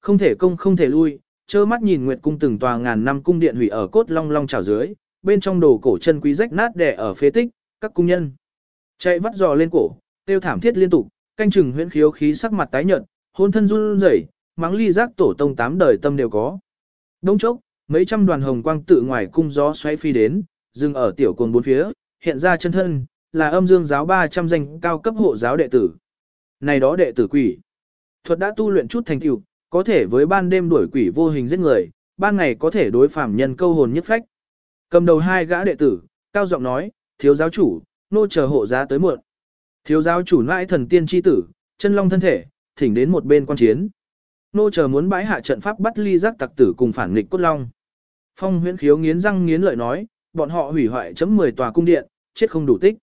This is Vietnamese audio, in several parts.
Không thể công không thể lui, trơ mắt nhìn Nguyệt cung từng tòa ngàn năm cung điện hủy ở cốt long long trào dưới, bên trong đồ cổ chân quý rách nát đè ở phế tích, các cung nhân chạy vắt giò lên cổ, tiêu thảm thiết liên tục, canh chừng huyễn khiếu khí sắc mặt tái nhợt, hôn thân run rẩy, mắng ly giác tổ tông tám đời tâm đều có. Đông chốc, mấy trăm đoàn hồng quang tự ngoài cung gió xoay phi đến, dừng ở tiểu cuồng bốn phía, hiện ra chân thân, là âm dương giáo 300 danh cao cấp hộ giáo đệ tử. Này đó đệ tử quỷ. Thuật đã tu luyện chút thành tựu, có thể với ban đêm đuổi quỷ vô hình giết người, ban ngày có thể đối phạm nhân câu hồn nhất phách. Cầm đầu hai gã đệ tử, cao giọng nói, thiếu giáo chủ, nô chờ hộ giá tới muộn. Thiếu giáo chủ nãi thần tiên chi tử, chân long thân thể, thỉnh đến một bên quan chiến. Nô chờ muốn bãi hạ trận pháp bắt ly giác tặc tử cùng phản nghịch cốt long. Phong huyễn khiếu nghiến răng nghiến lợi nói, bọn họ hủy hoại chấm 10 tòa cung điện, chết không đủ tích.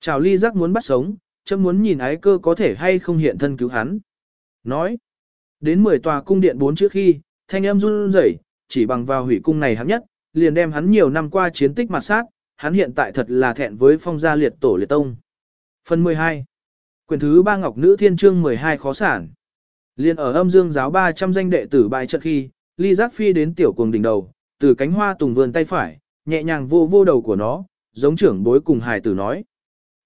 Chào ly giác muốn bắt sống, chấm muốn nhìn ái cơ có thể hay không hiện thân cứu hắn. Nói, đến 10 tòa cung điện bốn trước khi, thanh âm run rẩy, chỉ bằng vào hủy cung này hạng nhất, liền đem hắn nhiều năm qua chiến tích mặt sát, hắn hiện tại thật là thẹn với phong gia liệt tổ liệt tông. Phần 12 Quyền thứ ba Ngọc Nữ Thiên Trương 12 khó sản. Liên ở âm dương giáo 300 danh đệ tử bài trận khi, ly giác phi đến tiểu cuồng đỉnh đầu, từ cánh hoa tùng vườn tay phải, nhẹ nhàng vô vô đầu của nó, giống trưởng bối cùng hài tử nói.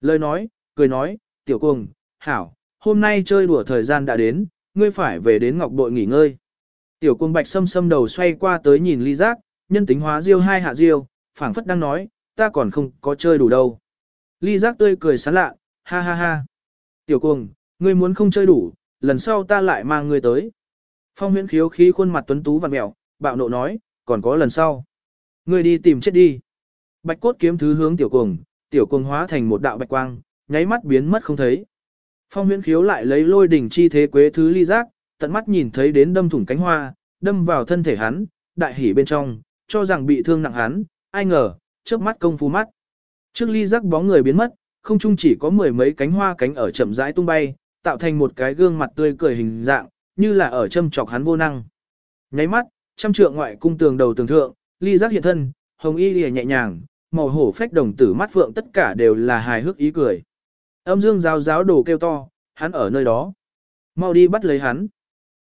Lời nói, cười nói, tiểu cuồng, hảo, hôm nay chơi đùa thời gian đã đến, ngươi phải về đến ngọc bội nghỉ ngơi. Tiểu quân bạch sâm sâm đầu xoay qua tới nhìn ly giác, nhân tính hóa diêu hai hạ diêu, phảng phất đang nói, ta còn không có chơi đủ đâu. Ly giác tươi cười sán lạ, ha ha ha. Tiểu cuồng, ngươi muốn không chơi đủ, lần sau ta lại mang ngươi tới. Phong huyễn khiếu khí khuôn mặt tuấn tú vặn mẹo, bạo nộ nói, còn có lần sau. Ngươi đi tìm chết đi. Bạch cốt kiếm thứ hướng tiểu cuồng, tiểu cuồng hóa thành một đạo bạch quang, nháy mắt biến mất không thấy. Phong huyễn khiếu lại lấy lôi đỉnh chi thế quế thứ ly giác, tận mắt nhìn thấy đến đâm thủng cánh hoa, đâm vào thân thể hắn, đại hỉ bên trong, cho rằng bị thương nặng hắn, ai ngờ, trước mắt công phu mắt. Trước ly giác bóng người biến mất, không chung chỉ có mười mấy cánh hoa cánh ở chậm rãi tung bay, tạo thành một cái gương mặt tươi cười hình dạng, như là ở châm chọc hắn vô năng. Nháy mắt, trăm trượng ngoại cung tường đầu tường thượng, ly giác hiện thân, hồng y lìa nhẹ nhàng, màu hổ phách đồng tử mắt phượng tất cả đều là hài hước ý cười. Âm dương giáo giáo đồ kêu to, hắn ở nơi đó. Mau đi bắt lấy hắn.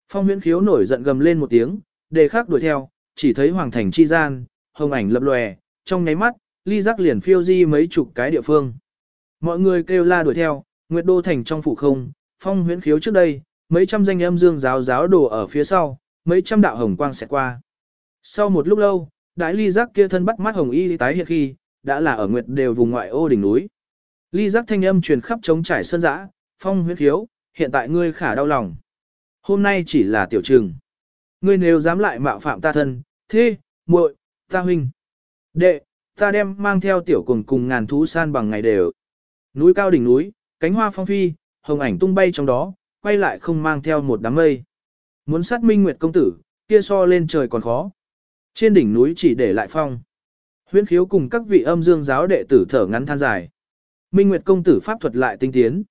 Phong huyễn khiếu nổi giận gầm lên một tiếng, đề khắc đuổi theo, chỉ thấy hoàng thành chi gian, hồng ảnh lập lòe, trong nháy mắt, ly giác liền phiêu di mấy chục cái địa phương. Mọi người kêu la đuổi theo, Nguyệt Đô thành trong phủ không, phong huyễn khiếu trước đây, mấy trăm danh âm dương giáo giáo đồ ở phía sau, mấy trăm đạo hồng quang sẽ qua. Sau một lúc lâu, đại ly giác kia thân bắt mắt hồng y tái hiện khi, đã là ở Nguyệt đều vùng ngoại ô đỉnh núi. Ly giác thanh âm truyền khắp trống trải sơn dã, phong huyết khiếu, hiện tại ngươi khả đau lòng. Hôm nay chỉ là tiểu trường, Ngươi nếu dám lại mạo phạm ta thân, thế, muội, ta huynh. Đệ, ta đem mang theo tiểu cùng cùng ngàn thú san bằng ngày đều. Núi cao đỉnh núi, cánh hoa phong phi, hồng ảnh tung bay trong đó, quay lại không mang theo một đám mây. Muốn sát minh nguyệt công tử, kia so lên trời còn khó. Trên đỉnh núi chỉ để lại phong. Huyễn khiếu cùng các vị âm dương giáo đệ tử thở ngắn than dài. Minh Nguyệt công tử pháp thuật lại tinh tiến.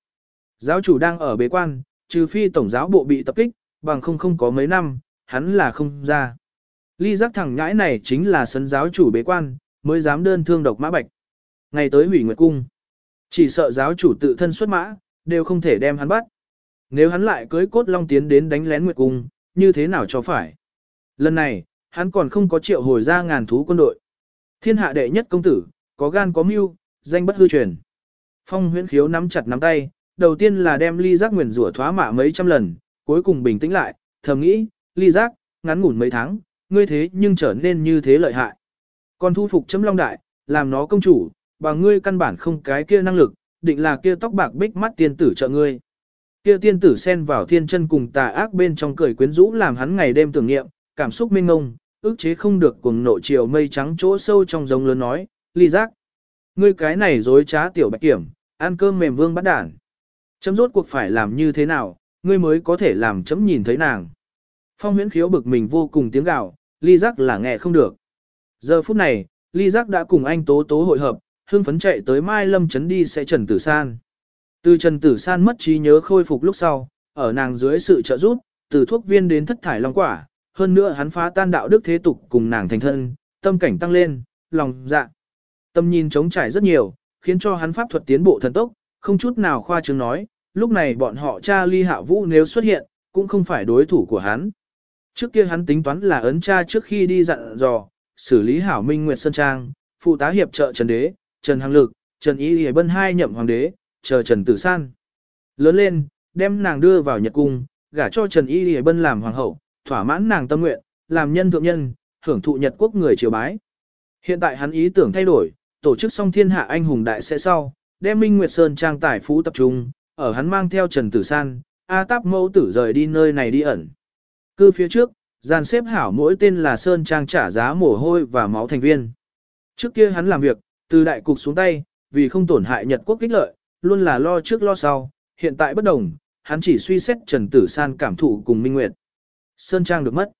Giáo chủ đang ở bế quan, trừ phi tổng giáo bộ bị tập kích, bằng không không có mấy năm, hắn là không ra. Ly giác thẳng ngãi này chính là sân giáo chủ bế quan, mới dám đơn thương độc mã bạch. Ngày tới hủy nguyệt cung. Chỉ sợ giáo chủ tự thân xuất mã, đều không thể đem hắn bắt. Nếu hắn lại cưới cốt long tiến đến đánh lén nguyệt cung, như thế nào cho phải. Lần này, hắn còn không có triệu hồi ra ngàn thú quân đội. Thiên hạ đệ nhất công tử, có gan có mưu, danh bất hư truyền. Phong huyễn khiếu nắm chặt nắm tay, đầu tiên là đem ly giác nguyền rủa thoá mạ mấy trăm lần, cuối cùng bình tĩnh lại, thầm nghĩ, ly giác, ngắn ngủn mấy tháng, ngươi thế nhưng trở nên như thế lợi hại. Còn thu phục chấm long đại, làm nó công chủ, bằng ngươi căn bản không cái kia năng lực, định là kia tóc bạc bích mắt tiên tử trợ ngươi. Kia tiên tử xen vào thiên chân cùng tà ác bên trong cười quyến rũ làm hắn ngày đêm tưởng niệm, cảm xúc mênh ngông, ức chế không được cuồng nộ chiều mây trắng chỗ sâu trong giống lớn nói, ly giác. Ngươi cái này dối trá tiểu bạch kiểm, ăn cơm mềm vương bắt đản. Chấm rốt cuộc phải làm như thế nào, ngươi mới có thể làm chấm nhìn thấy nàng. Phong huyễn khiếu bực mình vô cùng tiếng gạo, ly giác là nghe không được. Giờ phút này, ly giác đã cùng anh tố tố hội hợp, hưng phấn chạy tới Mai Lâm chấn đi sẽ Trần Tử San. Từ Trần Tử San mất trí nhớ khôi phục lúc sau, ở nàng dưới sự trợ giúp, từ thuốc viên đến thất thải long quả, hơn nữa hắn phá tan đạo đức thế tục cùng nàng thành thân, tâm cảnh tăng lên, lòng dạ. Tâm nhìn trống trải rất nhiều, khiến cho hắn pháp thuật tiến bộ thần tốc, không chút nào khoa trương nói, lúc này bọn họ cha ly hạ vũ nếu xuất hiện, cũng không phải đối thủ của hắn. Trước kia hắn tính toán là ấn cha trước khi đi dặn dò, xử lý hảo Minh Nguyệt Sơn Trang, phụ tá hiệp trợ Trần Đế, Trần Hằng Lực, Trần Y Lì Bân hai nhậm hoàng đế, chờ Trần Tử San. Lớn lên, đem nàng đưa vào Nhật Cung, gả cho Trần Y Lì Bân làm hoàng hậu, thỏa mãn nàng tâm nguyện, làm nhân thượng nhân, hưởng thụ Nhật Quốc người triều bái. Hiện tại hắn ý tưởng thay đổi, tổ chức xong thiên hạ anh hùng đại sẽ sau, đem Minh Nguyệt Sơn Trang tài phú tập trung, ở hắn mang theo Trần Tử San, A Táp mẫu tử rời đi nơi này đi ẩn. Cư phía trước, dàn xếp hảo mỗi tên là Sơn Trang trả giá mồ hôi và máu thành viên. Trước kia hắn làm việc, từ đại cục xuống tay, vì không tổn hại Nhật quốc kích lợi, luôn là lo trước lo sau, hiện tại bất đồng, hắn chỉ suy xét Trần Tử San cảm thụ cùng Minh Nguyệt. Sơn Trang được mất.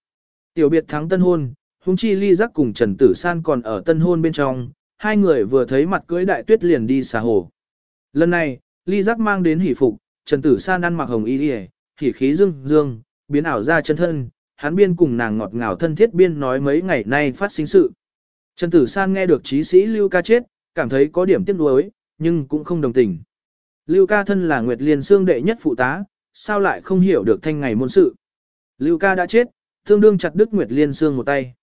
Tiểu biệt thắng tân hôn, huống chi ly giác cùng Trần Tử San còn ở tân hôn bên trong, hai người vừa thấy mặt cưới đại tuyết liền đi xà hồ. Lần này, ly giác mang đến hỷ phục, Trần Tử San ăn mặc hồng y đi hỉ khí dương dương, biến ảo ra chân thân, hắn biên cùng nàng ngọt ngào thân thiết biên nói mấy ngày nay phát sinh sự. Trần Tử San nghe được trí sĩ Lưu Ca chết, cảm thấy có điểm tiếc nuối, nhưng cũng không đồng tình. Lưu Ca thân là Nguyệt Liên Sương đệ nhất phụ tá, sao lại không hiểu được thanh ngày môn sự. Lưu Ca đã chết, tương đương chặt đứt Nguyệt Liên Sương một tay.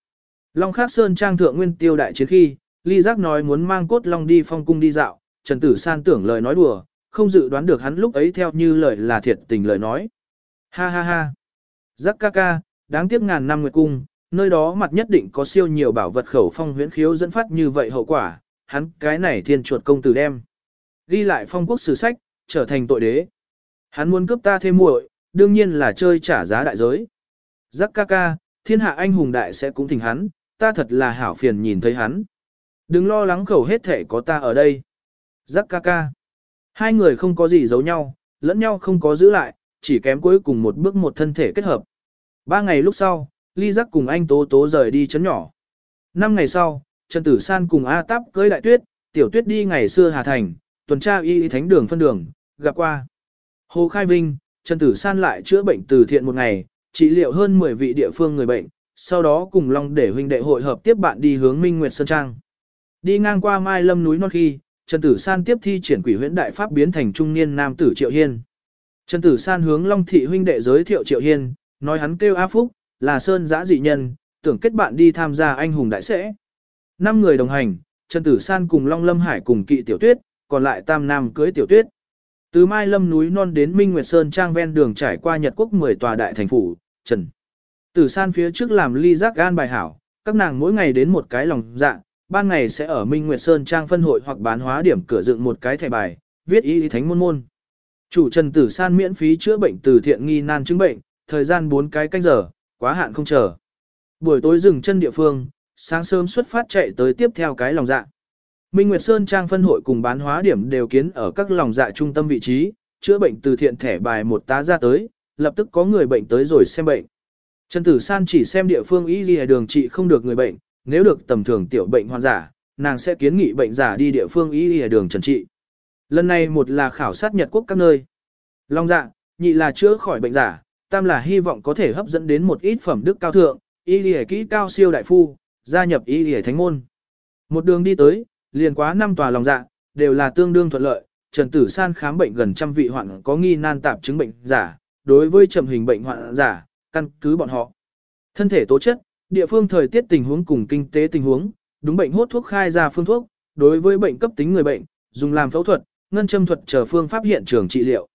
Long Khắc Sơn trang thượng nguyên tiêu đại chiến khi, Ly Giác nói muốn mang cốt long đi phong cung đi dạo, Trần Tử San tưởng lời nói đùa, không dự đoán được hắn lúc ấy theo như lời là thiệt tình lời nói. Ha ha ha. Giác ca ca, đáng tiếc ngàn năm nguyệt cung, nơi đó mặt nhất định có siêu nhiều bảo vật khẩu phong huyễn khiếu dẫn phát như vậy hậu quả, hắn cái này thiên chuột công tử đem. Ghi lại phong quốc sử sách, trở thành tội đế. Hắn muốn cướp ta thêm muội, đương nhiên là chơi trả giá đại giới. Giác ca ca, thiên hạ anh hùng đại sẽ cũng thỉnh hắn, ta thật là hảo phiền nhìn thấy hắn. Đừng lo lắng khẩu hết thể có ta ở đây. Giác ca ca. Hai người không có gì giấu nhau, lẫn nhau không có giữ lại, chỉ kém cuối cùng một bước một thân thể kết hợp. Ba ngày lúc sau, Ly Giác cùng anh Tố Tố rời đi chấn nhỏ. Năm ngày sau, Trần Tử San cùng A Táp cưới đại tuyết, tiểu tuyết đi ngày xưa Hà Thành, tuần tra y thánh đường phân đường, gặp qua. Hồ Khai Vinh, Trần Tử San lại chữa bệnh từ thiện một ngày, trị liệu hơn 10 vị địa phương người bệnh, sau đó cùng Long để huynh đệ hội hợp tiếp bạn đi hướng Minh Nguyệt Sơn Trang. Đi ngang qua Mai Lâm núi non khi, Trần Tử San tiếp thi triển quỷ huyễn đại pháp biến thành trung niên nam tử Triệu Hiên. Trần Tử San hướng Long thị huynh đệ giới thiệu Triệu Hiên, nói hắn kêu A Phúc, là sơn giã dị nhân, tưởng kết bạn đi tham gia anh hùng đại sẽ. Năm người đồng hành, Trần Tử San cùng Long Lâm Hải cùng kỵ tiểu tuyết, còn lại tam nam cưới tiểu tuyết. Từ Mai Lâm núi non đến Minh Nguyệt Sơn trang ven đường trải qua Nhật Quốc 10 tòa đại thành phủ, Trần. Tử San phía trước làm ly giác gan bài hảo, các nàng mỗi ngày đến một cái lòng dạ, ban ngày sẽ ở Minh Nguyệt Sơn trang phân hội hoặc bán hóa điểm cửa dựng một cái thẻ bài, viết y thánh môn môn. Chủ Trần Tử San miễn phí chữa bệnh từ thiện nghi nan chứng bệnh, thời gian 4 cái canh giờ, quá hạn không chờ. Buổi tối dừng chân địa phương, sáng sớm xuất phát chạy tới tiếp theo cái lòng dạ. Minh Nguyệt Sơn trang phân hội cùng bán hóa điểm đều kiến ở các lòng dạ trung tâm vị trí, chữa bệnh từ thiện thẻ bài một tá ra tới, lập tức có người bệnh tới rồi xem bệnh. Trần Tử San chỉ xem địa phương y ghi đường trị không được người bệnh, nếu được tầm thường tiểu bệnh hoạn giả, nàng sẽ kiến nghị bệnh giả đi địa phương y y đường trần trị. Lần này một là khảo sát Nhật Quốc các nơi. Long dạ, nhị là chữa khỏi bệnh giả, tam là hy vọng có thể hấp dẫn đến một ít phẩm đức cao thượng, y y kỹ cao siêu đại phu, gia nhập y y thánh môn. Một đường đi tới, liền quá năm tòa lòng dạ, đều là tương đương thuận lợi, Trần Tử San khám bệnh gần trăm vị hoạn có nghi nan tạp chứng bệnh giả, đối với trầm hình bệnh hoạn giả, căn cứ bọn họ. Thân thể tố chất, địa phương thời tiết tình huống cùng kinh tế tình huống, đúng bệnh hốt thuốc khai ra phương thuốc, đối với bệnh cấp tính người bệnh, dùng làm phẫu thuật, ngân châm thuật chờ phương pháp hiện trường trị liệu.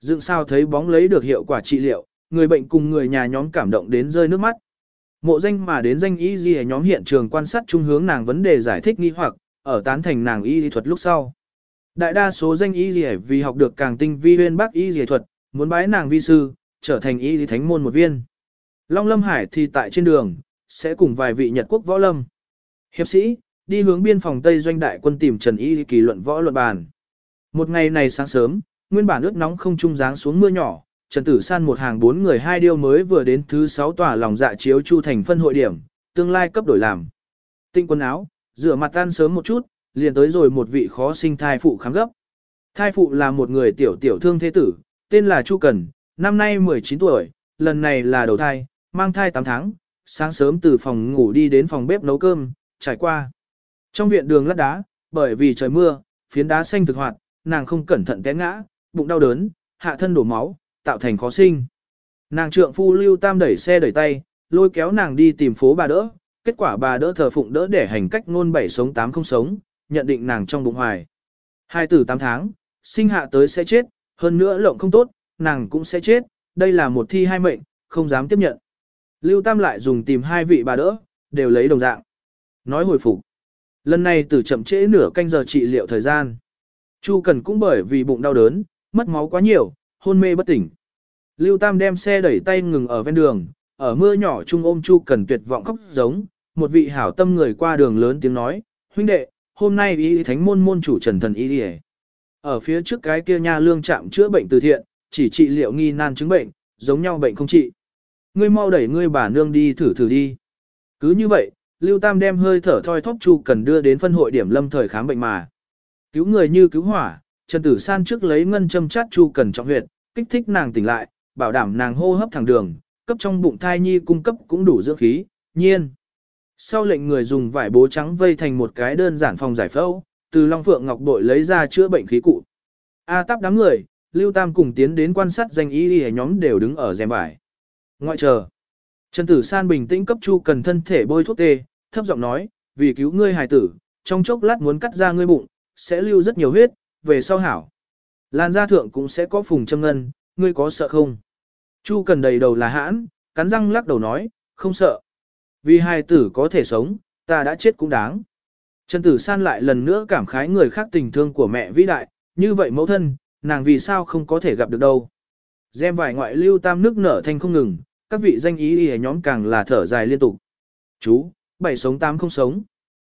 Dựng sao thấy bóng lấy được hiệu quả trị liệu, người bệnh cùng người nhà nhóm cảm động đến rơi nước mắt. Mộ danh mà đến danh y gì nhóm hiện trường quan sát trung hướng nàng vấn đề giải thích nghi hoặc, ở tán thành nàng y lý thuật lúc sau. Đại đa số danh y gì vì học được càng tinh vi huyên bác y gì thuật, muốn bái nàng vi sư, trở thành y lý thánh môn một viên. Long Lâm Hải thì tại trên đường, sẽ cùng vài vị Nhật quốc võ lâm. Hiệp sĩ, đi hướng biên phòng Tây doanh đại quân tìm Trần Y kỳ luận võ luận bàn. Một ngày này sáng sớm, nguyên bản ướt nóng không trung dáng xuống mưa nhỏ, Trần Tử San một hàng bốn người hai điêu mới vừa đến thứ sáu tòa lòng dạ chiếu chu thành phân hội điểm, tương lai cấp đổi làm. Tinh quần áo, rửa mặt tan sớm một chút, liền tới rồi một vị khó sinh thai phụ khám gấp. Thai phụ là một người tiểu tiểu thương thế tử, tên là Chu Cần, năm nay 19 tuổi, lần này là đầu thai, mang thai 8 tháng, sáng sớm từ phòng ngủ đi đến phòng bếp nấu cơm, trải qua. Trong viện đường lát đá, bởi vì trời mưa, phiến đá xanh thực hoạt, nàng không cẩn thận té ngã, bụng đau đớn, hạ thân đổ máu, tạo thành khó sinh. Nàng trượng phu lưu tam đẩy xe đẩy tay, lôi kéo nàng đi tìm phố bà đỡ, kết quả bà đỡ thờ phụng đỡ để hành cách ngôn bảy sống tám không sống, nhận định nàng trong bụng hoài. Hai tử 8 tháng, sinh hạ tới sẽ chết, hơn nữa lộng không tốt, nàng cũng sẽ chết, đây là một thi hai mệnh, không dám tiếp nhận. Lưu Tam lại dùng tìm hai vị bà đỡ, đều lấy đồng dạng. Nói hồi phục. Lần này tử chậm trễ nửa canh giờ trị liệu thời gian. Chu Cần cũng bởi vì bụng đau đớn, mất máu quá nhiều, hôn mê bất tỉnh. Lưu Tam đem xe đẩy tay ngừng ở ven đường, ở mưa nhỏ trung ôm Chu Cần tuyệt vọng khóc giống, một vị hảo tâm người qua đường lớn tiếng nói, huynh đệ, hôm nay y thánh môn môn chủ trần thần y đi Ở phía trước cái kia nha lương chạm chữa bệnh từ thiện, chỉ trị liệu nghi nan chứng bệnh, giống nhau bệnh không trị. Ngươi mau đẩy ngươi bà nương đi thử thử đi. Cứ như vậy, Lưu Tam đem hơi thở thoi thóp Chu Cần đưa đến phân hội điểm lâm thời khám bệnh mà. Cứu người như cứu hỏa, Trần Tử San trước lấy ngân châm chát Chu Cần trọng huyệt, kích thích nàng tỉnh lại, bảo đảm nàng hô hấp thẳng đường, cấp trong bụng thai nhi cung cấp cũng đủ dưỡng khí, nhiên. Sau lệnh người dùng vải bố trắng vây thành một cái đơn giản phòng giải phẫu, từ Long Phượng Ngọc Bội lấy ra chữa bệnh khí cụ. A tắp đám người, Lưu Tam cùng tiến đến quan sát danh y y nhóm đều đứng ở rèm vải. Ngoại chờ. Trần Tử San bình tĩnh cấp Chu Cần thân thể bôi thuốc tê, thấp giọng nói, vì cứu ngươi hài tử, trong chốc lát muốn cắt ra ngươi bụng, sẽ lưu rất nhiều huyết, về sau hảo. Lan gia thượng cũng sẽ có phùng châm ngân, ngươi có sợ không? Chu Cần đầy đầu là hãn, cắn răng lắc đầu nói, không sợ. Vì hài tử có thể sống, ta đã chết cũng đáng. Trần Tử San lại lần nữa cảm khái người khác tình thương của mẹ vĩ đại, như vậy mẫu thân, nàng vì sao không có thể gặp được đâu. Gem vài ngoại lưu tam nước nở thanh không ngừng, các vị danh ý y nhóm càng là thở dài liên tục. Chú, bảy sống tám không sống.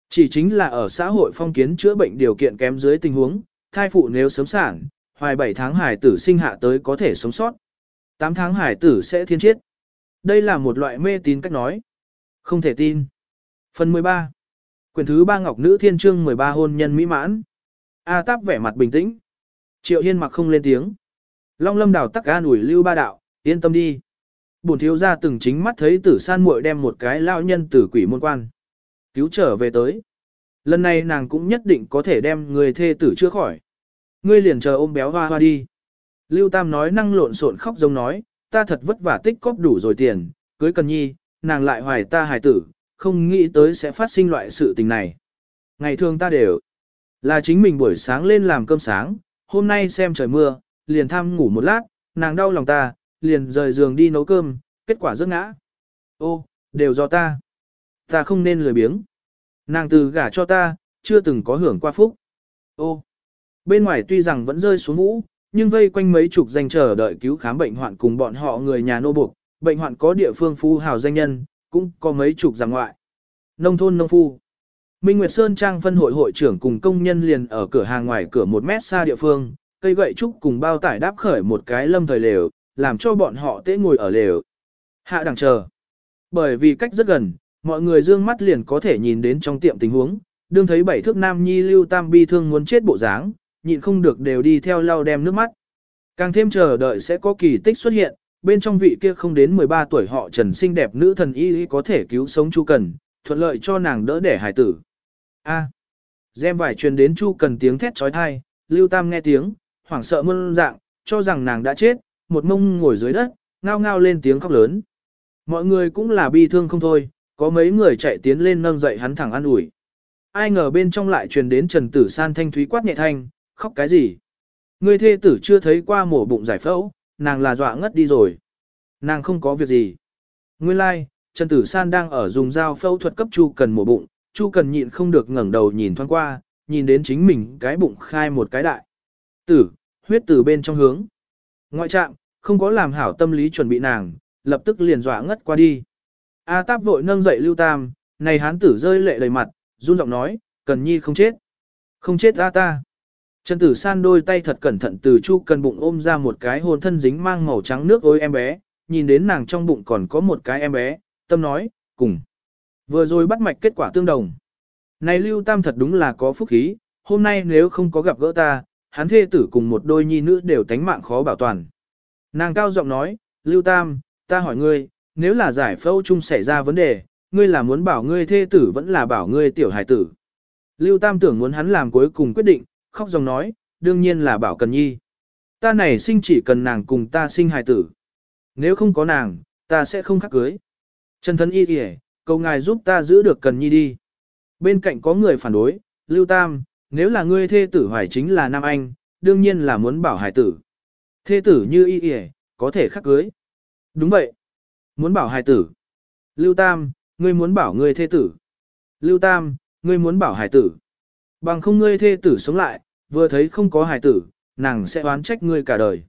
Chỉ chính là ở xã hội phong kiến chữa bệnh điều kiện kém dưới tình huống, thai phụ nếu sớm sản, hoài 7 tháng hải tử sinh hạ tới có thể sống sót. 8 tháng hải tử sẽ thiên chết. Đây là một loại mê tín cách nói. Không thể tin. Phần 13. Quyền thứ ba Ngọc Nữ Thiên Trương 13 hôn nhân mỹ mãn. A Táp vẻ mặt bình tĩnh. Triệu Hiên mặc không lên tiếng. Long Lâm đảo tắc an ủi lưu ba đạo, yên tâm đi. Bổn thiếu gia từng chính mắt thấy tử san muội đem một cái lão nhân tử quỷ môn quan. Cứu trở về tới. Lần này nàng cũng nhất định có thể đem người thê tử chữa khỏi. Ngươi liền chờ ôm béo hoa hoa đi. Lưu Tam nói năng lộn xộn khóc giống nói, ta thật vất vả tích cóp đủ rồi tiền, cưới cần nhi, nàng lại hoài ta hài tử, không nghĩ tới sẽ phát sinh loại sự tình này. Ngày thường ta đều là chính mình buổi sáng lên làm cơm sáng, hôm nay xem trời mưa, liền tham ngủ một lát, nàng đau lòng ta, liền rời giường đi nấu cơm, kết quả rớt ngã. Ô, đều do ta. Ta không nên lười biếng. Nàng từ gả cho ta, chưa từng có hưởng qua phúc. Ô, bên ngoài tuy rằng vẫn rơi xuống vũ, nhưng vây quanh mấy chục danh chờ đợi cứu khám bệnh hoạn cùng bọn họ người nhà nô buộc, bệnh hoạn có địa phương phú hào danh nhân, cũng có mấy chục giảng ngoại. Nông thôn nông phu. Minh Nguyệt Sơn Trang phân hội hội trưởng cùng công nhân liền ở cửa hàng ngoài cửa một mét xa địa phương, cây gậy trúc cùng bao tải đáp khởi một cái lâm thời lều, làm cho bọn họ tễ ngồi ở lều. Hạ đẳng chờ. Bởi vì cách rất gần, mọi người dương mắt liền có thể nhìn đến trong tiệm tình huống, đương thấy bảy thước nam nhi lưu tam bi thương muốn chết bộ dáng, nhịn không được đều đi theo lau đem nước mắt. Càng thêm chờ đợi sẽ có kỳ tích xuất hiện, bên trong vị kia không đến 13 tuổi họ trần xinh đẹp nữ thần y có thể cứu sống Chu Cần, thuận lợi cho nàng đỡ đẻ hải tử. A. À. Gem vải truyền đến Chu Cần tiếng thét trói thai, Lưu Tam nghe tiếng, hoảng sợ muôn dạng, cho rằng nàng đã chết, một mông ngồi dưới đất, ngao ngao lên tiếng khóc lớn. Mọi người cũng là bi thương không thôi, có mấy người chạy tiến lên nâng dậy hắn thẳng ăn ủi. Ai ngờ bên trong lại truyền đến Trần Tử San thanh thúy quát nhẹ thanh, khóc cái gì? Người thê tử chưa thấy qua mổ bụng giải phẫu, nàng là dọa ngất đi rồi. Nàng không có việc gì. Nguyên lai, like, Trần Tử San đang ở dùng dao phẫu thuật cấp Chu Cần mổ bụng, Chu Cần nhịn không được ngẩng đầu nhìn thoáng qua, nhìn đến chính mình cái bụng khai một cái đại. Tử, huyết từ bên trong hướng. Ngoại trạng, không có làm hảo tâm lý chuẩn bị nàng, lập tức liền dọa ngất qua đi. A Táp vội nâng dậy Lưu Tam, này hán tử rơi lệ đầy mặt, run giọng nói, Cần Nhi không chết. Không chết ra ta. Trần Tử San đôi tay thật cẩn thận từ Chu Cần bụng ôm ra một cái hồn thân dính mang màu trắng nước ôi em bé, nhìn đến nàng trong bụng còn có một cái em bé, tâm nói, cùng. Vừa rồi bắt mạch kết quả tương đồng. Này Lưu Tam thật đúng là có phúc khí, hôm nay nếu không có gặp gỡ ta, hắn thê tử cùng một đôi nhi nữ đều tánh mạng khó bảo toàn. Nàng cao giọng nói, Lưu Tam, ta hỏi ngươi, nếu là giải phẫu chung xảy ra vấn đề, ngươi là muốn bảo ngươi thê tử vẫn là bảo ngươi tiểu hài tử. Lưu Tam tưởng muốn hắn làm cuối cùng quyết định, khóc dòng nói, đương nhiên là bảo cần nhi. Ta này sinh chỉ cần nàng cùng ta sinh hài tử. Nếu không có nàng, ta sẽ không khắc cưới. Trần thân y kìa, cầu ngài giúp ta giữ được cần nhi đi. Bên cạnh có người phản đối, Lưu Tam, nếu là ngươi thê tử hoài chính là Nam Anh, đương nhiên là muốn bảo hải tử. Thê tử như y y, có thể khắc cưới. Đúng vậy. Muốn bảo hải tử. Lưu Tam, ngươi muốn bảo ngươi thê tử. Lưu Tam, ngươi muốn bảo hải tử. Bằng không ngươi thê tử sống lại, vừa thấy không có hải tử, nàng sẽ oán trách ngươi cả đời.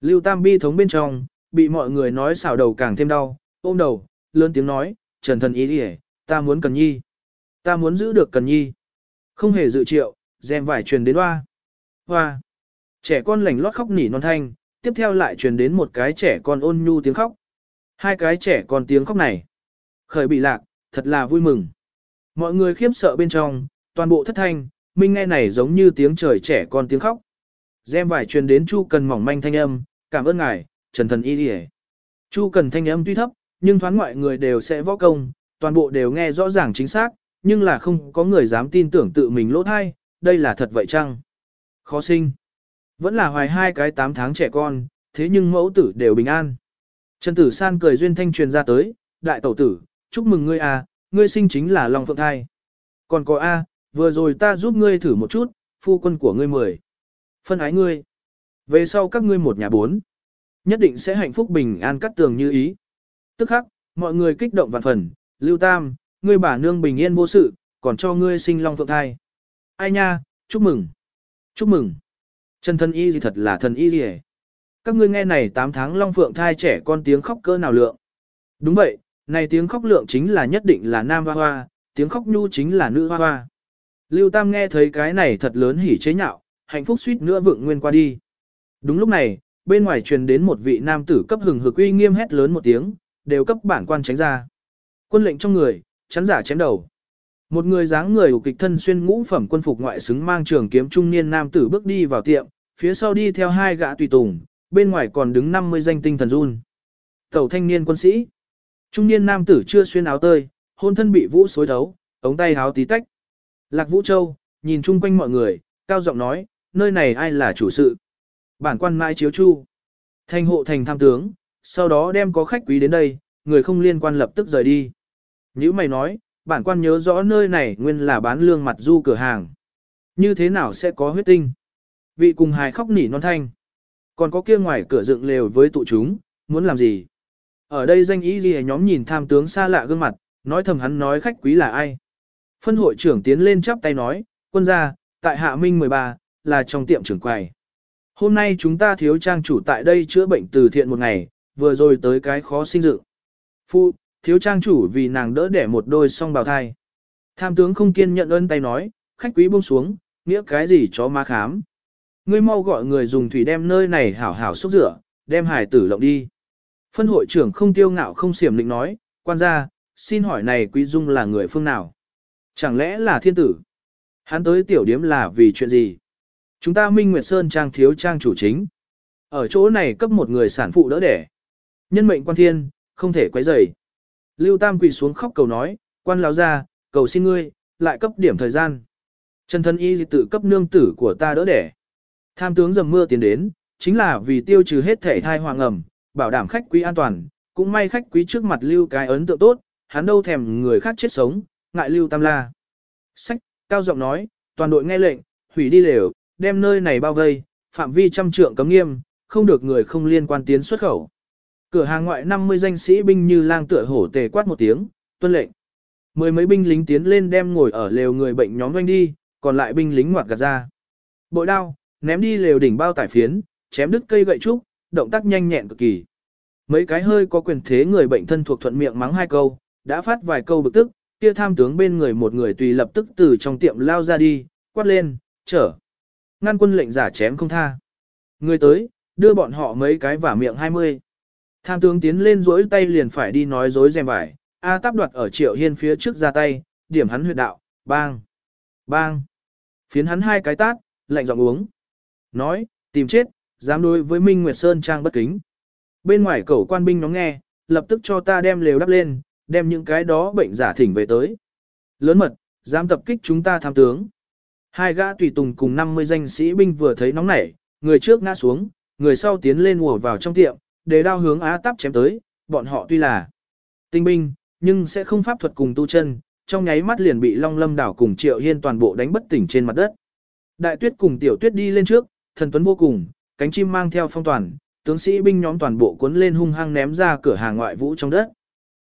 Lưu Tam bi thống bên trong, bị mọi người nói xào đầu càng thêm đau, ôm đầu, lớn tiếng nói, Trần thần ý đi ta muốn cần nhi. Ta muốn giữ được cần nhi. Không hề dự triệu, rèm vải truyền đến hoa. Hoa. Trẻ con lảnh lót khóc nỉ non thanh, tiếp theo lại truyền đến một cái trẻ con ôn nhu tiếng khóc. Hai cái trẻ con tiếng khóc này. Khởi bị lạc, thật là vui mừng. Mọi người khiếp sợ bên trong, toàn bộ thất thanh, minh nghe này giống như tiếng trời trẻ con tiếng khóc. Gem vải truyền đến Chu Cần mỏng manh thanh âm, cảm ơn ngài, Trần Thần Y Điề. Chu Cần thanh âm tuy thấp, nhưng thoáng ngoại người đều sẽ võ công, toàn bộ đều nghe rõ ràng chính xác, nhưng là không có người dám tin tưởng tự mình lỗ thai, đây là thật vậy chăng? Khó sinh. Vẫn là hoài hai cái tám tháng trẻ con, thế nhưng mẫu tử đều bình an. Trần Tử San cười duyên thanh truyền ra tới, đại tẩu tử, chúc mừng ngươi à, ngươi sinh chính là Long Phượng Thai. Còn có A, vừa rồi ta giúp ngươi thử một chút, phu quân của ngươi mười. Phân ái ngươi. Về sau các ngươi một nhà bốn. Nhất định sẽ hạnh phúc bình an cắt tường như ý. Tức khắc, mọi người kích động vạn phần, Lưu Tam, ngươi bà nương bình yên vô sự, còn cho ngươi sinh long phượng thai. Ai nha, chúc mừng. Chúc mừng. Chân thân y gì thật là thần y gì hề. Các ngươi nghe này 8 tháng long phượng thai trẻ con tiếng khóc cỡ nào lượng. Đúng vậy, này tiếng khóc lượng chính là nhất định là nam hoa hoa, tiếng khóc nhu chính là nữ hoa hoa. Lưu Tam nghe thấy cái này thật lớn hỉ chế nhạo, hạnh phúc suýt nữa vượng nguyên qua đi. Đúng lúc này, bên ngoài truyền đến một vị nam tử cấp hừng hực uy nghiêm hét lớn một tiếng, đều cấp bản quan tránh ra. Quân lệnh trong người, chắn giả chém đầu. Một người dáng người ủ kịch thân xuyên ngũ phẩm quân phục ngoại xứng mang trường kiếm trung niên nam tử bước đi vào tiệm, phía sau đi theo hai gã tùy tùng, bên ngoài còn đứng 50 danh tinh thần run. Tẩu thanh niên quân sĩ. Trung niên nam tử chưa xuyên áo tơi, hôn thân bị vũ xối thấu, ống tay áo tí tách. Lạc Vũ Châu, nhìn chung quanh mọi người, cao giọng nói, nơi này ai là chủ sự. Bản quan mãi chiếu chu. Thành hộ thành tham tướng, sau đó đem có khách quý đến đây, người không liên quan lập tức rời đi. nếu mày nói, bản quan nhớ rõ nơi này nguyên là bán lương mặt du cửa hàng. Như thế nào sẽ có huyết tinh? Vị cùng hài khóc nỉ non thanh. Còn có kia ngoài cửa dựng lều với tụ chúng, muốn làm gì? Ở đây danh ý gì nhóm nhìn tham tướng xa lạ gương mặt, nói thầm hắn nói khách quý là ai. Phân hội trưởng tiến lên chắp tay nói, quân gia, tại Hạ Minh 13, là trong tiệm trưởng quầy. Hôm nay chúng ta thiếu trang chủ tại đây chữa bệnh từ thiện một ngày, vừa rồi tới cái khó sinh dự. Phu, thiếu trang chủ vì nàng đỡ đẻ một đôi song bào thai. Tham tướng không kiên nhận ơn tay nói, khách quý buông xuống, nghĩa cái gì chó má khám. Ngươi mau gọi người dùng thủy đem nơi này hảo hảo xúc rửa, đem hải tử lộng đi. Phân hội trưởng không tiêu ngạo không xiểm định nói, quan gia, xin hỏi này quý dung là người phương nào? Chẳng lẽ là thiên tử? Hắn tới tiểu điếm là vì chuyện gì? Chúng ta Minh Nguyệt Sơn trang thiếu trang chủ chính. Ở chỗ này cấp một người sản phụ đỡ đẻ. Nhân mệnh quan thiên, không thể quấy rầy. Lưu Tam quỳ xuống khóc cầu nói, quan lão ra, cầu xin ngươi, lại cấp điểm thời gian. Trần thân y tự cấp nương tử của ta đỡ đẻ. Tham tướng dầm mưa tiến đến, chính là vì tiêu trừ hết thể thai hoàng ẩm, bảo đảm khách quý an toàn, cũng may khách quý trước mặt lưu cái ấn tượng tốt, hắn đâu thèm người khác chết sống, ngại lưu tam la. Sách, cao giọng nói, toàn đội nghe lệnh, hủy đi lều, đem nơi này bao vây, phạm vi trăm trượng cấm nghiêm, không được người không liên quan tiến xuất khẩu. Cửa hàng ngoại 50 danh sĩ binh như lang tựa hổ tề quát một tiếng, tuân lệnh. Mười mấy binh lính tiến lên đem ngồi ở lều người bệnh nhóm doanh đi, còn lại binh lính ngoặt gạt ra. Bội đao, ném đi lều đỉnh bao tải phiến, chém đứt cây gậy trúc, động tác nhanh nhẹn cực kỳ. Mấy cái hơi có quyền thế người bệnh thân thuộc thuận miệng mắng hai câu, đã phát vài câu bực tức, kia tham tướng bên người một người tùy lập tức từ trong tiệm lao ra đi, quát lên, chở. Ngăn quân lệnh giả chém không tha. Người tới, đưa bọn họ mấy cái vả miệng hai mươi. Tham tướng tiến lên rỗi tay liền phải đi nói dối dèm vải, A táp đoạt ở triệu hiên phía trước ra tay, điểm hắn huyệt đạo, bang, bang. Phiến hắn hai cái tát, lạnh giọng uống. Nói, tìm chết, dám đối với Minh Nguyệt Sơn trang bất kính. Bên ngoài cẩu quan binh nó nghe, lập tức cho ta đem lều đắp lên, đem những cái đó bệnh giả thỉnh về tới. Lớn mật, dám tập kích chúng ta tham tướng. Hai gã tùy tùng cùng 50 danh sĩ binh vừa thấy nóng nảy, người trước ngã xuống, người sau tiến lên ùa vào trong tiệm, để đao hướng á táp chém tới, bọn họ tuy là tinh binh, nhưng sẽ không pháp thuật cùng tu chân, trong nháy mắt liền bị Long Lâm đảo cùng Triệu Hiên toàn bộ đánh bất tỉnh trên mặt đất. Đại Tuyết cùng Tiểu Tuyết đi lên trước, thần tuấn vô cùng, cánh chim mang theo phong toàn, tướng sĩ binh nhóm toàn bộ cuốn lên hung hăng ném ra cửa hàng ngoại vũ trong đất.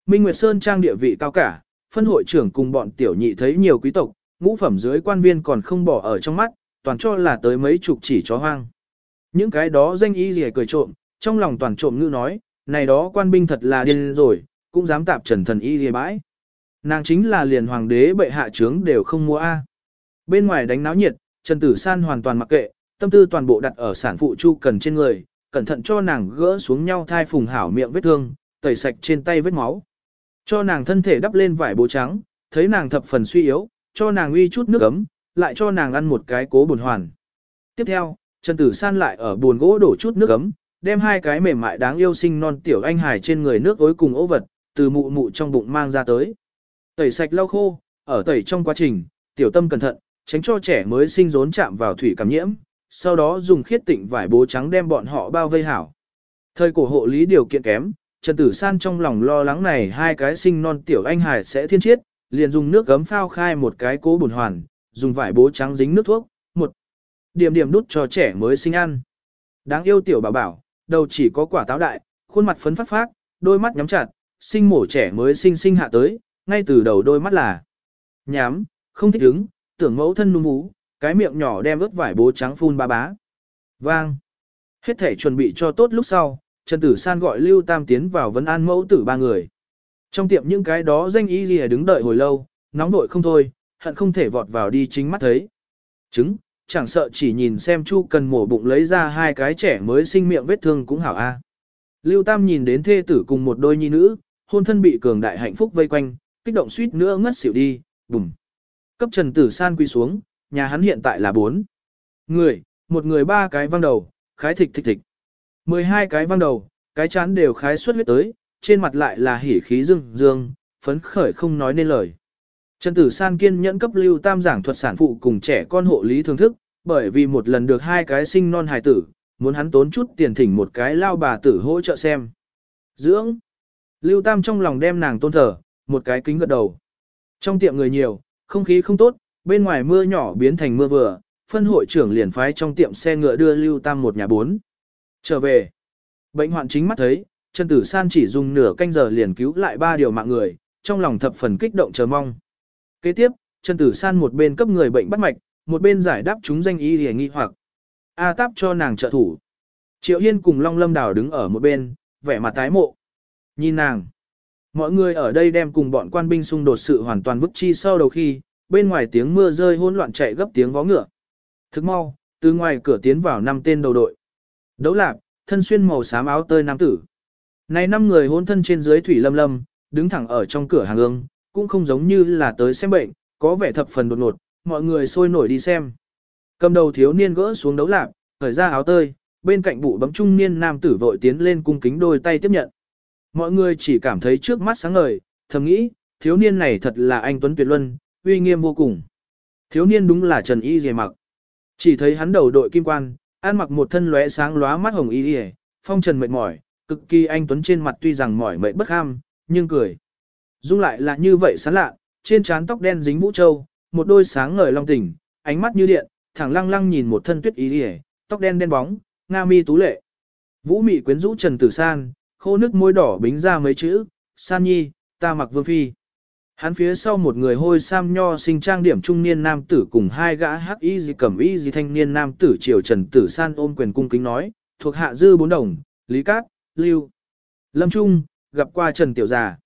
Minh Nguyệt Sơn trang địa vị cao cả, phân hội trưởng cùng bọn tiểu nhị thấy nhiều quý tộc, ngũ phẩm dưới quan viên còn không bỏ ở trong mắt, toàn cho là tới mấy chục chỉ chó hoang. Những cái đó danh y rìa cười trộm, trong lòng toàn trộm ngữ nói, này đó quan binh thật là điên rồi, cũng dám tạp trần thần y ghê bãi. Nàng chính là liền hoàng đế bệ hạ trướng đều không mua A. Bên ngoài đánh náo nhiệt, Trần Tử San hoàn toàn mặc kệ, tâm tư toàn bộ đặt ở sản phụ Chu Cần trên người, cẩn thận cho nàng gỡ xuống nhau thai phùng hảo miệng vết thương, tẩy sạch trên tay vết máu. Cho nàng thân thể đắp lên vải bố trắng, thấy nàng thập phần suy yếu, cho nàng uy chút nước ấm, lại cho nàng ăn một cái cố buồn hoàn. Tiếp theo, Trần Tử San lại ở buồn gỗ đổ chút nước ấm, đem hai cái mềm mại đáng yêu sinh non tiểu anh hải trên người nước ối cùng ố vật, từ mụ mụ trong bụng mang ra tới. Tẩy sạch lau khô, ở tẩy trong quá trình, tiểu tâm cẩn thận, tránh cho trẻ mới sinh rốn chạm vào thủy cảm nhiễm, sau đó dùng khiết tịnh vải bố trắng đem bọn họ bao vây hảo. Thời cổ hộ lý điều kiện kém, Trần Tử San trong lòng lo lắng này hai cái sinh non tiểu anh hải sẽ thiên chiết, liền dùng nước gấm phao khai một cái cố bùn hoàn, dùng vải bố trắng dính nước thuốc, một điểm điểm đút cho trẻ mới sinh ăn. Đáng yêu tiểu bảo bảo, đầu chỉ có quả táo đại, khuôn mặt phấn phát phát, đôi mắt nhắm chặt, sinh mổ trẻ mới sinh sinh hạ tới, ngay từ đầu đôi mắt là nhám, không thích đứng, tưởng mẫu thân nung vú, cái miệng nhỏ đem ướt vải bố trắng phun ba bá. Vang. Hết thể chuẩn bị cho tốt lúc sau, Trần Tử San gọi Lưu Tam tiến vào vấn an mẫu tử ba người. Trong tiệm những cái đó danh y gì đứng đợi hồi lâu, nóng vội không thôi, hận không thể vọt vào đi chính mắt thấy. trứng chẳng sợ chỉ nhìn xem Chu cần mổ bụng lấy ra hai cái trẻ mới sinh miệng vết thương cũng hảo a. À. Lưu Tam nhìn đến thê tử cùng một đôi nhi nữ, hôn thân bị cường đại hạnh phúc vây quanh, kích động suýt nữa ngất xỉu đi, bùm. Cấp Trần Tử San quy xuống, nhà hắn hiện tại là bốn người, một người ba cái văng đầu, khái thịch thịch thịch. mười hai cái văng đầu, cái chán đều khái xuất huyết tới, trên mặt lại là hỉ khí dương dương, phấn khởi không nói nên lời. Trần Tử San kiên nhẫn cấp lưu tam giảng thuật sản phụ cùng trẻ con hộ lý thưởng thức, bởi vì một lần được hai cái sinh non hài tử, muốn hắn tốn chút tiền thỉnh một cái lao bà tử hỗ trợ xem. Dưỡng. Lưu Tam trong lòng đem nàng tôn thờ, một cái kính gật đầu. Trong tiệm người nhiều, không khí không tốt, bên ngoài mưa nhỏ biến thành mưa vừa, phân hội trưởng liền phái trong tiệm xe ngựa đưa Lưu Tam một nhà bốn. Trở về. Bệnh hoạn chính mắt thấy, Trần Tử San chỉ dùng nửa canh giờ liền cứu lại ba điều mạng người, trong lòng thập phần kích động chờ mong. Kế tiếp, Trần Tử San một bên cấp người bệnh bắt mạch, một bên giải đáp chúng danh y hề nghi hoặc. A táp cho nàng trợ thủ. Triệu Hiên cùng Long Lâm Đào đứng ở một bên, vẻ mặt tái mộ. Nhìn nàng. Mọi người ở đây đem cùng bọn quan binh xung đột sự hoàn toàn vứt chi sau đầu khi, bên ngoài tiếng mưa rơi hỗn loạn chạy gấp tiếng vó ngựa. Thức mau, từ ngoài cửa tiến vào năm tên đầu đội. Đấu lạc, thân xuyên màu xám áo tơi nam tử. Này năm người hôn thân trên dưới thủy lâm lâm, đứng thẳng ở trong cửa hàng ương, cũng không giống như là tới xem bệnh, có vẻ thập phần đột ngột, mọi người sôi nổi đi xem. Cầm đầu thiếu niên gỡ xuống đấu lạc, khởi ra áo tơi, bên cạnh bụ bấm trung niên nam tử vội tiến lên cung kính đôi tay tiếp nhận. Mọi người chỉ cảm thấy trước mắt sáng ngời, thầm nghĩ, thiếu niên này thật là anh Tuấn Tuyệt Luân, uy nghiêm vô cùng. Thiếu niên đúng là Trần Y Dì mặc. Chỉ thấy hắn đầu đội kim quan, ăn mặc một thân lóe sáng lóa mắt hồng y phong trần mệt mỏi, cực kỳ anh Tuấn trên mặt tuy rằng mỏi mệt bất ham, nhưng cười. Dung lại là như vậy sán lạ, trên trán tóc đen dính vũ châu, một đôi sáng ngời long tỉnh, ánh mắt như điện, thẳng lăng lăng nhìn một thân tuyết ý dì tóc đen đen bóng, nga mi tú lệ. Vũ mị quyến rũ Trần Tử San, khô nước môi đỏ bính ra mấy chữ, San Nhi, ta mặc vương phi. Hắn phía sau một người hôi sam nho sinh trang điểm trung niên nam tử cùng hai gã hắc y gì cẩm y gì thanh niên nam tử triều Trần Tử San ôm quyền cung kính nói, thuộc hạ dư bốn đồng, Lý Cát, Lưu, Lâm Trung, gặp qua Trần Tiểu Già.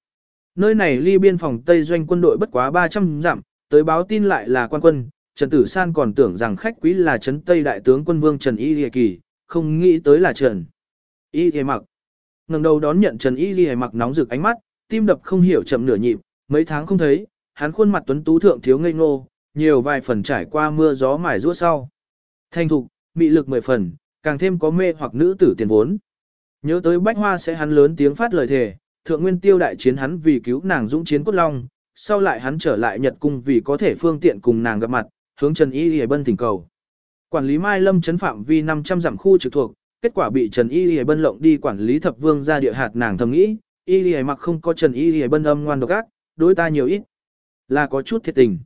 Nơi này ly biên phòng Tây doanh quân đội bất quá 300 dặm, tới báo tin lại là quan quân, Trần Tử San còn tưởng rằng khách quý là Trấn Tây Đại tướng quân vương Trần Y Lìa Kỳ, không nghĩ tới là Trần Y Lìa Mặc ngẩng đầu đón nhận Trần Y Ghi mặc nóng rực ánh mắt, tim đập không hiểu chậm nửa nhịp, mấy tháng không thấy, hắn khuôn mặt tuấn tú thượng thiếu ngây ngô, nhiều vài phần trải qua mưa gió mải rũa sau. Thanh thục, mị lực mười phần, càng thêm có mê hoặc nữ tử tiền vốn. Nhớ tới bách hoa sẽ hắn lớn tiếng phát lời thề, thượng nguyên tiêu đại chiến hắn vì cứu nàng dũng chiến cốt long, sau lại hắn trở lại Nhật cung vì có thể phương tiện cùng nàng gặp mặt, hướng Trần Y Lìa Bân thỉnh cầu. Quản lý Mai Lâm chấn phạm vi 500 dặm khu trực thuộc, kết quả bị Trần Y Y Bân lộng đi quản lý thập vương ra địa hạt nàng thầm nghĩ, y Y mặc không có trần y Y bân âm ngoan độc ác, đối ta nhiều ít. Là có chút thiệt tình.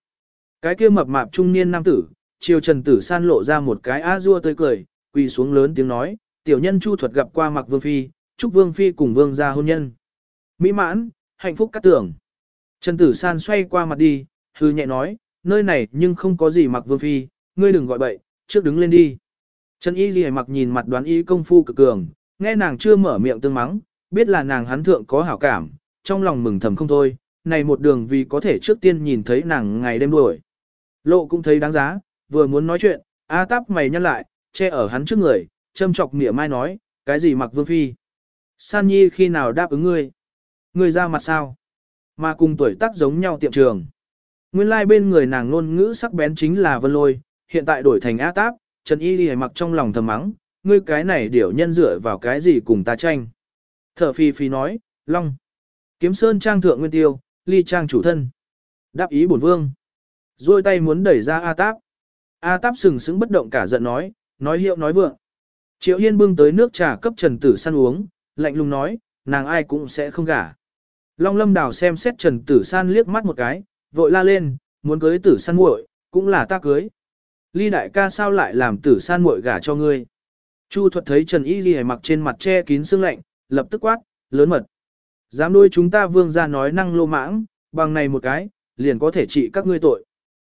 Cái kia mập mạp trung niên nam tử, chiều trần tử san lộ ra một cái a dua tươi cười, quỳ xuống lớn tiếng nói, tiểu nhân chu thuật gặp qua mặc vương phi, chúc vương phi cùng vương gia hôn nhân. Mỹ mãn, hạnh phúc cắt tưởng. Trần tử san xoay qua mặt đi, hư nhẹ nói, nơi này nhưng không có gì mặc vương phi, ngươi đừng gọi bậy, trước đứng lên đi. Trần y ghi mặc nhìn mặt đoán y công phu cực cường, nghe nàng chưa mở miệng tương mắng, biết là nàng hắn thượng có hảo cảm, trong lòng mừng thầm không thôi, này một đường vì có thể trước tiên nhìn thấy nàng ngày đêm đuổi. Lộ cũng thấy đáng giá, vừa muốn nói chuyện, A táp mày nhăn lại, che ở hắn trước người, châm chọc mỉa mai nói, cái gì mặc vương phi. San Nhi khi nào đáp ứng ngươi? Người ra mặt sao? Mà cùng tuổi tác giống nhau tiệm trường. Nguyên lai like bên người nàng ngôn ngữ sắc bén chính là vân lôi, hiện tại đổi thành A táp, Trần Y Lì mặc trong lòng thầm mắng, ngươi cái này điểu nhân dựa vào cái gì cùng ta tranh. Thở phi phi nói, Long. Kiếm sơn trang thượng nguyên tiêu, ly trang chủ thân. Đáp ý bổn vương. Rồi tay muốn đẩy ra A táp. A táp sừng sững bất động cả giận nói, nói hiệu nói vượng. Triệu Hiên bưng tới nước trà cấp Trần Tử săn uống, lạnh lùng nói, nàng ai cũng sẽ không gả. Long Lâm Đào xem xét Trần Tử San liếc mắt một cái, vội la lên, muốn cưới Tử San muội, cũng là ta cưới. Ly đại ca sao lại làm Tử San muội gả cho ngươi? Chu Thuật thấy Trần Y Ghi mặc trên mặt che kín sương lạnh, lập tức quát, lớn mật. Dám đôi chúng ta vương ra nói năng lô mãng, bằng này một cái, liền có thể trị các ngươi tội.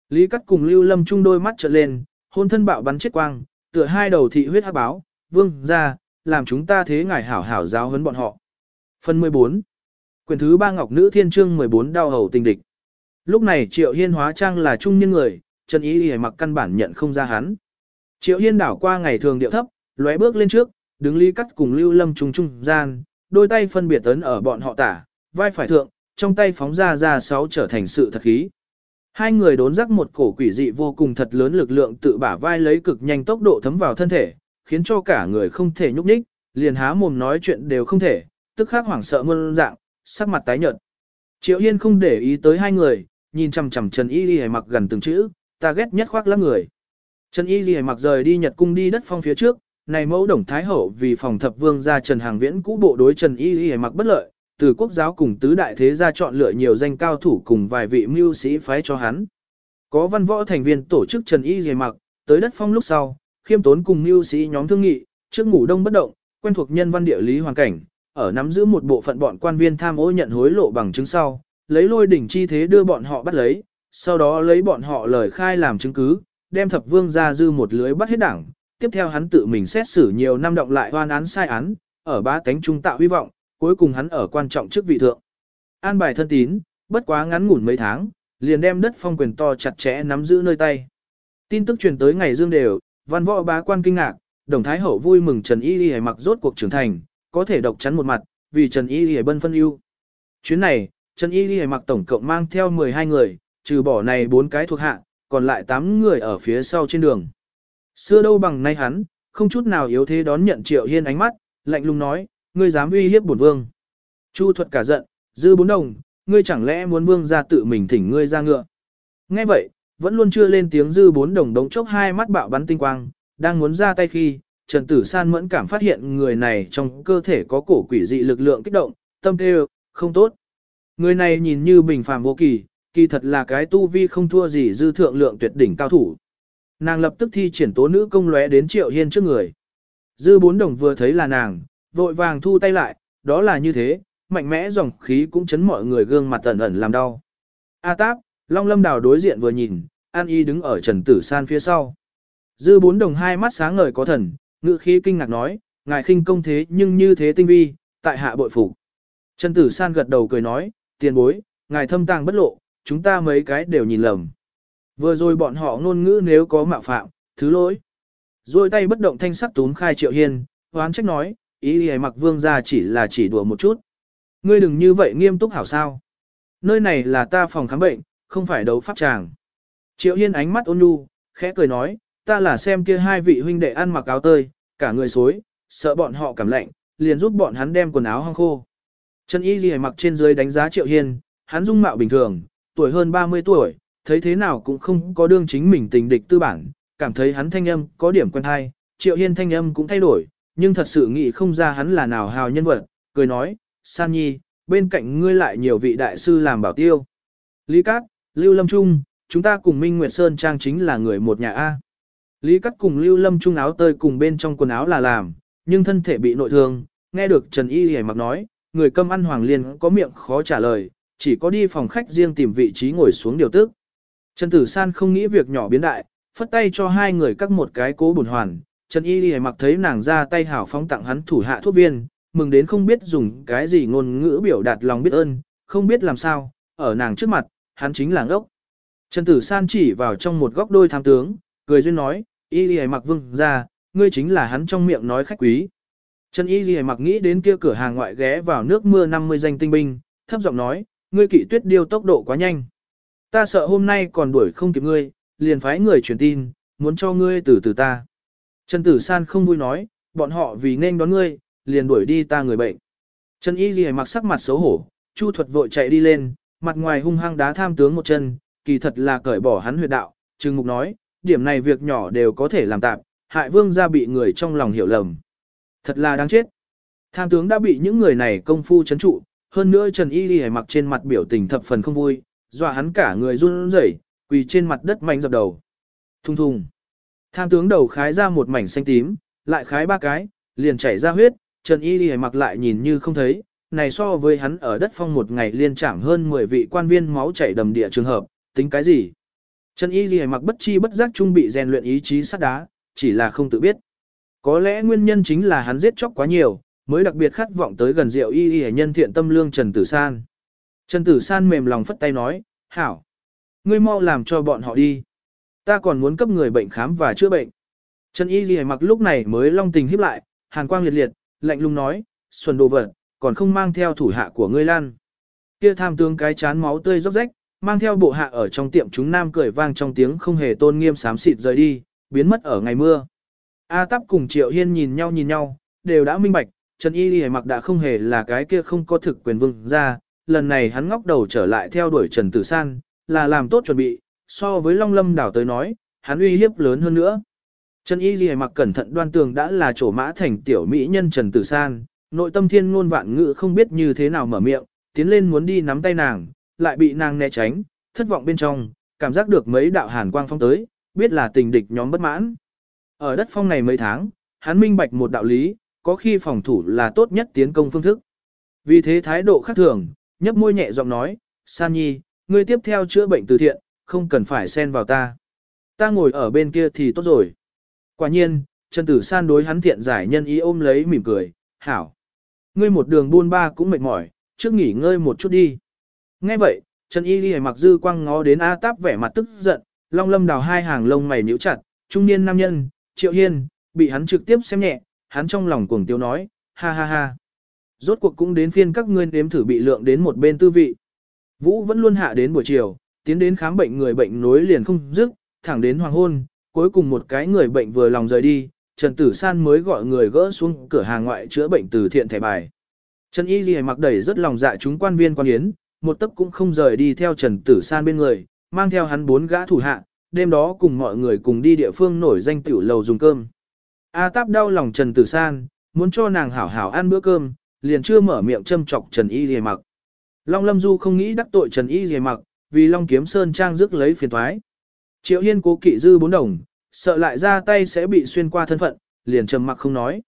Lý Cắt cùng Lưu Lâm chung đôi mắt trợn lên, hôn thân bạo bắn chết quang, tựa hai đầu thị huyết hắc báo, vương ra, làm chúng ta thế ngài hảo hảo giáo huấn bọn họ. Phần 14 Quyền thứ ba Ngọc Nữ Thiên Trương 14 đau hầu tình địch. Lúc này Triệu Hiên hóa trang là trung niên người, Trần Ý Y mặc căn bản nhận không ra hắn. Triệu Hiên đảo qua ngày thường điệu thấp, lóe bước lên trước, đứng ly Cắt cùng Lưu Lâm trùng trung gian, đôi tay phân biệt tấn ở bọn họ tả, vai phải thượng, trong tay phóng ra ra sáu trở thành sự thật khí. Hai người đốn rắc một cổ quỷ dị vô cùng thật lớn lực lượng tự bả vai lấy cực nhanh tốc độ thấm vào thân thể, khiến cho cả người không thể nhúc nhích, liền há mồm nói chuyện đều không thể, tức khắc hoảng sợ muôn dạng, sắc mặt tái nhợt. Triệu yên không để ý tới hai người, nhìn chằm chằm Trần Y Ghi mặc gần từng chữ, ta ghét nhất khoác lác người. Trần Y Ghi mặc rời đi Nhật cung đi đất phong phía trước, này mẫu đồng thái hậu vì phòng thập vương gia Trần Hàng Viễn cũ bộ đối Trần Y Ghi mặc bất lợi, từ quốc giáo cùng tứ đại thế gia chọn lựa nhiều danh cao thủ cùng vài vị mưu sĩ phái cho hắn. Có văn võ thành viên tổ chức Trần Y Dề Mặc, tới đất phong lúc sau, khiêm tốn cùng mưu sĩ nhóm thương nghị, trước ngủ đông bất động, quen thuộc nhân văn địa lý hoàn cảnh, ở nắm giữ một bộ phận bọn quan viên tham ô nhận hối lộ bằng chứng sau, lấy lôi đỉnh chi thế đưa bọn họ bắt lấy, sau đó lấy bọn họ lời khai làm chứng cứ, đem thập vương ra dư một lưới bắt hết đảng, tiếp theo hắn tự mình xét xử nhiều năm động lại hoan án sai án, ở ba cánh trung tạo hy vọng, cuối cùng hắn ở quan trọng chức vị thượng. An bài thân tín, bất quá ngắn ngủn mấy tháng, liền đem đất phong quyền to chặt chẽ nắm giữ nơi tay. Tin tức truyền tới ngày dương đều, văn võ bá quan kinh ngạc, đồng thái hậu vui mừng Trần Y Y mặc rốt cuộc trưởng thành, có thể độc chắn một mặt, vì Trần Y Y bân phân ưu. Chuyến này, Trần Y Y mặc tổng cộng mang theo 12 người, trừ bỏ này bốn cái thuộc hạ, còn lại 8 người ở phía sau trên đường. Xưa đâu bằng nay hắn, không chút nào yếu thế đón nhận Triệu Hiên ánh mắt, lạnh lùng nói, ngươi dám uy hiếp bổn vương. Chu thuật cả giận, dư bốn đồng, ngươi chẳng lẽ muốn vương ra tự mình thỉnh ngươi ra ngựa. Nghe vậy, vẫn luôn chưa lên tiếng dư bốn đồng đống chốc hai mắt bạo bắn tinh quang, đang muốn ra tay khi, Trần Tử San mẫn cảm phát hiện người này trong cơ thể có cổ quỷ dị lực lượng kích động, tâm tê không tốt. Người này nhìn như bình phàm vô kỳ, kỳ thật là cái tu vi không thua gì dư thượng lượng tuyệt đỉnh cao thủ. Nàng lập tức thi triển tố nữ công lóe đến Triệu Hiên trước người. Dư bốn đồng vừa thấy là nàng, vội vàng thu tay lại, đó là như thế, mạnh mẽ dòng khí cũng chấn mọi người gương mặt ẩn ẩn làm đau. A táp, Long Lâm Đào đối diện vừa nhìn, An Y đứng ở Trần Tử San phía sau. Dư bốn đồng hai mắt sáng ngời có thần, ngự khí kinh ngạc nói, ngài khinh công thế nhưng như thế tinh vi, tại hạ bội phục. Trần Tử San gật đầu cười nói, tiền bối, ngài thâm tàng bất lộ, chúng ta mấy cái đều nhìn lầm. Vừa rồi bọn họ ngôn ngữ nếu có mạo phạm, thứ lỗi. Rồi tay bất động thanh sắc túm khai triệu hiên, hoán trách nói, ý ý mặc vương ra chỉ là chỉ đùa một chút. Ngươi đừng như vậy nghiêm túc hảo sao. Nơi này là ta phòng khám bệnh, không phải đấu pháp tràng. Triệu Hiên ánh mắt ôn nhu, khẽ cười nói, ta là xem kia hai vị huynh đệ ăn mặc áo tơi, cả người xối, sợ bọn họ cảm lạnh, liền giúp bọn hắn đem quần áo hong khô. Trần Y Ghi mặc trên dưới đánh giá Triệu Hiên, hắn dung mạo bình thường, tuổi hơn 30 tuổi, thấy thế nào cũng không có đương chính mình tình địch tư bản, cảm thấy hắn thanh âm có điểm quen hay, Triệu Hiên thanh âm cũng thay đổi, nhưng thật sự nghĩ không ra hắn là nào hào nhân vật, cười nói, San Nhi, bên cạnh ngươi lại nhiều vị đại sư làm bảo tiêu. Lý Cát, Lưu Lâm Trung, chúng ta cùng Minh Nguyệt Sơn Trang chính là người một nhà A. Lý Cát cùng Lưu Lâm Trung áo tơi cùng bên trong quần áo là làm, nhưng thân thể bị nội thương, nghe được Trần Y hề mặc nói, người câm ăn Hoàng Liên có miệng khó trả lời, chỉ có đi phòng khách riêng tìm vị trí ngồi xuống điều tức. Trần Tử San không nghĩ việc nhỏ biến đại, phất tay cho hai người cắt một cái cố bùn hoàn. Trần Y Lì mặc thấy nàng ra tay hảo phóng tặng hắn thủ hạ thuốc viên, mừng đến không biết dùng cái gì ngôn ngữ biểu đạt lòng biết ơn, không biết làm sao, ở nàng trước mặt, hắn chính là ngốc. Trần Tử San chỉ vào trong một góc đôi tham tướng, cười duyên nói, Y Lì mặc vương ra, ngươi chính là hắn trong miệng nói khách quý. Trần Y Lì mặc nghĩ đến kia cửa hàng ngoại ghé vào nước mưa 50 danh tinh binh, thấp giọng nói, ngươi kỵ tuyết điêu tốc độ quá nhanh. Ta sợ hôm nay còn đuổi không kịp ngươi, liền phái người truyền tin, muốn cho ngươi từ từ ta. Trần Tử San không vui nói, bọn họ vì nên đón ngươi, liền đuổi đi ta người bệnh. Trần Y Ghi mặc sắc mặt xấu hổ, Chu thuật vội chạy đi lên, mặt ngoài hung hăng đá tham tướng một chân, kỳ thật là cởi bỏ hắn huyệt đạo, Trừng Mục nói, điểm này việc nhỏ đều có thể làm tạm, hại vương gia bị người trong lòng hiểu lầm. Thật là đáng chết. Tham tướng đã bị những người này công phu chấn trụ, hơn nữa Trần Y Ghi mặc trên mặt biểu tình thập phần không vui, dọa hắn cả người run rẩy, quỳ trên mặt đất mạnh dập đầu. Thung thùng. Tham tướng đầu khái ra một mảnh xanh tím, lại khái ba cái, liền chảy ra huyết, Trần Y Lì mặc lại nhìn như không thấy, này so với hắn ở đất phong một ngày liên trảm hơn 10 vị quan viên máu chảy đầm địa trường hợp, tính cái gì? Trần Y Ghi mặc bất chi bất giác trung bị rèn luyện ý chí sắt đá, chỉ là không tự biết. Có lẽ nguyên nhân chính là hắn giết chóc quá nhiều, mới đặc biệt khát vọng tới gần rượu Y Ghi nhân thiện tâm lương Trần Tử San. Trần Tử San mềm lòng phất tay nói, hảo. Ngươi mau làm cho bọn họ đi. Ta còn muốn cấp người bệnh khám và chữa bệnh. Trần Y Ghi mặc lúc này mới long tình hiếp lại, hàn quang liệt liệt, lạnh lùng nói, xuân đồ vật, còn không mang theo thủ hạ của ngươi lan. Kia tham tướng cái chán máu tươi róc rách, mang theo bộ hạ ở trong tiệm chúng nam cười vang trong tiếng không hề tôn nghiêm sám xịt rời đi, biến mất ở ngày mưa. A Tắp cùng Triệu Hiên nhìn nhau nhìn nhau, đều đã minh bạch, Trần Y Ghi mặc đã không hề là cái kia không có thực quyền vương ra, lần này hắn ngóc đầu trở lại theo đuổi Trần Tử San, là làm tốt chuẩn bị, so với Long Lâm đảo tới nói, hắn uy hiếp lớn hơn nữa. Trần Y Ghi mặc cẩn thận đoan tường đã là chỗ mã thành tiểu mỹ nhân Trần Tử San, nội tâm thiên ngôn vạn ngữ không biết như thế nào mở miệng, tiến lên muốn đi nắm tay nàng, lại bị nàng né tránh, thất vọng bên trong, cảm giác được mấy đạo hàn quang phong tới, biết là tình địch nhóm bất mãn. Ở đất phong này mấy tháng, hắn minh bạch một đạo lý, có khi phòng thủ là tốt nhất tiến công phương thức. Vì thế thái độ khác thường, nhấp môi nhẹ giọng nói, San Nhi, ngươi tiếp theo chữa bệnh từ thiện, không cần phải xen vào ta. Ta ngồi ở bên kia thì tốt rồi. Quả nhiên, Trần Tử San đối hắn thiện giải nhân ý ôm lấy mỉm cười, hảo. Ngươi một đường buôn ba cũng mệt mỏi, trước nghỉ ngơi một chút đi. Nghe vậy, Trần Y Ghi mặc dư quang ngó đến A Táp vẻ mặt tức giận, long lâm đào hai hàng lông mày nhíu chặt, trung niên nam nhân, Triệu Hiên, bị hắn trực tiếp xem nhẹ, hắn trong lòng cuồng tiêu nói, ha ha ha. Rốt cuộc cũng đến phiên các ngươi nếm thử bị lượng đến một bên tư vị. Vũ vẫn luôn hạ đến buổi chiều, tiến đến khám bệnh người bệnh nối liền không dứt, thẳng đến hoàng hôn, cuối cùng một cái người bệnh vừa lòng rời đi, Trần Tử San mới gọi người gỡ xuống cửa hàng ngoại chữa bệnh từ thiện thẻ bài. Trần Y Ghi mặc đẩy rất lòng dạ chúng quan viên quan yến, một tấc cũng không rời đi theo Trần Tử San bên người, mang theo hắn bốn gã thủ hạ, đêm đó cùng mọi người cùng đi địa phương nổi danh tiểu lầu dùng cơm. A Táp đau lòng Trần Tử San, muốn cho nàng hảo hảo ăn bữa cơm, liền chưa mở miệng châm chọc Trần Y Liề mặc. Long Lâm Du không nghĩ đắc tội Trần Y Liề mặc, vì Long Kiếm Sơn trang rước lấy phiền toái. Triệu Hiên cố kỵ dư bốn đồng, sợ lại ra tay sẽ bị xuyên qua thân phận, liền trầm mặc không nói.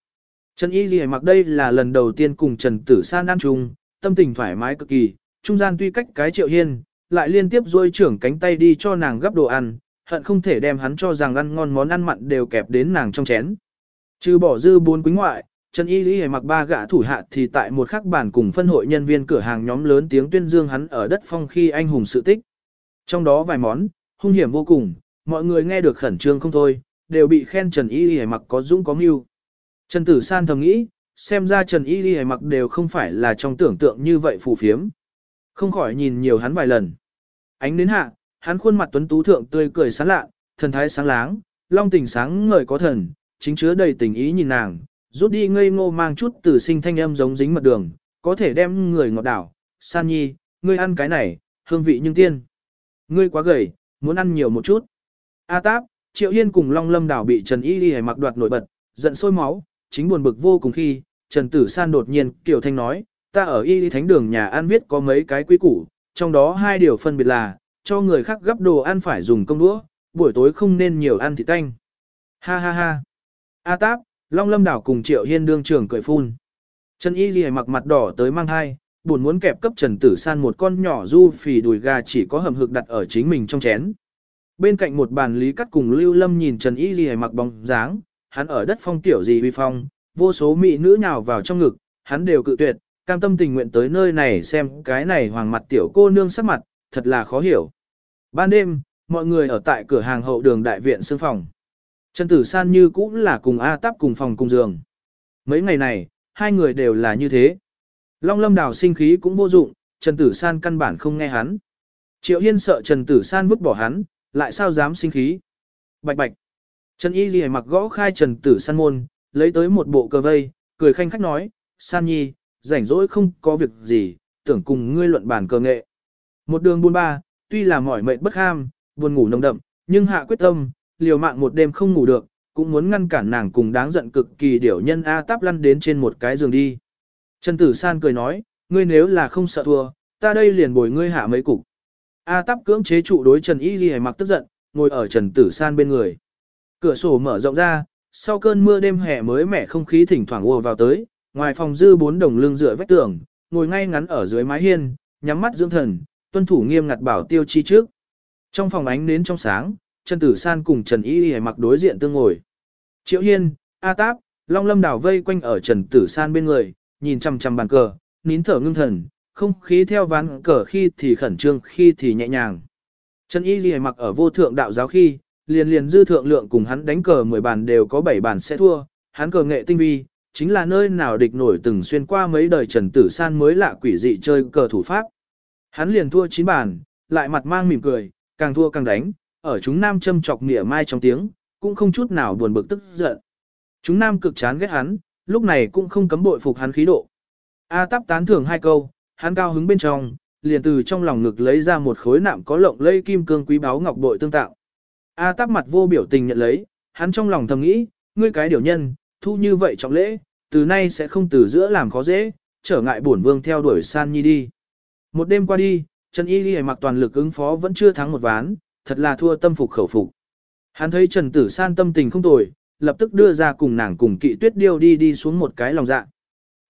Trần Y Dề mặc đây là lần đầu tiên cùng Trần Tử San ăn chung, tâm tình thoải mái cực kỳ, trung gian tuy cách cái Triệu Hiên, lại liên tiếp duỗi trưởng cánh tay đi cho nàng gấp đồ ăn, hận không thể đem hắn cho rằng ăn ngon món ăn mặn đều kẹp đến nàng trong chén. Trừ bỏ dư bốn quý ngoại, Trần Y Lý mặc ba gã thủ hạ thì tại một khắc bản cùng phân hội nhân viên cửa hàng nhóm lớn tiếng tuyên dương hắn ở đất phong khi anh hùng sự tích. Trong đó vài món, hung hiểm vô cùng, mọi người nghe được khẩn trương không thôi, đều bị khen Trần Y Lý mặc có dũng có mưu. Trần Tử San thầm nghĩ, xem ra Trần Y Lý mặc đều không phải là trong tưởng tượng như vậy phù phiếm. Không khỏi nhìn nhiều hắn vài lần. Ánh đến hạ, hắn khuôn mặt tuấn tú thượng tươi cười sáng lạ, thần thái sáng láng, long tình sáng ngời có thần, chính chứa đầy tình ý nhìn nàng, rút đi ngây ngô mang chút từ sinh thanh âm giống dính mật đường, có thể đem người ngọt đảo. San nhi, ngươi ăn cái này, hương vị nhưng tiên. Ngươi quá gầy, muốn ăn nhiều một chút. A táp, triệu hiên cùng long lâm đảo bị Trần Y Y mặc đoạt nổi bật, giận sôi máu, chính buồn bực vô cùng khi, Trần Tử San đột nhiên, kiểu thanh nói, ta ở y thánh đường nhà ăn viết có mấy cái quy củ, trong đó hai điều phân biệt là, cho người khác gấp đồ ăn phải dùng công đũa, buổi tối không nên nhiều ăn thịt tanh. Ha ha ha. A táp, Long Lâm Đảo cùng Triệu Hiên đương trưởng cười phun. Trần Y Ghi mặc mặt đỏ tới mang hai, buồn muốn kẹp cấp Trần Tử San một con nhỏ du phì đùi gà chỉ có hầm hực đặt ở chính mình trong chén. Bên cạnh một bàn lý cắt cùng Lưu Lâm nhìn Trần Y Ghi mặc bóng dáng, hắn ở đất phong tiểu gì vi phong, vô số mỹ nữ nhào vào trong ngực, hắn đều cự tuyệt, cam tâm tình nguyện tới nơi này xem cái này hoàng mặt tiểu cô nương sắc mặt, thật là khó hiểu. Ban đêm, mọi người ở tại cửa hàng hậu đường đại viện sương phòng. Trần Tử San như cũng là cùng A Táp cùng phòng cùng giường. Mấy ngày này, hai người đều là như thế. Long lâm đào sinh khí cũng vô dụng, Trần Tử San căn bản không nghe hắn. Triệu Hiên sợ Trần Tử San vứt bỏ hắn, lại sao dám sinh khí. Bạch bạch. Trần Y Ghi mặc gõ khai Trần Tử San môn, lấy tới một bộ cờ vây, cười khanh khách nói, San Nhi, rảnh rỗi không có việc gì, tưởng cùng ngươi luận bàn cờ nghệ. Một đường buôn ba, tuy là mỏi mệt bất ham, buồn ngủ nồng đậm, nhưng hạ quyết tâm, liều mạng một đêm không ngủ được, cũng muốn ngăn cản nàng cùng đáng giận cực kỳ điểu nhân A táp lăn đến trên một cái giường đi. Trần Tử San cười nói, ngươi nếu là không sợ thua, ta đây liền bồi ngươi hạ mấy cục. A táp cưỡng chế trụ đối Trần Y Ghi mặc tức giận, ngồi ở Trần Tử San bên người. Cửa sổ mở rộng ra, sau cơn mưa đêm hè mới mẻ không khí thỉnh thoảng ùa vào tới, ngoài phòng dư bốn đồng lương dựa vách tường, ngồi ngay ngắn ở dưới mái hiên, nhắm mắt dưỡng thần, tuân thủ nghiêm ngặt bảo tiêu chi trước. Trong phòng ánh nến trong sáng, Trần Tử San cùng Trần Y Y mặc đối diện tương ngồi. Triệu Hiên, A Táp, Long Lâm đảo vây quanh ở Trần Tử San bên người, nhìn chằm chằm bàn cờ, nín thở ngưng thần, không khí theo ván cờ khi thì khẩn trương khi thì nhẹ nhàng. Trần Y Y mặc ở vô thượng đạo giáo khi, liền liền dư thượng lượng cùng hắn đánh cờ 10 bàn đều có 7 bàn sẽ thua, hắn cờ nghệ tinh vi, chính là nơi nào địch nổi từng xuyên qua mấy đời Trần Tử San mới lạ quỷ dị chơi cờ thủ pháp. Hắn liền thua chín bàn, lại mặt mang mỉm cười, càng thua càng đánh, ở chúng nam châm chọc nghĩa mai trong tiếng, cũng không chút nào buồn bực tức giận. Chúng nam cực chán ghét hắn, lúc này cũng không cấm bội phục hắn khí độ. A tắp tán thưởng hai câu, hắn cao hứng bên trong, liền từ trong lòng ngực lấy ra một khối nạm có lộng lây kim cương quý báu ngọc bội tương tạo. A tắp mặt vô biểu tình nhận lấy, hắn trong lòng thầm nghĩ, ngươi cái điều nhân, thu như vậy trọng lễ, từ nay sẽ không từ giữa làm khó dễ, trở ngại bổn vương theo đuổi san nhi đi. Một đêm qua đi, Trần Y Ghi mặc toàn lực ứng phó vẫn chưa thắng một ván, thật là thua tâm phục khẩu phục. Hắn thấy Trần Tử San tâm tình không tồi, lập tức đưa ra cùng nàng cùng kỵ tuyết điêu đi đi xuống một cái lòng dạ.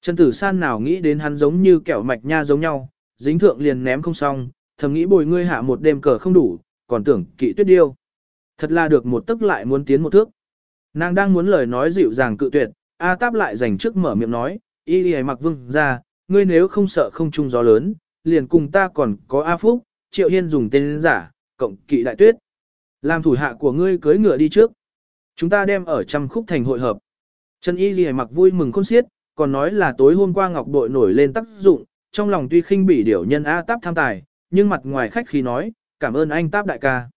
Trần Tử San nào nghĩ đến hắn giống như kẹo mạch nha giống nhau, dính thượng liền ném không xong, thầm nghĩ bồi ngươi hạ một đêm cờ không đủ, còn tưởng kỵ tuyết điêu. Thật là được một tức lại muốn tiến một thước. Nàng đang muốn lời nói dịu dàng cự tuyệt, A Táp lại dành trước mở miệng nói, y đi mặc vương ra, ngươi nếu không sợ không chung gió lớn, liền cùng ta còn có A Phúc, Triệu Hiên dùng tên giả, cộng kỵ đại tuyết. Làm thủ hạ của ngươi cưới ngựa đi trước. Chúng ta đem ở trăm khúc thành hội hợp. Trần Y Ghi mặc vui mừng khôn xiết, còn nói là tối hôm qua Ngọc Bội nổi lên tác dụng, trong lòng tuy khinh bỉ điểu nhân A Táp tham tài, nhưng mặt ngoài khách khi nói, cảm ơn anh Táp đại ca.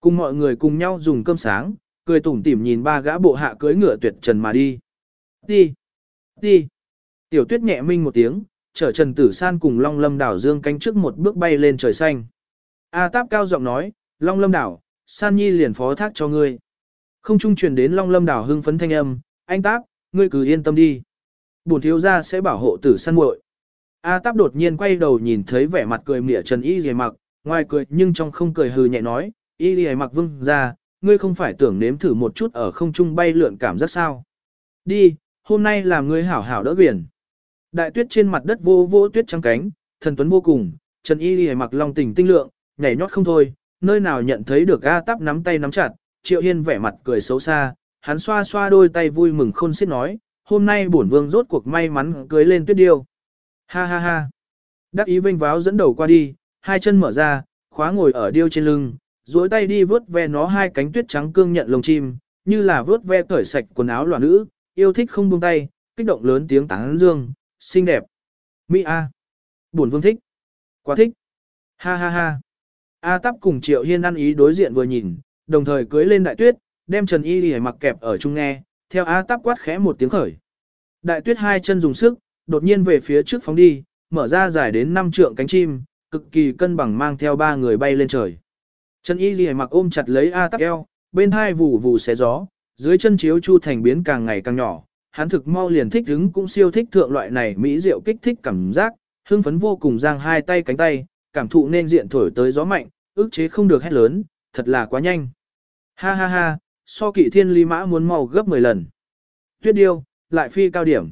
Cùng mọi người cùng nhau dùng cơm sáng, cười tủm tỉm nhìn ba gã bộ hạ cưới ngựa tuyệt trần mà đi. Đi! Đi! Tiểu tuyết nhẹ minh một tiếng, chở Trần Tử San cùng Long Lâm đảo dương cánh trước một bước bay lên trời xanh. A Táp cao giọng nói, Long Lâm đảo, San Nhi liền phó thác cho ngươi. Không trung truyền đến Long Lâm đảo hưng phấn thanh âm, anh Táp, ngươi cứ yên tâm đi. Bổn thiếu gia sẽ bảo hộ Tử San muội. A Táp đột nhiên quay đầu nhìn thấy vẻ mặt cười mỉa Trần Y Lì mặc, ngoài cười nhưng trong không cười hừ nhẹ nói, Y Lì mặc vương ra, ngươi không phải tưởng nếm thử một chút ở không trung bay lượn cảm giác sao. Đi, hôm nay làm ngươi hảo hảo đỡ biển. Đại tuyết trên mặt đất vô vô tuyết trắng cánh, thần tuấn vô cùng, Trần Y Lì mặc long tình tinh lượng, nhảy nhót không thôi, nơi nào nhận thấy được A Táp nắm tay nắm chặt, Triệu Hiên vẻ mặt cười xấu xa, hắn xoa xoa đôi tay vui mừng khôn xiết nói, hôm nay bổn vương rốt cuộc may mắn cưới lên tuyết điêu. Ha ha ha. Đắc ý vênh váo dẫn đầu qua đi, hai chân mở ra, khóa ngồi ở điêu trên lưng, duỗi tay đi vớt ve nó hai cánh tuyết trắng cương nhận lông chim, như là vớt ve cởi sạch quần áo loạn nữ, yêu thích không buông tay, kích động lớn tiếng tán dương, xinh đẹp. Mỹ A. Bổn vương thích. Quá thích. Ha ha ha. A Tắp cùng Triệu Hiên ăn ý đối diện vừa nhìn, đồng thời cưới lên đại tuyết, đem Trần Y Lì mặc kẹp ở trung nghe, theo A Tắp quát khẽ một tiếng khởi. Đại tuyết hai chân dùng sức, đột nhiên về phía trước phóng đi, mở ra dài đến năm trượng cánh chim, cực kỳ cân bằng mang theo ba người bay lên trời. Trần Y Ghi mặc ôm chặt lấy A Tắc eo, bên hai vù vù xé gió, dưới chân chiếu chu thành biến càng ngày càng nhỏ, hắn thực mau liền thích đứng cũng siêu thích thượng loại này mỹ diệu kích thích cảm giác, hưng phấn vô cùng giang hai tay cánh tay, cảm thụ nên diện thổi tới gió mạnh, ức chế không được hét lớn, thật là quá nhanh. Ha ha ha, so kỵ thiên ly mã muốn mau gấp 10 lần. Tuyết điêu, lại phi cao điểm.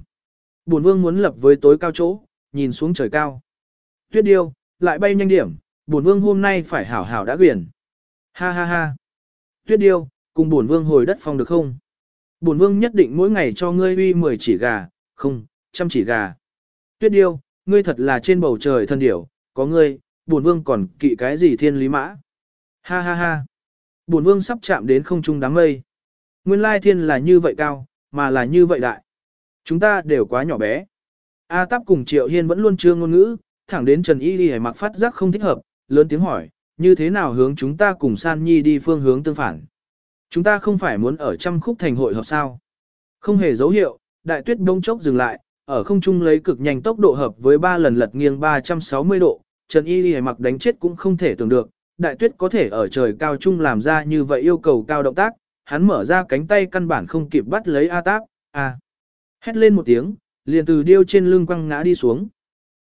Bổn vương muốn lập với tối cao chỗ, nhìn xuống trời cao. Tuyết điêu, lại bay nhanh điểm, bổn vương hôm nay phải hảo hảo đã quyền. Ha ha ha. Tuyết điêu, cùng bổn vương hồi đất phong được không? Bổn vương nhất định mỗi ngày cho ngươi uy 10 chỉ gà, không, trăm chỉ gà. Tuyết điêu, ngươi thật là trên bầu trời thân điểu, có ngươi, bổn vương còn kỵ cái gì thiên lý mã. Ha ha ha. Bổn vương sắp chạm đến không trung đám mây. Nguyên lai thiên là như vậy cao, mà là như vậy đại. Chúng ta đều quá nhỏ bé. A Táp cùng Triệu Hiên vẫn luôn chưa ngôn ngữ, thẳng đến Trần Y Y mặc phát giác không thích hợp, lớn tiếng hỏi, như thế nào hướng chúng ta cùng San Nhi đi phương hướng tương phản. Chúng ta không phải muốn ở trăm khúc thành hội hợp sao. Không hề dấu hiệu, đại tuyết đông chốc dừng lại, ở không trung lấy cực nhanh tốc độ hợp với 3 lần lật nghiêng 360 độ, Trần Y Y mặc đánh chết cũng không thể tưởng được, đại tuyết có thể ở trời cao trung làm ra như vậy yêu cầu cao động tác, hắn mở ra cánh tay căn bản không kịp bắt lấy A tác, A. Hét lên một tiếng, liền từ điêu trên lưng quăng ngã đi xuống.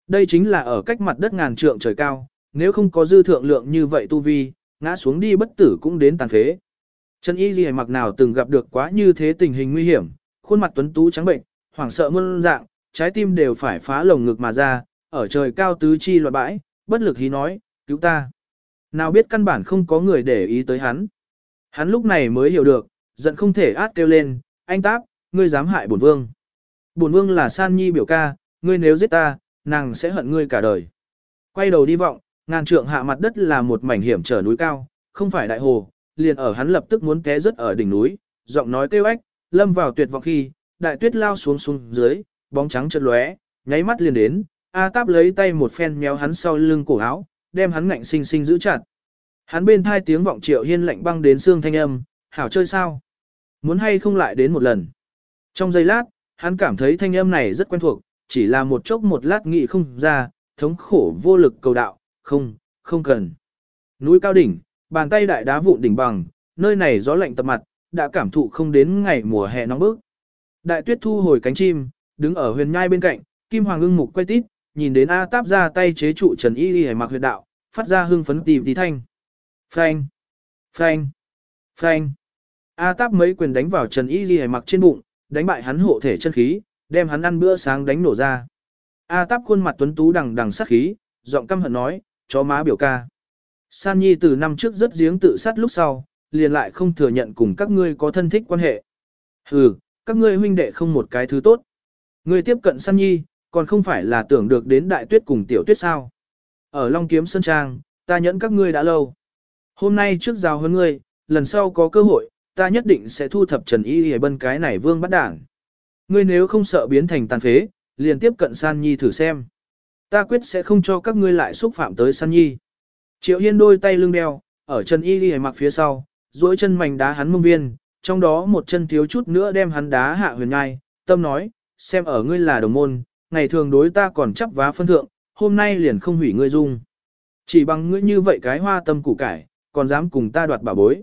Đây chính là ở cách mặt đất ngàn trượng trời cao, nếu không có dư thượng lượng như vậy tu vi, ngã xuống đi bất tử cũng đến tàn phế. Trần Y Ghi mặc nào từng gặp được quá như thế tình hình nguy hiểm, khuôn mặt tuấn tú trắng bệnh, hoảng sợ muôn dạng, trái tim đều phải phá lồng ngực mà ra, ở trời cao tứ chi loạn bãi, bất lực hí nói, cứu ta. Nào biết căn bản không có người để ý tới hắn. Hắn lúc này mới hiểu được, giận không thể át kêu lên, anh táp, ngươi dám hại bổn vương. Bổn vương là san nhi biểu ca, ngươi nếu giết ta, nàng sẽ hận ngươi cả đời. Quay đầu đi vọng, ngàn trượng hạ mặt đất là một mảnh hiểm trở núi cao, không phải đại hồ, liền ở hắn lập tức muốn té rớt ở đỉnh núi, giọng nói kêu ách, lâm vào tuyệt vọng khi, đại tuyết lao xuống xuống dưới, bóng trắng chợt lóe, nháy mắt liền đến, A Táp lấy tay một phen méo hắn sau lưng cổ áo, đem hắn ngạnh sinh sinh giữ chặt. Hắn bên thai tiếng vọng Triệu Hiên lạnh băng đến xương thanh âm, hảo chơi sao? Muốn hay không lại đến một lần? Trong giây lát, hắn cảm thấy thanh âm này rất quen thuộc, chỉ là một chốc một lát nghĩ không ra, thống khổ vô lực cầu đạo, không, không cần. Núi cao đỉnh, bàn tay đại đá vụn đỉnh bằng, nơi này gió lạnh tập mặt, đã cảm thụ không đến ngày mùa hè nóng bức. Đại tuyết thu hồi cánh chim, đứng ở huyền nhai bên cạnh, kim hoàng ưng mục quay tít, nhìn đến A táp ra tay chế trụ Trần Y Y mặc huyệt đạo, phát ra hưng phấn tìm tí thanh. Phanh, phanh, phanh. A táp mấy quyền đánh vào Trần Y Y mặc trên bụng, đánh bại hắn hộ thể chân khí, đem hắn ăn bữa sáng đánh nổ ra. A táp khuôn mặt tuấn tú đằng đằng sát khí, giọng căm hận nói, chó má biểu ca. San Nhi từ năm trước rất giếng tự sát lúc sau, liền lại không thừa nhận cùng các ngươi có thân thích quan hệ. Hừ, các ngươi huynh đệ không một cái thứ tốt. Ngươi tiếp cận San Nhi, còn không phải là tưởng được đến đại tuyết cùng tiểu tuyết sao. Ở Long Kiếm Sơn Trang, ta nhẫn các ngươi đã lâu. Hôm nay trước giao hơn ngươi, lần sau có cơ hội, ta nhất định sẽ thu thập Trần Y Y bân cái này vương bắt đảng. Ngươi nếu không sợ biến thành tàn phế, liền tiếp cận San Nhi thử xem. Ta quyết sẽ không cho các ngươi lại xúc phạm tới San Nhi. Triệu Hiên đôi tay lưng đeo, ở chân Y Y mặc phía sau, duỗi chân mảnh đá hắn mông viên, trong đó một chân thiếu chút nữa đem hắn đá hạ huyền ngai, tâm nói, xem ở ngươi là đồng môn, ngày thường đối ta còn chấp vá phân thượng, hôm nay liền không hủy ngươi dung. Chỉ bằng ngươi như vậy cái hoa tâm củ cải, còn dám cùng ta đoạt bảo bối.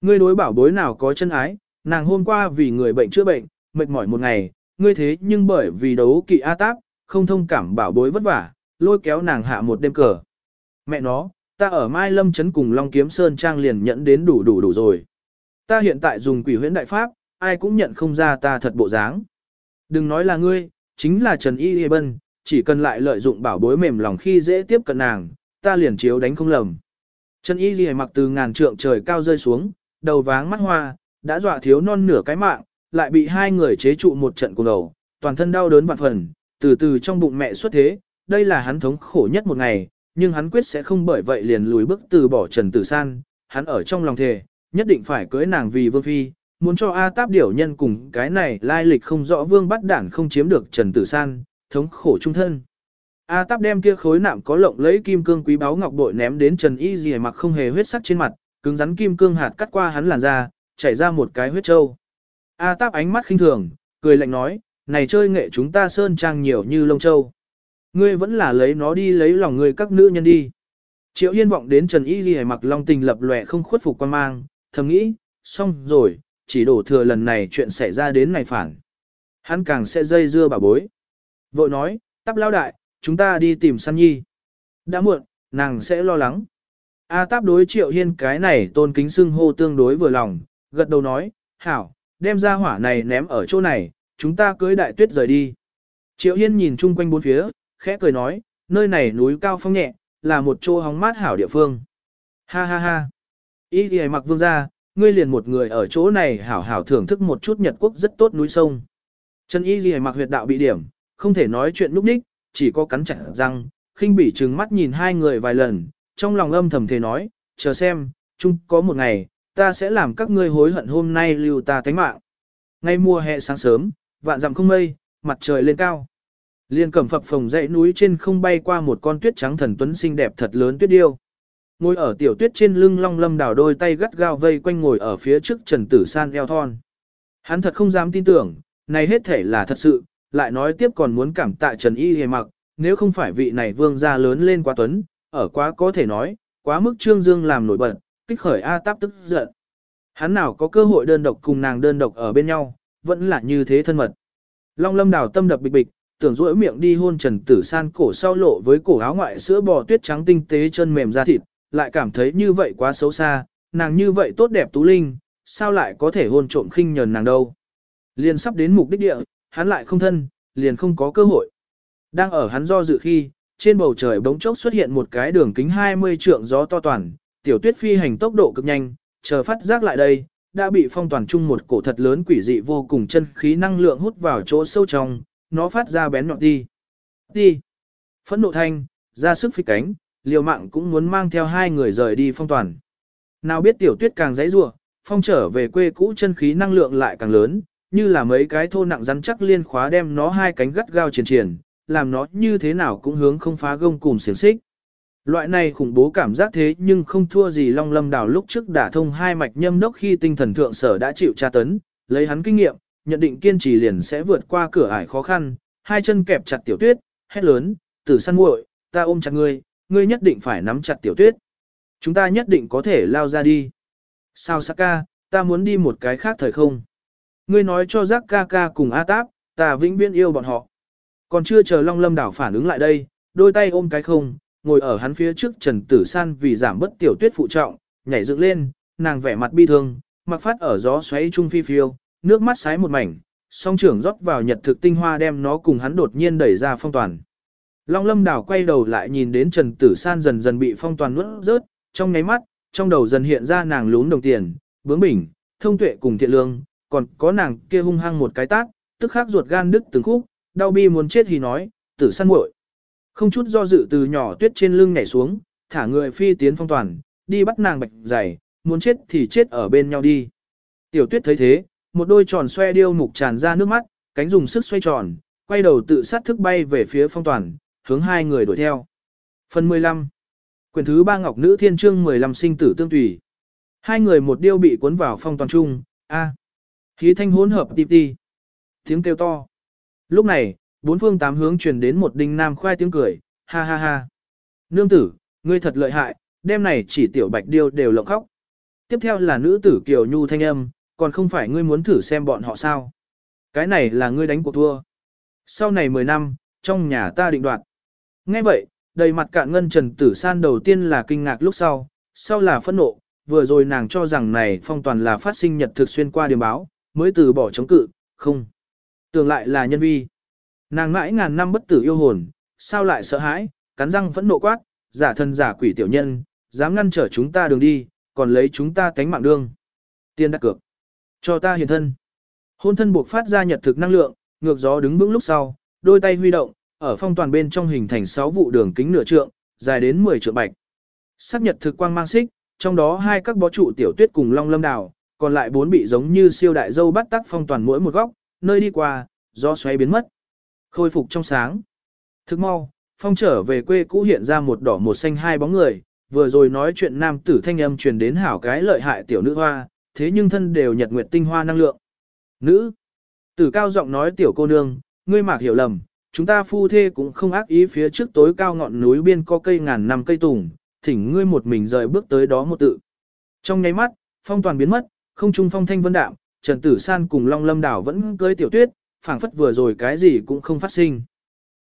Ngươi đối bảo bối nào có chân ái, nàng hôm qua vì người bệnh chữa bệnh, mệt mỏi một ngày, ngươi thế nhưng bởi vì đấu kỵ A táp, không thông cảm bảo bối vất vả, lôi kéo nàng hạ một đêm cờ. Mẹ nó, ta ở Mai Lâm Trấn cùng Long Kiếm Sơn Trang liền nhận đến đủ đủ đủ rồi. Ta hiện tại dùng quỷ huyễn đại pháp, ai cũng nhận không ra ta thật bộ dáng. Đừng nói là ngươi, chính là Trần Y Y Bân, chỉ cần lại lợi dụng bảo bối mềm lòng khi dễ tiếp cận nàng, ta liền chiếu đánh không lầm. Trần Y Y mặc từ ngàn trượng trời cao rơi xuống, đầu váng mắt hoa, đã dọa thiếu non nửa cái mạng, lại bị hai người chế trụ một trận cùng đầu, toàn thân đau đớn vạn phần, từ từ trong bụng mẹ xuất thế, đây là hắn thống khổ nhất một ngày, nhưng hắn quyết sẽ không bởi vậy liền lùi bước từ bỏ Trần Tử San, hắn ở trong lòng thề, nhất định phải cưới nàng vì vương phi, muốn cho A Táp điểu nhân cùng cái này lai lịch không rõ vương bắt đản không chiếm được Trần Tử San, thống khổ trung thân. A Táp đem kia khối nạm có lộng lấy kim cương quý báu ngọc bội ném đến Trần Y Dì mặc không hề huyết sắc trên mặt, cứng rắn kim cương hạt cắt qua hắn làn da, chảy ra một cái huyết trâu. A Táp ánh mắt khinh thường, cười lạnh nói, này chơi nghệ chúng ta sơn trang nhiều như lông châu. Ngươi vẫn là lấy nó đi lấy lòng ngươi các nữ nhân đi. Triệu Hiên vọng đến Trần Y Ghi mặc long tình lập lòe không khuất phục quan mang, thầm nghĩ, xong rồi, chỉ đổ thừa lần này chuyện xảy ra đến này phản. hắn càng sẽ dây dưa bà bối. Vội nói, tắp lao đại, chúng ta đi tìm săn nhi. Đã muộn, nàng sẽ lo lắng. A táp đối triệu hiên cái này tôn kính xưng hô tương đối vừa lòng, gật đầu nói, hảo, đem ra hỏa này ném ở chỗ này, chúng ta cưới đại tuyết rời đi. Triệu hiên nhìn chung quanh bốn phía, khẽ cười nói, nơi này núi cao phong nhẹ, là một chỗ hóng mát hảo địa phương. Ha ha ha. Ý thì mặc vương ra, ngươi liền một người ở chỗ này hảo hảo thưởng thức một chút Nhật Quốc rất tốt núi sông. Trần Y Ghi mặc huyệt đạo bị điểm, không thể nói chuyện lúc ních, chỉ có cắn chặt răng, khinh bỉ trừng mắt nhìn hai người vài lần, trong lòng âm thầm thề nói, chờ xem, chung có một ngày, ta sẽ làm các ngươi hối hận hôm nay lưu ta tánh mạng. Ngay mùa hè sáng sớm, vạn dặm không mây, mặt trời lên cao. Liên cầm phập phồng dãy núi trên không bay qua một con tuyết trắng thần tuấn xinh đẹp thật lớn tuyết điêu. Ngồi ở tiểu tuyết trên lưng long lâm đảo đôi tay gắt gao vây quanh ngồi ở phía trước trần tử san eo thon. Hắn thật không dám tin tưởng, này hết thể là thật sự, lại nói tiếp còn muốn cảm tạ trần y hề mặc, nếu không phải vị này vương gia lớn lên quá tuấn, ở quá có thể nói, quá mức trương dương làm nổi bật, kích khởi A táp tức giận. Hắn nào có cơ hội đơn độc cùng nàng đơn độc ở bên nhau, vẫn là như thế thân mật. Long lâm đào tâm đập bịch bịch, tưởng rỗi miệng đi hôn Trần Tử San cổ sau lộ với cổ áo ngoại sữa bò tuyết trắng tinh tế chân mềm da thịt, lại cảm thấy như vậy quá xấu xa, nàng như vậy tốt đẹp tú linh, sao lại có thể hôn trộm khinh nhờn nàng đâu. Liền sắp đến mục đích địa, hắn lại không thân, liền không có cơ hội. Đang ở hắn do dự khi, trên bầu trời bỗng chốc xuất hiện một cái đường kính 20 trượng gió to toàn, tiểu tuyết phi hành tốc độ cực nhanh, chờ phát giác lại đây, đã bị phong toàn chung một cổ thật lớn quỷ dị vô cùng chân khí năng lượng hút vào chỗ sâu trong, nó phát ra bén nhọn đi. Đi. Phẫn nộ thanh, ra sức phi cánh, liều mạng cũng muốn mang theo hai người rời đi phong toàn. Nào biết tiểu tuyết càng dãy rủa, phong trở về quê cũ chân khí năng lượng lại càng lớn, như là mấy cái thô nặng rắn chắc liên khóa đem nó hai cánh gắt gao triển triển, làm nó như thế nào cũng hướng không phá gông cùng xiềng xích. Loại này khủng bố cảm giác thế nhưng không thua gì Long Lâm Đảo lúc trước đả thông hai mạch nhâm đốc khi tinh thần thượng sở đã chịu tra tấn, lấy hắn kinh nghiệm, nhận định kiên trì liền sẽ vượt qua cửa ải khó khăn, hai chân kẹp chặt tiểu tuyết, hét lớn, tử săn muội, ta ôm chặt ngươi, ngươi nhất định phải nắm chặt tiểu tuyết. Chúng ta nhất định có thể lao ra đi. Sao Saka, ta muốn đi một cái khác thời không. Ngươi nói cho Giác ca ca cùng A Táp, ta vĩnh viễn yêu bọn họ. Còn chưa chờ Long Lâm đảo phản ứng lại đây, đôi tay ôm cái không, ngồi ở hắn phía trước Trần Tử San vì giảm bất tiểu tuyết phụ trọng, nhảy dựng lên, nàng vẻ mặt bi thương, mặc phát ở gió xoáy trung phi phiêu, nước mắt sái một mảnh, song trưởng rót vào nhật thực tinh hoa đem nó cùng hắn đột nhiên đẩy ra phong toàn. Long lâm đảo quay đầu lại nhìn đến Trần Tử San dần dần bị phong toàn nuốt rớt, trong nháy mắt, trong đầu dần hiện ra nàng lún đồng tiền, bướng bỉnh, thông tuệ cùng thiện lương, còn có nàng kia hung hăng một cái tát, tức khắc ruột gan đứt từng khúc, đau bi muốn chết thì nói, tử San muội. Không chút do dự từ nhỏ tuyết trên lưng nhảy xuống, thả người phi tiến phong toàn, đi bắt nàng bạch dày, muốn chết thì chết ở bên nhau đi. Tiểu tuyết thấy thế, một đôi tròn xoe điêu mục tràn ra nước mắt, cánh dùng sức xoay tròn, quay đầu tự sát thức bay về phía phong toàn, hướng hai người đuổi theo. Phần 15 Quyển thứ ba Ngọc Nữ Thiên Trương 15 sinh tử tương tùy. Hai người một điêu bị cuốn vào phong toàn trung, a khí thanh hỗn hợp tịp đi. Tiếng kêu to. Lúc này, bốn phương tám hướng truyền đến một đinh nam khoai tiếng cười, ha ha ha. Nương tử, ngươi thật lợi hại, đêm này chỉ tiểu bạch điêu đều lộng khóc. Tiếp theo là nữ tử Kiều Nhu thanh âm, còn không phải ngươi muốn thử xem bọn họ sao. Cái này là ngươi đánh cuộc thua. Sau này 10 năm, trong nhà ta định đoạt. Nghe vậy, đầy mặt cạn ngân trần tử san đầu tiên là kinh ngạc lúc sau, sau là phẫn nộ, vừa rồi nàng cho rằng này phong toàn là phát sinh nhật thực xuyên qua điểm báo, mới từ bỏ chống cự, không. Tưởng lại là nhân vi. Nàng mãi ngàn năm bất tử yêu hồn, sao lại sợ hãi, cắn răng phẫn nộ quát, giả thân giả quỷ tiểu nhân, dám ngăn trở chúng ta đường đi, còn lấy chúng ta tánh mạng đương. Tiên đặt cược. Cho ta hiện thân. Hôn thân buộc phát ra nhật thực năng lượng, ngược gió đứng vững lúc sau, đôi tay huy động, ở phong toàn bên trong hình thành 6 vụ đường kính nửa trượng, dài đến 10 trượng bạch. Sắc nhật thực quang mang xích, trong đó hai các bó trụ tiểu tuyết cùng long lâm đào, còn lại bốn bị giống như siêu đại dâu bắt tắc phong toàn mỗi một góc, nơi đi qua, gió xoáy biến mất. Khôi phục trong sáng. Thức mau, phong trở về quê cũ hiện ra một đỏ một xanh hai bóng người, vừa rồi nói chuyện nam tử thanh âm truyền đến hảo cái lợi hại tiểu nữ hoa, thế nhưng thân đều nhật nguyệt tinh hoa năng lượng. Nữ. Tử cao giọng nói tiểu cô nương, ngươi mạc hiểu lầm, chúng ta phu thê cũng không ác ý phía trước tối cao ngọn núi biên có cây ngàn năm cây tùng, thỉnh ngươi một mình rời bước tới đó một tự. Trong nháy mắt, phong toàn biến mất, không trung phong thanh vân đạm, Trần Tử San cùng Long Lâm Đảo vẫn cưới tiểu tuyết, phảng phất vừa rồi cái gì cũng không phát sinh.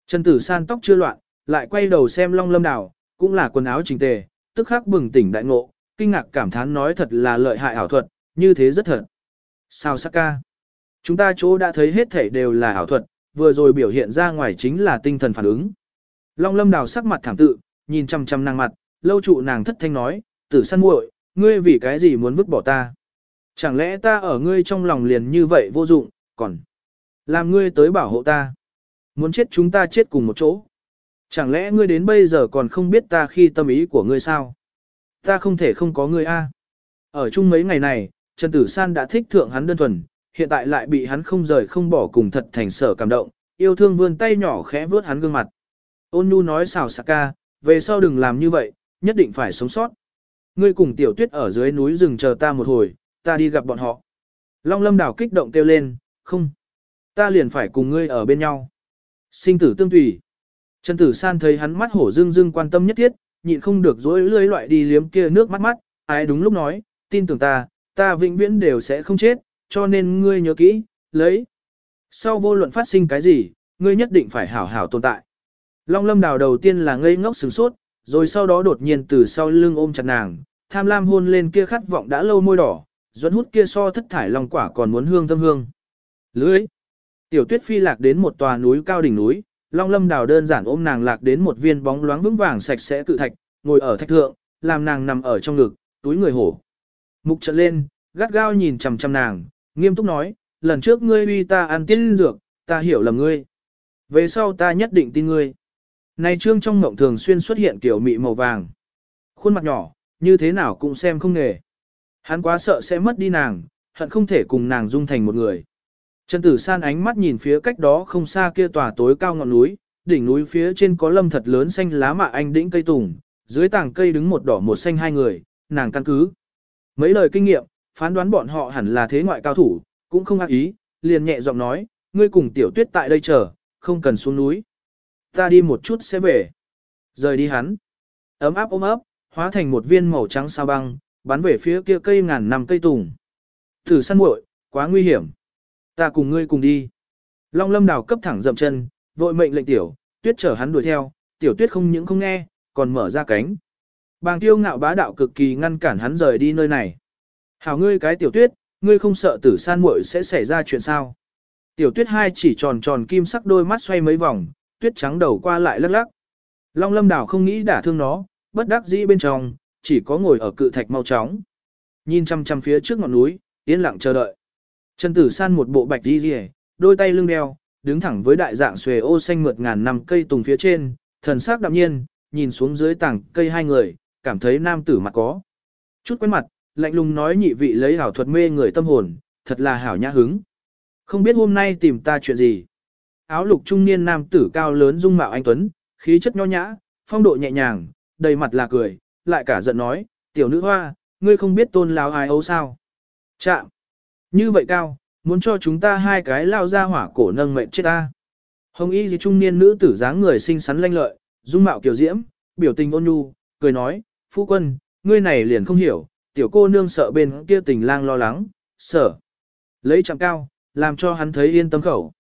Trần Tử San tóc chưa loạn, lại quay đầu xem Long Lâm Đảo, cũng là quần áo chỉnh tề, tức khắc bừng tỉnh đại ngộ, kinh ngạc cảm thán nói thật là lợi hại ảo thuật, như thế rất thật. Sao Saka? Chúng ta chỗ đã thấy hết thảy đều là ảo thuật, vừa rồi biểu hiện ra ngoài chính là tinh thần phản ứng. Long Lâm Đào sắc mặt thảm tự, nhìn chăm chăm nàng mặt, lâu trụ nàng thất thanh nói, tử San muội, ngươi vì cái gì muốn vứt bỏ ta? Chẳng lẽ ta ở ngươi trong lòng liền như vậy vô dụng, còn làm ngươi tới bảo hộ ta? Muốn chết chúng ta chết cùng một chỗ. Chẳng lẽ ngươi đến bây giờ còn không biết ta khi tâm ý của ngươi sao? Ta không thể không có ngươi a. Ở chung mấy ngày này, Trần Tử San đã thích thượng hắn đơn thuần, hiện tại lại bị hắn không rời không bỏ cùng thật thành sở cảm động, yêu thương vươn tay nhỏ khẽ vướt hắn gương mặt. Ôn nhu nói xào xạc ca, về sau đừng làm như vậy, nhất định phải sống sót. Ngươi cùng tiểu tuyết ở dưới núi rừng chờ ta một hồi, ta đi gặp bọn họ. Long lâm đảo kích động kêu lên, không. Ta liền phải cùng ngươi ở bên nhau. Sinh tử tương tùy. Trần tử san thấy hắn mắt hổ dưng dưng quan tâm nhất thiết, nhịn không được dối lưới loại đi liếm kia nước mắt mắt, ai đúng lúc nói, tin tưởng ta, ta vĩnh viễn đều sẽ không chết, cho nên ngươi nhớ kỹ, lấy. Sau vô luận phát sinh cái gì, ngươi nhất định phải hảo hảo tồn tại. Long lâm đào đầu tiên là ngây ngốc sửng sốt, rồi sau đó đột nhiên từ sau lưng ôm chặt nàng, tham lam hôn lên kia khát vọng đã lâu môi đỏ, dẫn hút kia so thất thải long quả còn muốn hương thơm hương. Lưới. Tiểu tuyết phi lạc đến một tòa núi cao đỉnh núi, long lâm đào đơn giản ôm nàng lạc đến một viên bóng loáng vững vàng sạch sẽ cự thạch, ngồi ở thạch thượng, làm nàng nằm ở trong ngực, túi người hổ. Mục trận lên, gắt gao nhìn chằm chằm nàng, nghiêm túc nói, lần trước ngươi uy ta ăn tiên dược, ta hiểu lầm ngươi. Về sau ta nhất định tin ngươi. Này trương trong mộng thường xuyên xuất hiện kiểu mị màu vàng. Khuôn mặt nhỏ, như thế nào cũng xem không nghề. Hắn quá sợ sẽ mất đi nàng, hận không thể cùng nàng dung thành một người. Trần Tử San ánh mắt nhìn phía cách đó không xa kia tòa tối cao ngọn núi, đỉnh núi phía trên có lâm thật lớn xanh lá mạ anh đĩnh cây tùng, dưới tảng cây đứng một đỏ một xanh hai người, nàng căn cứ. Mấy lời kinh nghiệm, phán đoán bọn họ hẳn là thế ngoại cao thủ, cũng không ác ý, liền nhẹ giọng nói, ngươi cùng tiểu tuyết tại đây chờ, không cần xuống núi. Ta đi một chút sẽ về. Rời đi hắn. Ấm áp ôm ấp, hóa thành một viên màu trắng sao băng, bắn về phía kia cây ngàn năm cây tùng. Thử săn muội, quá nguy hiểm. Ta cùng ngươi cùng đi. Long lâm đào cấp thẳng dậm chân, vội mệnh lệnh tiểu, tuyết chở hắn đuổi theo, tiểu tuyết không những không nghe, còn mở ra cánh. Bàng tiêu ngạo bá đạo cực kỳ ngăn cản hắn rời đi nơi này. Hảo ngươi cái tiểu tuyết, ngươi không sợ tử san muội sẽ xảy ra chuyện sao? Tiểu tuyết hai chỉ tròn tròn kim sắc đôi mắt xoay mấy vòng, tuyết trắng đầu qua lại lắc lắc. Long lâm đảo không nghĩ đả thương nó, bất đắc dĩ bên trong, chỉ có ngồi ở cự thạch mau chóng. Nhìn chăm chăm phía trước ngọn núi, yên lặng chờ đợi. Trần tử san một bộ bạch đi rìa, đôi tay lưng đeo, đứng thẳng với đại dạng xuề ô xanh mượt ngàn năm cây tùng phía trên, thần sắc đạm nhiên, nhìn xuống dưới tảng cây hai người, cảm thấy nam tử mặt có. Chút quen mặt, lạnh lùng nói nhị vị lấy hảo thuật mê người tâm hồn, thật là hảo nhã hứng. Không biết hôm nay tìm ta chuyện gì. Áo lục trung niên nam tử cao lớn dung mạo anh Tuấn, khí chất nho nhã, phong độ nhẹ nhàng, đầy mặt là cười, lại cả giận nói, tiểu nữ hoa, ngươi không biết tôn láo ai ấu sao. Chạm. Như vậy cao, muốn cho chúng ta hai cái lao ra hỏa cổ nâng mệnh chết ta. Hồng y gì trung niên nữ tử dáng người xinh xắn lanh lợi, dung mạo kiều diễm, biểu tình ôn nhu, cười nói, phu quân, ngươi này liền không hiểu, tiểu cô nương sợ bên kia tình lang lo lắng, sợ. Lấy chạm cao, làm cho hắn thấy yên tâm khẩu.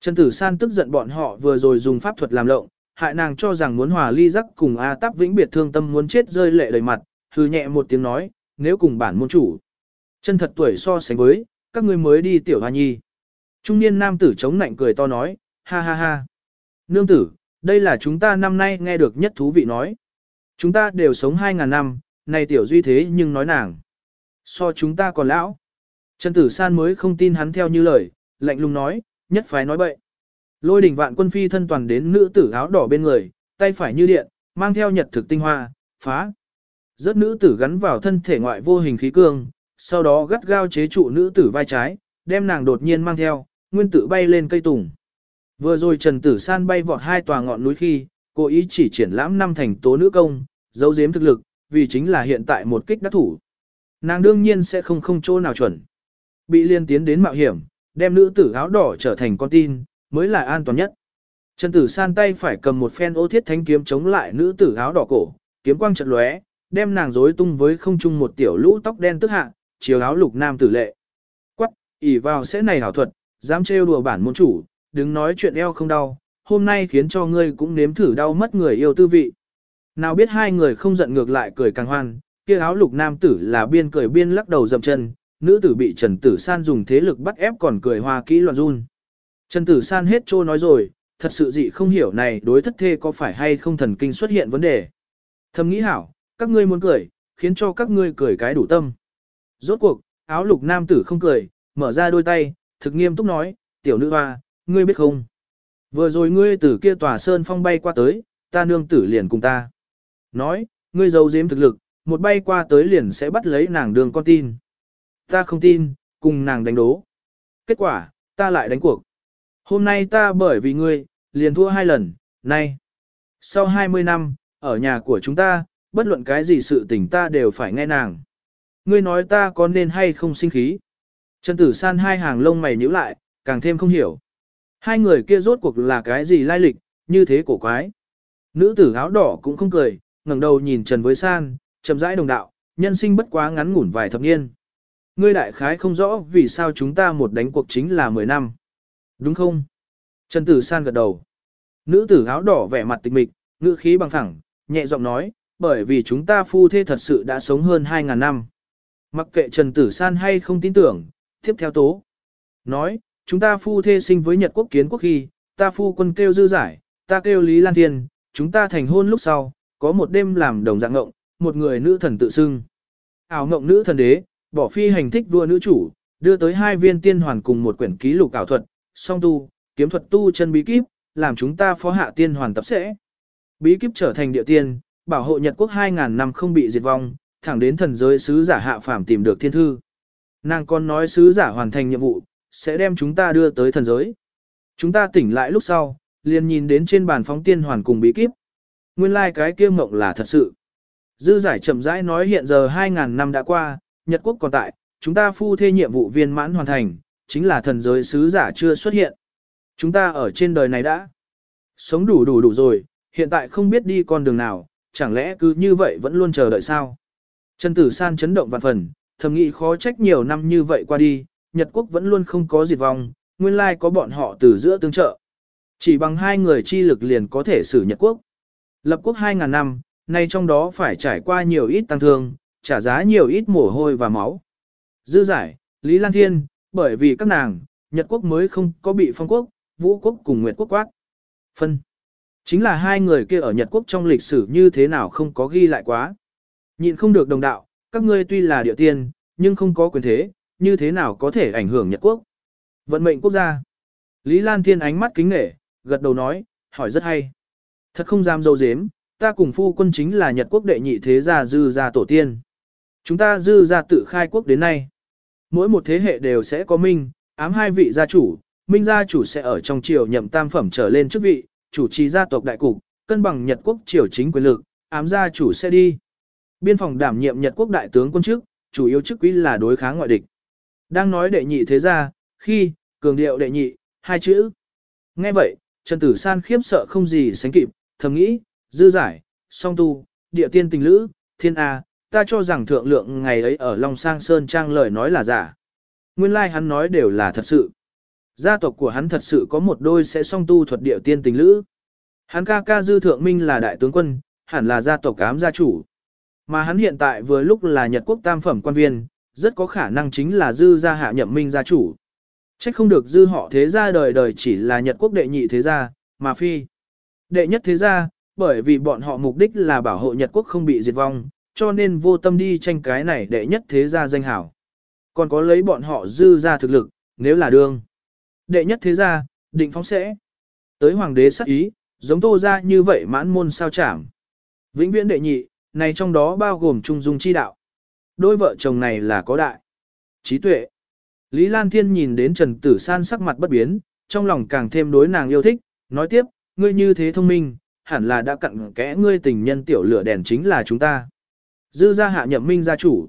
Trần Tử San tức giận bọn họ vừa rồi dùng pháp thuật làm lộng, hại nàng cho rằng muốn hòa ly giác cùng A Táp Vĩnh biệt thương tâm muốn chết rơi lệ đầy mặt, hư nhẹ một tiếng nói, nếu cùng bản môn chủ. Chân thật tuổi so sánh với, các ngươi mới đi tiểu hoa nhi. Trung niên nam tử chống nạnh cười to nói, ha ha ha. Nương tử, đây là chúng ta năm nay nghe được nhất thú vị nói. Chúng ta đều sống 2.000 năm, này tiểu duy thế nhưng nói nàng. So chúng ta còn lão. Trần Tử San mới không tin hắn theo như lời, lạnh lùng nói, nhất phái nói bậy. Lôi đỉnh vạn quân phi thân toàn đến nữ tử áo đỏ bên người, tay phải như điện, mang theo nhật thực tinh hoa, phá. Rớt nữ tử gắn vào thân thể ngoại vô hình khí cương, sau đó gắt gao chế trụ nữ tử vai trái, đem nàng đột nhiên mang theo, nguyên tử bay lên cây tùng. Vừa rồi Trần Tử San bay vọt hai tòa ngọn núi khi, cố ý chỉ triển lãm năm thành tố nữ công, giấu giếm thực lực, vì chính là hiện tại một kích đắc thủ. Nàng đương nhiên sẽ không không chỗ nào chuẩn. Bị liên tiến đến mạo hiểm, đem nữ tử áo đỏ trở thành con tin, mới là an toàn nhất. Trần Tử San tay phải cầm một phen ô thiết thánh kiếm chống lại nữ tử áo đỏ cổ, kiếm quang trận lóe, đem nàng rối tung với không trung một tiểu lũ tóc đen tức hạ, chiều áo lục nam tử lệ. Quắc, ỉ vào sẽ này hảo thuật, Dám trêu đùa bản môn chủ, đứng nói chuyện eo không đau, hôm nay khiến cho ngươi cũng nếm thử đau mất người yêu tư vị. Nào biết hai người không giận ngược lại cười càng hoan, kia áo lục nam tử là biên cười biên lắc đầu dậm chân, nữ tử bị Trần Tử San dùng thế lực bắt ép còn cười hoa kỹ loạn run. Trần Tử San hết trô nói rồi, thật sự dị không hiểu này đối thất thê có phải hay không thần kinh xuất hiện vấn đề. Thầm nghĩ hảo, các ngươi muốn cười, khiến cho các ngươi cười cái đủ tâm. Rốt cuộc, áo lục nam tử không cười, mở ra đôi tay, thực nghiêm túc nói, tiểu nữ hoa, ngươi biết không? Vừa rồi ngươi từ kia tòa sơn phong bay qua tới, ta nương tử liền cùng ta. Nói, ngươi giấu giếm thực lực, một bay qua tới liền sẽ bắt lấy nàng đường con tin. Ta không tin, cùng nàng đánh đố. Kết quả, ta lại đánh cuộc. Hôm nay ta bởi vì ngươi, liền thua hai lần, nay. Sau 20 năm, ở nhà của chúng ta, bất luận cái gì sự tình ta đều phải nghe nàng. Ngươi nói ta có nên hay không sinh khí. Trần tử san hai hàng lông mày nhíu lại, càng thêm không hiểu. Hai người kia rốt cuộc là cái gì lai lịch, như thế cổ quái. Nữ tử áo đỏ cũng không cười, ngẩng đầu nhìn Trần với san, chậm rãi đồng đạo, nhân sinh bất quá ngắn ngủn vài thập niên. Ngươi đại khái không rõ vì sao chúng ta một đánh cuộc chính là 10 năm. Đúng không? Trần tử san gật đầu. Nữ tử áo đỏ vẻ mặt tịch mịch, ngữ khí bằng thẳng, nhẹ giọng nói, bởi vì chúng ta phu thê thật sự đã sống hơn 2.000 năm. Mặc kệ Trần Tử San hay không tin tưởng, tiếp theo tố. Nói, chúng ta phu thê sinh với Nhật quốc kiến quốc khi, ta phu quân kêu dư giải, ta kêu Lý Lan Thiên, chúng ta thành hôn lúc sau, có một đêm làm đồng dạng ngộng, một người nữ thần tự xưng. Ảo ngộng nữ thần đế, bỏ phi hành thích vua nữ chủ, đưa tới hai viên tiên hoàn cùng một quyển ký lục ảo thuật, song tu, kiếm thuật tu chân bí kíp, làm chúng ta phó hạ tiên hoàn tập sẽ. Bí kíp trở thành địa tiên, bảo hộ Nhật quốc 2.000 năm không bị diệt vong, thẳng đến thần giới sứ giả hạ phàm tìm được thiên thư. Nàng còn nói sứ giả hoàn thành nhiệm vụ, sẽ đem chúng ta đưa tới thần giới. Chúng ta tỉnh lại lúc sau, liền nhìn đến trên bàn phóng tiên hoàn cùng bí kíp. Nguyên lai like cái kia mộng là thật sự. Dư giải chậm rãi nói hiện giờ 2.000 năm đã qua, Nhật quốc còn tại, chúng ta phu thê nhiệm vụ viên mãn hoàn thành, chính là thần giới sứ giả chưa xuất hiện. Chúng ta ở trên đời này đã sống đủ đủ đủ rồi, hiện tại không biết đi con đường nào, chẳng lẽ cứ như vậy vẫn luôn chờ đợi sao? Trần Tử San chấn động vạn phần, thầm nghĩ khó trách nhiều năm như vậy qua đi, Nhật quốc vẫn luôn không có diệt vong, nguyên lai có bọn họ từ giữa tương trợ. Chỉ bằng hai người chi lực liền có thể xử Nhật quốc. Lập quốc 2.000 năm, nay trong đó phải trải qua nhiều ít tăng thương, trả giá nhiều ít mồ hôi và máu. Dư giải, Lý Lan Thiên, bởi vì các nàng, Nhật quốc mới không có bị phong quốc, vũ quốc cùng nguyệt quốc quát. Phân. Chính là hai người kia ở Nhật quốc trong lịch sử như thế nào không có ghi lại quá. Nhịn không được đồng đạo, các ngươi tuy là địa tiên, nhưng không có quyền thế, như thế nào có thể ảnh hưởng Nhật quốc. Vận mệnh quốc gia. Lý Lan Thiên ánh mắt kính nể, gật đầu nói, hỏi rất hay. Thật không dám dâu dếm, ta cùng phu quân chính là Nhật quốc đệ nhị thế gia dư gia tổ tiên. Chúng ta dư gia tự khai quốc đến nay. Mỗi một thế hệ đều sẽ có minh, ám hai vị gia chủ, minh gia chủ sẽ ở trong triều nhậm tam phẩm trở lên chức vị, chủ trì gia tộc đại cục, cân bằng Nhật quốc triều chính quyền lực, ám gia chủ sẽ đi. Biên phòng đảm nhiệm Nhật quốc đại tướng quân chức, chủ yếu chức quý là đối kháng ngoại địch. Đang nói đệ nhị thế gia, khi, cường điệu đệ nhị, hai chữ. Nghe vậy, Trần Tử San khiếp sợ không gì sánh kịp, thầm nghĩ, dư giải, song tu, địa tiên tình lữ, thiên A, ta cho rằng thượng lượng ngày ấy ở Long Sang Sơn Trang lời nói là giả. Nguyên lai like hắn nói đều là thật sự. Gia tộc của hắn thật sự có một đôi sẽ song tu thuật địa tiên tình lữ. Hắn ca ca dư thượng minh là đại tướng quân, hẳn là gia tộc ám gia chủ. Mà hắn hiện tại vừa lúc là Nhật quốc tam phẩm quan viên, rất có khả năng chính là dư gia hạ nhậm minh gia chủ. Trách không được dư họ thế gia đời đời chỉ là Nhật quốc đệ nhị thế gia, mà phi. Đệ nhất thế gia, bởi vì bọn họ mục đích là bảo hộ Nhật quốc không bị diệt vong, cho nên vô tâm đi tranh cái này đệ nhất thế gia danh hảo. Còn có lấy bọn họ dư ra thực lực, nếu là đương. Đệ nhất thế gia, định phóng sẽ. Tới hoàng đế sắc ý, giống tô ra như vậy mãn môn sao chảm. Vĩnh viễn đệ nhị, này trong đó bao gồm trung dung chi đạo. Đôi vợ chồng này là có đại. Trí tuệ. Lý Lan Thiên nhìn đến Trần Tử San sắc mặt bất biến, trong lòng càng thêm đối nàng yêu thích, nói tiếp, ngươi như thế thông minh, hẳn là đã cặn kẽ ngươi tình nhân tiểu lửa đèn chính là chúng ta. Dư gia hạ nhậm minh gia chủ.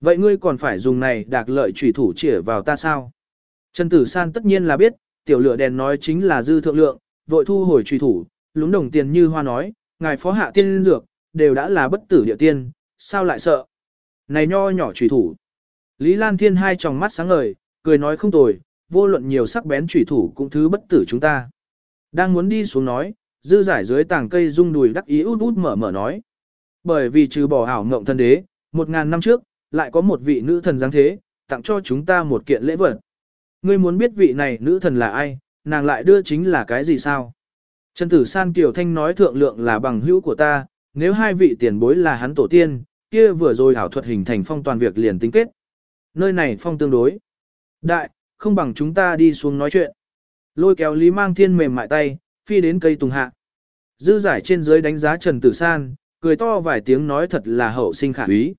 Vậy ngươi còn phải dùng này đạc lợi trùy thủ chĩa vào ta sao? Trần Tử San tất nhiên là biết, tiểu lửa đèn nói chính là dư thượng lượng, vội thu hồi trùy thủ, lúng đồng tiền như hoa nói, ngài phó hạ tiên dược, đều đã là bất tử địa tiên, sao lại sợ? Này nho nhỏ trùy thủ. Lý Lan Thiên hai tròng mắt sáng ngời, cười nói không tồi, vô luận nhiều sắc bén chủy thủ cũng thứ bất tử chúng ta. Đang muốn đi xuống nói, dư giải dưới tảng cây rung đùi đắc ý út út mở mở nói. Bởi vì trừ bỏ ảo ngộng thần đế, một ngàn năm trước, lại có một vị nữ thần giáng thế, tặng cho chúng ta một kiện lễ vật. Ngươi muốn biết vị này nữ thần là ai, nàng lại đưa chính là cái gì sao? Trần Tử San Kiều Thanh nói thượng lượng là bằng hữu của ta, nếu hai vị tiền bối là hắn tổ tiên, kia vừa rồi ảo thuật hình thành phong toàn việc liền tính kết. Nơi này phong tương đối. Đại, không bằng chúng ta đi xuống nói chuyện. Lôi kéo Lý Mang Thiên mềm mại tay, phi đến cây tùng hạ. Dư giải trên dưới đánh giá Trần Tử San, cười to vài tiếng nói thật là hậu sinh khả úy.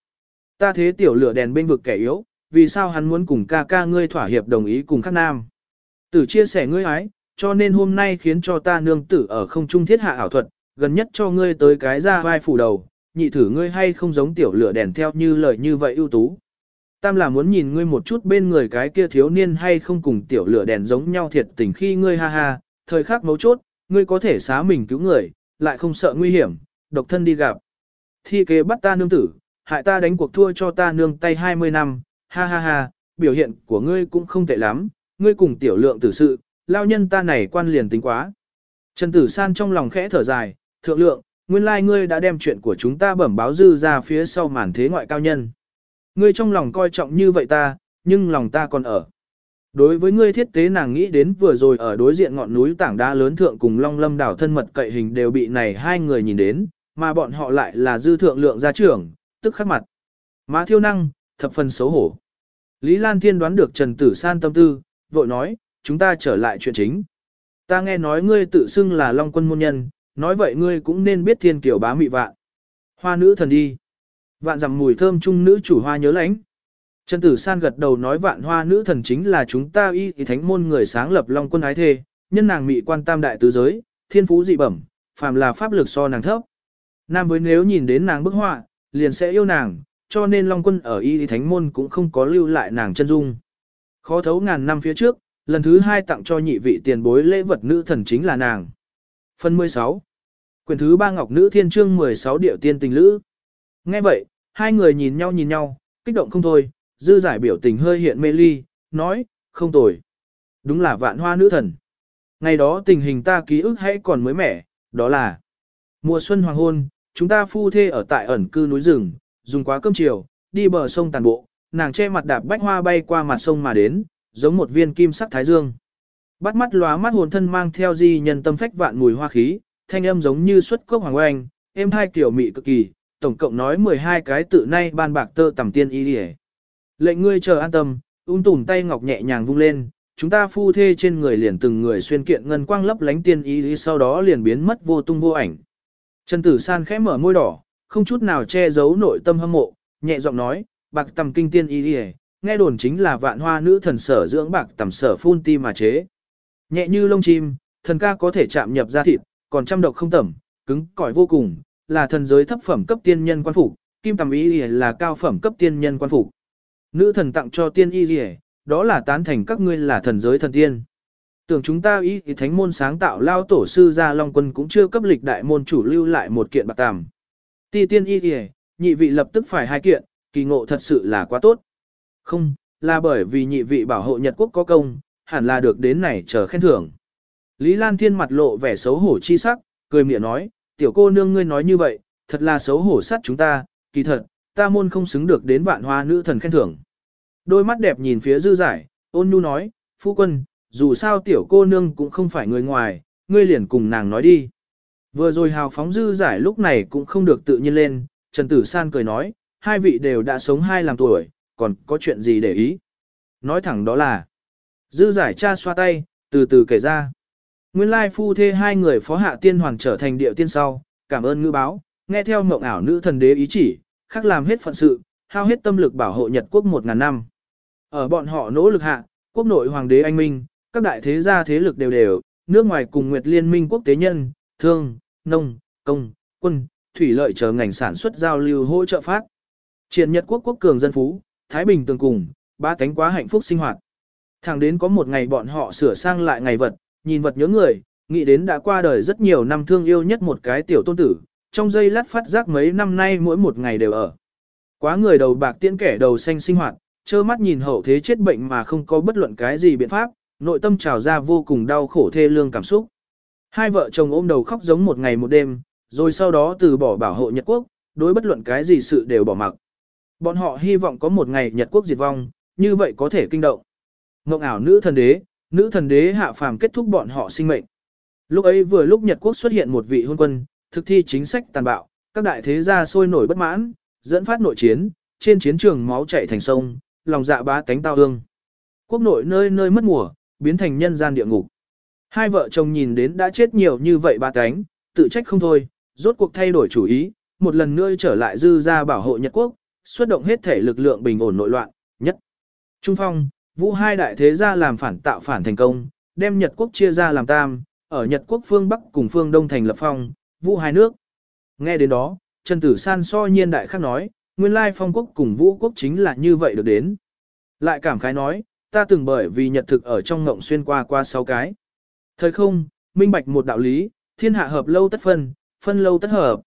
Ta thế tiểu lửa đèn bên vực kẻ yếu, vì sao hắn muốn cùng ca ca ngươi thỏa hiệp đồng ý cùng các nam. Tử chia sẻ ngươi ái, cho nên hôm nay khiến cho ta nương tử ở không trung thiết hạ ảo thuật, gần nhất cho ngươi tới cái ra vai phủ đầu, nhị thử ngươi hay không giống tiểu lửa đèn theo như lời như vậy ưu tú. Tam là muốn nhìn ngươi một chút bên người cái kia thiếu niên hay không cùng tiểu lửa đèn giống nhau thiệt tình khi ngươi ha ha, thời khắc mấu chốt, ngươi có thể xá mình cứu người, lại không sợ nguy hiểm, độc thân đi gặp. Thi kế bắt ta nương tử, hại ta đánh cuộc thua cho ta nương tay 20 năm, ha ha ha, biểu hiện của ngươi cũng không tệ lắm, ngươi cùng tiểu lượng tử sự, lao nhân ta này quan liền tính quá. Trần Tử San trong lòng khẽ thở dài, thượng lượng, nguyên lai ngươi đã đem chuyện của chúng ta bẩm báo dư ra phía sau màn thế ngoại cao nhân. Ngươi trong lòng coi trọng như vậy ta, nhưng lòng ta còn ở. Đối với ngươi thiết tế nàng nghĩ đến vừa rồi ở đối diện ngọn núi tảng đá lớn thượng cùng Long Lâm đảo thân mật cậy hình đều bị này hai người nhìn đến, mà bọn họ lại là dư thượng lượng gia trưởng, tức khắc mặt. Má thiêu năng, thập phần xấu hổ. Lý Lan Thiên đoán được Trần Tử San tâm tư, vội nói, chúng ta trở lại chuyện chính. Ta nghe nói ngươi tự xưng là Long quân môn nhân, nói vậy ngươi cũng nên biết thiên kiểu bá mị vạn. Hoa nữ thần đi. Vạn dặm mùi thơm trung nữ chủ hoa nhớ lãnh. Trần Tử San gật đầu nói vạn hoa nữ thần chính là chúng ta y thì thánh môn người sáng lập Long quân ái thê, nhân nàng mị quan tam đại tứ giới, thiên phú dị bẩm, phàm là pháp lực so nàng thấp. Nam với nếu nhìn đến nàng bức họa, liền sẽ yêu nàng, cho nên Long quân ở y thì thánh môn cũng không có lưu lại nàng chân dung. Khó thấu ngàn năm phía trước, lần thứ hai tặng cho nhị vị tiền bối lễ vật nữ thần chính là nàng. Phần 16 Quyền thứ ba Ngọc Nữ Thiên Trương 16 Điệu Tiên Tình Lữ Nghe vậy, hai người nhìn nhau nhìn nhau, kích động không thôi, dư giải biểu tình hơi hiện mê ly, nói, không tồi. Đúng là vạn hoa nữ thần. Ngày đó tình hình ta ký ức hãy còn mới mẻ, đó là mùa xuân hoàng hôn, chúng ta phu thê ở tại ẩn cư núi rừng, dùng quá cơm chiều, đi bờ sông tàn bộ, nàng che mặt đạp bách hoa bay qua mặt sông mà đến, giống một viên kim sắc thái dương. Bắt mắt lóa mắt hồn thân mang theo di nhân tâm phách vạn mùi hoa khí, thanh âm giống như xuất cốc hoàng oanh, êm hai kiểu mị cực kỳ, tổng cộng nói 12 cái tự nay ban bạc tơ tầm tiên y đi Lệnh ngươi chờ an tâm, ung tùm tay ngọc nhẹ nhàng vung lên, chúng ta phu thê trên người liền từng người xuyên kiện ngân quang lấp lánh tiên y sau đó liền biến mất vô tung vô ảnh. Trần Tử San khẽ mở môi đỏ, không chút nào che giấu nội tâm hâm mộ, nhẹ giọng nói, bạc tầm kinh tiên y đi nghe đồn chính là vạn hoa nữ thần sở dưỡng bạc tầm sở phun ti mà chế. Nhẹ như lông chim, thần ca có thể chạm nhập ra thịt, còn trăm độc không tẩm, cứng cỏi vô cùng, là thần giới thấp phẩm cấp tiên nhân quan phủ. kim tầm y là cao phẩm cấp tiên nhân quan phủ. Nữ thần tặng cho tiên y gì đó là tán thành các ngươi là thần giới thần tiên. Tưởng chúng ta ý thì thánh môn sáng tạo lao tổ sư gia Long Quân cũng chưa cấp lịch đại môn chủ lưu lại một kiện bạc tàm. Ti tiên y gì nhị vị lập tức phải hai kiện, kỳ ngộ thật sự là quá tốt. Không, là bởi vì nhị vị bảo hộ Nhật Quốc có công, hẳn là được đến này chờ khen thưởng. Lý Lan Thiên mặt lộ vẻ xấu hổ chi sắc, cười miệng nói, tiểu cô nương ngươi nói như vậy, thật là xấu hổ sát chúng ta, kỳ thật, ta môn không xứng được đến vạn hoa nữ thần khen thưởng. Đôi mắt đẹp nhìn phía dư giải, ôn nhu nói, phu quân, dù sao tiểu cô nương cũng không phải người ngoài, ngươi liền cùng nàng nói đi. Vừa rồi hào phóng dư giải lúc này cũng không được tự nhiên lên, Trần Tử San cười nói, hai vị đều đã sống hai làm tuổi, còn có chuyện gì để ý. Nói thẳng đó là, dư giải cha xoa tay, từ từ kể ra. Nguyên lai phu thê hai người phó hạ tiên hoàng trở thành điệu tiên sau, cảm ơn ngư báo, nghe theo mộng ảo nữ thần đế ý chỉ, khác làm hết phận sự, hao hết tâm lực bảo hộ Nhật quốc một ngàn năm. Ở bọn họ nỗ lực hạ, quốc nội hoàng đế anh minh, các đại thế gia thế lực đều đều, nước ngoài cùng Nguyệt Liên minh quốc tế nhân, thương, nông, công, quân, thủy lợi chờ ngành sản xuất giao lưu hỗ trợ phát. Triển Nhật quốc quốc cường dân phú, Thái Bình tương cùng, ba cánh quá hạnh phúc sinh hoạt. Thẳng đến có một ngày bọn họ sửa sang lại ngày vật, nhìn vật nhớ người, nghĩ đến đã qua đời rất nhiều năm thương yêu nhất một cái tiểu tôn tử, trong giây lát phát giác mấy năm nay mỗi một ngày đều ở. Quá người đầu bạc tiễn kẻ đầu xanh sinh hoạt, trơ mắt nhìn hậu thế chết bệnh mà không có bất luận cái gì biện pháp, nội tâm trào ra vô cùng đau khổ thê lương cảm xúc. Hai vợ chồng ôm đầu khóc giống một ngày một đêm, rồi sau đó từ bỏ bảo hộ Nhật Quốc, đối bất luận cái gì sự đều bỏ mặc. Bọn họ hy vọng có một ngày Nhật Quốc diệt vong, như vậy có thể kinh động. Ngộng ảo nữ thần đế, nữ thần đế hạ phàm kết thúc bọn họ sinh mệnh. Lúc ấy vừa lúc Nhật Quốc xuất hiện một vị hôn quân, thực thi chính sách tàn bạo, các đại thế gia sôi nổi bất mãn, dẫn phát nội chiến, trên chiến trường máu chảy thành sông, lòng dạ bá tánh tao ương. Quốc nội nơi nơi mất mùa, biến thành nhân gian địa ngục. Hai vợ chồng nhìn đến đã chết nhiều như vậy ba tánh, tự trách không thôi, rốt cuộc thay đổi chủ ý, một lần nữa trở lại dư ra bảo hộ Nhật Quốc, xuất động hết thể lực lượng bình ổn nội loạn, nhất. Trung Phong, Vũ hai đại thế gia làm phản tạo phản thành công, đem Nhật Quốc chia ra làm tam, ở Nhật Quốc phương Bắc cùng phương Đông thành lập phong, Vũ hai nước. Nghe đến đó, Trần Tử San so nhiên đại khác nói, nguyên lai phong quốc cùng Vũ quốc chính là như vậy được đến. Lại cảm khái nói, ta từng bởi vì nhật thực ở trong ngộng xuyên qua qua sáu cái. Thời không, minh bạch một đạo lý, thiên hạ hợp lâu tất phân, phân lâu tất hợp.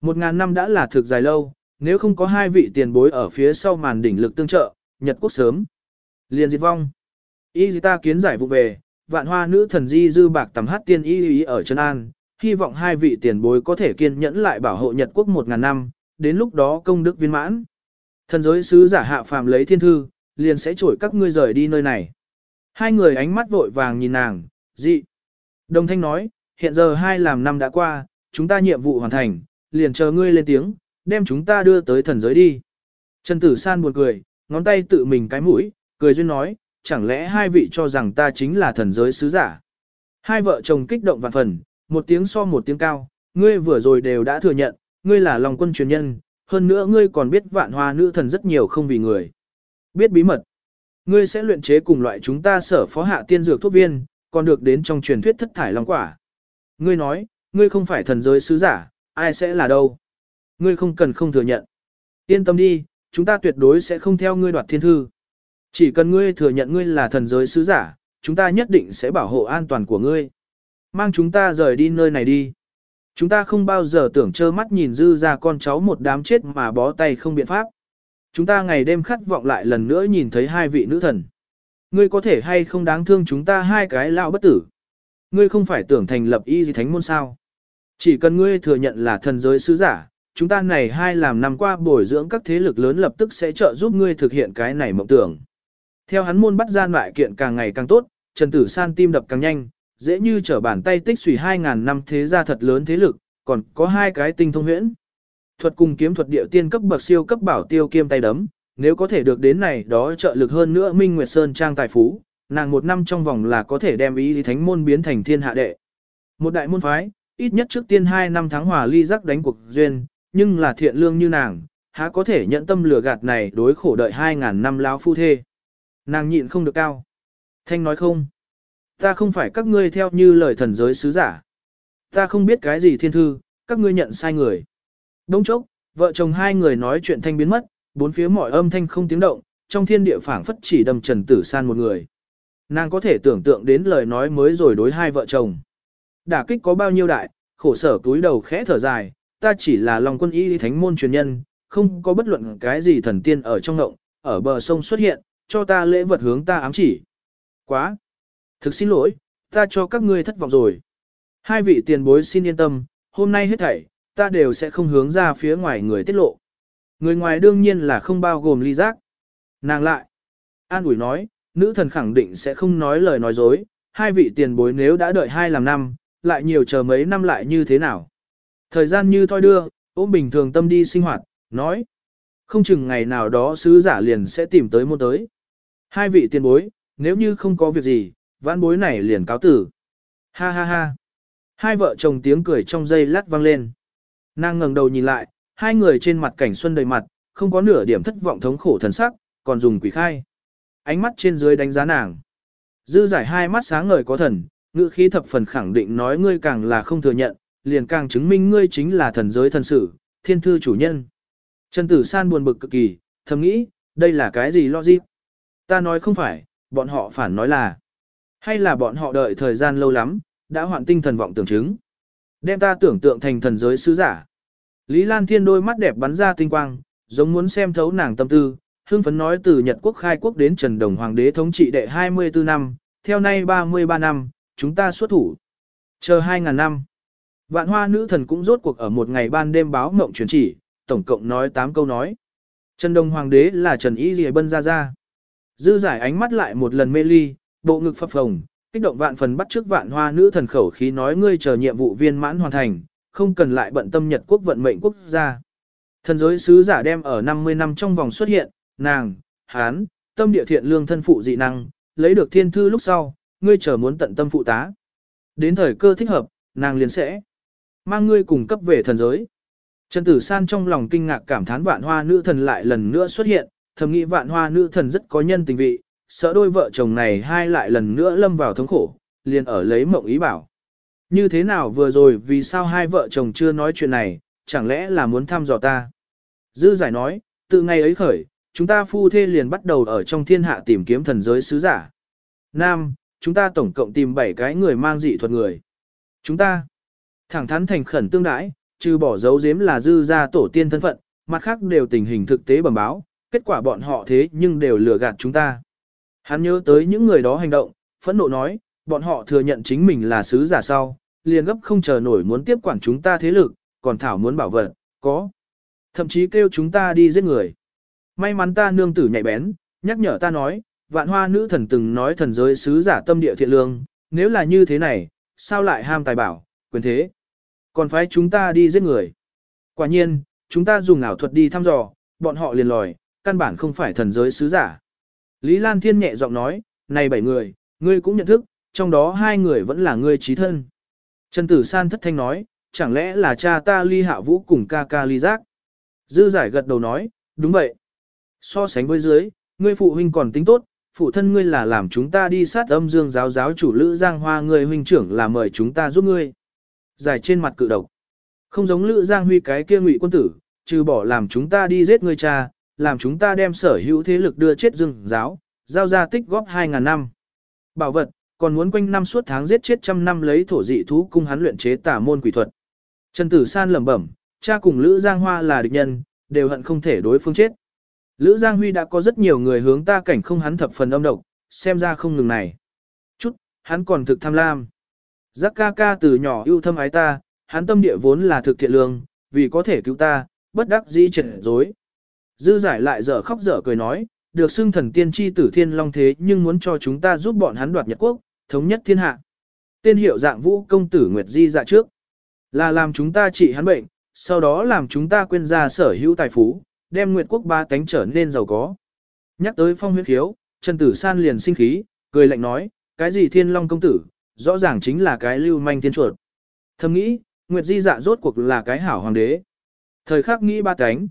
Một ngàn năm đã là thực dài lâu, nếu không có hai vị tiền bối ở phía sau màn đỉnh lực tương trợ, Nhật quốc sớm. Liền diệt vong. Y ta kiến giải vụ về, vạn hoa nữ thần di dư bạc tầm hát tiên y y ở chân an, hy vọng hai vị tiền bối có thể kiên nhẫn lại bảo hộ Nhật quốc một ngàn năm, đến lúc đó công đức viên mãn. Thần giới sứ giả hạ phàm lấy thiên thư, liền sẽ trổi các ngươi rời đi nơi này. Hai người ánh mắt vội vàng nhìn nàng, dị. Đồng thanh nói, hiện giờ hai làm năm đã qua, chúng ta nhiệm vụ hoàn thành, liền chờ ngươi lên tiếng, đem chúng ta đưa tới thần giới đi. Trần Tử San buồn cười, ngón tay tự mình cái mũi, cười duyên nói, chẳng lẽ hai vị cho rằng ta chính là thần giới sứ giả. Hai vợ chồng kích động vạn phần, một tiếng so một tiếng cao, ngươi vừa rồi đều đã thừa nhận, ngươi là lòng quân truyền nhân, hơn nữa ngươi còn biết vạn hoa nữ thần rất nhiều không vì người. Biết bí mật, ngươi sẽ luyện chế cùng loại chúng ta sở phó hạ tiên dược thuốc viên, còn được đến trong truyền thuyết thất thải long quả. Ngươi nói, ngươi không phải thần giới sứ giả, ai sẽ là đâu. Ngươi không cần không thừa nhận. Yên tâm đi, chúng ta tuyệt đối sẽ không theo ngươi đoạt thiên thư. Chỉ cần ngươi thừa nhận ngươi là thần giới sứ giả, chúng ta nhất định sẽ bảo hộ an toàn của ngươi. Mang chúng ta rời đi nơi này đi. Chúng ta không bao giờ tưởng trơ mắt nhìn dư ra con cháu một đám chết mà bó tay không biện pháp. Chúng ta ngày đêm khát vọng lại lần nữa nhìn thấy hai vị nữ thần. Ngươi có thể hay không đáng thương chúng ta hai cái lão bất tử. Ngươi không phải tưởng thành lập y gì thánh môn sao. Chỉ cần ngươi thừa nhận là thần giới sứ giả, chúng ta này hai làm năm qua bồi dưỡng các thế lực lớn lập tức sẽ trợ giúp ngươi thực hiện cái này mộng tưởng. Theo hắn môn bắt gian lại kiện càng ngày càng tốt, Trần Tử San tim đập càng nhanh, dễ như trở bàn tay tích xùy 2.000 năm thế gia thật lớn thế lực, còn có hai cái tinh thông huyễn. Thuật cùng kiếm thuật địa tiên cấp bậc siêu cấp bảo tiêu kiêm tay đấm, nếu có thể được đến này đó trợ lực hơn nữa Minh Nguyệt Sơn trang tài phú, nàng một năm trong vòng là có thể đem ý lý thánh môn biến thành thiên hạ đệ. Một đại môn phái, ít nhất trước tiên 2 năm tháng hòa ly giác đánh cuộc duyên, nhưng là thiện lương như nàng, há có thể nhận tâm lừa gạt này đối khổ đợi 2.000 năm lão phu thê. Nàng nhịn không được cao. Thanh nói không. Ta không phải các ngươi theo như lời thần giới sứ giả. Ta không biết cái gì thiên thư, các ngươi nhận sai người. Đông chốc, vợ chồng hai người nói chuyện thanh biến mất, bốn phía mọi âm thanh không tiếng động, trong thiên địa phảng phất chỉ đầm trần tử san một người. Nàng có thể tưởng tượng đến lời nói mới rồi đối hai vợ chồng. Đả kích có bao nhiêu đại, khổ sở túi đầu khẽ thở dài, ta chỉ là lòng quân y thánh môn truyền nhân, không có bất luận cái gì thần tiên ở trong ngộng, ở bờ sông xuất hiện, cho ta lễ vật hướng ta ám chỉ. Quá! Thực xin lỗi, ta cho các ngươi thất vọng rồi. Hai vị tiền bối xin yên tâm, hôm nay hết thảy, ta đều sẽ không hướng ra phía ngoài người tiết lộ. Người ngoài đương nhiên là không bao gồm ly giác. Nàng lại. An ủi nói, nữ thần khẳng định sẽ không nói lời nói dối, hai vị tiền bối nếu đã đợi hai làm năm, lại nhiều chờ mấy năm lại như thế nào. Thời gian như thoi đưa, ôm bình thường tâm đi sinh hoạt, nói. Không chừng ngày nào đó sứ giả liền sẽ tìm tới môn tới. Hai vị tiền bối, nếu như không có việc gì, vãn bối này liền cáo tử. Ha ha ha. Hai vợ chồng tiếng cười trong giây lát vang lên. Nàng ngẩng đầu nhìn lại, hai người trên mặt cảnh xuân đầy mặt, không có nửa điểm thất vọng thống khổ thần sắc, còn dùng quỷ khai. Ánh mắt trên dưới đánh giá nàng. Dư giải hai mắt sáng ngời có thần, ngữ khí thập phần khẳng định nói ngươi càng là không thừa nhận, liền càng chứng minh ngươi chính là thần giới thần sử, thiên thư chủ nhân. Trần Tử San buồn bực cực kỳ, thầm nghĩ, đây là cái gì logic? Ta nói không phải, bọn họ phản nói là. Hay là bọn họ đợi thời gian lâu lắm, đã hoạn tinh thần vọng tưởng chứng. Đem ta tưởng tượng thành thần giới sứ giả. Lý Lan Thiên đôi mắt đẹp bắn ra tinh quang, giống muốn xem thấu nàng tâm tư, hương phấn nói từ Nhật quốc khai quốc đến Trần Đồng Hoàng đế thống trị đệ 24 năm, theo nay 33 năm, chúng ta xuất thủ. Chờ 2.000 năm. Vạn hoa nữ thần cũng rốt cuộc ở một ngày ban đêm báo mộng truyền chỉ, tổng cộng nói 8 câu nói. Trần Đồng Hoàng đế là Trần Y Ghi Bân gia gia. Dư giải ánh mắt lại một lần mê ly, bộ ngực phập phồng, kích động vạn phần bắt trước vạn hoa nữ thần khẩu khí nói ngươi chờ nhiệm vụ viên mãn hoàn thành, không cần lại bận tâm Nhật quốc vận mệnh quốc gia. Thần giới sứ giả đem ở 50 năm trong vòng xuất hiện, nàng, hán, tâm địa thiện lương thân phụ dị năng, lấy được thiên thư lúc sau, ngươi chờ muốn tận tâm phụ tá. Đến thời cơ thích hợp, nàng liền sẽ mang ngươi cùng cấp về thần giới. Trần Tử San trong lòng kinh ngạc cảm thán vạn hoa nữ thần lại lần nữa xuất hiện, thầm nghĩ vạn hoa nữ thần rất có nhân tình vị, sợ đôi vợ chồng này hai lại lần nữa lâm vào thống khổ, liền ở lấy mộng ý bảo. Như thế nào vừa rồi vì sao hai vợ chồng chưa nói chuyện này, chẳng lẽ là muốn thăm dò ta? Dư giải nói, từ ngày ấy khởi, chúng ta phu thê liền bắt đầu ở trong thiên hạ tìm kiếm thần giới sứ giả. Nam, chúng ta tổng cộng tìm 7 cái người mang dị thuật người. Chúng ta thẳng thắn thành khẩn tương đãi, trừ bỏ dấu giếm là dư ra tổ tiên thân phận, mặt khác đều tình hình thực tế bẩm báo, kết quả bọn họ thế nhưng đều lừa gạt chúng ta. Hắn nhớ tới những người đó hành động, phẫn nộ nói, bọn họ thừa nhận chính mình là sứ giả sau, liền gấp không chờ nổi muốn tiếp quản chúng ta thế lực, còn Thảo muốn bảo vật, có. Thậm chí kêu chúng ta đi giết người. May mắn ta nương tử nhạy bén, nhắc nhở ta nói, vạn hoa nữ thần từng nói thần giới sứ giả tâm địa thiện lương, nếu là như thế này, sao lại ham tài bảo, quyền thế. Còn phải chúng ta đi giết người. Quả nhiên, chúng ta dùng ảo thuật đi thăm dò, bọn họ liền lòi, căn bản không phải thần giới sứ giả. Lý Lan Thiên nhẹ giọng nói, này bảy người, ngươi cũng nhận thức, trong đó hai người vẫn là ngươi trí thân. Trần Tử San thất thanh nói, chẳng lẽ là cha ta ly hạ vũ cùng ca ca ly giác. Dư giải gật đầu nói, đúng vậy. So sánh với dưới, ngươi phụ huynh còn tính tốt, phụ thân ngươi là làm chúng ta đi sát âm dương giáo giáo chủ Lữ Giang Hoa ngươi huynh trưởng là mời chúng ta giúp ngươi. Giải trên mặt cự độc. Không giống Lữ Giang Huy cái kia ngụy quân tử, trừ bỏ làm chúng ta đi giết ngươi cha, làm chúng ta đem sở hữu thế lực đưa chết dương giáo, giao ra tích góp 2.000 năm. Bảo vật, còn muốn quanh năm suốt tháng giết chết trăm năm lấy thổ dị thú cung hắn luyện chế tà môn quỷ thuật. Trần Tử San lẩm bẩm, cha cùng Lữ Giang Hoa là địch nhân, đều hận không thể đối phương chết. Lữ Giang Huy đã có rất nhiều người hướng ta cảnh không hắn thập phần âm độc, xem ra không ngừng này. Chút, hắn còn thực tham lam. Giác ca ca từ nhỏ yêu thâm ái ta, hắn tâm địa vốn là thực thiện lương, vì có thể cứu ta, bất đắc dĩ trật dối. Dư giải lại dở khóc dở cười nói, được xưng thần tiên tri tử thiên long thế nhưng muốn cho chúng ta giúp bọn hắn đoạt Nhật Quốc, thống nhất thiên hạ. Tên hiệu dạng vũ công tử Nguyệt Di dạ trước, là làm chúng ta trị hắn bệnh, sau đó làm chúng ta quên ra sở hữu tài phú, đem Nguyệt Quốc ba tánh trở nên giàu có. Nhắc tới phong huyết khiếu, Trần Tử San liền sinh khí, cười lạnh nói, cái gì thiên long công tử, rõ ràng chính là cái lưu manh thiên chuột. Thầm nghĩ, Nguyệt Di dạ rốt cuộc là cái hảo hoàng đế. Thời khắc nghĩ ba cánh.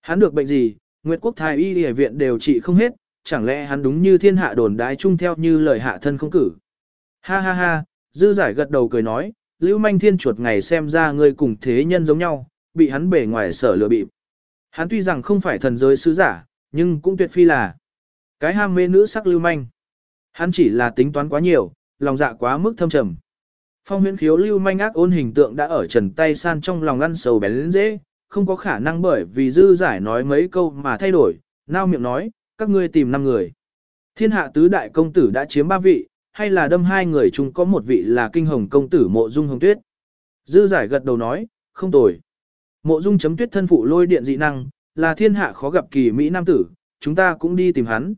Hắn được bệnh gì, Nguyệt Quốc Thái Y Y viện đều trị không hết, chẳng lẽ hắn đúng như thiên hạ đồn đái chung theo như lời hạ thân không cử. Ha ha ha, dư giải gật đầu cười nói, lưu manh thiên chuột ngày xem ra ngươi cùng thế nhân giống nhau, bị hắn bể ngoài sở lừa bịp. Hắn tuy rằng không phải thần giới sứ giả, nhưng cũng tuyệt phi là cái ham mê nữ sắc lưu manh. Hắn chỉ là tính toán quá nhiều, lòng dạ quá mức thâm trầm. Phong huyễn khiếu lưu manh ác ôn hình tượng đã ở trần tay san trong lòng ăn sầu bén dễ, không có khả năng bởi vì dư giải nói mấy câu mà thay đổi, nao miệng nói, các ngươi tìm năm người. Thiên hạ tứ đại công tử đã chiếm ba vị, hay là đâm hai người chúng có một vị là kinh hồng công tử mộ dung hồng tuyết. Dư giải gật đầu nói, không tồi. Mộ dung chấm tuyết thân phụ lôi điện dị năng, là thiên hạ khó gặp kỳ Mỹ Nam tử, chúng ta cũng đi tìm hắn.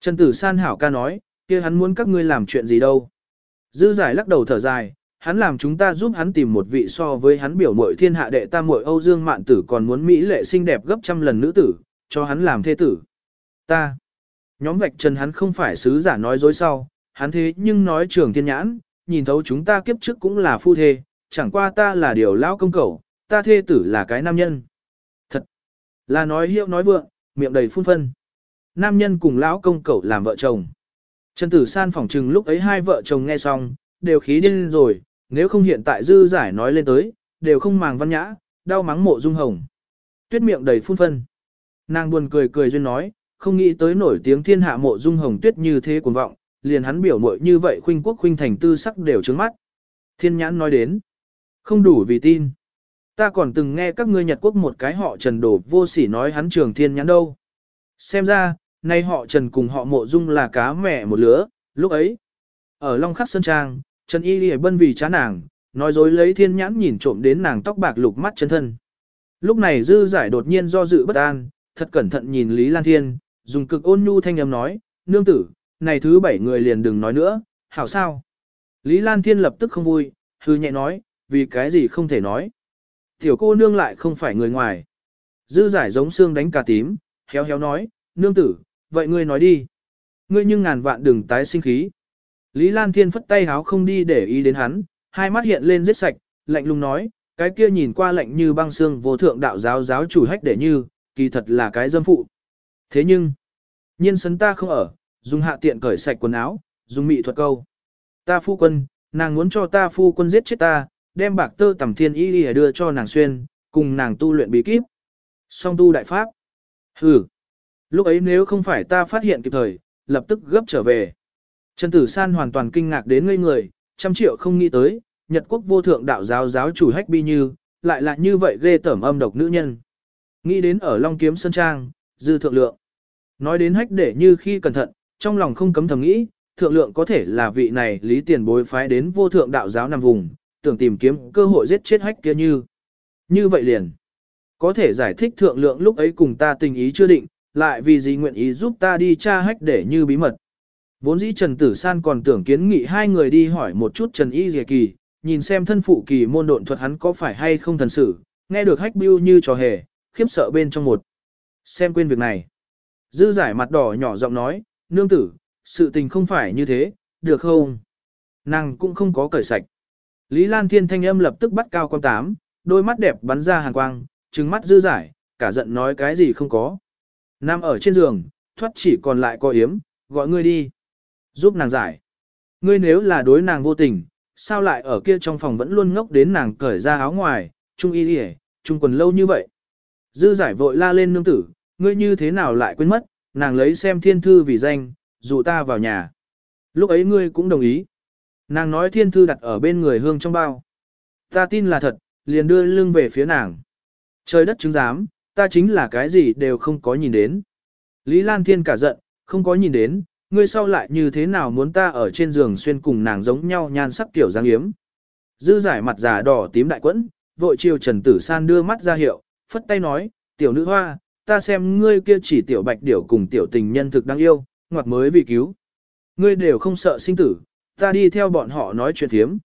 Trần tử san hảo ca nói, kia hắn muốn các ngươi làm chuyện gì đâu. Dư giải lắc đầu thở dài, hắn làm chúng ta giúp hắn tìm một vị so với hắn biểu muội thiên hạ đệ tam muội Âu Dương Mạn Tử còn muốn mỹ lệ xinh đẹp gấp trăm lần nữ tử, cho hắn làm thê tử. Ta, nhóm vạch trần hắn không phải sứ giả nói dối sau, hắn thế nhưng nói trường thiên nhãn, nhìn thấu chúng ta kiếp trước cũng là phu thê, chẳng qua ta là điều lão công cầu, ta thê tử là cái nam nhân. Thật, là nói hiệu nói vượng, miệng đầy phun phân. Nam nhân cùng lão công cẩu làm vợ chồng. Trần Tử San phỏng trừng lúc ấy hai vợ chồng nghe xong, đều khí điên rồi, nếu không hiện tại dư giải nói lên tới, đều không màng văn nhã, đau mắng mộ dung hồng. Tuyết miệng đầy phun phân. Nàng buồn cười cười duyên nói, không nghĩ tới nổi tiếng thiên hạ mộ dung hồng tuyết như thế cuồng vọng, liền hắn biểu muội như vậy khuynh quốc khuynh thành tư sắc đều trướng mắt. Thiên nhãn nói đến, không đủ vì tin. Ta còn từng nghe các ngươi Nhật quốc một cái họ trần đổ vô sỉ nói hắn trường thiên nhãn đâu. Xem ra, nay họ trần cùng họ mộ dung là cá mẹ một lứa, lúc ấy. Ở Long Khắc Sơn Trang, Trần Y Lì bân vì chá nàng, nói dối lấy thiên nhãn nhìn trộm đến nàng tóc bạc lục mắt chân thân. Lúc này dư giải đột nhiên do dự bất an, thật cẩn thận nhìn Lý Lan Thiên, dùng cực ôn nhu thanh âm nói, nương tử, này thứ bảy người liền đừng nói nữa, hảo sao. Lý Lan Thiên lập tức không vui, hư nhẹ nói, vì cái gì không thể nói. Tiểu cô nương lại không phải người ngoài. Dư giải giống xương đánh cả tím, héo héo nói, nương tử, vậy ngươi nói đi. Ngươi nhưng ngàn vạn đừng tái sinh khí. Lý Lan Thiên phất tay háo không đi để ý đến hắn, hai mắt hiện lên giết sạch, lạnh lùng nói, cái kia nhìn qua lạnh như băng xương vô thượng đạo giáo giáo chủ hách để như, kỳ thật là cái dâm phụ. Thế nhưng, nhân sấn ta không ở, dùng hạ tiện cởi sạch quần áo, dùng mị thuật câu. Ta phu quân, nàng muốn cho ta phu quân giết chết ta, đem bạc tơ tầm thiên y y đưa cho nàng xuyên, cùng nàng tu luyện bí kíp. Song tu đại pháp. Hừ. Lúc ấy nếu không phải ta phát hiện kịp thời, lập tức gấp trở về. Trần Tử San hoàn toàn kinh ngạc đến ngây người, trăm triệu không nghĩ tới, Nhật quốc vô thượng đạo giáo giáo chủ hách bi như, lại là như vậy ghê tởm âm độc nữ nhân. Nghĩ đến ở Long Kiếm Sơn Trang, dư thượng lượng. Nói đến hách để như khi cẩn thận, trong lòng không cấm thầm nghĩ, thượng lượng có thể là vị này lý tiền bối phái đến vô thượng đạo giáo nằm vùng, tưởng tìm kiếm cơ hội giết chết hách kia như. Như vậy liền. Có thể giải thích thượng lượng lúc ấy cùng ta tình ý chưa định, lại vì gì nguyện ý giúp ta đi tra hách để như bí mật. Vốn dĩ Trần Tử San còn tưởng kiến nghị hai người đi hỏi một chút Trần Y Dìa Kỳ, nhìn xem thân phụ kỳ môn độn thuật hắn có phải hay không thần sự, nghe được hách bưu như trò hề, khiếp sợ bên trong một. Xem quên việc này. Dư giải mặt đỏ nhỏ giọng nói, nương tử, sự tình không phải như thế, được không? Nàng cũng không có cởi sạch. Lý Lan Thiên thanh âm lập tức bắt cao con tám, đôi mắt đẹp bắn ra hàn quang, trừng mắt dư giải, cả giận nói cái gì không có. Nam ở trên giường, thoát chỉ còn lại có yếm, gọi ngươi đi. Giúp nàng giải. Ngươi nếu là đối nàng vô tình, sao lại ở kia trong phòng vẫn luôn ngốc đến nàng cởi ra áo ngoài, trung y đi trung quần lâu như vậy. Dư giải vội la lên nương tử, ngươi như thế nào lại quên mất, nàng lấy xem thiên thư vì danh, dụ ta vào nhà. Lúc ấy ngươi cũng đồng ý. Nàng nói thiên thư đặt ở bên người hương trong bao. Ta tin là thật, liền đưa lưng về phía nàng. Trời đất chứng giám, ta chính là cái gì đều không có nhìn đến. Lý Lan Thiên cả giận, không có nhìn đến, ngươi sau lại như thế nào muốn ta ở trên giường xuyên cùng nàng giống nhau nhan sắc kiểu giang yếm. Dư giải mặt già đỏ tím đại quẫn, vội chiều Trần Tử San đưa mắt ra hiệu, phất tay nói, tiểu nữ hoa, ta xem ngươi kia chỉ tiểu bạch điểu cùng tiểu tình nhân thực đáng yêu, ngoặc mới vì cứu. Ngươi đều không sợ sinh tử, ta đi theo bọn họ nói chuyện thiếm.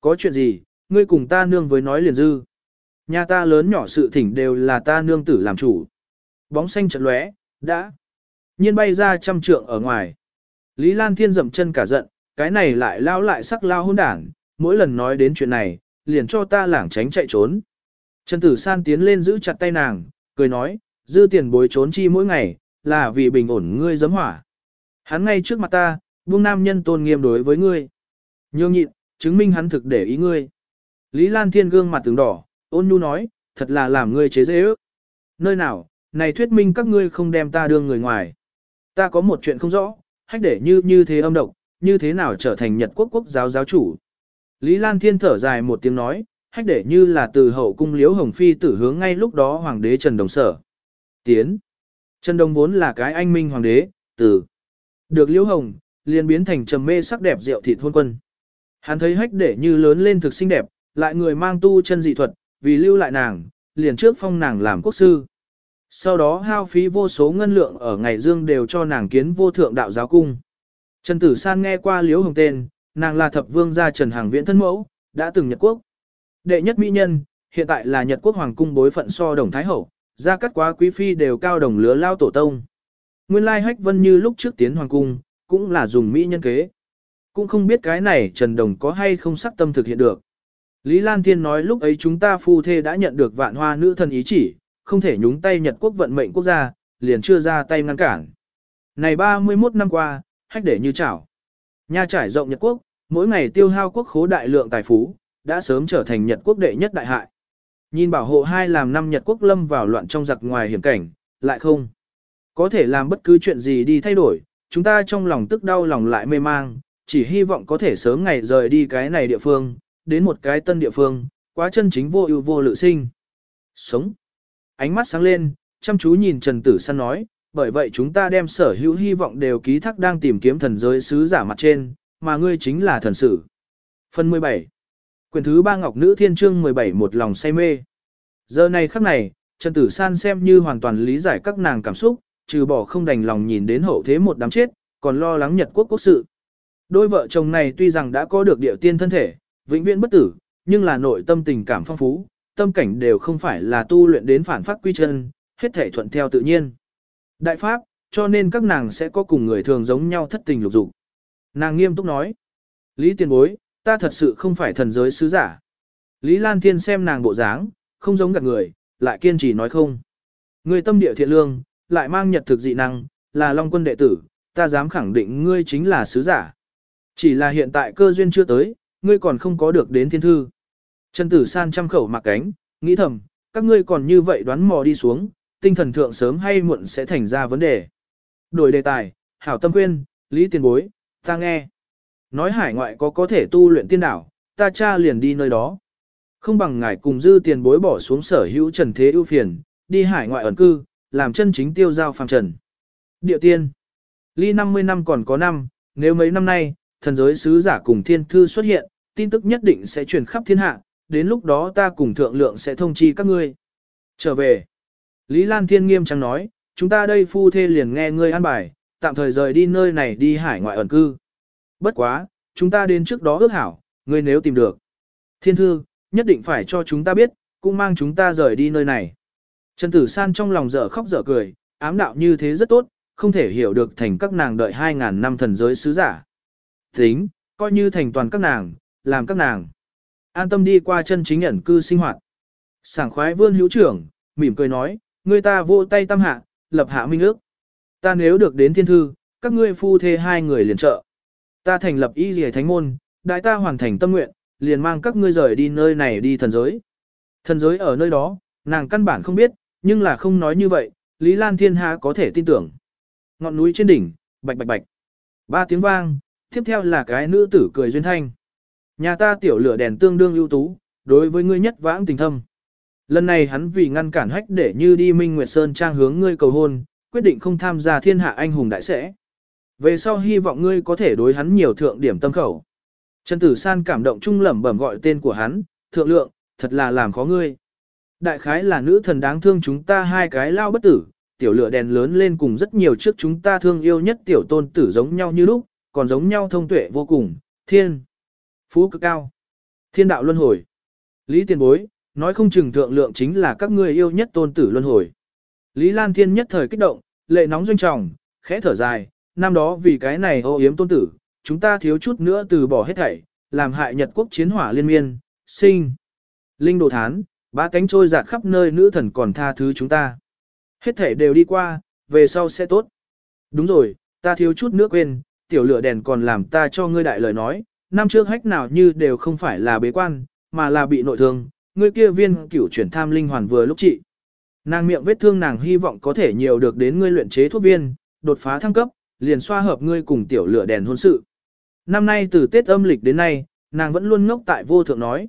Có chuyện gì, ngươi cùng ta nương với nói liền dư. Nhà ta lớn nhỏ sự thỉnh đều là ta nương tử làm chủ. Bóng xanh chợt lóe, đã. Nhiên bay ra trăm trượng ở ngoài. Lý Lan Thiên dậm chân cả giận, cái này lại lao lại sắc lao hôn đảng, mỗi lần nói đến chuyện này, liền cho ta lảng tránh chạy trốn. Trần Tử San tiến lên giữ chặt tay nàng, cười nói, dư tiền bối trốn chi mỗi ngày, là vì bình ổn ngươi giấm hỏa. Hắn ngay trước mặt ta, buông nam nhân tôn nghiêm đối với ngươi. Nhương nhịn, chứng minh hắn thực để ý ngươi. Lý Lan Thiên gương mặt tướng đỏ, ôn nhu nói, thật là làm ngươi chế dễ ước. Nơi nào, này thuyết minh các ngươi không đem ta đưa người ngoài. Ta có một chuyện không rõ, hách để như như thế âm độc, như thế nào trở thành Nhật quốc quốc giáo giáo chủ. Lý Lan Thiên thở dài một tiếng nói, hách để như là từ hậu cung liễu hồng phi tử hướng ngay lúc đó hoàng đế Trần Đồng sở. Tiến. Trần Đồng vốn là cái anh minh hoàng đế, từ được liễu hồng, liền biến thành trầm mê sắc đẹp rượu thịt hôn quân. Hắn thấy hách để như lớn lên thực xinh đẹp, lại người mang tu chân dị thuật, vì lưu lại nàng, liền trước phong nàng làm quốc sư. Sau đó hao phí vô số ngân lượng ở ngày dương đều cho nàng kiến vô thượng đạo giáo cung. Trần Tử San nghe qua liễu hồng tên, nàng là thập vương gia Trần Hàng Viễn thân mẫu, đã từng Nhật Quốc. Đệ nhất mỹ nhân, hiện tại là Nhật Quốc Hoàng cung bối phận so đồng Thái Hậu, gia cắt quá quý phi đều cao đồng lứa lao tổ tông. Nguyên lai hách vân như lúc trước tiến Hoàng cung, cũng là dùng mỹ nhân kế. Cũng không biết cái này Trần Đồng có hay không sắc tâm thực hiện được. Lý Lan Thiên nói lúc ấy chúng ta phu thê đã nhận được vạn hoa nữ thần ý chỉ, không thể nhúng tay Nhật quốc vận mệnh quốc gia, liền chưa ra tay ngăn cản. Này 31 năm qua, hách để như chảo. Nha trải rộng Nhật quốc, mỗi ngày tiêu hao quốc khố đại lượng tài phú, đã sớm trở thành Nhật quốc đệ nhất đại hại. Nhìn bảo hộ hai làm năm Nhật quốc lâm vào loạn trong giặc ngoài hiểm cảnh, lại không. Có thể làm bất cứ chuyện gì đi thay đổi, chúng ta trong lòng tức đau lòng lại mê mang, chỉ hy vọng có thể sớm ngày rời đi cái này địa phương, đến một cái tân địa phương, quá chân chính vô ưu vô lự sinh. Sống. Ánh mắt sáng lên, chăm chú nhìn Trần Tử San nói, bởi vậy chúng ta đem sở hữu hy vọng đều ký thác đang tìm kiếm thần giới sứ giả mặt trên, mà ngươi chính là thần sử. Phần 17 Quyển thứ ba Ngọc Nữ Thiên Trương 17 một lòng say mê. Giờ này khắc này, Trần Tử San xem như hoàn toàn lý giải các nàng cảm xúc, trừ bỏ không đành lòng nhìn đến hậu thế một đám chết, còn lo lắng Nhật quốc quốc sự. Đôi vợ chồng này tuy rằng đã có được địa tiên thân thể, vĩnh viễn bất tử, nhưng là nội tâm tình cảm phong phú, tâm cảnh đều không phải là tu luyện đến phản phát quy chân, hết thể thuận theo tự nhiên. Đại Pháp, cho nên các nàng sẽ có cùng người thường giống nhau thất tình lục dục. Nàng nghiêm túc nói, Lý tiền bối, ta thật sự không phải thần giới sứ giả. Lý Lan Thiên xem nàng bộ dáng, không giống gạt người, lại kiên trì nói không. Người tâm địa thiện lương, lại mang nhật thực dị năng, là Long quân đệ tử, ta dám khẳng định ngươi chính là sứ giả. Chỉ là hiện tại cơ duyên chưa tới, ngươi còn không có được đến thiên thư. Trần Tử San trăm khẩu mặc cánh, nghĩ thầm, các ngươi còn như vậy đoán mò đi xuống, tinh thần thượng sớm hay muộn sẽ thành ra vấn đề. Đổi đề tài, hảo tâm khuyên, lý tiền bối, ta nghe. Nói hải ngoại có có thể tu luyện tiên đảo, ta cha liền đi nơi đó. Không bằng ngài cùng dư tiền bối bỏ xuống sở hữu trần thế ưu phiền, đi hải ngoại ẩn cư, làm chân chính tiêu giao phàm trần. Địa tiên. Ly 50 năm còn có năm, nếu mấy năm nay, thần giới sứ giả cùng thiên thư xuất hiện, tin tức nhất định sẽ truyền khắp thiên hạ, đến lúc đó ta cùng thượng lượng sẽ thông chi các ngươi. Trở về. Lý Lan Thiên nghiêm trang nói, chúng ta đây phu thê liền nghe ngươi an bài, tạm thời rời đi nơi này đi hải ngoại ẩn cư. Bất quá, chúng ta đến trước đó ước hảo, ngươi nếu tìm được. Thiên thư, nhất định phải cho chúng ta biết, cũng mang chúng ta rời đi nơi này. Trần Tử San trong lòng dở khóc dở cười, ám đạo như thế rất tốt, không thể hiểu được thành các nàng đợi 2.000 năm thần giới sứ giả. Tính, coi như thành toàn các nàng, làm các nàng. An tâm đi qua chân chính ẩn cư sinh hoạt. Sảng khoái vươn hữu trưởng, mỉm cười nói, người ta vô tay tâm hạ, lập hạ minh ước. Ta nếu được đến thiên thư, các ngươi phu thê hai người liền trợ. Ta thành lập y rìa thánh môn, đại ta hoàn thành tâm nguyện, liền mang các ngươi rời đi nơi này đi thần giới. Thần giới ở nơi đó, nàng căn bản không biết, nhưng là không nói như vậy, Lý Lan Thiên Hạ có thể tin tưởng. Ngọn núi trên đỉnh, bạch bạch bạch. Ba tiếng vang, tiếp theo là cái nữ tử cười duyên thanh. Nhà ta tiểu lửa đèn tương đương ưu tú, đối với ngươi nhất vãng tình thâm. Lần này hắn vì ngăn cản hách để như đi Minh Nguyệt Sơn trang hướng ngươi cầu hôn, quyết định không tham gia thiên hạ anh hùng đại sẽ. Về sau hy vọng ngươi có thể đối hắn nhiều thượng điểm tâm khẩu. Trần Tử San cảm động trung lẩm bẩm gọi tên của hắn, thượng lượng, thật là làm khó ngươi. Đại khái là nữ thần đáng thương chúng ta hai cái lao bất tử, tiểu lửa đèn lớn lên cùng rất nhiều trước chúng ta thương yêu nhất tiểu tôn tử giống nhau như lúc, còn giống nhau thông tuệ vô cùng, thiên, phú cực cao, thiên đạo luân hồi. Lý tiền bối, nói không chừng thượng lượng chính là các ngươi yêu nhất tôn tử luân hồi. Lý Lan Thiên nhất thời kích động, lệ nóng doanh trọng, khẽ thở dài, năm đó vì cái này ô yếm tôn tử, chúng ta thiếu chút nữa từ bỏ hết thảy, làm hại Nhật quốc chiến hỏa liên miên, sinh. Linh đồ thán, ba cánh trôi giạt khắp nơi nữ thần còn tha thứ chúng ta. Hết thảy đều đi qua, về sau sẽ tốt. Đúng rồi, ta thiếu chút nữa quên, tiểu lửa đèn còn làm ta cho ngươi đại lời nói, năm trước hách nào như đều không phải là bế quan, mà là bị nội thương, ngươi kia viên cửu chuyển tham linh hoàn vừa lúc trị. Nàng miệng vết thương nàng hy vọng có thể nhiều được đến ngươi luyện chế thuốc viên, đột phá thăng cấp, liền xoa hợp ngươi cùng tiểu lửa đèn hôn sự. Năm nay từ Tết âm lịch đến nay, nàng vẫn luôn ngốc tại vô thượng nói.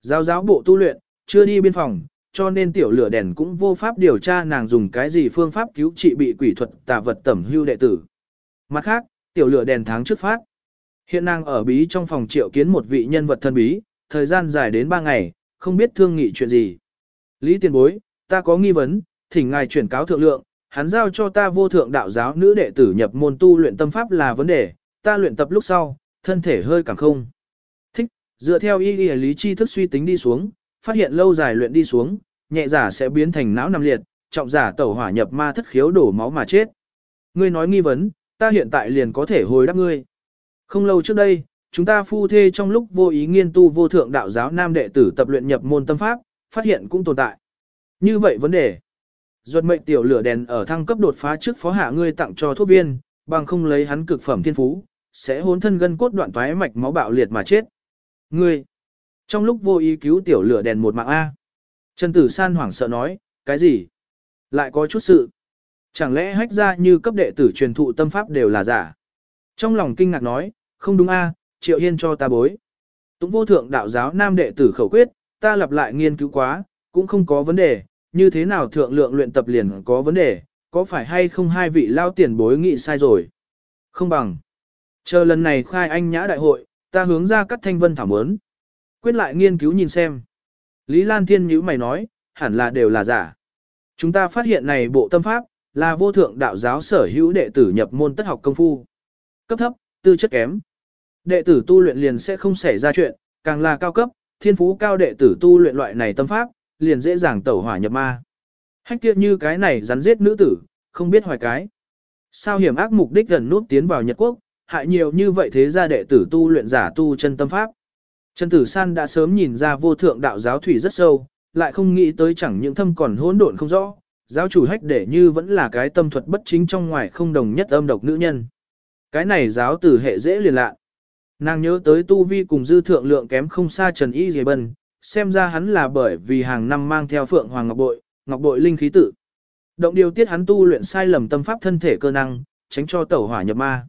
Giáo giáo bộ tu luyện, chưa đi biên phòng, cho nên tiểu lửa đèn cũng vô pháp điều tra nàng dùng cái gì phương pháp cứu trị bị quỷ thuật tà vật tẩm hưu đệ tử. Mặt khác, tiểu lửa đèn tháng trước phát. Hiện nàng ở bí trong phòng triệu kiến một vị nhân vật thân bí, thời gian dài đến 3 ngày, không biết thương nghị chuyện gì. Lý tiền bối, ta có nghi vấn, thỉnh ngài chuyển cáo thượng lượng, hắn giao cho ta vô thượng đạo giáo nữ đệ tử nhập môn tu luyện tâm pháp là vấn đề, ta luyện tập lúc sau, thân thể hơi càng không. Thích, dựa theo y lý chi thức suy tính đi xuống, phát hiện lâu dài luyện đi xuống, nhẹ giả sẽ biến thành não nằm liệt, trọng giả tẩu hỏa nhập ma thất khiếu đổ máu mà chết. Ngươi nói nghi vấn, ta hiện tại liền có thể hồi đáp ngươi. Không lâu trước đây, chúng ta phu thê trong lúc vô ý nghiên tu vô thượng đạo giáo nam đệ tử tập luyện nhập môn tâm pháp, phát hiện cũng tồn tại. Như vậy vấn đề. Duật mệnh tiểu lửa đèn ở thăng cấp đột phá trước phó hạ ngươi tặng cho thuốc viên, bằng không lấy hắn cực phẩm thiên phú, sẽ hốn thân gân cốt đoạn toái mạch máu bạo liệt mà chết. Ngươi, trong lúc vô ý cứu tiểu lửa đèn một mạng A. Trần Tử San hoảng sợ nói, cái gì? Lại có chút sự. Chẳng lẽ hách ra như cấp đệ tử truyền thụ tâm pháp đều là giả? Trong lòng kinh ngạc nói, không đúng A, Triệu Hiên cho ta bối. Tũng vô thượng đạo giáo nam đệ tử khẩu quyết, ta lặp lại nghiên cứu quá, cũng không có vấn đề, như thế nào thượng lượng luyện tập liền có vấn đề, có phải hay không hai vị lao tiền bối nghị sai rồi? Không bằng. Chờ lần này khai anh nhã đại hội, ta hướng ra các thanh vân thảo mớn. Quyết lại nghiên cứu nhìn xem. Lý Lan Thiên nhữ mày nói, hẳn là đều là giả. Chúng ta phát hiện này bộ tâm pháp, là vô thượng đạo giáo sở hữu đệ tử nhập môn tất học công phu. Cấp thấp, tư chất kém. Đệ tử tu luyện liền sẽ không xảy ra chuyện, càng là cao cấp, thiên phú cao đệ tử tu luyện loại này tâm pháp, liền dễ dàng tẩu hỏa nhập ma. Hách tiệt như cái này rắn giết nữ tử, không biết hoài cái. Sao hiểm ác mục đích gần nút tiến vào Nhật Quốc, hại nhiều như vậy thế gia đệ tử tu luyện giả tu chân tâm pháp. Trần Tử San đã sớm nhìn ra vô thượng đạo giáo thủy rất sâu, lại không nghĩ tới chẳng những thâm còn hỗn độn không rõ, giáo chủ hách để như vẫn là cái tâm thuật bất chính trong ngoài không đồng nhất âm độc nữ nhân. Cái này giáo tử hệ dễ liền lạ. Nàng nhớ tới tu vi cùng dư thượng lượng kém không xa Trần Y Dề Bân, xem ra hắn là bởi vì hàng năm mang theo phượng hoàng ngọc bội, ngọc bội linh khí tự. Động điều tiết hắn tu luyện sai lầm tâm pháp thân thể cơ năng, tránh cho tẩu hỏa nhập ma.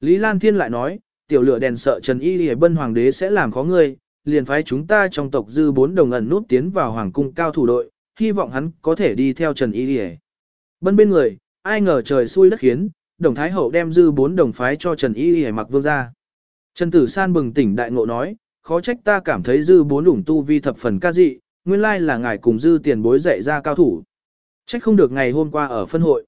Lý Lan Thiên lại nói, tiểu lửa đèn sợ Trần Y Dề Bân Hoàng đế sẽ làm khó ngươi, liền phái chúng ta trong tộc dư bốn đồng ẩn nút tiến vào Hoàng cung cao thủ đội, hy vọng hắn có thể đi theo Trần Y Dề. Bân bên người, ai ngờ trời xui đất khiến, đồng thái hậu đem dư bốn đồng phái cho Trần Y Dề mặc vương ra. Trần Tử San bừng tỉnh đại ngộ nói, khó trách ta cảm thấy dư bốn lủng tu vi thập phần ca dị, nguyên lai là ngài cùng dư tiền bối dạy ra cao thủ. Trách không được ngày hôm qua ở phân hội.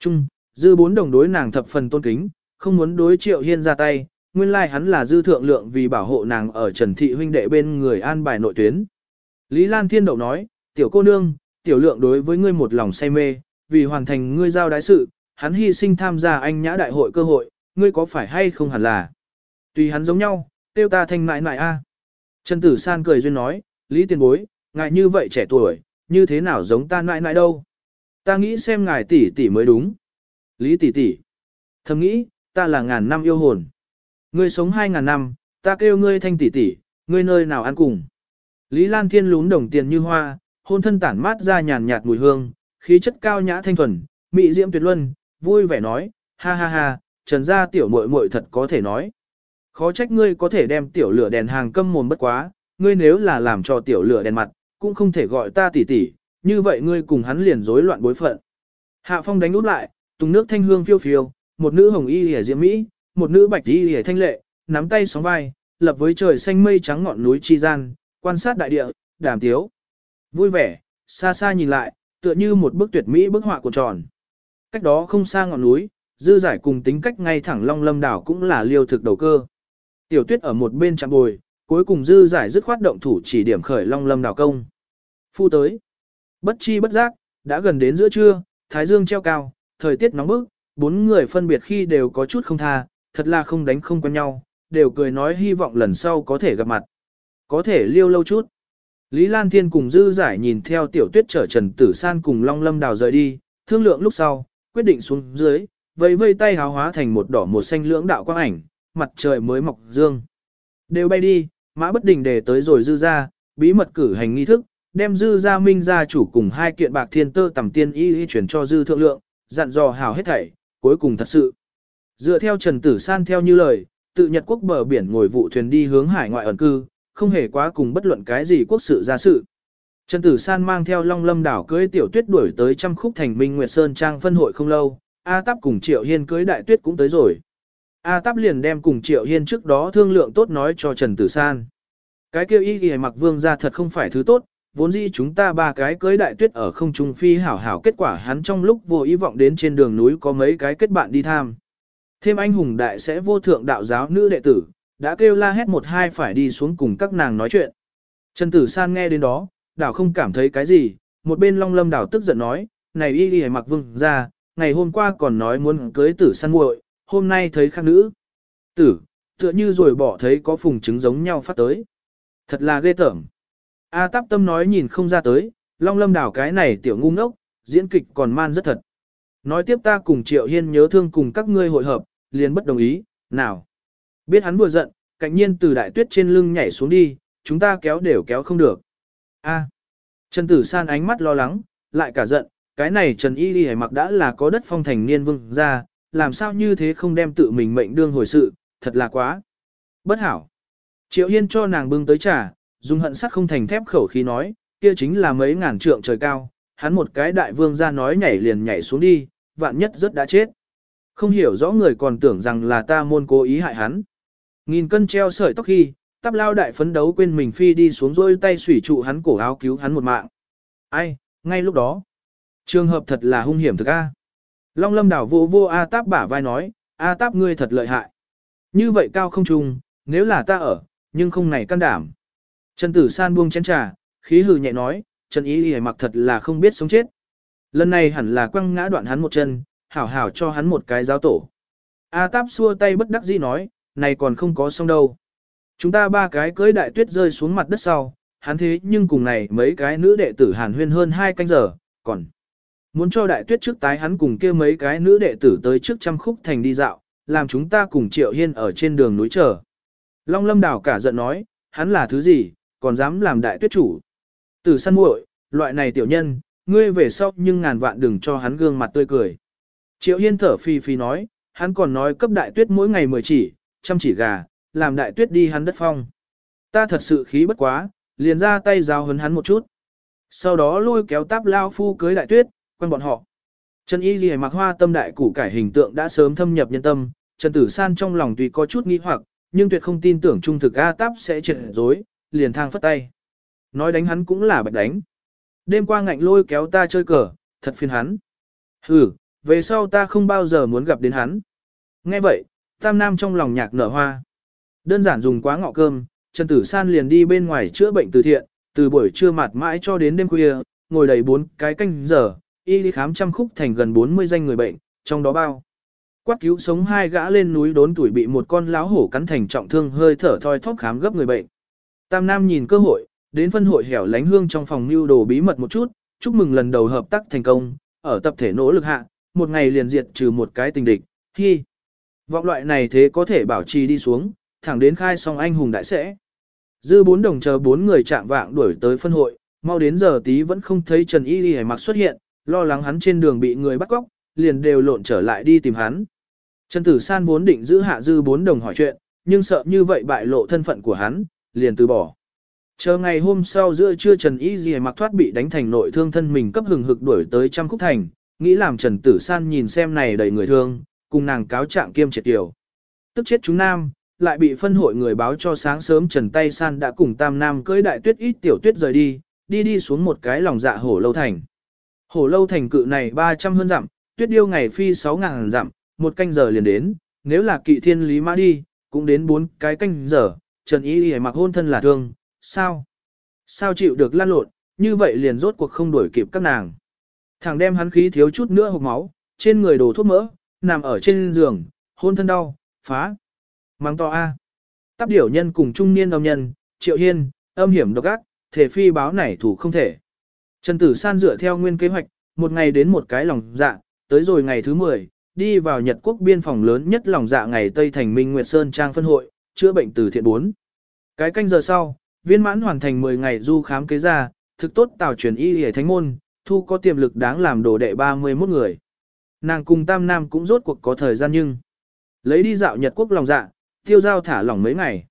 Trung, dư bốn đồng đối nàng thập phần tôn kính, không muốn đối triệu hiên ra tay, nguyên lai hắn là dư thượng lượng vì bảo hộ nàng ở trần thị huynh đệ bên người an bài nội tuyến. Lý Lan Thiên Đậu nói, tiểu cô nương, tiểu lượng đối với ngươi một lòng say mê, vì hoàn thành ngươi giao đái sự, hắn hy sinh tham gia anh nhã đại hội cơ hội, ngươi có phải hay không hẳn là. Tùy hắn giống nhau, tiêu ta thanh mại mại a. Trần Tử San cười duyên nói, Lý tiền bối, ngài như vậy trẻ tuổi, như thế nào giống ta mại mại đâu. Ta nghĩ xem ngài tỷ tỷ mới đúng. Lý tỷ tỷ. Thầm nghĩ, ta là ngàn năm yêu hồn. Ngươi sống hai ngàn năm, ta kêu ngươi thanh tỷ tỷ, ngươi nơi nào ăn cùng. Lý Lan Thiên lún đồng tiền như hoa, hôn thân tản mát ra nhàn nhạt mùi hương, khí chất cao nhã thanh thuần, mỹ diễm tuyệt luân, vui vẻ nói, ha ha ha, trần gia tiểu muội muội thật có thể nói. Khó trách ngươi có thể đem tiểu lửa đèn hàng câm mồm bất quá, ngươi nếu là làm cho tiểu lửa đèn mặt, cũng không thể gọi ta tỷ tỷ, như vậy ngươi cùng hắn liền rối loạn bối phận. Hạ phong đánh út lại, tùng nước thanh hương phiêu phiêu, một nữ hồng y hề diễm mỹ, một nữ bạch y hề thanh lệ, nắm tay sóng vai, lập với trời xanh mây trắng ngọn núi chi gian, quan sát đại địa, đàm tiếu. Vui vẻ, xa xa nhìn lại, tựa như một bức tuyệt mỹ bức họa của tròn. Cách đó không xa ngọn núi, dư giải cùng tính cách ngay thẳng long lâm đảo cũng là liêu thực đầu cơ. Tiểu tuyết ở một bên chạm bồi, cuối cùng dư giải dứt khoát động thủ chỉ điểm khởi long lâm đào công. Phu tới. Bất chi bất giác, đã gần đến giữa trưa, thái dương treo cao, thời tiết nóng bức, bốn người phân biệt khi đều có chút không tha, thật là không đánh không quen nhau, đều cười nói hy vọng lần sau có thể gặp mặt. Có thể liêu lâu chút. Lý Lan Thiên cùng Dư Giải nhìn theo tiểu tuyết trở Trần Tử San cùng Long Lâm Đào rời đi, thương lượng lúc sau, quyết định xuống dưới, vây vây tay háo hóa thành một đỏ một xanh lưỡng đạo quang ảnh, mặt trời mới mọc dương. Đều bay đi, mã bất đình để tới rồi Dư ra, bí mật cử hành nghi thức, đem Dư ra minh gia chủ cùng hai kiện bạc thiên tơ tầm tiên y y chuyển cho Dư thượng lượng, dặn dò hào hết thảy, cuối cùng thật sự. Dựa theo Trần Tử San theo như lời, tự Nhật quốc bờ biển ngồi vụ thuyền đi hướng hải ngoại ẩn cư, không hề quá cùng bất luận cái gì quốc sự ra sự. Trần Tử San mang theo Long Lâm đảo cưới tiểu tuyết đuổi tới trăm khúc thành Minh Nguyệt Sơn Trang phân hội không lâu, A Táp cùng Triệu Hiên cưới đại tuyết cũng tới rồi. A Táp liền đem cùng Triệu Hiên trước đó thương lượng tốt nói cho Trần Tử San. Cái kêu y ghi mặc vương ra thật không phải thứ tốt, vốn dĩ chúng ta ba cái cưới đại tuyết ở không trung phi hảo hảo kết quả hắn trong lúc vô ý vọng đến trên đường núi có mấy cái kết bạn đi tham. Thêm anh hùng đại sẽ vô thượng đạo giáo nữ đệ tử, đã kêu la hét một hai phải đi xuống cùng các nàng nói chuyện. Trần Tử San nghe đến đó, đảo không cảm thấy cái gì, một bên long lâm đảo tức giận nói, này y ghi mặc vương ra, ngày hôm qua còn nói muốn cưới tử San muội, hôm nay thấy khác nữ. Tử, tựa như rồi bỏ thấy có phùng trứng giống nhau phát tới. Thật là ghê tởm. A táp tâm nói nhìn không ra tới, long lâm đảo cái này tiểu ngu ngốc, diễn kịch còn man rất thật. Nói tiếp ta cùng Triệu Hiên nhớ thương cùng các ngươi hội hợp, liền bất đồng ý, nào. Biết hắn vừa giận, cạnh nhiên từ đại tuyết trên lưng nhảy xuống đi, chúng ta kéo đều kéo không được. A. Trần Tử San ánh mắt lo lắng, lại cả giận, cái này Trần Y Y mặc đã là có đất phong thành niên vương ra, làm sao như thế không đem tự mình mệnh đương hồi sự, thật là quá. Bất hảo. Triệu Hiên cho nàng bưng tới trà, dùng hận sắt không thành thép khẩu khí nói, kia chính là mấy ngàn trượng trời cao, hắn một cái đại vương ra nói nhảy liền nhảy xuống đi, vạn nhất rất đã chết. Không hiểu rõ người còn tưởng rằng là ta môn cố ý hại hắn. Nghìn cân treo sợi tóc khi, tắp lao đại phấn đấu quên mình phi đi xuống rôi tay sủy trụ hắn cổ áo cứu hắn một mạng. Ai, ngay lúc đó. Trường hợp thật là hung hiểm thực a. Long lâm đảo vô vô A táp bả vai nói, A táp ngươi thật lợi hại. Như vậy cao không trùng, nếu là ta ở, nhưng không này can đảm. Trần tử san buông chén trà, khí hừ nhẹ nói, Trần ý Y mặc thật là không biết sống chết. Lần này hẳn là quăng ngã đoạn hắn một chân, hảo hảo cho hắn một cái giáo tổ. A táp xua tay bất đắc dĩ nói, này còn không có xong đâu. Chúng ta ba cái cưới đại tuyết rơi xuống mặt đất sau, hắn thế nhưng cùng này mấy cái nữ đệ tử hàn huyên hơn hai canh giờ, còn muốn cho đại tuyết trước tái hắn cùng kia mấy cái nữ đệ tử tới trước trăm khúc thành đi dạo, làm chúng ta cùng triệu hiên ở trên đường núi chờ. Long lâm đảo cả giận nói, hắn là thứ gì, còn dám làm đại tuyết chủ. Tử săn muội, loại này tiểu nhân, ngươi về sau nhưng ngàn vạn đừng cho hắn gương mặt tươi cười. Triệu hiên thở phi phi nói, hắn còn nói cấp đại tuyết mỗi ngày mười chỉ, chăm chỉ gà, làm đại tuyết đi hắn đất phong. Ta thật sự khí bất quá, liền ra tay giáo hấn hắn một chút. Sau đó lôi kéo táp lao phu cưới đại tuyết, quen bọn họ. Trần Y Ghi mặc hoa tâm đại củ cải hình tượng đã sớm thâm nhập nhân tâm, Trần Tử San trong lòng tuy có chút nghi hoặc, nhưng tuyệt không tin tưởng trung thực A Táp sẽ triệt dối, liền thang phất tay. Nói đánh hắn cũng là bạch đánh. Đêm qua ngạnh lôi kéo ta chơi cờ, thật phiền hắn. Hừ, về sau ta không bao giờ muốn gặp đến hắn. Nghe vậy, Tam Nam trong lòng nhạc nở hoa. Đơn giản dùng quá ngọ cơm, Trần Tử San liền đi bên ngoài chữa bệnh từ thiện, từ buổi trưa mặt mãi cho đến đêm khuya, ngồi đầy bốn cái canh giờ, y đi khám trăm khúc thành gần 40 danh người bệnh, trong đó bao. Quát cứu sống hai gã lên núi đốn tuổi bị một con láo hổ cắn thành trọng thương hơi thở thoi thóp khám gấp người bệnh. Tam Nam nhìn cơ hội, đến phân hội hẻo lánh hương trong phòng mưu đồ bí mật một chút, chúc mừng lần đầu hợp tác thành công, ở tập thể nỗ lực hạ, một ngày liền diệt trừ một cái tình địch, hi. Vọng loại này thế có thể bảo trì đi xuống, thẳng đến khai xong anh hùng đại sẽ. Dư bốn đồng chờ bốn người chạm vạng đuổi tới phân hội, mau đến giờ tí vẫn không thấy Trần Y Y mặc xuất hiện, lo lắng hắn trên đường bị người bắt cóc, liền đều lộn trở lại đi tìm hắn. Trần Tử San vốn định giữ hạ dư bốn đồng hỏi chuyện, nhưng sợ như vậy bại lộ thân phận của hắn, liền từ bỏ. Chờ ngày hôm sau giữa trưa Trần Y Dì mặc thoát bị đánh thành nội thương thân mình cấp hừng hực đuổi tới trăm khúc thành, nghĩ làm Trần Tử San nhìn xem này đầy người thương, cùng nàng cáo trạng kiêm triệt tiểu. Tức chết chúng nam, lại bị phân hội người báo cho sáng sớm Trần Tay San đã cùng Tam Nam cưới đại tuyết ít tiểu tuyết rời đi, đi đi xuống một cái lòng dạ hổ lâu thành. Hổ lâu thành cự này 300 hơn dặm, tuyết điêu ngày phi 6 ngàn dặm, một canh giờ liền đến, nếu là kỵ thiên lý mã đi, cũng đến bốn cái canh giờ, Trần Y Y mặc hôn thân là thương, sao? Sao chịu được lan lộn, như vậy liền rốt cuộc không đuổi kịp các nàng. Thằng đem hắn khí thiếu chút nữa hộc máu, trên người đổ thuốc mỡ, nằm ở trên giường, hôn thân đau, phá. Mang to A. Tắp điểu nhân cùng trung niên âm nhân, triệu hiên, âm hiểm độc ác, thể phi báo này thủ không thể. Trần Tử San dựa theo nguyên kế hoạch, một ngày đến một cái lòng dạ, tới rồi ngày thứ 10, đi vào Nhật Quốc biên phòng lớn nhất lòng dạ ngày Tây Thành Minh Nguyệt Sơn Trang phân hội, chữa bệnh từ thiện 4. Cái canh giờ sau, viên mãn hoàn thành 10 ngày du khám kế ra, thực tốt tạo truyền y hề thánh môn, thu có tiềm lực đáng làm đồ đệ 31 người. Nàng cùng Tam Nam cũng rốt cuộc có thời gian nhưng lấy đi dạo Nhật Quốc lòng dạ, tiêu giao thả lỏng mấy ngày.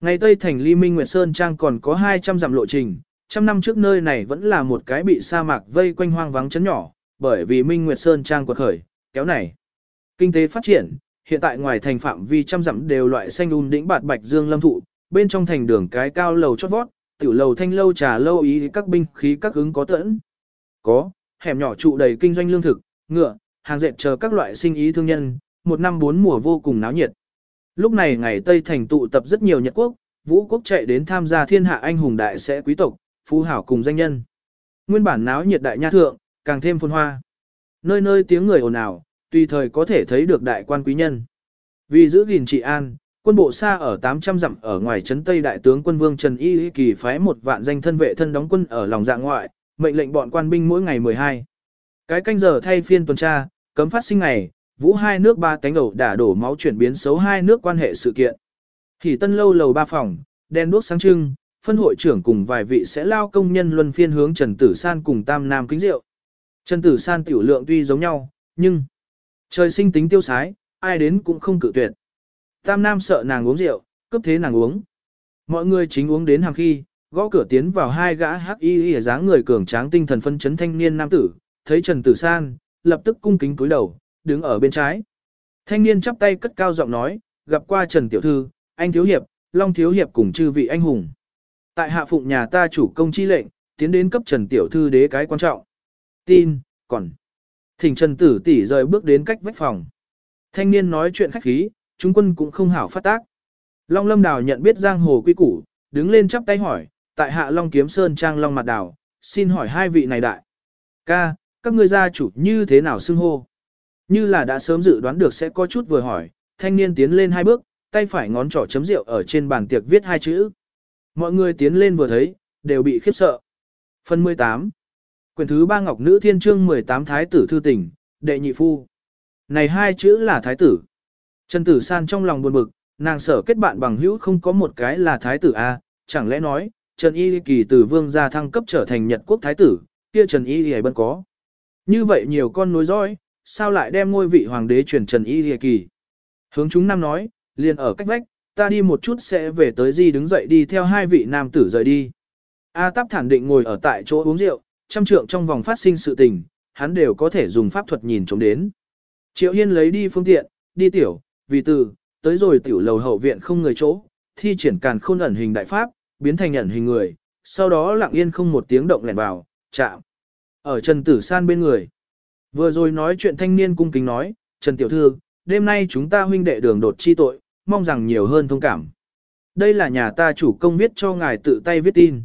Ngày Tây Thành Ly Minh Nguyệt Sơn Trang còn có 200 dặm lộ trình, trăm năm trước nơi này vẫn là một cái bị sa mạc vây quanh hoang vắng chấn nhỏ, bởi vì Minh Nguyệt Sơn Trang quật khởi, kéo này. Kinh tế phát triển, hiện tại ngoài thành phạm vi trăm dặm đều loại xanh un đỉnh bạt bạch dương lâm thụ, bên trong thành đường cái cao lầu chót vót, tiểu lầu thanh lâu trà lâu ý các binh khí các ứng có tẫn. Có, hẻm nhỏ trụ đầy kinh doanh lương thực, ngựa, hàng dệt chờ các loại sinh ý thương nhân, một năm bốn mùa vô cùng náo nhiệt. Lúc này ngày Tây thành tụ tập rất nhiều Nhật quốc, vũ quốc chạy đến tham gia thiên hạ anh hùng đại sẽ quý tộc, phú hảo cùng danh nhân. Nguyên bản náo nhiệt đại nha thượng, càng thêm phồn hoa. Nơi nơi tiếng người ồn ào, tùy thời có thể thấy được đại quan quý nhân. Vì giữ gìn trị an, quân bộ xa ở 800 dặm ở ngoài trấn Tây đại tướng quân Vương Trần Y Kỳ phái một vạn danh thân vệ thân đóng quân ở lòng dạ ngoại, mệnh lệnh bọn quan binh mỗi ngày 12. Cái canh giờ thay phiên tuần tra, cấm phát sinh ngày, vũ hai nước ba cánh ẩu đả đổ máu chuyển biến xấu hai nước quan hệ sự kiện. Thì tân lâu lầu ba phòng, đèn đuốc sáng trưng, phân hội trưởng cùng vài vị sẽ lao công nhân luân phiên hướng Trần Tử San cùng Tam Nam kính rượu. Trần Tử San tiểu lượng tuy giống nhau, nhưng trời sinh tính tiêu sái, ai đến cũng không cự tuyệt. Tam Nam sợ nàng uống rượu, cấp thế nàng uống. Mọi người chính uống đến hàng khi, gõ cửa tiến vào hai gã hắc y y dáng người cường tráng tinh thần phân chấn thanh niên nam tử, thấy Trần Tử San, lập tức cung kính cúi đầu, đứng ở bên trái. Thanh niên chắp tay cất cao giọng nói, gặp qua Trần Tiểu Thư, anh Thiếu Hiệp, Long Thiếu Hiệp cùng chư vị anh hùng. Tại hạ phụng nhà ta chủ công chi lệnh, tiến đến cấp Trần Tiểu Thư đế cái quan trọng. Tin, còn. Thỉnh Trần Tử tỷ rời bước đến cách vách phòng. Thanh niên nói chuyện khách khí, chúng quân cũng không hảo phát tác. Long Lâm Đào nhận biết giang hồ quy củ, đứng lên chắp tay hỏi, tại hạ Long Kiếm Sơn Trang Long Mặt Đào, xin hỏi hai vị này đại. Ca, các ngươi gia chủ như thế nào xưng hô? Như là đã sớm dự đoán được sẽ có chút vừa hỏi, thanh niên tiến lên hai bước, tay phải ngón trỏ chấm rượu ở trên bàn tiệc viết hai chữ. Mọi người tiến lên vừa thấy, đều bị khiếp sợ. Phần 18 Quyền thứ ba Ngọc Nữ Thiên Trương 18 Thái tử Thư Tỉnh, Đệ Nhị Phu. Này hai chữ là Thái tử. Trần Tử San trong lòng buồn bực, nàng sở kết bạn bằng hữu không có một cái là Thái tử A, chẳng lẽ nói, Trần Y Kỳ từ vương gia thăng cấp trở thành Nhật Quốc Thái tử, kia Trần Y Kỳ bân có. Như vậy nhiều con nối dõi, sao lại đem ngôi vị hoàng đế truyền Trần Y Kỳ. Hướng chúng năm nói, liền ở cách vách, ta đi một chút sẽ về tới di đứng dậy đi theo hai vị nam tử rời đi. A Táp thản định ngồi ở tại chỗ uống rượu, trăm trượng trong vòng phát sinh sự tình, hắn đều có thể dùng pháp thuật nhìn trống đến. Triệu Hiên lấy đi phương tiện, đi tiểu, vì từ, tới rồi tiểu lầu hậu viện không người chỗ, thi triển càn khôn ẩn hình đại pháp, biến thành ẩn hình người, sau đó lặng yên không một tiếng động lẻn vào, chạm. Ở Trần Tử San bên người. Vừa rồi nói chuyện thanh niên cung kính nói, Trần Tiểu Thư, đêm nay chúng ta huynh đệ đường đột chi tội, mong rằng nhiều hơn thông cảm. Đây là nhà ta chủ công viết cho ngài tự tay viết tin.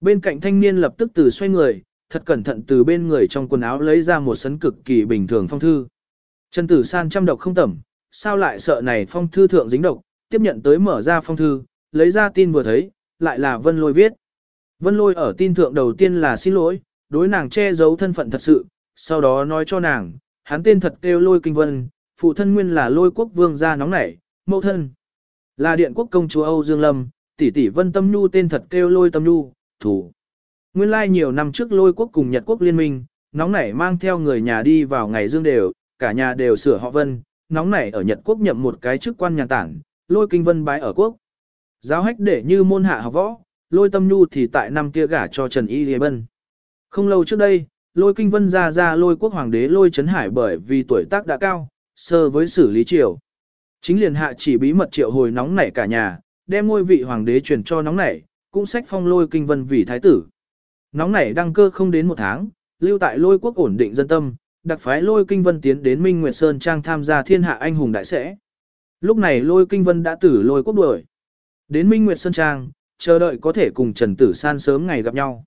Bên cạnh thanh niên lập tức từ xoay người, thật cẩn thận từ bên người trong quần áo lấy ra một sấn cực kỳ bình thường phong thư. Trần Tử San trăm độc không tẩm, sao lại sợ này phong thư thượng dính độc, tiếp nhận tới mở ra phong thư, lấy ra tin vừa thấy, lại là Vân Lôi viết. Vân Lôi ở tin thượng đầu tiên là xin lỗi, đối nàng che giấu thân phận thật sự, sau đó nói cho nàng, hắn tên thật kêu Lôi Kinh Vân, phụ thân nguyên là Lôi Quốc Vương gia nóng nảy, mẫu thân là Điện Quốc công chúa Âu Dương Lâm, tỷ tỷ Vân Tâm Nhu tên thật kêu Lôi Tâm Nhu, thủ. Nguyên lai nhiều năm trước Lôi Quốc cùng Nhật Quốc liên minh, nóng nảy mang theo người nhà đi vào ngày dương đều, cả nhà đều sửa họ Vân, nóng nảy ở Nhật Quốc nhậm một cái chức quan nhà tản, Lôi Kinh Vân bái ở quốc. Giáo hách để như môn hạ học võ, lôi tâm nhu thì tại năm kia gả cho Trần Y Lê Bân. Không lâu trước đây, lôi kinh vân ra ra lôi quốc hoàng đế lôi trấn hải bởi vì tuổi tác đã cao, sơ với xử lý triều. Chính liền hạ chỉ bí mật triệu hồi nóng nảy cả nhà, đem ngôi vị hoàng đế truyền cho nóng nảy, cũng sách phong lôi kinh vân vì thái tử. Nóng nảy đăng cơ không đến một tháng, lưu tại lôi quốc ổn định dân tâm, đặc phái lôi kinh vân tiến đến Minh Nguyệt Sơn Trang tham gia thiên hạ anh hùng đại sẽ. Lúc này lôi kinh vân đã tử lôi quốc đuổi. Đến Minh Nguyệt Sơn Trang, chờ đợi có thể cùng Trần Tử San sớm ngày gặp nhau.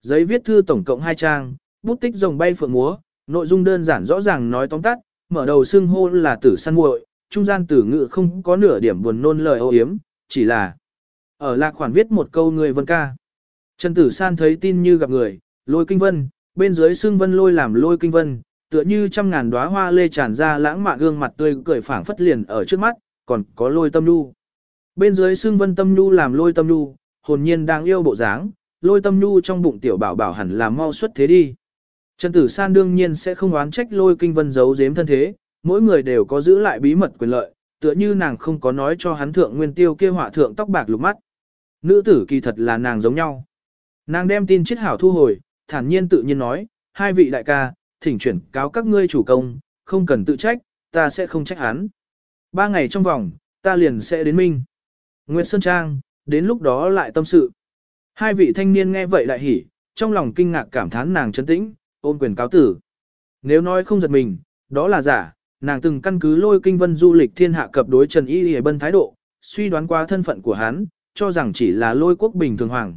Giấy viết thư tổng cộng 2 trang, bút tích rồng bay phượng múa, nội dung đơn giản rõ ràng nói tóm tắt, mở đầu xưng hô là Tử San muội, trung gian tử ngữ không có nửa điểm buồn nôn lời ô yếm, chỉ là ở lạc khoản viết một câu người vân ca. Trần Tử San thấy tin như gặp người, lôi kinh vân, bên dưới xương vân lôi làm lôi kinh vân, tựa như trăm ngàn đóa hoa lê tràn ra lãng mạn gương mặt tươi cười phảng phất liền ở trước mắt, còn có lôi tâm đu. Bên dưới xương vân tâm nu làm lôi tâm nu, hồn nhiên đang yêu bộ dáng, lôi tâm nu trong bụng tiểu bảo bảo hẳn là mau xuất thế đi. Trần Tử San đương nhiên sẽ không oán trách lôi kinh vân giấu giếm thân thế, mỗi người đều có giữ lại bí mật quyền lợi, tựa như nàng không có nói cho hắn thượng nguyên tiêu kia họa thượng tóc bạc lục mắt. Nữ tử kỳ thật là nàng giống nhau. Nàng đem tin chiết hảo thu hồi, thản nhiên tự nhiên nói, hai vị đại ca, thỉnh chuyển cáo các ngươi chủ công, không cần tự trách, ta sẽ không trách hắn. Ba ngày trong vòng, ta liền sẽ đến minh. Nguyệt Sơn Trang, đến lúc đó lại tâm sự. Hai vị thanh niên nghe vậy lại hỉ, trong lòng kinh ngạc cảm thán nàng chấn tĩnh, ôm quyền cáo tử. Nếu nói không giật mình, đó là giả, nàng từng căn cứ lôi kinh vân du lịch thiên hạ cập đối Trần Y Y Bân thái độ, suy đoán qua thân phận của hắn, cho rằng chỉ là lôi quốc bình thường hoàng.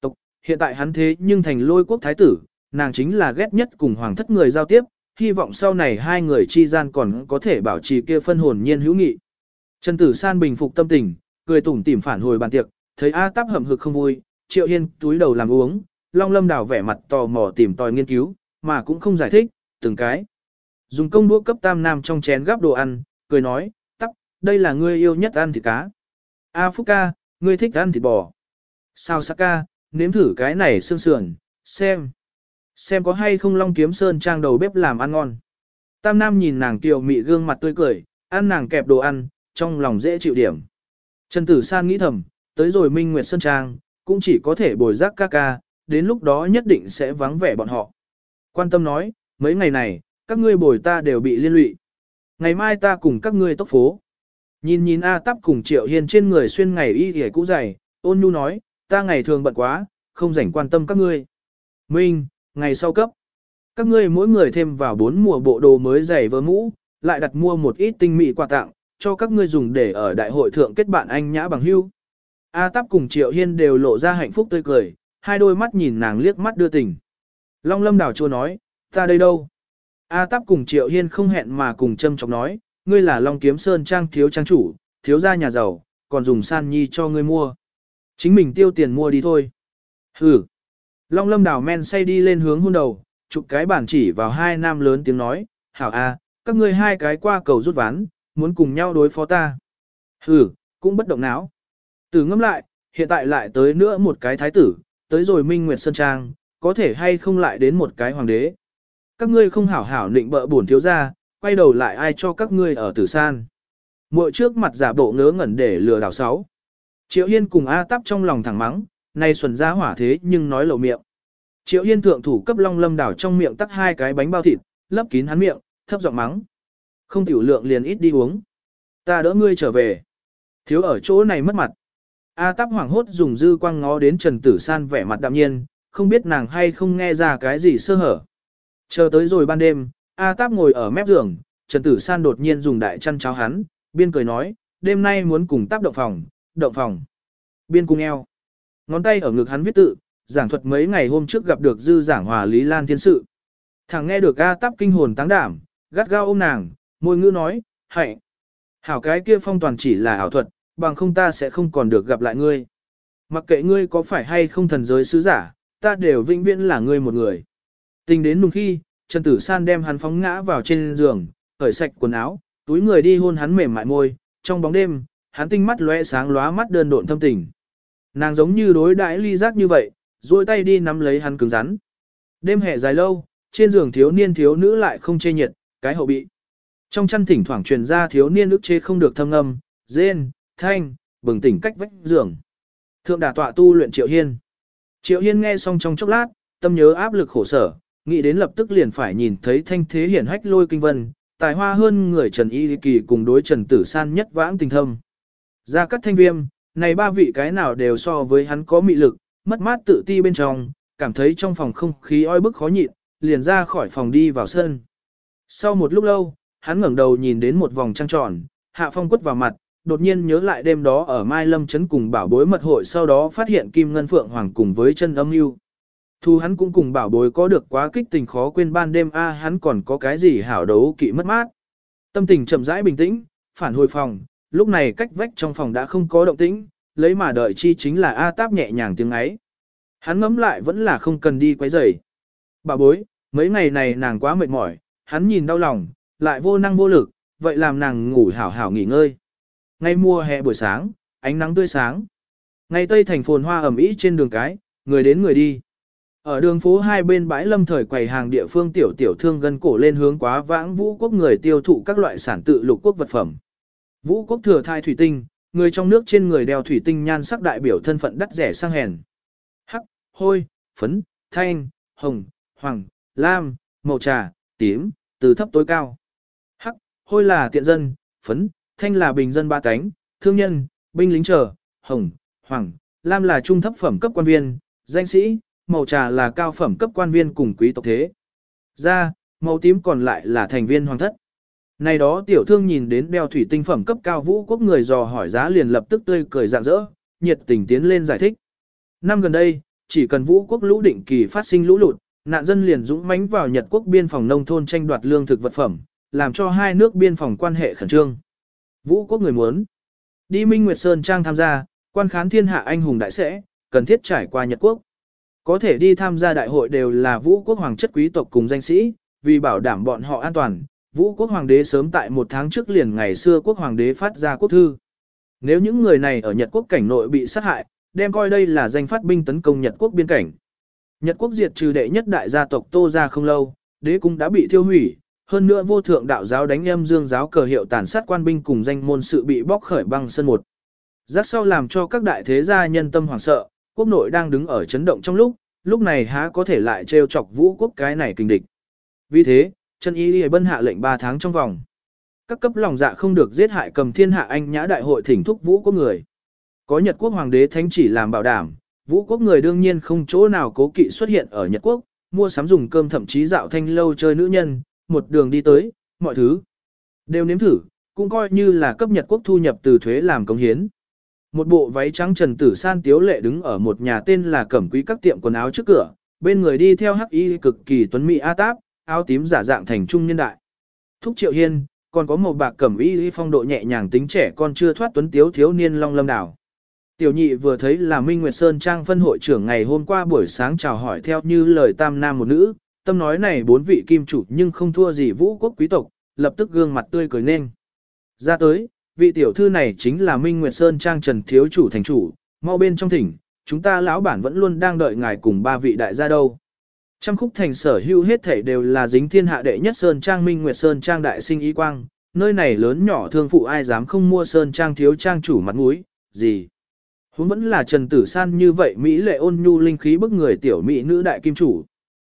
Tộc, hiện tại hắn thế nhưng thành lôi quốc thái tử, nàng chính là ghét nhất cùng hoàng thất người giao tiếp, hy vọng sau này hai người chi gian còn có thể bảo trì kia phân hồn nhiên hữu nghị. Trần Tử San bình phục tâm tình, cười tủm tỉm phản hồi bàn tiệc, thấy A Táp hậm hực không vui, Triệu Hiên túi đầu làm uống, Long Lâm đào vẻ mặt tò mò tìm tòi nghiên cứu, mà cũng không giải thích, từng cái. Dùng công đũa cấp tam nam trong chén gắp đồ ăn, cười nói, Tắp, đây là ngươi yêu nhất ăn thịt cá. A Phúc ca, ngươi thích ăn thịt bò. Sao sắc ca, nếm thử cái này xương sườn, xem. Xem có hay không Long Kiếm Sơn trang đầu bếp làm ăn ngon. Tam Nam nhìn nàng kiều mị gương mặt tươi cười, ăn nàng kẹp đồ ăn, trong lòng dễ chịu điểm. Trần Tử San nghĩ thầm, tới rồi Minh Nguyệt Sơn Trang, cũng chỉ có thể bồi giác ca ca, đến lúc đó nhất định sẽ vắng vẻ bọn họ. Quan tâm nói, mấy ngày này, các ngươi bồi ta đều bị liên lụy. Ngày mai ta cùng các ngươi tốc phố. Nhìn nhìn A Tắp cùng Triệu Hiên trên người xuyên ngày y hề cũ dày, ôn nhu nói, ta ngày thường bận quá, không rảnh quan tâm các ngươi. Minh, ngày sau cấp. Các ngươi mỗi người thêm vào bốn mùa bộ đồ mới giày vớ mũ, lại đặt mua một ít tinh mỹ quà tặng, cho các ngươi dùng để ở đại hội thượng kết bạn anh nhã bằng hưu. A Tắp cùng Triệu Hiên đều lộ ra hạnh phúc tươi cười, hai đôi mắt nhìn nàng liếc mắt đưa tình. Long Lâm đảo chua nói, ta đây đâu? A Táp cùng Triệu Hiên không hẹn mà cùng châm chọc nói, ngươi là Long Kiếm Sơn trang thiếu trang chủ, thiếu gia nhà giàu, còn dùng san nhi cho ngươi mua. Chính mình tiêu tiền mua đi thôi. Hừ. Long Lâm đảo men say đi lên hướng hôn đầu, chụp cái bản chỉ vào hai nam lớn tiếng nói, hảo a, các ngươi hai cái qua cầu rút ván, muốn cùng nhau đối phó ta. Hừ, cũng bất động não. Tử ngâm lại, hiện tại lại tới nữa một cái thái tử, tới rồi Minh Nguyệt Sơn Trang, có thể hay không lại đến một cái hoàng đế. Các ngươi không hảo hảo định bợ buồn thiếu ra, quay đầu lại ai cho các ngươi ở tử san. Mội trước mặt giả bộ ngớ ngẩn để lừa đảo sáu. Triệu yên cùng A Tắp trong lòng thẳng mắng, nay xuẩn ra hỏa thế nhưng nói lộ miệng. Triệu yên thượng thủ cấp Long Lâm đảo trong miệng tắt hai cái bánh bao thịt, lấp kín hắn miệng, thấp giọng mắng. Không tiểu lượng liền ít đi uống. Ta đỡ ngươi trở về. Thiếu ở chỗ này mất mặt. A Tắp hoảng hốt dùng dư quang ngó đến Trần Tử San vẻ mặt đạm nhiên, không biết nàng hay không nghe ra cái gì sơ hở. Chờ tới rồi ban đêm, A Táp ngồi ở mép giường, Trần Tử San đột nhiên dùng đại chăn cháo hắn, biên cười nói, đêm nay muốn cùng Táp động phòng, động phòng. Biên cung eo. Ngón tay ở ngực hắn viết tự, giảng thuật mấy ngày hôm trước gặp được dư giảng hòa Lý Lan thiên sự. Thằng nghe được A Táp kinh hồn táng đảm, gắt gao ôm nàng, môi ngữ nói, hạnh. Hảo cái kia phong toàn chỉ là ảo thuật, bằng không ta sẽ không còn được gặp lại ngươi. Mặc kệ ngươi có phải hay không thần giới sứ giả, ta đều vĩnh viễn là ngươi một người. Tình đến nùng khi, Trần Tử San đem hắn phóng ngã vào trên giường, cởi sạch quần áo, túi người đi hôn hắn mềm mại môi, trong bóng đêm, hắn tinh mắt lóe sáng lóa mắt đơn độn thâm tình. Nàng giống như đối đãi ly giác như vậy, duỗi tay đi nắm lấy hắn cứng rắn. Đêm hè dài lâu, trên giường thiếu niên thiếu nữ lại không chê nhiệt, cái hậu bị. Trong chăn thỉnh thoảng truyền ra thiếu niên ức chê không được thâm âm, rên, thanh, bừng tỉnh cách vách giường. Thượng đả tọa tu luyện Triệu Hiên. Triệu Hiên nghe xong trong chốc lát, tâm nhớ áp lực khổ sở, nghĩ đến lập tức liền phải nhìn thấy thanh thế hiển hách lôi kinh vân, tài hoa hơn người Trần Y Kỳ cùng đối Trần Tử San nhất vãng tình thâm. Ra cắt thanh viêm, này ba vị cái nào đều so với hắn có mị lực, mất mát tự ti bên trong, cảm thấy trong phòng không khí oi bức khó nhịn, liền ra khỏi phòng đi vào sân. Sau một lúc lâu, hắn ngẩng đầu nhìn đến một vòng trăng tròn, hạ phong quất vào mặt, đột nhiên nhớ lại đêm đó ở Mai Lâm Trấn cùng bảo bối mật hội sau đó phát hiện Kim Ngân Phượng Hoàng cùng với chân âm yêu. Thu hắn cũng cùng bảo bối có được quá kích tình khó quên ban đêm a hắn còn có cái gì hảo đấu kỵ mất mát. Tâm tình chậm rãi bình tĩnh, phản hồi phòng, lúc này cách vách trong phòng đã không có động tĩnh, lấy mà đợi chi chính là A táp nhẹ nhàng tiếng ấy. Hắn ngẫm lại vẫn là không cần đi quấy rầy. Bà bối, mấy ngày này nàng quá mệt mỏi, hắn nhìn đau lòng, lại vô năng vô lực, vậy làm nàng ngủ hảo hảo nghỉ ngơi. Ngay mùa hè buổi sáng, ánh nắng tươi sáng. Ngày tây thành phồn hoa ẩm ý trên đường cái, người đến người đi. Ở đường phố hai bên bãi lâm thời quầy hàng địa phương tiểu tiểu thương gần cổ lên hướng quá vãng vũ quốc người tiêu thụ các loại sản tự lục quốc vật phẩm. Vũ quốc thừa thai thủy tinh, người trong nước trên người đeo thủy tinh nhan sắc đại biểu thân phận đắt rẻ sang hèn. Hắc, hôi, phấn, thanh, hồng, hoàng, lam, màu trà, tím, từ thấp tối cao. Hắc, hôi là tiện dân, phấn, thanh là bình dân ba cánh, thương nhân, binh lính trở, hồng, hoàng, lam là trung thấp phẩm cấp quan viên, danh sĩ, màu trà là cao phẩm cấp quan viên cùng quý tộc thế. Ra, màu tím còn lại là thành viên hoàng thất. Này đó tiểu thương nhìn đến đeo thủy tinh phẩm cấp cao vũ quốc người dò hỏi giá liền lập tức tươi cười rạng rỡ, nhiệt tình tiến lên giải thích. Năm gần đây, chỉ cần vũ quốc lũ định kỳ phát sinh lũ lụt, nạn dân liền dũng mãnh vào Nhật quốc biên phòng nông thôn tranh đoạt lương thực vật phẩm, làm cho hai nước biên phòng quan hệ khẩn trương. Vũ quốc người muốn đi Minh Nguyệt Sơn Trang tham gia, quan khán thiên hạ anh hùng đại sẽ, cần thiết trải qua Nhật quốc. Có thể đi tham gia đại hội đều là vũ quốc hoàng chất quý tộc cùng danh sĩ, vì bảo đảm bọn họ an toàn, vũ quốc hoàng đế sớm tại một tháng trước liền ngày xưa quốc hoàng đế phát ra quốc thư. Nếu những người này ở Nhật quốc cảnh nội bị sát hại, đem coi đây là danh phát binh tấn công Nhật quốc biên cảnh. Nhật quốc diệt trừ đệ nhất đại gia tộc Tô gia không lâu, đế cung đã bị thiêu hủy, hơn nữa vô thượng đạo giáo đánh âm dương giáo cờ hiệu tàn sát quan binh cùng danh môn sự bị bóc khởi băng sân một. Giác sau làm cho các đại thế gia nhân tâm hoảng sợ, quốc nội đang đứng ở chấn động trong lúc, lúc này há có thể lại trêu chọc vũ quốc cái này kinh địch. Vì thế, chân y y bân hạ lệnh 3 tháng trong vòng. các cấp lòng dạ không được giết hại cầm thiên hạ anh nhã đại hội thỉnh thúc vũ quốc người. Có Nhật quốc hoàng đế thánh chỉ làm bảo đảm, vũ quốc người đương nhiên không chỗ nào cố kỵ xuất hiện ở Nhật quốc, mua sắm dùng cơm thậm chí dạo thanh lâu chơi nữ nhân, một đường đi tới, mọi thứ đều nếm thử, cũng coi như là cấp Nhật quốc thu nhập từ thuế làm công hiến. Một bộ váy trắng trần tử san tiếu lệ đứng ở một nhà tên là cẩm quý các tiệm quần áo trước cửa, bên người đi theo hắc y cực kỳ tuấn mỹ a táp, áo tím giả dạng thành trung nhân đại. Thúc triệu hiên, còn có một bạc cẩm y phong độ nhẹ nhàng tính trẻ con chưa thoát tuấn tiếu thiếu niên long lâm đảo. Tiểu nhị vừa thấy là Minh Nguyệt Sơn Trang phân hội trưởng ngày hôm qua buổi sáng chào hỏi theo như lời tam nam một nữ, tâm nói này bốn vị kim chủ nhưng không thua gì vũ quốc quý tộc, lập tức gương mặt tươi cười nên. Ra tới, vị tiểu thư này chính là Minh Nguyệt Sơn Trang Trần Thiếu Chủ thành chủ, mau bên trong thỉnh, chúng ta lão bản vẫn luôn đang đợi ngài cùng ba vị đại gia đâu. Trăm khúc thành sở hữu hết thảy đều là dính thiên hạ đệ nhất Sơn Trang Minh Nguyệt Sơn Trang đại sinh ý quang, nơi này lớn nhỏ thương phụ ai dám không mua Sơn Trang thiếu trang chủ mặt mũi, gì. Hún vẫn là Trần Tử San như vậy Mỹ lệ ôn nhu linh khí bức người tiểu Mỹ nữ đại kim chủ.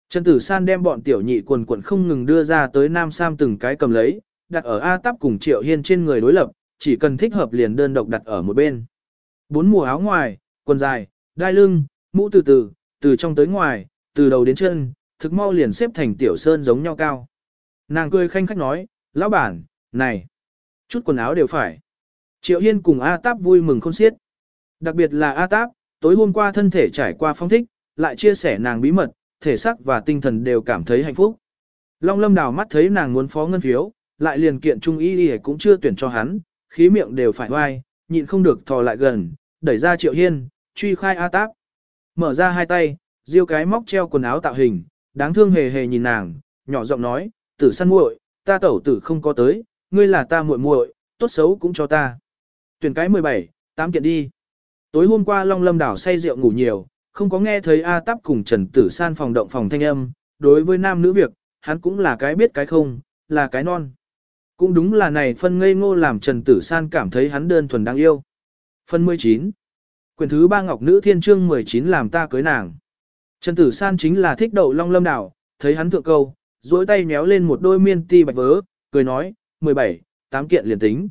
Trần Tử San đem bọn tiểu nhị quần quần không ngừng đưa ra tới Nam Sam từng cái cầm lấy, đặt ở A Tắp cùng Triệu Hiên trên người đối lập, chỉ cần thích hợp liền đơn độc đặt ở một bên. Bốn mùa áo ngoài, quần dài, đai lưng, mũ từ từ, từ trong tới ngoài, từ đầu đến chân, thực mau liền xếp thành tiểu sơn giống nhau cao. Nàng cười khanh khách nói, lão bản, này, chút quần áo đều phải. Triệu Hiên cùng A Táp vui mừng khôn xiết. Đặc biệt là A Táp, tối hôm qua thân thể trải qua phong thích, lại chia sẻ nàng bí mật, thể xác và tinh thần đều cảm thấy hạnh phúc. Long lâm đào mắt thấy nàng muốn phó ngân phiếu, lại liền kiện trung y y cũng chưa tuyển cho hắn, khí miệng đều phải hoai, nhịn không được thò lại gần, đẩy ra triệu hiên, truy khai A Táp. Mở ra hai tay, diêu cái móc treo quần áo tạo hình, đáng thương hề hề nhìn nàng, nhỏ giọng nói, tử săn muội, ta tẩu tử không có tới, ngươi là ta muội muội, tốt xấu cũng cho ta. Tuyển cái 17, tám kiện đi. Tối hôm qua Long Lâm đảo say rượu ngủ nhiều, không có nghe thấy A Táp cùng Trần Tử San phòng động phòng thanh âm, đối với nam nữ việc, hắn cũng là cái biết cái không, là cái non. Cũng đúng là này phân ngây ngô làm Trần Tử San cảm thấy hắn đơn thuần đáng yêu. Phần 19 Quyền thứ ba Ngọc Nữ Thiên Trương 19 làm ta cưới nàng. Trần Tử San chính là thích đậu long lâm đảo, thấy hắn thượng câu, duỗi tay méo lên một đôi miên ti bạch vớ, cười nói, 17, tám kiện liền tính.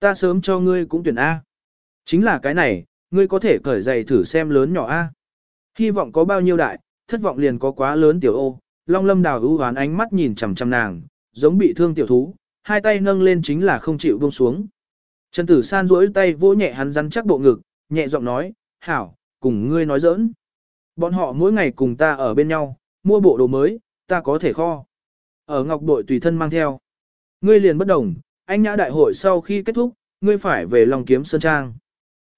Ta sớm cho ngươi cũng tuyển A. Chính là cái này, ngươi có thể cởi giày thử xem lớn nhỏ A. Hy vọng có bao nhiêu đại, thất vọng liền có quá lớn tiểu ô. Long lâm đào ưu hoán ánh mắt nhìn chằm chằm nàng, giống bị thương tiểu thú, hai tay nâng lên chính là không chịu buông xuống. Trần Tử San duỗi tay vỗ nhẹ hắn rắn chắc bộ ngực, nhẹ giọng nói, hảo, cùng ngươi nói giỡn. Bọn họ mỗi ngày cùng ta ở bên nhau, mua bộ đồ mới, ta có thể kho. Ở ngọc bội tùy thân mang theo. Ngươi liền bất đồng, anh nhã đại hội sau khi kết thúc, ngươi phải về Long Kiếm Sơn Trang.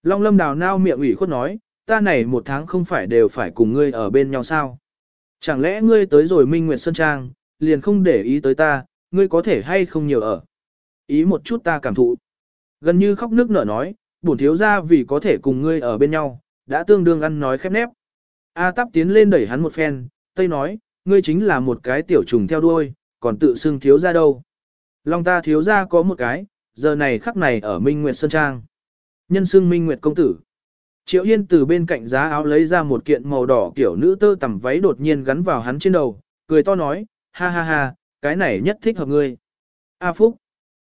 Long Lâm đào nao miệng ủy khuất nói, ta này một tháng không phải đều phải cùng ngươi ở bên nhau sao? Chẳng lẽ ngươi tới rồi Minh Nguyệt Sơn Trang, liền không để ý tới ta, ngươi có thể hay không nhiều ở? Ý một chút ta cảm thụ. Gần như khóc nước nở nói, bổn thiếu ra vì có thể cùng ngươi ở bên nhau, đã tương đương ăn nói khép nép. A tắp tiến lên đẩy hắn một phen, tây nói, ngươi chính là một cái tiểu trùng theo đuôi, còn tự xưng thiếu ra đâu. Long ta thiếu ra có một cái, giờ này khắc này ở Minh Nguyệt Sơn Trang. Nhân xưng Minh Nguyệt Công Tử. Triệu Yên từ bên cạnh giá áo lấy ra một kiện màu đỏ kiểu nữ tơ tằm váy đột nhiên gắn vào hắn trên đầu, cười to nói, ha ha ha, cái này nhất thích hợp ngươi. A Phúc,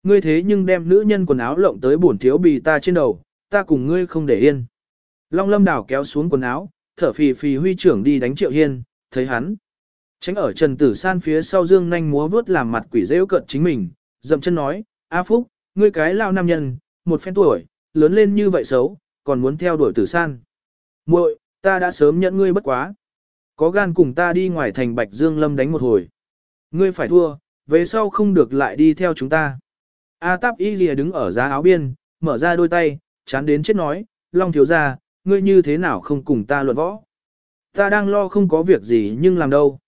ngươi thế nhưng đem nữ nhân quần áo lộng tới bổn thiếu bì ta trên đầu, ta cùng ngươi không để yên. Long lâm đảo kéo xuống quần áo, thở phì phì huy trưởng đi đánh Triệu Hiên, thấy hắn. Tránh ở Trần Tử San phía sau dương nhanh múa vớt làm mặt quỷ rêu cận chính mình, dậm chân nói, A Phúc, ngươi cái lao nam nhân, một phen tuổi, lớn lên như vậy xấu, còn muốn theo đuổi Tử San. muội, ta đã sớm nhận ngươi bất quá. Có gan cùng ta đi ngoài thành Bạch Dương Lâm đánh một hồi. Ngươi phải thua, về sau không được lại đi theo chúng ta. A Táp Y Lìa đứng ở giá áo biên, mở ra đôi tay, chán đến chết nói, Long thiếu gia, ngươi như thế nào không cùng ta luận võ. Ta đang lo không có việc gì nhưng làm đâu.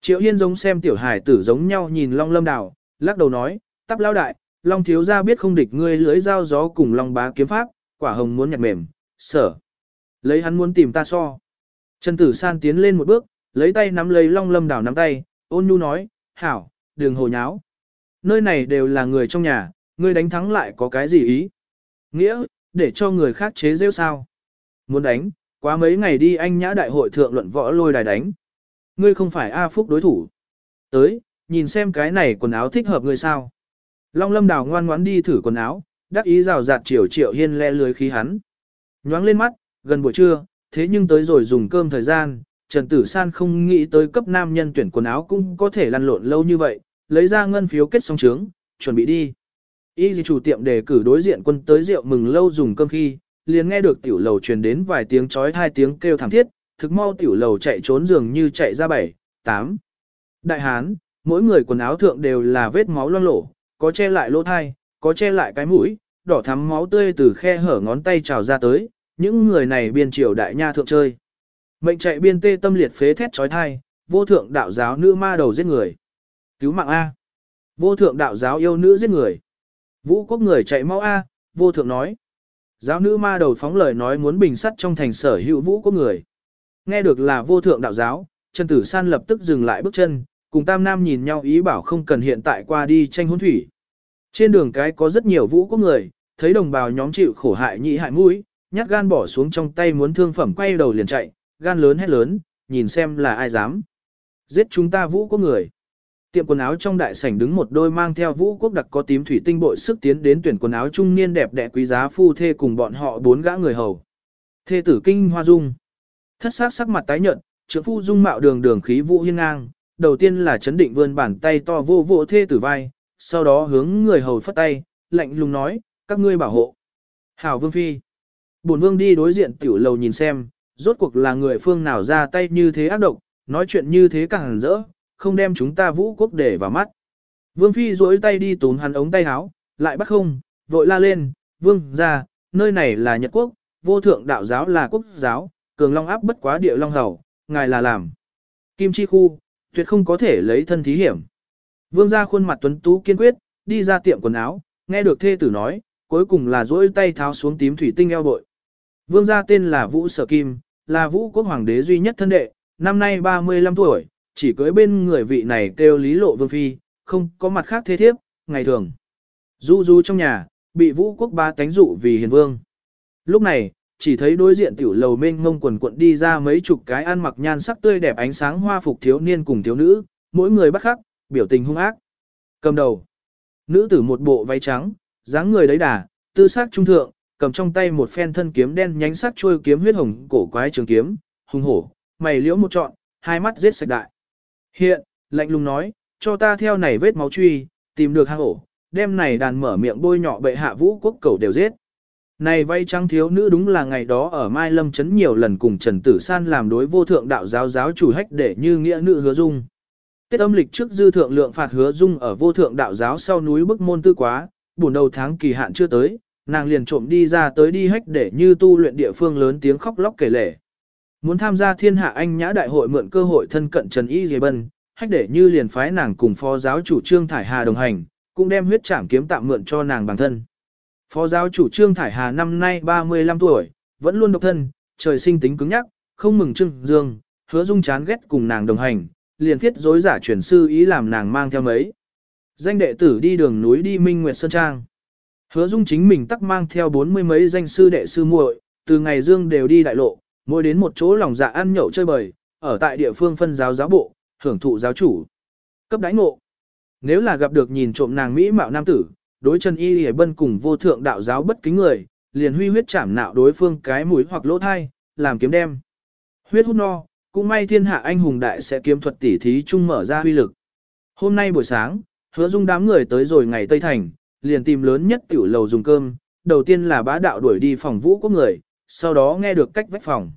Triệu Hiên giống xem tiểu hải tử giống nhau nhìn Long Lâm Đào, lắc đầu nói, tắp lao đại, Long thiếu gia biết không địch ngươi lưới dao gió cùng Long bá kiếm pháp, quả hồng muốn nhặt mềm, sở. Lấy hắn muốn tìm ta so. Trần Tử San tiến lên một bước, lấy tay nắm lấy Long Lâm Đào nắm tay, ôn nhu nói, hảo, đường hồ nháo. Nơi này đều là người trong nhà, ngươi đánh thắng lại có cái gì ý? Nghĩa, để cho người khác chế rêu sao? Muốn đánh, quá mấy ngày đi anh nhã đại hội thượng luận võ lôi đài đánh. Ngươi không phải A Phúc đối thủ. Tới, nhìn xem cái này quần áo thích hợp ngươi sao. Long lâm đào ngoan ngoãn đi thử quần áo, đắc ý rào rạt triệu triệu hiên le lưới khí hắn. Nhoáng lên mắt, gần buổi trưa, thế nhưng tới rồi dùng cơm thời gian, Trần Tử San không nghĩ tới cấp nam nhân tuyển quần áo cũng có thể lăn lộn lâu như vậy, lấy ra ngân phiếu kết xong trướng, chuẩn bị đi. Y chủ tiệm đề cử đối diện quân tới rượu mừng lâu dùng cơm khi, liền nghe được tiểu lầu truyền đến vài tiếng chói hai tiếng kêu thảm thiết, thực mau tiểu lầu chạy trốn dường như chạy ra bảy, tám. Đại hán, mỗi người quần áo thượng đều là vết máu loang lổ, có che lại lỗ thai, có che lại cái mũi, đỏ thắm máu tươi từ khe hở ngón tay trào ra tới, những người này biên triều đại nha thượng chơi. Mệnh chạy biên tê tâm liệt phế thét trói thai, vô thượng đạo giáo nữ ma đầu giết người. Cứu mạng A. Vô thượng đạo giáo yêu nữ giết người. Vũ quốc người chạy mau A, vô thượng nói. Giáo nữ ma đầu phóng lời nói muốn bình sắt trong thành sở hữu vũ quốc người. Nghe được là vô thượng đạo giáo, Trần Tử San lập tức dừng lại bước chân, cùng Tam Nam nhìn nhau ý bảo không cần hiện tại qua đi tranh hôn thủy. Trên đường cái có rất nhiều vũ quốc người, thấy đồng bào nhóm chịu khổ hại nhị hại mũi, nhát gan bỏ xuống trong tay muốn thương phẩm quay đầu liền chạy, gan lớn hét lớn, nhìn xem là ai dám. Giết chúng ta vũ quốc người. Tiệm quần áo trong đại sảnh đứng một đôi mang theo vũ quốc đặc có tím thủy tinh bội sức tiến đến tuyển quần áo trung niên đẹp đẽ quý giá phu thê cùng bọn họ bốn gã người hầu. Thê tử kinh hoa dung. Thất sắc sắc mặt tái nhợt, trưởng phu dung mạo đường đường khí vũ hiên ngang, đầu tiên là chấn định vươn bàn tay to vô vô thê tử vai, sau đó hướng người hầu phất tay, lạnh lùng nói, các ngươi bảo hộ. Hảo vương phi. Bổn vương đi đối diện tiểu lầu nhìn xem, rốt cuộc là người phương nào ra tay như thế ác độc, nói chuyện như thế càng rỡ, không đem chúng ta vũ quốc để vào mắt. Vương phi duỗi tay đi tốn hắn ống tay áo, lại bắt không, vội la lên, vương ra, nơi này là Nhật quốc, vô thượng đạo giáo là quốc giáo, cường long áp bất quá địa long hầu, ngài là làm. Kim chi khu, tuyệt không có thể lấy thân thí hiểm. Vương ra khuôn mặt tuấn tú kiên quyết, đi ra tiệm quần áo, nghe được thê tử nói, cuối cùng là duỗi tay tháo xuống tím thủy tinh eo bội. Vương gia tên là Vũ Sở Kim, là Vũ quốc hoàng đế duy nhất thân đệ, năm nay 35 tuổi, chỉ cưới bên người vị này kêu lý lộ vương phi, không có mặt khác thế thiếp, ngày thường. Du du trong nhà, bị Vũ quốc ba tánh dụ vì hiền vương. Lúc này, chỉ thấy đối diện tiểu lầu mênh ngông quần quận đi ra mấy chục cái ăn mặc nhan sắc tươi đẹp ánh sáng hoa phục thiếu niên cùng thiếu nữ, mỗi người bắt khắc, biểu tình hung ác. Cầm đầu, nữ tử một bộ váy trắng, dáng người đấy đà, tư sắc trung thượng, cầm trong tay một phen thân kiếm đen nhánh sắc chuôi kiếm huyết hồng cổ quái trường kiếm, hung hổ, mày liễu một trọn, hai mắt giết sạch đại. Hiện, lạnh lùng nói, cho ta theo này vết máu truy, tìm được hang ổ, đem này đàn mở miệng bôi nhọ bệ hạ vũ quốc cầu đều giết. Này vay trắng thiếu nữ đúng là ngày đó ở Mai Lâm Trấn nhiều lần cùng Trần Tử San làm đối vô thượng đạo giáo giáo chủ hách để như nghĩa nữ hứa dung. Tết âm lịch trước dư thượng lượng phạt hứa dung ở vô thượng đạo giáo sau núi bức môn tư quá, buồn đầu tháng kỳ hạn chưa tới, nàng liền trộm đi ra tới đi hách để như tu luyện địa phương lớn tiếng khóc lóc kể lể. Muốn tham gia thiên hạ anh nhã đại hội mượn cơ hội thân cận Trần Y Dì Bân, hách để như liền phái nàng cùng phó giáo chủ Trương Thải Hà đồng hành, cũng đem huyết trảm kiếm tạm mượn cho nàng bản thân. Phó giáo chủ Trương Thải Hà năm nay 35 tuổi, vẫn luôn độc thân, trời sinh tính cứng nhắc, không mừng Trương Dương, hứa dung chán ghét cùng nàng đồng hành, liền thiết dối giả chuyển sư ý làm nàng mang theo mấy. Danh đệ tử đi đường núi đi Minh Nguyệt Sơn Trang. Hứa dung chính mình tắc mang theo bốn mươi mấy danh sư đệ sư muội, từ ngày dương đều đi đại lộ, mỗi đến một chỗ lòng dạ ăn nhậu chơi bời, ở tại địa phương phân giáo giáo bộ, hưởng thụ giáo chủ. Cấp đái ngộ. Nếu là gặp được nhìn trộm nàng Mỹ mạo nam tử, đối chân y hề bân cùng vô thượng đạo giáo bất kính người, liền huy huyết chảm nạo đối phương cái mũi hoặc lỗ thai, làm kiếm đem. Huyết hút no, cũng may thiên hạ anh hùng đại sẽ kiếm thuật tỉ thí chung mở ra huy lực. Hôm nay buổi sáng, hứa dung đám người tới rồi ngày Tây Thành, liền tìm lớn nhất tiểu lầu dùng cơm, đầu tiên là bá đạo đuổi đi phòng vũ quốc người, sau đó nghe được cách vách phòng.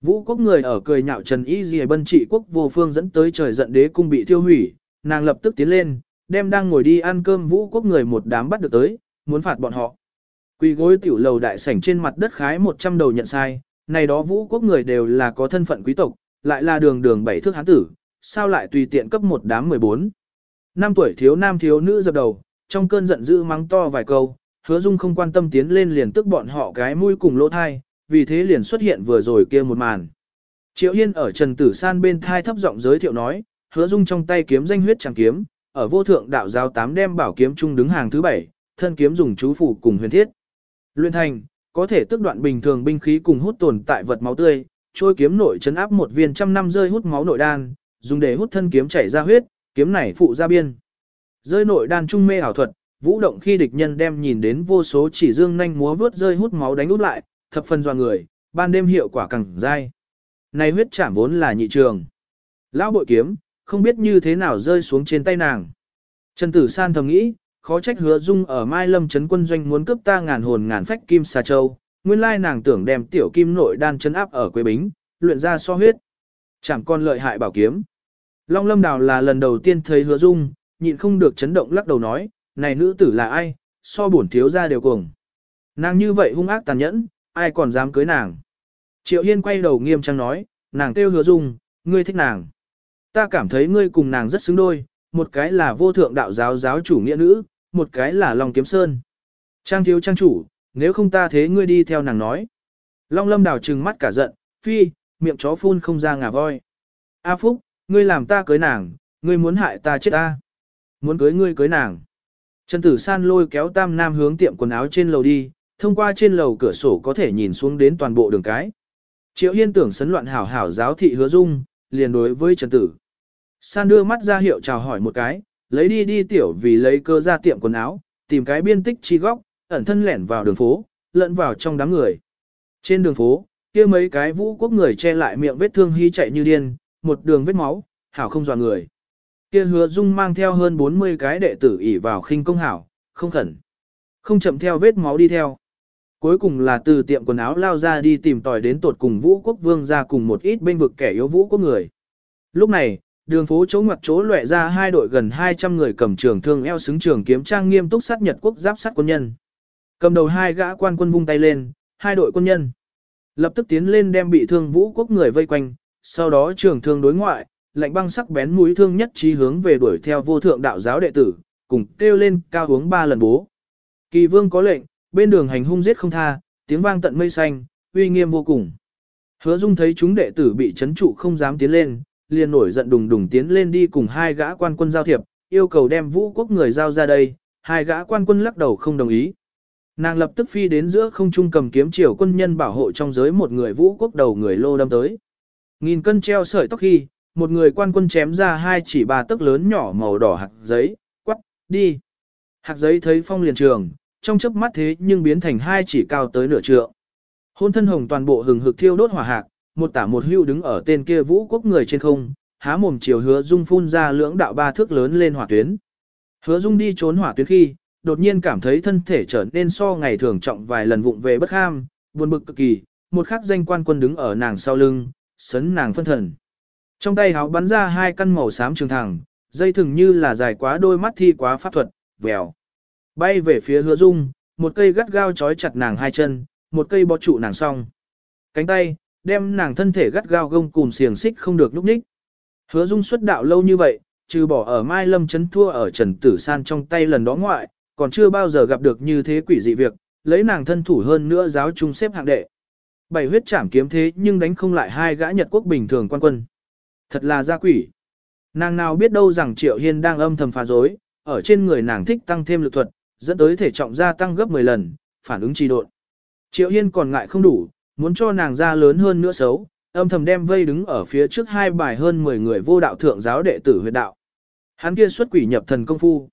Vũ quốc người ở cười nhạo Trần Y Dì Bân trị quốc vô phương dẫn tới trời giận đế cung bị thiêu hủy, nàng lập tức tiến lên, đem đang ngồi đi ăn cơm vũ quốc người một đám bắt được tới, muốn phạt bọn họ. Quỳ gối tiểu lầu đại sảnh trên mặt đất khái 100 đầu nhận sai, này đó vũ quốc người đều là có thân phận quý tộc, lại là đường đường bảy thước hán tử, sao lại tùy tiện cấp một đám 14. Năm tuổi thiếu nam thiếu nữ dập đầu, trong cơn giận dữ mắng to vài câu, hứa dung không quan tâm tiến lên liền tức bọn họ cái mũi cùng lỗ thai, vì thế liền xuất hiện vừa rồi kia một màn. Triệu Yên ở Trần Tử San bên thai thấp giọng giới thiệu nói, hứa dung trong tay kiếm danh huyết chẳng kiếm, ở vô thượng đạo giáo tám đem bảo kiếm trung đứng hàng thứ bảy, thân kiếm dùng chú phủ cùng huyền thiết. Luyện thành, có thể tức đoạn bình thường binh khí cùng hút tồn tại vật máu tươi, trôi kiếm nội chấn áp một viên trăm năm rơi hút máu nội đan, dùng để hút thân kiếm chảy ra huyết, kiếm này phụ ra biên. Rơi nội đan trung mê ảo thuật, vũ động khi địch nhân đem nhìn đến vô số chỉ dương nhanh múa vướt rơi hút máu đánh út lại, thập phần doa người, ban đêm hiệu quả càng dai. Này huyết chạm vốn là nhị trường. Lão bội kiếm, không biết như thế nào rơi xuống trên tay nàng. Trần Tử San thầm nghĩ, khó trách hứa dung ở Mai Lâm Trấn quân doanh muốn cướp ta ngàn hồn ngàn phách kim xà châu, nguyên lai nàng tưởng đem tiểu kim nội đan chấn áp ở quê bính, luyện ra so huyết. Chẳng con lợi hại bảo kiếm. Long Lâm Đào là lần đầu tiên thấy hứa dung, nhịn không được chấn động lắc đầu nói, này nữ tử là ai, so bổn thiếu ra đều cùng. Nàng như vậy hung ác tàn nhẫn, ai còn dám cưới nàng. Triệu Hiên quay đầu nghiêm trang nói, nàng kêu hứa dung, ngươi thích nàng. Ta cảm thấy ngươi cùng nàng rất xứng đôi, một cái là vô thượng đạo giáo giáo chủ nghĩa nữ, một cái là Long Kiếm Sơn. Trang thiếu trang chủ, nếu không ta thế ngươi đi theo nàng nói. Long lâm đào trừng mắt cả giận, phi, miệng chó phun không ra ngà voi. A Phúc, ngươi làm ta cưới nàng, ngươi muốn hại ta chết ta. Muốn cưới ngươi cưới nàng. Trần Tử San lôi kéo Tam Nam hướng tiệm quần áo trên lầu đi, thông qua trên lầu cửa sổ có thể nhìn xuống đến toàn bộ đường cái. Triệu Hiên tưởng sấn loạn hảo hảo giáo thị hứa dung, liền đối với Trần Tử. San đưa mắt ra hiệu chào hỏi một cái, lấy đi đi tiểu vì lấy cơ ra tiệm quần áo, tìm cái biên tích chi góc, ẩn thân lẻn vào đường phố, lẫn vào trong đám người. Trên đường phố, kia mấy cái vũ quốc người che lại miệng vết thương hy chạy như điên, một đường vết máu, hảo không dò người. Kia hứa dung mang theo hơn 40 cái đệ tử ỉ vào khinh công hảo, không khẩn. Không chậm theo vết máu đi theo. Cuối cùng là từ tiệm quần áo lao ra đi tìm tòi đến tột cùng vũ quốc vương ra cùng một ít bên vực kẻ yếu vũ quốc người. Lúc này, đường phố chỗ ngoặt chỗ lệ ra hai đội gần 200 người cầm trường thương eo xứng trường kiếm trang nghiêm túc sát Nhật quốc giáp sát quân nhân. Cầm đầu hai gã quan quân vung tay lên, hai đội quân nhân. Lập tức tiến lên đem bị thương vũ quốc người vây quanh, sau đó trường thương đối ngoại, lạnh băng sắc bén mũi thương nhất trí hướng về đuổi theo vô thượng đạo giáo đệ tử, cùng kêu lên cao hướng ba lần bố. Kỳ vương có lệnh, bên đường hành hung giết không tha, tiếng vang tận mây xanh, uy nghiêm vô cùng. Hứa Dung thấy chúng đệ tử bị chấn trụ không dám tiến lên, liền nổi giận đùng đùng tiến lên đi cùng hai gã quan quân giao thiệp, yêu cầu đem vũ quốc người giao ra đây, hai gã quan quân lắc đầu không đồng ý. Nàng lập tức phi đến giữa không trung cầm kiếm chiều quân nhân bảo hộ trong giới một người vũ quốc đầu người lô đâm tới. Nghìn cân treo sợi tóc khi, một người quan quân chém ra hai chỉ ba tấc lớn nhỏ màu đỏ hạt giấy, quắc, đi. Hạt giấy thấy phong liền trường, trong chớp mắt thế nhưng biến thành hai chỉ cao tới nửa trượng. Hôn thân hồng toàn bộ hừng hực thiêu đốt hỏa hạc, một tả một hưu đứng ở tên kia vũ quốc người trên không, há mồm chiều hứa dung phun ra lưỡng đạo ba thước lớn lên hỏa tuyến. Hứa dung đi trốn hỏa tuyến khi, đột nhiên cảm thấy thân thể trở nên so ngày thường trọng vài lần vụng về bất ham, buồn bực cực kỳ, một khắc danh quan quân đứng ở nàng sau lưng, sấn nàng phân thần. Trong tay háo bắn ra hai căn màu xám trường thẳng, dây thừng như là dài quá đôi mắt thi quá pháp thuật, vèo. Bay về phía hứa dung, một cây gắt gao trói chặt nàng hai chân, một cây bó trụ nàng song. Cánh tay, đem nàng thân thể gắt gao gông cùng xiềng xích không được núp ních. Hứa dung xuất đạo lâu như vậy, trừ bỏ ở Mai Lâm chấn thua ở Trần Tử San trong tay lần đó ngoại, còn chưa bao giờ gặp được như thế quỷ dị việc, lấy nàng thân thủ hơn nữa giáo trung xếp hạng đệ. Bảy huyết chảm kiếm thế nhưng đánh không lại hai gã Nhật quốc bình thường quan quân. Thật là gia quỷ. Nàng nào biết đâu rằng Triệu Hiên đang âm thầm phá dối, ở trên người nàng thích tăng thêm lực thuật, dẫn tới thể trọng gia tăng gấp 10 lần, phản ứng trì độn. Triệu Hiên còn ngại không đủ, muốn cho nàng ra lớn hơn nữa xấu, âm thầm đem vây đứng ở phía trước hai bài hơn 10 người vô đạo thượng giáo đệ tử huyệt đạo. Hắn kia xuất quỷ nhập thần công phu.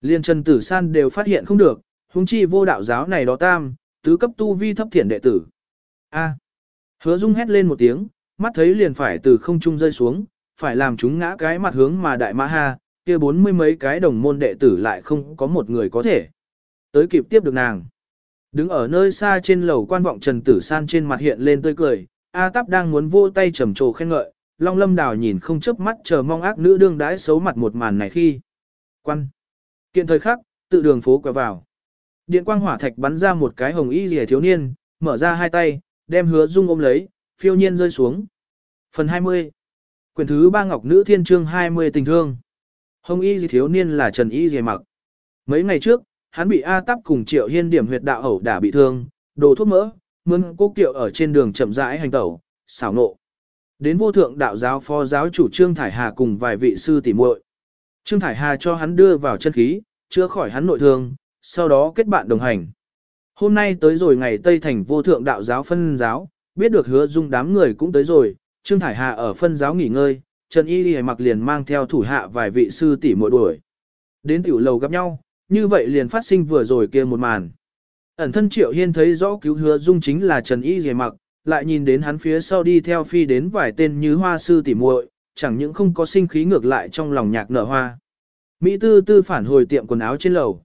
Liên Trần Tử San đều phát hiện không được, huống chi vô đạo giáo này đó tam, tứ cấp tu vi thấp thiển đệ tử. A. Hứa Dung hét lên một tiếng, mắt thấy liền phải từ không trung rơi xuống, phải làm chúng ngã cái mặt hướng mà đại ma ha, kia bốn mươi mấy cái đồng môn đệ tử lại không có một người có thể. Tới kịp tiếp được nàng. Đứng ở nơi xa trên lầu quan vọng Trần Tử San trên mặt hiện lên tươi cười, A Táp đang muốn vô tay trầm trồ khen ngợi, Long Lâm Đào nhìn không chớp mắt chờ mong ác nữ đương đãi xấu mặt một màn này khi. Quan. Kiện thời khắc, tự đường phố quẹo vào. Điện quang hỏa thạch bắn ra một cái hồng y rìa thiếu niên, mở ra hai tay, đem hứa dung ôm lấy, phiêu nhiên rơi xuống. Phần 20 Quyển thứ ba Ngọc Nữ Thiên Trương 20 tình thương Hồng y gì thiếu niên là Trần Y Dì mặc. Mấy ngày trước, hắn bị A Tắp cùng Triệu Hiên điểm huyệt đạo ẩu đả bị thương, đồ thuốc mỡ, mướn cô kiệu ở trên đường chậm rãi hành tẩu, xảo nộ. Đến vô thượng đạo giáo phó giáo chủ Trương Thải Hà cùng vài vị sư tỉ muội. Trương Thải Hà cho hắn đưa vào chân khí, chữa khỏi hắn nội thương, sau đó kết bạn đồng hành. Hôm nay tới rồi ngày Tây Thành vô thượng đạo giáo phân giáo, biết được hứa dung đám người cũng tới rồi, Trương Thải Hà ở phân giáo nghỉ ngơi, Trần Y Lì mặc liền mang theo thủ hạ vài vị sư tỷ muội đuổi. Đến tiểu lầu gặp nhau, như vậy liền phát sinh vừa rồi kia một màn. Ẩn thân Triệu Hiên thấy rõ cứu hứa dung chính là Trần Y Dề mặc, lại nhìn đến hắn phía sau đi theo phi đến vài tên như hoa sư tỷ muội, chẳng những không có sinh khí ngược lại trong lòng nhạc nở hoa. Mỹ tư tư phản hồi tiệm quần áo trên lầu.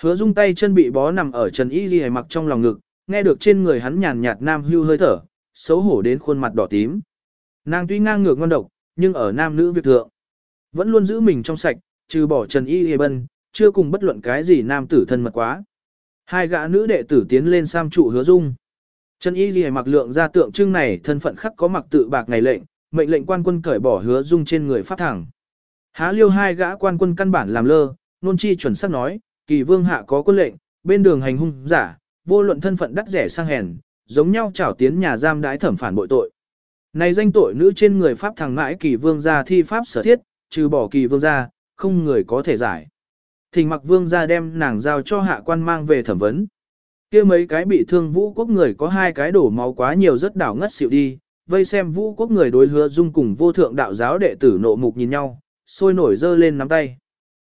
Hứa dung tay chân bị bó nằm ở Trần Y Dề mặc trong lòng ngực, nghe được trên người hắn nhàn nhạt nam hưu hơi thở, xấu hổ đến khuôn mặt đỏ tím. Nàng tuy ngang ngược ngon độc, nhưng ở nam nữ việc thượng, vẫn luôn giữ mình trong sạch, trừ bỏ Trần Y Hề Bân, chưa cùng bất luận cái gì nam tử thân mật quá. Hai gã nữ đệ tử tiến lên sam trụ hứa dung. Trần Y Ghi mặc lượng ra tượng trưng này thân phận khắc có mặc tự bạc ngày lệnh, mệnh lệnh quan quân cởi bỏ hứa dung trên người phát thẳng. Há liêu hai gã quan quân căn bản làm lơ, nôn chi chuẩn xác nói, kỳ vương hạ có quân lệnh, bên đường hành hung giả, vô luận thân phận đắt rẻ sang hèn, giống nhau trảo tiến nhà giam đái thẩm phản bội tội. Này danh tội nữ trên người pháp thằng mãi kỳ vương gia thi pháp sở thiết, trừ bỏ kỳ vương gia, không người có thể giải. Thình mặc vương gia đem nàng giao cho hạ quan mang về thẩm vấn. kia mấy cái bị thương vũ quốc người có hai cái đổ máu quá nhiều rất đảo ngất xỉu đi, vây xem vũ quốc người đối hứa dung cùng vô thượng đạo giáo đệ tử nộ mục nhìn nhau, sôi nổi dơ lên nắm tay.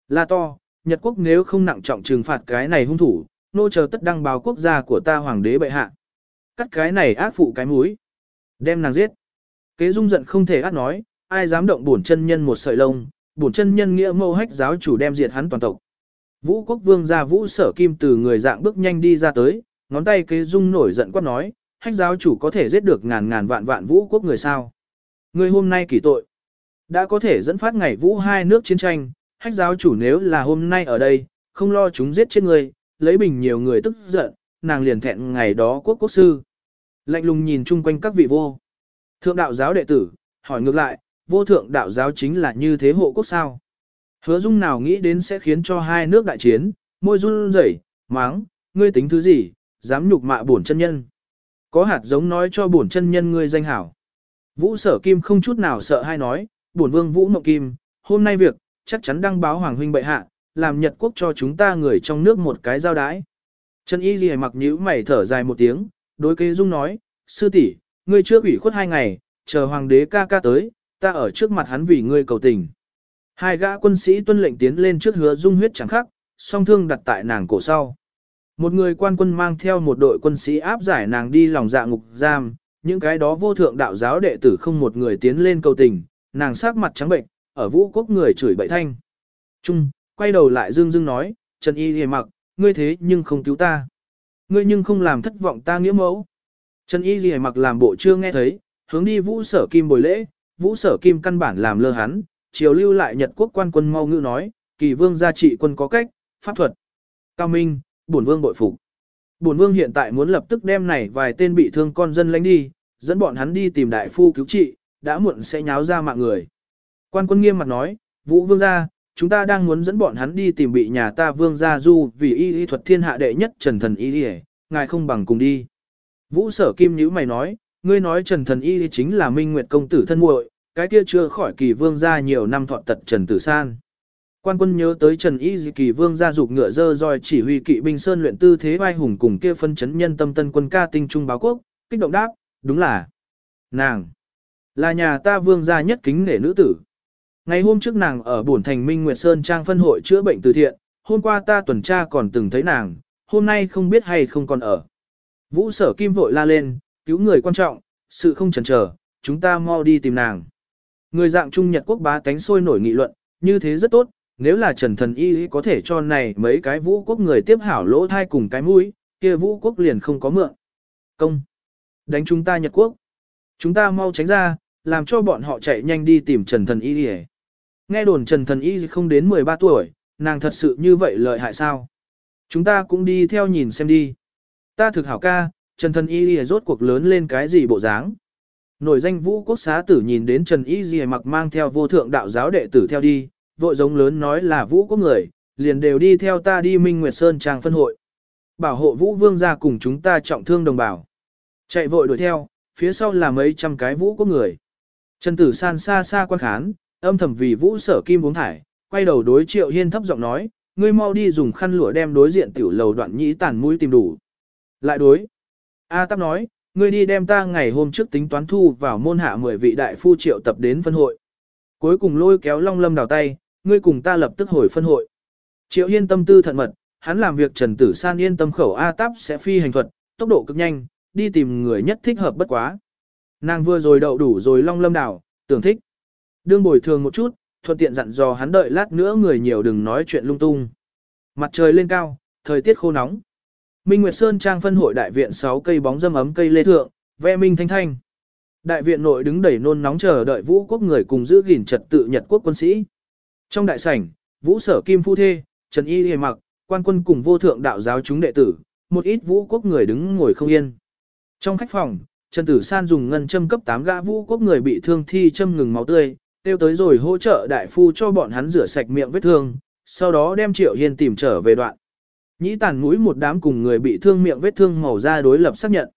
La to, Nhật quốc nếu không nặng trọng trừng phạt cái này hung thủ, nô chờ tất đăng báo quốc gia của ta hoàng đế bệ hạ. Cắt cái này ác phụ cái mũi. Đem nàng giết. Kế dung giận không thể ác nói, ai dám động bổn chân nhân một sợi lông, bổn chân nhân nghĩa mâu hách giáo chủ đem diệt hắn toàn tộc. Vũ quốc vương ra vũ sở kim từ người dạng bước nhanh đi ra tới, ngón tay kế dung nổi giận quát nói, hách giáo chủ có thể giết được ngàn ngàn vạn vạn vũ quốc người sao. Người hôm nay kỳ tội, đã có thể dẫn phát ngày vũ hai nước chiến tranh, hách giáo chủ nếu là hôm nay ở đây, không lo chúng giết chết người, lấy bình nhiều người tức giận, nàng liền thẹn ngày đó quốc quốc sư. Lạnh lùng nhìn chung quanh các vị vô. Thượng đạo giáo đệ tử, hỏi ngược lại, vô thượng đạo giáo chính là như thế hộ quốc sao? Hứa dung nào nghĩ đến sẽ khiến cho hai nước đại chiến, môi run rẩy, máng, ngươi tính thứ gì, dám nhục mạ bổn chân nhân. Có hạt giống nói cho bổn chân nhân ngươi danh hảo. Vũ sở kim không chút nào sợ hay nói, bổn vương vũ mộng kim, hôm nay việc, chắc chắn đăng báo hoàng huynh bệ hạ, làm Nhật quốc cho chúng ta người trong nước một cái giao đái. Trần Y Ghi mặc nhíu mày thở dài một tiếng, đối kế dung nói, sư tỷ, ngươi chưa ủy khuất hai ngày, chờ hoàng đế ca ca tới, ta ở trước mặt hắn vì ngươi cầu tình. Hai gã quân sĩ tuân lệnh tiến lên trước hứa dung huyết chẳng khắc, song thương đặt tại nàng cổ sau. Một người quan quân mang theo một đội quân sĩ áp giải nàng đi lòng dạ ngục giam, những cái đó vô thượng đạo giáo đệ tử không một người tiến lên cầu tình, nàng sắc mặt trắng bệnh, ở vũ quốc người chửi bậy thanh. Trung, quay đầu lại dương dương nói, Trần Y hề mặc, ngươi thế nhưng không cứu ta. Ngươi nhưng không làm thất vọng ta nghĩa mẫu. Trần Y hề mặc làm bộ chưa nghe thấy, hướng đi vũ sở kim bồi lễ, vũ sở kim căn bản làm lơ hắn, chiều lưu lại Nhật quốc quan quân mau ngữ nói, kỳ vương gia trị quân có cách, pháp thuật. Cao Minh, bổn vương bội phục. Bổn vương hiện tại muốn lập tức đem này vài tên bị thương con dân lánh đi, dẫn bọn hắn đi tìm đại phu cứu trị, đã muộn sẽ nháo ra mạng người. Quan quân nghiêm mặt nói, Vũ vương gia, chúng ta đang muốn dẫn bọn hắn đi tìm bị nhà ta vương gia du vì y y thuật thiên hạ đệ nhất trần thần y y ngài không bằng cùng đi. Vũ sở kim nhữ mày nói, ngươi nói trần thần y chính là minh nguyệt công tử thân muội cái kia chưa khỏi kỳ vương gia nhiều năm thọ tật Trần Tử San. Quan quân nhớ tới Trần Y Dị kỳ vương gia dục ngựa dơ roi chỉ huy kỵ binh sơn luyện tư thế vai hùng cùng kia phân chấn nhân tâm tân quân ca tinh trung báo quốc, kích động đáp, đúng là nàng là nhà ta vương gia nhất kính nể nữ tử. Ngày hôm trước nàng ở bổn thành Minh Nguyệt Sơn trang phân hội chữa bệnh từ thiện, hôm qua ta tuần tra còn từng thấy nàng, hôm nay không biết hay không còn ở. Vũ sở kim vội la lên, cứu người quan trọng, sự không chần chờ, chúng ta mau đi tìm nàng. Người dạng Trung Nhật quốc bá tánh sôi nổi nghị luận, như thế rất tốt, nếu là Trần Thần Y có thể cho này mấy cái vũ quốc người tiếp hảo lỗ thai cùng cái mũi, kia vũ quốc liền không có mượn. Công! Đánh chúng ta Nhật quốc! Chúng ta mau tránh ra, làm cho bọn họ chạy nhanh đi tìm Trần Thần Y Nghe đồn Trần Thần Y không đến 13 tuổi, nàng thật sự như vậy lợi hại sao? Chúng ta cũng đi theo nhìn xem đi. Ta thực hảo ca, Trần Thần Y rốt cuộc lớn lên cái gì bộ dáng? Nổi danh vũ quốc xá tử nhìn đến Trần Y Ghi mặc mang theo vô thượng đạo giáo đệ tử theo đi, vội giống lớn nói là vũ quốc người, liền đều đi theo ta đi Minh Nguyệt Sơn trang phân hội. Bảo hộ vũ vương ra cùng chúng ta trọng thương đồng bào. Chạy vội đuổi theo, phía sau là mấy trăm cái vũ quốc người. Trần tử san xa xa quan khán, âm thầm vì vũ sở kim uống thải, quay đầu đối triệu hiên thấp giọng nói, ngươi mau đi dùng khăn lụa đem đối diện tiểu lầu đoạn nhĩ tàn mũi tìm đủ. Lại đối. A Tắp nói, ngươi đi đem ta ngày hôm trước tính toán thu vào môn hạ 10 vị đại phu triệu tập đến phân hội. Cuối cùng lôi kéo Long Lâm đào tay, ngươi cùng ta lập tức hồi phân hội. Triệu Hiên tâm tư thận mật, hắn làm việc Trần Tử San yên tâm khẩu A Táp sẽ phi hành thuật, tốc độ cực nhanh, đi tìm người nhất thích hợp bất quá. Nàng vừa rồi đậu đủ rồi long lâm đảo, tưởng thích. Đương bồi thường một chút, thuận tiện dặn dò hắn đợi lát nữa người nhiều đừng nói chuyện lung tung. Mặt trời lên cao, thời tiết khô nóng. Minh Nguyệt Sơn trang phân hội đại viện 6 cây bóng dâm ấm cây lê thượng, ve minh thanh thanh. Đại viện nội đứng đầy nôn nóng chờ đợi vũ quốc người cùng giữ gìn trật tự Nhật quốc quân sĩ. Trong đại sảnh, vũ sở kim phu thê, Trần Y Hề mặc, quan quân cùng vô thượng đạo giáo chúng đệ tử, một ít vũ quốc người đứng ngồi không yên. Trong khách phòng, Trần Tử San dùng ngân châm cấp 8 gã vũ quốc người bị thương thi châm ngừng máu tươi, tiêu tới rồi hỗ trợ đại phu cho bọn hắn rửa sạch miệng vết thương, sau đó đem Triệu Hiên tìm trở về đoạn. Nhĩ tàn mũi một đám cùng người bị thương miệng vết thương màu da đối lập xác nhận.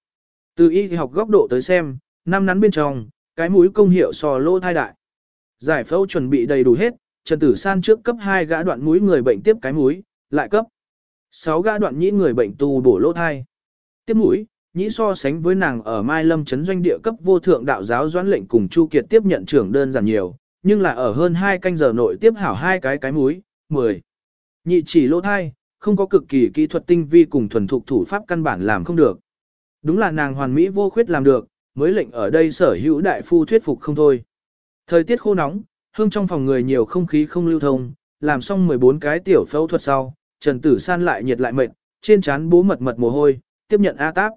Từ y học góc độ tới xem, năm nắn bên trong, cái mũi công hiệu so lô thai đại. Giải phẫu chuẩn bị đầy đủ hết, Trần Tử San trước cấp 2 gã đoạn mũi người bệnh tiếp cái mũi, lại cấp 6 gã đoạn nhĩ người bệnh tu bổ lỗ thai. Tiếp mũi, nhĩ so sánh với nàng ở Mai Lâm trấn doanh địa cấp vô thượng đạo giáo doãn lệnh cùng Chu Kiệt tiếp nhận trưởng đơn giản nhiều, nhưng là ở hơn 2 canh giờ nội tiếp hảo hai cái cái múi, 10. Nhị chỉ lỗ thai, không có cực kỳ kỹ thuật tinh vi cùng thuần thục thủ pháp căn bản làm không được. Đúng là nàng hoàn mỹ vô khuyết làm được, mới lệnh ở đây sở hữu đại phu thuyết phục không thôi. Thời tiết khô nóng, hương trong phòng người nhiều không khí không lưu thông, làm xong 14 cái tiểu phẫu thuật sau, Trần Tử San lại nhiệt lại mệt, trên trán bố mật mật mồ hôi, tiếp nhận A táp.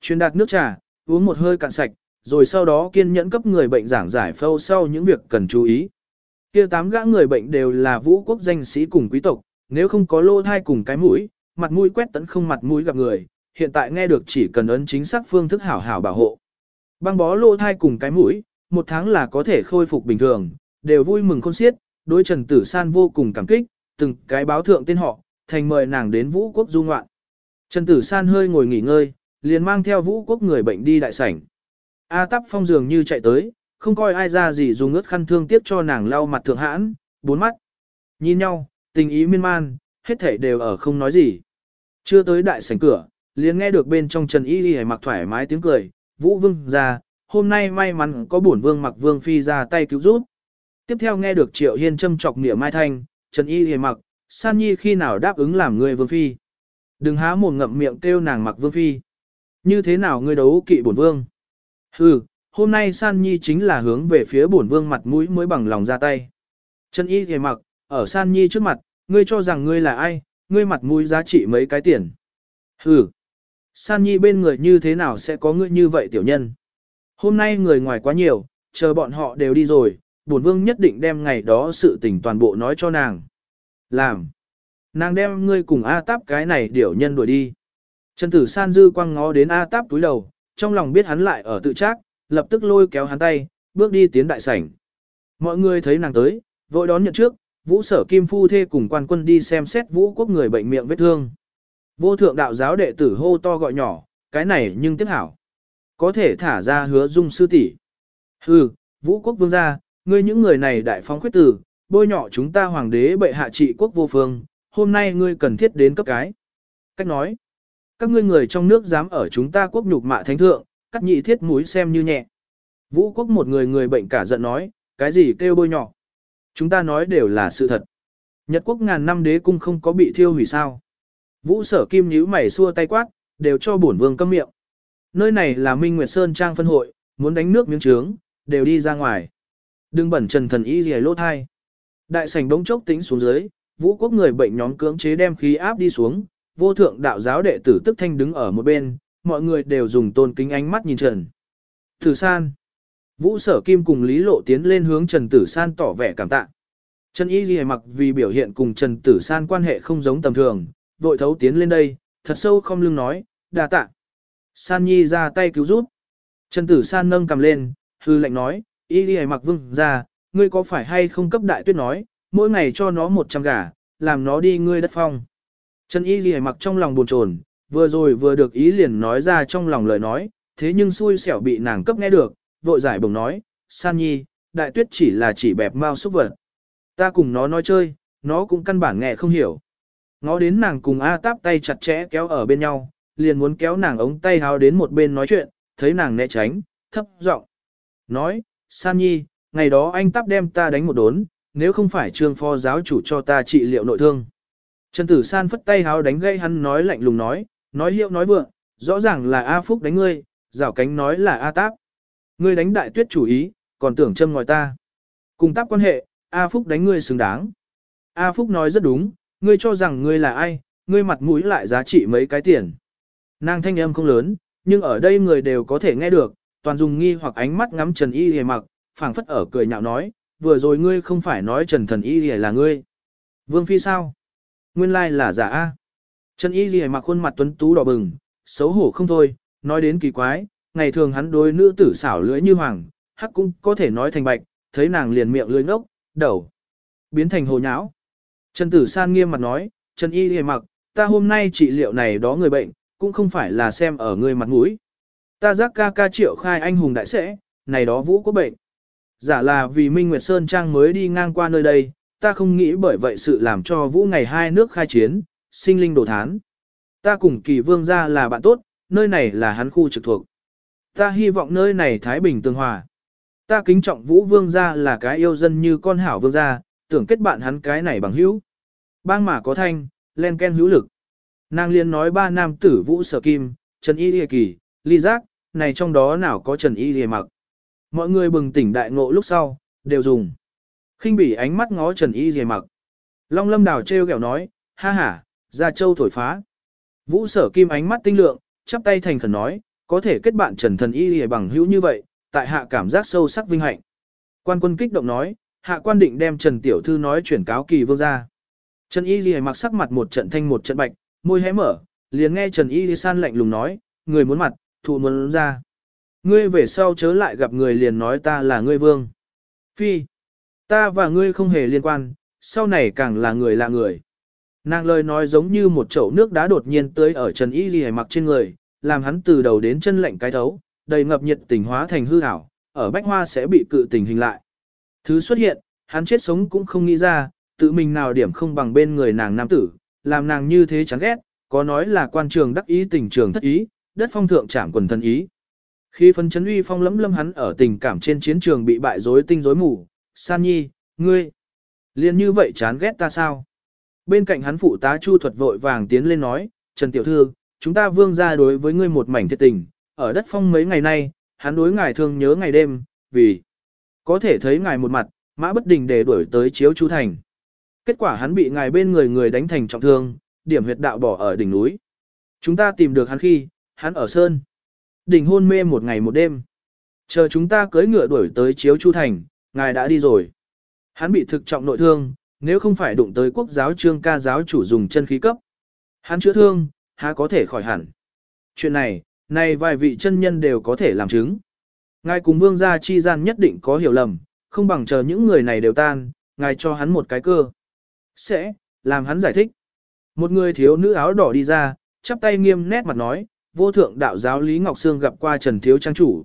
Truyền đạt nước trà, uống một hơi cạn sạch, rồi sau đó kiên nhẫn cấp người bệnh giảng giải phâu sau những việc cần chú ý. Kia tám gã người bệnh đều là vũ quốc danh sĩ cùng quý tộc, nếu không có lô thai cùng cái mũi, mặt mũi quét tấn không mặt mũi gặp người, hiện tại nghe được chỉ cần ấn chính xác phương thức hảo hảo bảo hộ. Băng bó lô thai cùng cái mũi, một tháng là có thể khôi phục bình thường, đều vui mừng khôn xiết, đối Trần Tử San vô cùng cảm kích, từng cái báo thượng tên họ, thành mời nàng đến vũ quốc du ngoạn. Trần Tử San hơi ngồi nghỉ ngơi, liền mang theo vũ quốc người bệnh đi đại sảnh. A tắp phong dường như chạy tới, không coi ai ra gì dùng ướt khăn thương tiếp cho nàng lau mặt thượng hãn, bốn mắt. Nhìn nhau, tình ý miên man, hết thảy đều ở không nói gì. Chưa tới đại sảnh cửa, liền nghe được bên trong Trần Y Y mặc thoải mái tiếng cười, Vũ Vương ra, hôm nay may mắn có bổn vương mặc vương phi ra tay cứu giúp. Tiếp theo nghe được Triệu Hiên châm chọc nịa mai thanh, Trần Y Y mặc, San Nhi khi nào đáp ứng làm người vương phi. Đừng há mồm ngậm miệng kêu nàng mặc vương phi. Như thế nào ngươi đấu kỵ bổn vương? Hừ, hôm nay San Nhi chính là hướng về phía bổn vương mặt mũi mới bằng lòng ra tay. Trần Y Y mặc, ở San Nhi trước mặt, ngươi cho rằng ngươi là ai, ngươi mặt mũi giá trị mấy cái tiền. Hừ, San Nhi bên người như thế nào sẽ có ngươi như vậy tiểu nhân. Hôm nay người ngoài quá nhiều, chờ bọn họ đều đi rồi, bổn vương nhất định đem ngày đó sự tình toàn bộ nói cho nàng. Làm. Nàng đem ngươi cùng A Táp cái này điểu nhân đuổi đi. Trần tử san dư quăng ngó đến A Táp túi đầu, trong lòng biết hắn lại ở tự trác, lập tức lôi kéo hắn tay, bước đi tiến đại sảnh. Mọi người thấy nàng tới, vội đón nhận trước, vũ sở kim phu thê cùng quan quân đi xem xét vũ quốc người bệnh miệng vết thương. Vô thượng đạo giáo đệ tử hô to gọi nhỏ, cái này nhưng tiếc hảo. Có thể thả ra hứa dung sư tỷ. Hừ, vũ quốc vương gia, ngươi những người này đại phóng khuyết tử, bôi nhọ chúng ta hoàng đế bệ hạ trị quốc vô phương, hôm nay ngươi cần thiết đến cấp cái. Cách nói, các ngươi người trong nước dám ở chúng ta quốc nhục mạ thánh thượng, cắt nhị thiết mũi xem như nhẹ. Vũ quốc một người người bệnh cả giận nói, cái gì kêu bôi nhỏ? Chúng ta nói đều là sự thật. Nhật quốc ngàn năm đế cung không có bị thiêu hủy sao. Vũ sở kim nhíu mày xua tay quát, đều cho bổn vương câm miệng. Nơi này là Minh Nguyệt Sơn Trang phân hội, muốn đánh nước miếng trướng, đều đi ra ngoài. Đừng bẩn trần thần y gì lỗ thai. Đại sảnh đống chốc tính xuống dưới, vũ quốc người bệnh nhóm cưỡng chế đem khí áp đi xuống, vô thượng đạo giáo đệ tử tức thanh đứng ở một bên, mọi người đều dùng tôn kính ánh mắt nhìn Trần. Tử San. Vũ sở kim cùng Lý Lộ tiến lên hướng Trần Tử San tỏ vẻ cảm tạ. Trần Y Ghi mặc vì biểu hiện cùng Trần Tử San quan hệ không giống tầm thường, vội thấu tiến lên đây, thật sâu không lưng nói, đà tạ. San Nhi ra tay cứu giúp. Trần Tử San nâng cầm lên, hư lệnh nói, Y Ghi mặc vương ra, ngươi có phải hay không cấp đại tuyết nói, mỗi ngày cho nó 100 gà, làm nó đi ngươi đất phong. Trần Y Ghi mặc trong lòng buồn chồn, vừa rồi vừa được ý liền nói ra trong lòng lời nói, thế nhưng xui xẻo bị nàng cấp nghe được, vội giải bồng nói, San Nhi, đại tuyết chỉ là chỉ bẹp mau xúc vật. Ta cùng nó nói chơi, nó cũng căn bản nghe không hiểu. Nó đến nàng cùng A táp tay chặt chẽ kéo ở bên nhau, liền muốn kéo nàng ống tay háo đến một bên nói chuyện, thấy nàng né tránh, thấp giọng Nói, San Nhi, ngày đó anh táp đem ta đánh một đốn, nếu không phải trương phó giáo chủ cho ta trị liệu nội thương. Trần Tử San phất tay háo đánh gây hắn nói lạnh lùng nói, nói hiệu nói vượng, rõ ràng là A Phúc đánh ngươi, rảo cánh nói là A Táp. Ngươi đánh đại tuyết chủ ý, còn tưởng châm ngòi ta. Cùng táp quan hệ, A Phúc đánh ngươi xứng đáng. A Phúc nói rất đúng, ngươi cho rằng ngươi là ai, ngươi mặt mũi lại giá trị mấy cái tiền. Nàng thanh âm không lớn, nhưng ở đây người đều có thể nghe được, toàn dùng nghi hoặc ánh mắt ngắm Trần Y Lìa mặc, phảng phất ở cười nhạo nói, vừa rồi ngươi không phải nói Trần Thần Y Lìa là ngươi. Vương Phi sao? Nguyên lai là giả A. Trần Y Lìa mặc khuôn mặt tuấn tú đỏ bừng, xấu hổ không thôi, nói đến kỳ quái, ngày thường hắn đối nữ tử xảo lưỡi như hoàng, hắc cũng có thể nói thành bạch, thấy nàng liền miệng lưỡi ngốc, đầu biến thành hồ nháo. Trần Tử San nghiêm mặt nói, Trần Y Lìa mặc, ta hôm nay trị liệu này đó người bệnh, cũng không phải là xem ở người mặt mũi. Ta giác ca ca triệu khai anh hùng đại sẽ, này đó vũ có bệnh. Giả là vì Minh Nguyệt Sơn Trang mới đi ngang qua nơi đây, ta không nghĩ bởi vậy sự làm cho vũ ngày hai nước khai chiến, sinh linh đổ thán. Ta cùng kỳ vương gia là bạn tốt, nơi này là hắn khu trực thuộc. Ta hy vọng nơi này Thái Bình tương hòa. Ta kính trọng vũ vương gia là cái yêu dân như con hảo vương gia, tưởng kết bạn hắn cái này bằng hữu. Bang mà có thanh, len ken hữu lực. Nàng liên nói ba nam tử vũ sở kim, Trần Y Lìa Kỳ, Ly Giác, này trong đó nào có Trần Y Lìa mặc. Mọi người bừng tỉnh đại ngộ lúc sau, đều dùng khinh bỉ ánh mắt ngó Trần Y Dề mặc. Long lâm đào treo kẹo nói, ha ha, ra châu thổi phá. Vũ sở kim ánh mắt tinh lượng, chắp tay thành khẩn nói, có thể kết bạn Trần Thần Y Dề bằng hữu như vậy, tại hạ cảm giác sâu sắc vinh hạnh. Quan quân kích động nói, hạ quan định đem Trần Tiểu Thư nói chuyển cáo kỳ vương ra. Trần Y Dề mặc sắc mặt một trận thanh một trận bạch, môi hé mở, liền nghe Trần Y San lạnh lùng nói, người muốn mặt, thụ muốn ra. Ngươi về sau chớ lại gặp người liền nói ta là ngươi vương. Phi, ta và ngươi không hề liên quan, sau này càng là người lạ người. Nàng lời nói giống như một chậu nước đá đột nhiên tới ở Trần Y Ghi mặc trên người, làm hắn từ đầu đến chân lạnh cái thấu, đầy ngập nhiệt tình hóa thành hư ảo, ở bách hoa sẽ bị cự tình hình lại. Thứ xuất hiện, hắn chết sống cũng không nghĩ ra, tự mình nào điểm không bằng bên người nàng nam tử, làm nàng như thế chán ghét, có nói là quan trường đắc ý tình trường thất ý, đất phong thượng trảm quần thân ý. Khi phân chấn uy phong lẫm lâm hắn ở tình cảm trên chiến trường bị bại rối tinh rối mù, san nhi, ngươi, liền như vậy chán ghét ta sao? Bên cạnh hắn phụ tá chu thuật vội vàng tiến lên nói, Trần Tiểu Thư, chúng ta vương ra đối với ngươi một mảnh thiệt tình, ở đất phong mấy ngày nay, hắn đối ngài thương nhớ ngày đêm, vì có thể thấy ngài một mặt, mã bất đình để đuổi tới chiếu chu thành. Kết quả hắn bị ngài bên người người đánh thành trọng thương, điểm huyệt đạo bỏ ở đỉnh núi. Chúng ta tìm được hắn khi, hắn ở sơn. Đỉnh hôn mê một ngày một đêm. Chờ chúng ta cưỡi ngựa đuổi tới chiếu chu thành, ngài đã đi rồi. Hắn bị thực trọng nội thương, nếu không phải đụng tới quốc giáo trương ca giáo chủ dùng chân khí cấp. Hắn chữa thương, há có thể khỏi hẳn. Chuyện này, này vài vị chân nhân đều có thể làm chứng. Ngài cùng vương gia chi gian nhất định có hiểu lầm, không bằng chờ những người này đều tan, ngài cho hắn một cái cơ. Sẽ, làm hắn giải thích. Một người thiếu nữ áo đỏ đi ra, chắp tay nghiêm nét mặt nói, vô thượng đạo giáo Lý Ngọc Sương gặp qua Trần Thiếu Trang chủ.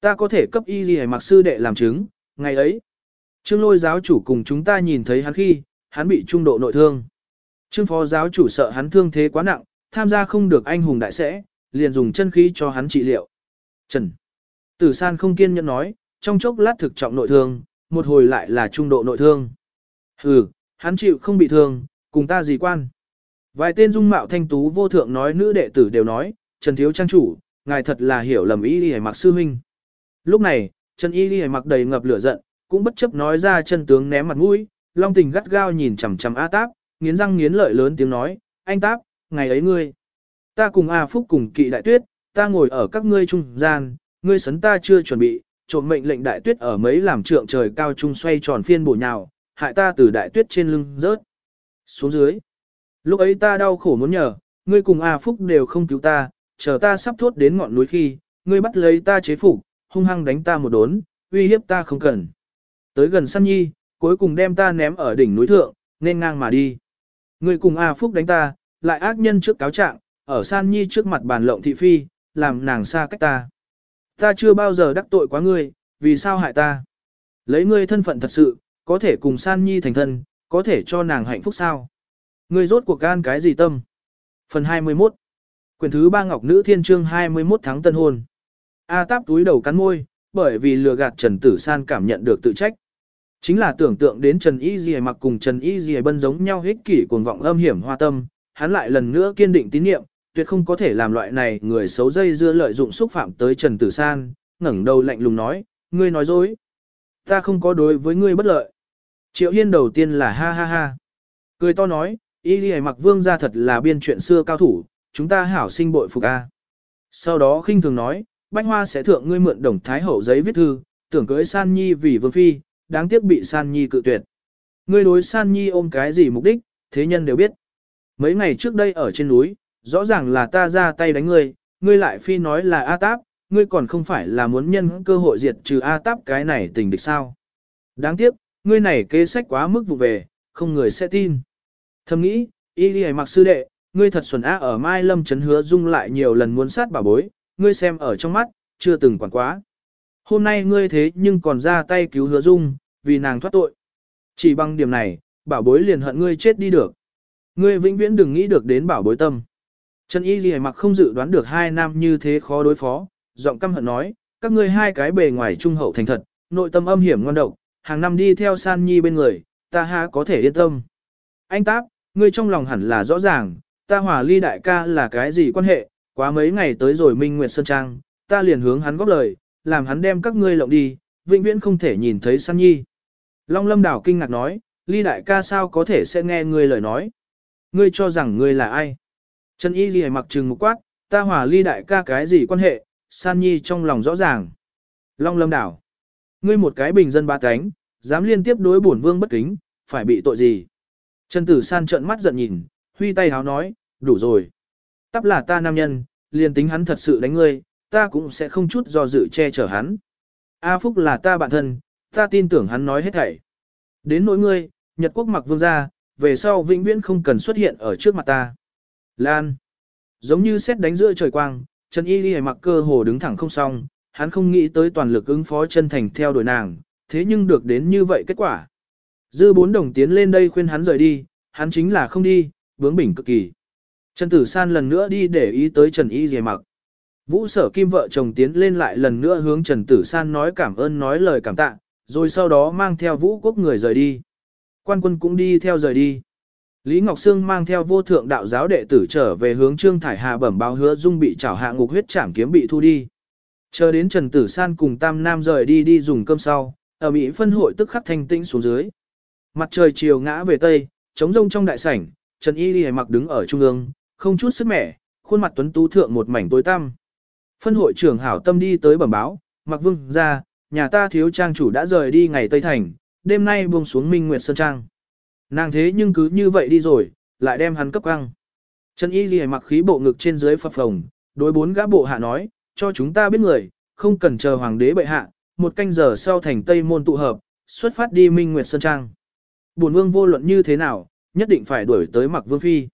Ta có thể cấp y gì mặc sư đệ làm chứng, ngày ấy. Trương lôi giáo chủ cùng chúng ta nhìn thấy hắn khi, hắn bị trung độ nội thương. Trương phó giáo chủ sợ hắn thương thế quá nặng, tham gia không được anh hùng đại sẽ, liền dùng chân khí cho hắn trị liệu. Trần. Tử san không kiên nhẫn nói, trong chốc lát thực trọng nội thương, một hồi lại là trung độ nội thương. Hừ, hắn chịu không bị thương, cùng ta gì quan. Vài tên dung mạo thanh tú vô thượng nói nữ đệ tử đều nói, Trần Thiếu Trang chủ, ngài thật là hiểu lầm ý đi mặc sư huynh. Lúc này, Trần y Ghi mặc đầy ngập lửa giận, cũng bất chấp nói ra chân tướng ném mặt mũi, long tình gắt gao nhìn chằm chằm A Táp, nghiến răng nghiến lợi lớn tiếng nói, anh Táp, ngày ấy ngươi. Ta cùng A Phúc cùng kỵ đại tuyết, ta ngồi ở các ngươi trung gian, ngươi sấn ta chưa chuẩn bị, trộm mệnh lệnh đại tuyết ở mấy làm trượng trời cao trung xoay tròn phiên bổ nhào, hại ta từ đại tuyết trên lưng rớt. Xuống dưới. Lúc ấy ta đau khổ muốn nhờ, ngươi cùng A Phúc đều không cứu ta, chờ ta sắp thốt đến ngọn núi khi, ngươi bắt lấy ta chế phục, hung hăng đánh ta một đốn, uy hiếp ta không cần. Tới gần săn nhi, cuối cùng đem ta ném ở đỉnh núi thượng, nên ngang mà đi. Ngươi cùng A Phúc đánh ta, lại ác nhân trước cáo trạng, ở san nhi trước mặt bàn lộng thị phi, làm nàng xa cách ta. Ta chưa bao giờ đắc tội quá ngươi, vì sao hại ta? Lấy ngươi thân phận thật sự, có thể cùng san nhi thành thân, có thể cho nàng hạnh phúc sao? Ngươi rốt cuộc gan cái gì tâm? Phần 21 Quyển thứ ba Ngọc Nữ Thiên Trương 21 tháng tân hôn. A táp túi đầu cắn môi, bởi vì lừa gạt Trần Tử San cảm nhận được tự trách. Chính là tưởng tượng đến Trần Y Dì mặc cùng Trần Y Dì bân giống nhau hích kỷ cuồng vọng âm hiểm hoa tâm, hắn lại lần nữa kiên định tín nhiệm, tuyệt không có thể làm loại này người xấu dây dưa lợi dụng xúc phạm tới Trần Tử San, ngẩng đầu lạnh lùng nói, ngươi nói dối. Ta không có đối với ngươi bất lợi. Triệu Hiên đầu tiên là ha ha ha. Cười to nói, Y Dì mặc vương ra thật là biên chuyện xưa cao thủ, chúng ta hảo sinh bội phục a. Sau đó khinh thường nói, Bách Hoa sẽ thượng ngươi mượn đồng thái hậu giấy viết thư, tưởng cưới San Nhi vì vương phi, đáng tiếc bị San Nhi cự tuyệt. Ngươi đối San Nhi ôm cái gì mục đích, thế nhân đều biết. Mấy ngày trước đây ở trên núi, rõ ràng là ta ra tay đánh ngươi, ngươi lại phi nói là A Táp, ngươi còn không phải là muốn nhân cơ hội diệt trừ A Táp cái này tình địch sao. Đáng tiếc, ngươi này kế sách quá mức vụ về, không người sẽ tin. Thầm nghĩ, y đi mặc sư đệ, ngươi thật xuẩn á ở Mai Lâm Trấn hứa dung lại nhiều lần muốn sát bà bối, ngươi xem ở trong mắt, chưa từng quản quá. Hôm nay ngươi thế nhưng còn ra tay cứu hứa dung, vì nàng thoát tội. Chỉ bằng điểm này, bảo bối liền hận ngươi chết đi được. Ngươi vĩnh viễn đừng nghĩ được đến bảo bối tâm. Trần Y Ghi mặc không dự đoán được hai nam như thế khó đối phó, giọng căm hận nói, các ngươi hai cái bề ngoài trung hậu thành thật, nội tâm âm hiểm ngon độc, hàng năm đi theo san nhi bên người, ta ha có thể yên tâm. Anh Táp, ngươi trong lòng hẳn là rõ ràng, ta hòa ly đại ca là cái gì quan hệ, quá mấy ngày tới rồi Minh Nguyệt Sơn Trang, ta liền hướng hắn góp lời, làm hắn đem các ngươi lộng đi, vĩnh viễn không thể nhìn thấy San Nhi. Long Lâm Đảo kinh ngạc nói, ly đại ca sao có thể sẽ nghe ngươi lời nói. Ngươi cho rằng ngươi là ai? Trần Y Ghi mặc trừng một quát, ta hòa ly đại ca cái gì quan hệ, San Nhi trong lòng rõ ràng. Long Lâm Đảo, ngươi một cái bình dân ba cánh, dám liên tiếp đối bổn vương bất kính, phải bị tội gì? Trần Tử San trợn mắt giận nhìn, huy tay háo nói, đủ rồi. Tắp là ta nam nhân, liền tính hắn thật sự đánh ngươi, ta cũng sẽ không chút do dự che chở hắn. A Phúc là ta bạn thân, ta tin tưởng hắn nói hết thảy. Đến nỗi ngươi, Nhật Quốc mặc vương gia, về sau vĩnh viễn không cần xuất hiện ở trước mặt ta. Lan. Giống như xét đánh giữa trời quang, Trần Y Ghi mặc cơ hồ đứng thẳng không xong, hắn không nghĩ tới toàn lực ứng phó chân thành theo đuổi nàng, thế nhưng được đến như vậy kết quả. Dư bốn đồng tiến lên đây khuyên hắn rời đi, hắn chính là không đi, bướng bỉnh cực kỳ. Trần Tử San lần nữa đi để ý tới Trần Y Dì mặc. Vũ sở kim vợ chồng tiến lên lại lần nữa hướng Trần Tử San nói cảm ơn nói lời cảm tạ, rồi sau đó mang theo vũ quốc người rời đi. Quan quân cũng đi theo rời đi. Lý Ngọc Sương mang theo vô thượng đạo giáo đệ tử trở về hướng Trương Thải Hà bẩm báo hứa dung bị trảo hạ ngục huyết trảm kiếm bị thu đi. Chờ đến Trần Tử San cùng Tam Nam rời đi đi dùng cơm sau, ở Mỹ phân hội tức khắc thanh tĩnh xuống dưới. Mặt trời chiều ngã về Tây, trống rông trong đại sảnh, Trần Y Lì mặc đứng ở trung ương, không chút sức mẻ, khuôn mặt tuấn tú thượng một mảnh tối tăm. Phân hội trưởng hảo tâm đi tới bẩm báo, mặc vương ra, nhà ta thiếu trang chủ đã rời đi ngày Tây Thành, đêm nay buông xuống Minh Nguyệt Sơn Trang. Nàng thế nhưng cứ như vậy đi rồi, lại đem hắn cấp căng. Trần Y Ghi mặc khí bộ ngực trên dưới phập phồng, đối bốn gã bộ hạ nói, cho chúng ta biết người, không cần chờ hoàng đế bệ hạ, một canh giờ sau thành Tây môn tụ hợp, xuất phát đi Minh Nguyệt Sơn Trang. Bổn vương vô luận như thế nào, nhất định phải đuổi tới mặc vương phi.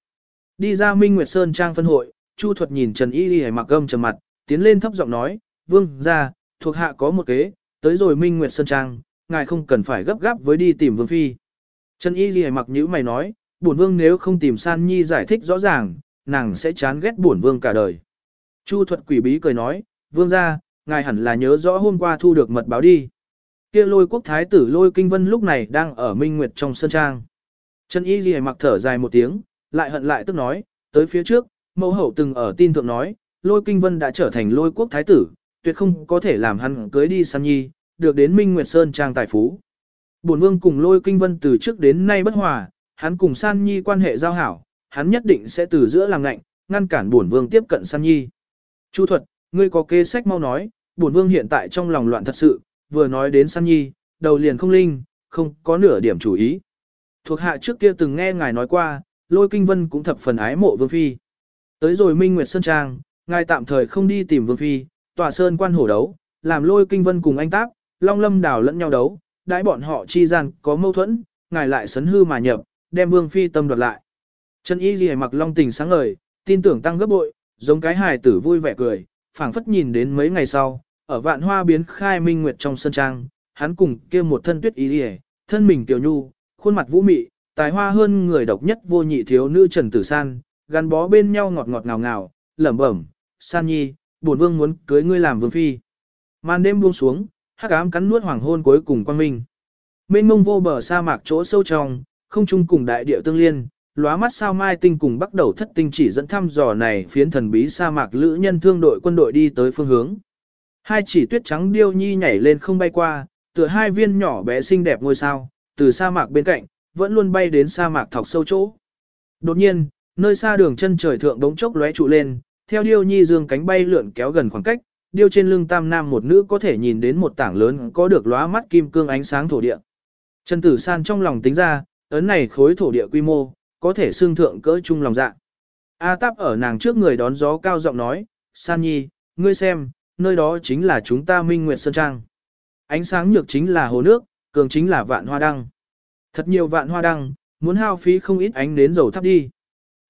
Đi ra Minh Nguyệt Sơn Trang phân hội, Chu Thuật nhìn Trần Y Ghi mặc gâm trầm mặt, tiến lên thấp giọng nói, vương gia thuộc hạ có một kế, tới rồi Minh Nguyệt Sơn Trang, ngài không cần phải gấp gáp với đi tìm vương phi. Trần Y Ghi mặc nhíu mày nói, bổn vương nếu không tìm San Nhi giải thích rõ ràng, nàng sẽ chán ghét bổn vương cả đời. Chu thuật quỷ bí cười nói, vương gia ngài hẳn là nhớ rõ hôm qua thu được mật báo đi. Kia lôi quốc thái tử lôi kinh vân lúc này đang ở Minh Nguyệt trong sơn trang. Trần Y Ghi mặc thở dài một tiếng, lại hận lại tức nói, tới phía trước, mẫu hậu từng ở tin thượng nói, lôi kinh vân đã trở thành lôi quốc thái tử, tuyệt không có thể làm hắn cưới đi San Nhi, được đến Minh Nguyệt Sơn trang tài phú. Bổn vương cùng lôi kinh vân từ trước đến nay bất hòa, hắn cùng San Nhi quan hệ giao hảo, hắn nhất định sẽ từ giữa làm ngạnh, ngăn cản bổn vương tiếp cận San Nhi. Chu thuật, ngươi có kế sách mau nói, bổn vương hiện tại trong lòng loạn thật sự, vừa nói đến San Nhi, đầu liền không linh, không có nửa điểm chủ ý. Thuộc hạ trước kia từng nghe ngài nói qua, lôi kinh vân cũng thập phần ái mộ vương phi. Tới rồi Minh Nguyệt Sơn Trang, ngài tạm thời không đi tìm vương phi, tòa sơn quan hổ đấu, làm lôi kinh vân cùng anh tác, long lâm đảo lẫn nhau đấu, đãi bọn họ chi gian có mâu thuẫn, ngài lại sấn hư mà nhập, đem vương phi tâm đoạt lại. Trần Y Ghi mặc long tình sáng ngời, tin tưởng tăng gấp bội, giống cái hài tử vui vẻ cười, phảng phất nhìn đến mấy ngày sau, ở vạn hoa biến khai minh nguyệt trong Sơn trang, hắn cùng kia một thân tuyết y lìa, thân mình tiểu nhu, khuôn mặt vũ mị, tài hoa hơn người độc nhất vô nhị thiếu nữ Trần Tử San, gắn bó bên nhau ngọt ngọt ngào ngào, lẩm bẩm, San Nhi, bổn vương muốn cưới ngươi làm vương phi. Màn đêm buông xuống, hắc ám cắn nuốt hoàng hôn cuối cùng quang minh. mênh mông vô bờ sa mạc chỗ sâu trong, không chung cùng đại địa tương liên, lóa mắt sao mai tinh cùng bắt đầu thất tinh chỉ dẫn thăm dò này phiến thần bí sa mạc lữ nhân thương đội quân đội đi tới phương hướng. Hai chỉ tuyết trắng điêu nhi nhảy lên không bay qua, tựa hai viên nhỏ bé xinh đẹp ngôi sao, từ sa mạc bên cạnh, vẫn luôn bay đến sa mạc thọc sâu chỗ. Đột nhiên, nơi xa đường chân trời thượng đống chốc lóe trụ lên, theo điêu nhi dương cánh bay lượn kéo gần khoảng cách, điêu trên lưng tam nam một nữ có thể nhìn đến một tảng lớn có được lóa mắt kim cương ánh sáng thổ địa. Trần Tử San trong lòng tính ra, ấn này khối thổ địa quy mô, có thể xương thượng cỡ trung lòng dạ. A Táp ở nàng trước người đón gió cao giọng nói, San Nhi, ngươi xem, nơi đó chính là chúng ta Minh Nguyệt Sơn Trang. Ánh sáng nhược chính là hồ nước, cường chính là vạn hoa đăng. Thật nhiều vạn hoa đăng, muốn hao phí không ít ánh đến dầu thắp đi.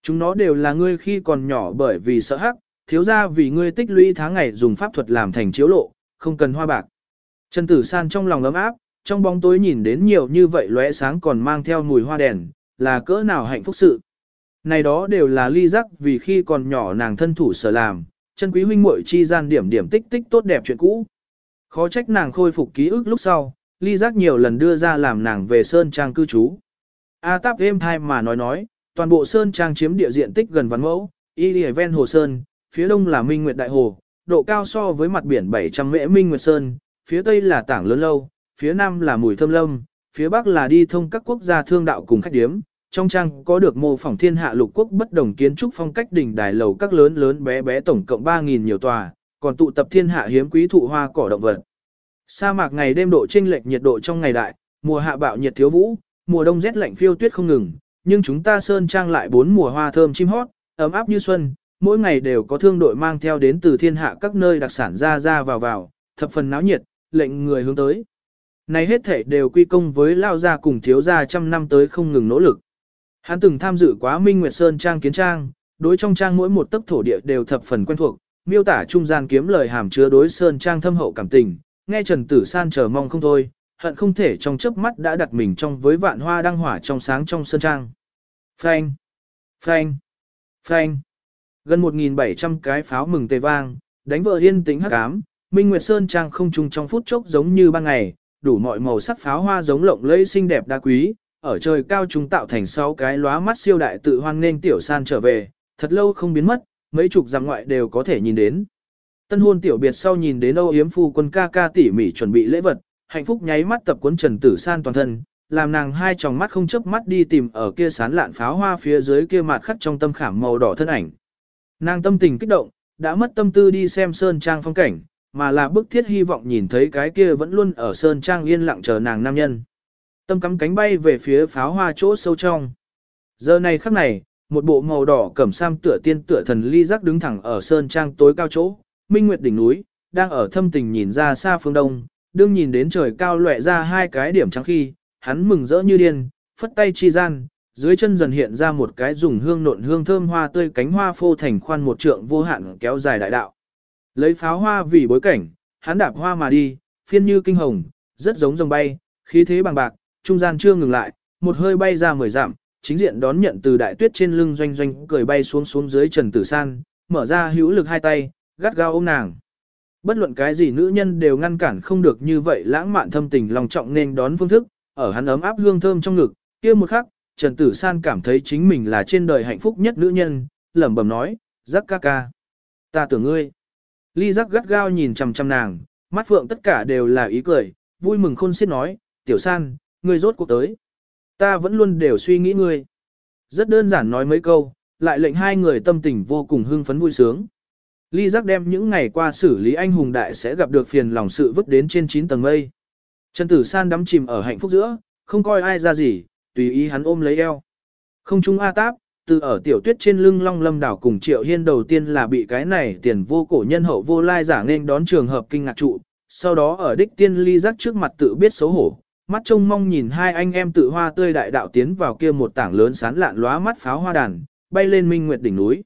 Chúng nó đều là ngươi khi còn nhỏ bởi vì sợ hắc, thiếu ra vì ngươi tích lũy tháng ngày dùng pháp thuật làm thành chiếu lộ, không cần hoa bạc. Trần Tử San trong lòng ấm áp, trong bóng tối nhìn đến nhiều như vậy lóe sáng còn mang theo mùi hoa đèn, là cỡ nào hạnh phúc sự. Này đó đều là ly giác vì khi còn nhỏ nàng thân thủ sở làm, chân quý huynh muội chi gian điểm điểm tích tích tốt đẹp chuyện cũ. Khó trách nàng khôi phục ký ức lúc sau, ly giác nhiều lần đưa ra làm nàng về Sơn Trang cư trú. A táp êm thai mà nói nói, toàn bộ Sơn Trang chiếm địa diện tích gần vạn mẫu, y lì ven hồ Sơn, phía đông là Minh Nguyệt Đại Hồ, độ cao so với mặt biển 700 mễ Minh Nguyệt Sơn, phía tây là tảng lớn lâu, phía nam là mùi thơm lâm, phía bắc là đi thông các quốc gia thương đạo cùng khách điếm. Trong trang có được mô phỏng thiên hạ lục quốc bất đồng kiến trúc phong cách đỉnh đài lầu các lớn lớn bé bé tổng cộng 3.000 nhiều tòa, còn tụ tập thiên hạ hiếm quý thụ hoa cỏ động vật. Sa mạc ngày đêm độ chênh lệch nhiệt độ trong ngày đại, mùa hạ bạo nhiệt thiếu vũ, mùa đông rét lạnh phiêu tuyết không ngừng, nhưng chúng ta sơn trang lại bốn mùa hoa thơm chim hót, ấm áp như xuân, mỗi ngày đều có thương đội mang theo đến từ thiên hạ các nơi đặc sản ra ra vào vào, thập phần náo nhiệt, lệnh người hướng tới. Này hết thể đều quy công với lao gia cùng thiếu gia trăm năm tới không ngừng nỗ lực. Hắn từng tham dự quá Minh Nguyệt Sơn trang kiến trang, đối trong trang mỗi một tấc thổ địa đều thập phần quen thuộc, miêu tả trung gian kiếm lời hàm chứa đối Sơn trang thâm hậu cảm tình, nghe Trần Tử San chờ mong không thôi, hận không thể trong chớp mắt đã đặt mình trong với vạn hoa đăng hỏa trong sáng trong sơn trang. Phanh, phanh, phanh. Gần 1.700 cái pháo mừng tề vang, đánh vợ yên tĩnh hắc ám, Minh Nguyệt Sơn trang không trung trong phút chốc giống như ban ngày, đủ mọi màu sắc pháo hoa giống lộng lẫy xinh đẹp đa quý, ở trời cao chúng tạo thành sáu cái lóa mắt siêu đại tự hoan nên tiểu san trở về, thật lâu không biến mất, mấy chục dặm ngoại đều có thể nhìn đến. Tân hôn tiểu biệt sau nhìn đến Âu Yếm phu quân ca ca tỉ mỉ chuẩn bị lễ vật, hạnh phúc nháy mắt tập cuốn Trần Tử San toàn thân, làm nàng hai tròng mắt không chớp mắt đi tìm ở kia sán lạn pháo hoa phía dưới kia mặt khắc trong tâm khảm màu đỏ thân ảnh. Nàng tâm tình kích động, đã mất tâm tư đi xem sơn trang phong cảnh, mà là bức thiết hy vọng nhìn thấy cái kia vẫn luôn ở sơn trang yên lặng chờ nàng nam nhân. Tâm cắm cánh bay về phía pháo hoa chỗ sâu trong. Giờ này khắc này, một bộ màu đỏ cẩm sam tựa tiên tựa thần ly giác đứng thẳng ở sơn trang tối cao chỗ, minh nguyệt đỉnh núi, đang ở thâm tình nhìn ra xa phương đông, đương nhìn đến trời cao lệ ra hai cái điểm trắng khi, hắn mừng rỡ như điên, phất tay chi gian, dưới chân dần hiện ra một cái dùng hương nộn hương thơm hoa tươi cánh hoa phô thành khoan một trượng vô hạn kéo dài đại đạo. Lấy pháo hoa vì bối cảnh, hắn đạp hoa mà đi, phiên như kinh hồng, rất giống rồng bay, khí thế bằng bạc, trung gian chưa ngừng lại, một hơi bay ra mười dặm, chính diện đón nhận từ đại tuyết trên lưng doanh doanh cười bay xuống xuống dưới trần tử san, mở ra hữu lực hai tay, gắt gao ôm nàng. Bất luận cái gì nữ nhân đều ngăn cản không được như vậy lãng mạn thâm tình lòng trọng nên đón phương thức, ở hắn ấm áp hương thơm trong ngực, kia một khắc, Trần Tử San cảm thấy chính mình là trên đời hạnh phúc nhất nữ nhân, lẩm bẩm nói, giác ca ca. Ta tưởng ngươi. Ly giác gắt gao nhìn chằm chằm nàng, mắt phượng tất cả đều là ý cười, vui mừng khôn xiết nói, tiểu san, ngươi rốt cuộc tới. Ta vẫn luôn đều suy nghĩ ngươi. Rất đơn giản nói mấy câu, lại lệnh hai người tâm tình vô cùng hưng phấn vui sướng. Ly giác đem những ngày qua xử lý anh hùng đại sẽ gặp được phiền lòng sự vứt đến trên 9 tầng mây. Trần Tử San đắm chìm ở hạnh phúc giữa, không coi ai ra gì, tùy ý hắn ôm lấy eo. Không trung A Táp, từ ở tiểu tuyết trên lưng long lâm đảo cùng triệu hiên đầu tiên là bị cái này tiền vô cổ nhân hậu vô lai giả nên đón trường hợp kinh ngạc trụ, sau đó ở đích tiên ly giác trước mặt tự biết xấu hổ, mắt trông mong nhìn hai anh em tự hoa tươi đại đạo tiến vào kia một tảng lớn sán lạn lóa mắt pháo hoa đàn, bay lên minh nguyệt đỉnh núi.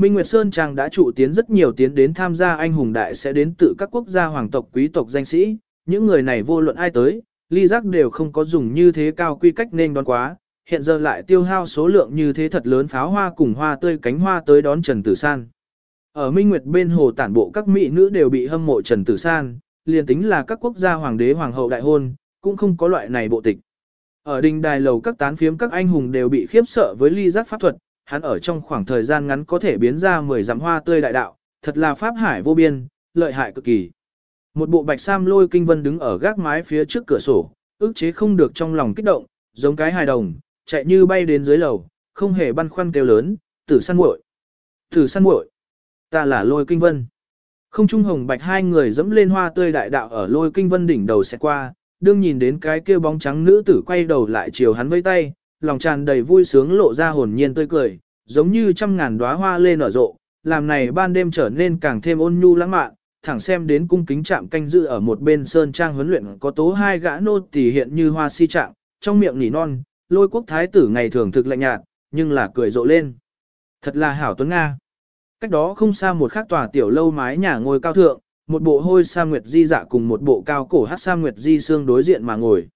Minh Nguyệt Sơn Trang đã trụ tiến rất nhiều tiến đến tham gia anh hùng đại sẽ đến từ các quốc gia hoàng tộc quý tộc danh sĩ, những người này vô luận ai tới, ly giác đều không có dùng như thế cao quy cách nên đón quá, hiện giờ lại tiêu hao số lượng như thế thật lớn pháo hoa cùng hoa tươi cánh hoa tới đón Trần Tử San. Ở Minh Nguyệt bên hồ tản bộ các mỹ nữ đều bị hâm mộ Trần Tử San, liền tính là các quốc gia hoàng đế hoàng hậu đại hôn, cũng không có loại này bộ tịch. Ở đình đài lầu các tán phiếm các anh hùng đều bị khiếp sợ với ly giác pháp thuật, hắn ở trong khoảng thời gian ngắn có thể biến ra 10 dặm hoa tươi đại đạo, thật là pháp hải vô biên, lợi hại cực kỳ. Một bộ bạch sam lôi kinh vân đứng ở gác mái phía trước cửa sổ, ức chế không được trong lòng kích động, giống cái hài đồng, chạy như bay đến dưới lầu, không hề băn khoăn kêu lớn, tử săn muội, tử săn muội, ta là lôi kinh vân. Không trung hồng bạch hai người dẫm lên hoa tươi đại đạo ở lôi kinh vân đỉnh đầu sẽ qua, đương nhìn đến cái kia bóng trắng nữ tử quay đầu lại chiều hắn với tay, lòng tràn đầy vui sướng lộ ra hồn nhiên tươi cười, giống như trăm ngàn đóa hoa lên nở rộ, làm này ban đêm trở nên càng thêm ôn nhu lãng mạn, thẳng xem đến cung kính trạm canh dự ở một bên sơn trang huấn luyện có tố hai gã nô tỳ hiện như hoa si trạng, trong miệng nỉ non, lôi quốc thái tử ngày thường thực lạnh nhạt, nhưng là cười rộ lên. Thật là hảo tuấn Nga. Cách đó không xa một khắc tòa tiểu lâu mái nhà ngồi cao thượng, một bộ hôi sa nguyệt di dạ cùng một bộ cao cổ hát sa nguyệt di xương đối diện mà ngồi.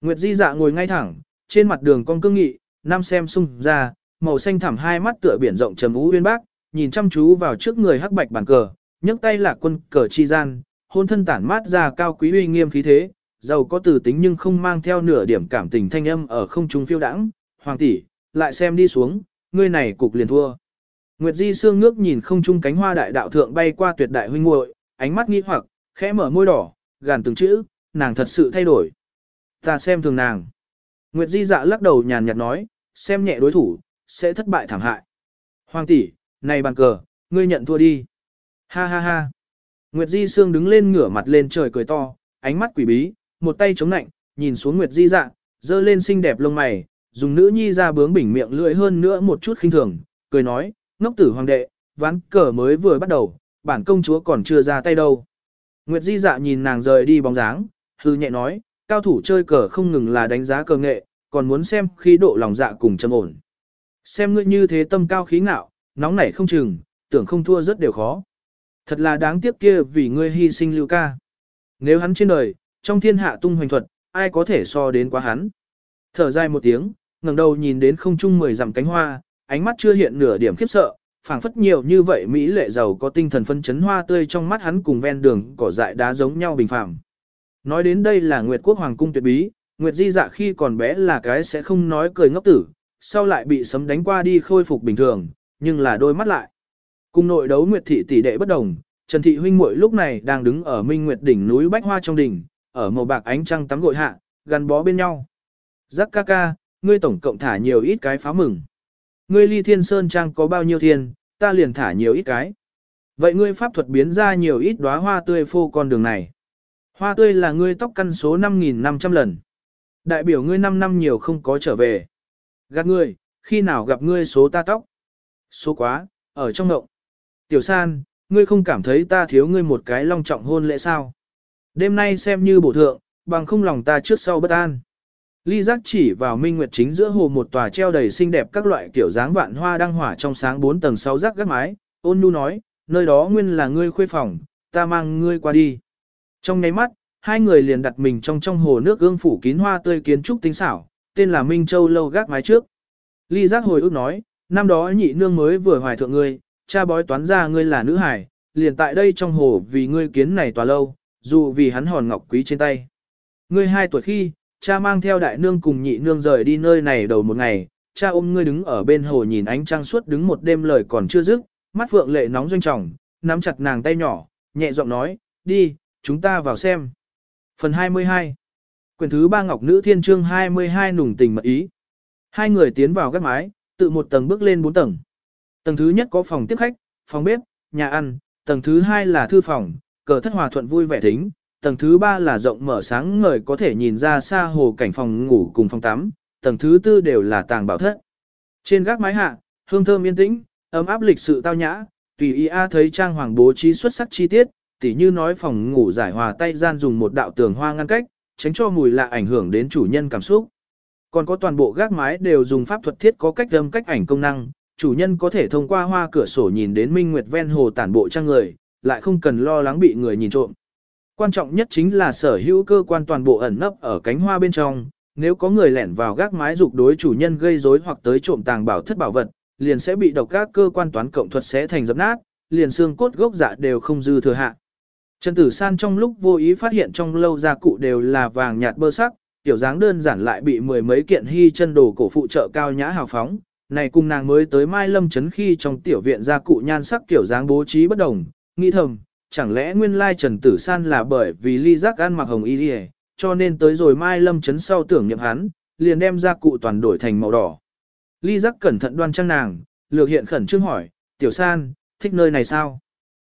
Nguyệt di dạ ngồi ngay thẳng, trên mặt đường con cương nghị, nam xem sung ra, màu xanh thẳm hai mắt tựa biển rộng trầm ú uyên bác, nhìn chăm chú vào trước người hắc bạch bàn cờ, nhấc tay là quân cờ chi gian, hôn thân tản mát ra cao quý uy nghiêm khí thế, giàu có từ tính nhưng không mang theo nửa điểm cảm tình thanh âm ở không trung phiêu đãng. Hoàng tỷ, lại xem đi xuống, ngươi này cục liền thua. Nguyệt Di Sương ngước nhìn không trung cánh hoa đại đạo thượng bay qua tuyệt đại huynh muội, ánh mắt nghi hoặc, khẽ mở môi đỏ, gàn từng chữ, nàng thật sự thay đổi. Ta xem thường nàng. Nguyệt Di dạ lắc đầu nhàn nhạt nói, xem nhẹ đối thủ, sẽ thất bại thảm hại. Hoàng tỷ, này bàn cờ, ngươi nhận thua đi. Ha ha ha. Nguyệt Di Sương đứng lên ngửa mặt lên trời cười to, ánh mắt quỷ bí, một tay chống nạnh, nhìn xuống Nguyệt Di dạ, dơ lên xinh đẹp lông mày, dùng nữ nhi ra bướng bỉnh miệng lưỡi hơn nữa một chút khinh thường, cười nói, ngốc tử hoàng đệ, ván cờ mới vừa bắt đầu, bản công chúa còn chưa ra tay đâu. Nguyệt Di dạ nhìn nàng rời đi bóng dáng, hư nhẹ nói, cao thủ chơi cờ không ngừng là đánh giá cờ nghệ, còn muốn xem khí độ lòng dạ cùng châm ổn. Xem ngươi như thế tâm cao khí ngạo, nóng nảy không chừng, tưởng không thua rất đều khó. Thật là đáng tiếc kia vì ngươi hy sinh lưu ca. Nếu hắn trên đời, trong thiên hạ tung hoành thuật, ai có thể so đến quá hắn. Thở dài một tiếng, ngẩng đầu nhìn đến không trung mười dặm cánh hoa, ánh mắt chưa hiện nửa điểm khiếp sợ, phảng phất nhiều như vậy mỹ lệ giàu có tinh thần phân chấn hoa tươi trong mắt hắn cùng ven đường cỏ dại đá giống nhau bình phẳng. Nói đến đây là Nguyệt Quốc Hoàng cung tuyệt bí, Nguyệt Di Dạ khi còn bé là cái sẽ không nói cười ngốc tử, sau lại bị sấm đánh qua đi khôi phục bình thường, nhưng là đôi mắt lại. Cùng nội đấu Nguyệt thị tỷ đệ bất đồng, Trần thị huynh muội lúc này đang đứng ở Minh Nguyệt đỉnh núi Bách Hoa trong đỉnh, ở màu bạc ánh trăng tắm gội hạ, gắn bó bên nhau. Giác ca ca, ngươi tổng cộng thả nhiều ít cái phá mừng. Ngươi ly thiên sơn trang có bao nhiêu thiên, ta liền thả nhiều ít cái. Vậy ngươi pháp thuật biến ra nhiều ít đóa hoa tươi phô con đường này. Hoa tươi là ngươi tóc căn số 5.500 lần. Đại biểu ngươi 5 năm nhiều không có trở về. Gạt ngươi, khi nào gặp ngươi số ta tóc? Số quá, ở trong ngộng. Tiểu san, ngươi không cảm thấy ta thiếu ngươi một cái long trọng hôn lễ sao? Đêm nay xem như bổ thượng, bằng không lòng ta trước sau bất an. Ly giác chỉ vào minh nguyệt chính giữa hồ một tòa treo đầy xinh đẹp các loại kiểu dáng vạn hoa đăng hỏa trong sáng bốn tầng sáu rác gác mái, ôn nhu nói, nơi đó nguyên là ngươi khuê phòng, ta mang ngươi qua đi. Trong nháy mắt, hai người liền đặt mình trong trong hồ nước gương phủ kín hoa tươi kiến trúc tinh xảo, tên là Minh Châu lâu gác mái trước. Ly giác hồi ước nói, năm đó nhị nương mới vừa hoài thượng ngươi, cha bói toán ra ngươi là nữ hải, liền tại đây trong hồ vì ngươi kiến này tòa lâu, dù vì hắn hòn ngọc quý trên tay. Ngươi hai tuổi khi, cha mang theo đại nương cùng nhị nương rời đi nơi này đầu một ngày, cha ôm ngươi đứng ở bên hồ nhìn ánh trăng suốt đứng một đêm lời còn chưa dứt, mắt phượng lệ nóng doanh trọng, nắm chặt nàng tay nhỏ, nhẹ giọng nói, đi, chúng ta vào xem. Phần 22 Quyền thứ ba Ngọc Nữ Thiên Trương 22 nùng tình mật ý. Hai người tiến vào gác mái, tự một tầng bước lên bốn tầng. Tầng thứ nhất có phòng tiếp khách, phòng bếp, nhà ăn, tầng thứ hai là thư phòng, cờ thất hòa thuận vui vẻ thính, tầng thứ ba là rộng mở sáng ngời có thể nhìn ra xa hồ cảnh phòng ngủ cùng phòng tắm, tầng thứ tư đều là tàng bảo thất. Trên gác mái hạ, hương thơm yên tĩnh, ấm áp lịch sự tao nhã, tùy ý a thấy trang hoàng bố trí xuất sắc chi tiết, tỉ như nói phòng ngủ giải hòa tay gian dùng một đạo tường hoa ngăn cách, tránh cho mùi lạ ảnh hưởng đến chủ nhân cảm xúc. Còn có toàn bộ gác mái đều dùng pháp thuật thiết có cách âm cách ảnh công năng, chủ nhân có thể thông qua hoa cửa sổ nhìn đến minh nguyệt ven hồ tản bộ trang người, lại không cần lo lắng bị người nhìn trộm. Quan trọng nhất chính là sở hữu cơ quan toàn bộ ẩn nấp ở cánh hoa bên trong, nếu có người lẻn vào gác mái dục đối chủ nhân gây rối hoặc tới trộm tàng bảo thất bảo vật, liền sẽ bị độc các cơ quan toán cộng thuật sẽ thành dập nát, liền xương cốt gốc dạ đều không dư thừa hạ. Trần Tử San trong lúc vô ý phát hiện trong lâu gia cụ đều là vàng nhạt bơ sắc, tiểu dáng đơn giản lại bị mười mấy kiện hy chân đồ cổ phụ trợ cao nhã hào phóng. Này cùng nàng mới tới Mai Lâm Trấn khi trong tiểu viện gia cụ nhan sắc kiểu dáng bố trí bất đồng, nghĩ thầm, chẳng lẽ nguyên lai Trần Tử San là bởi vì ly giác ăn mặc hồng y đi cho nên tới rồi Mai Lâm Trấn sau tưởng niệm hắn, liền đem gia cụ toàn đổi thành màu đỏ. Ly giác cẩn thận đoan trang nàng, lược hiện khẩn trương hỏi, tiểu san, thích nơi này sao?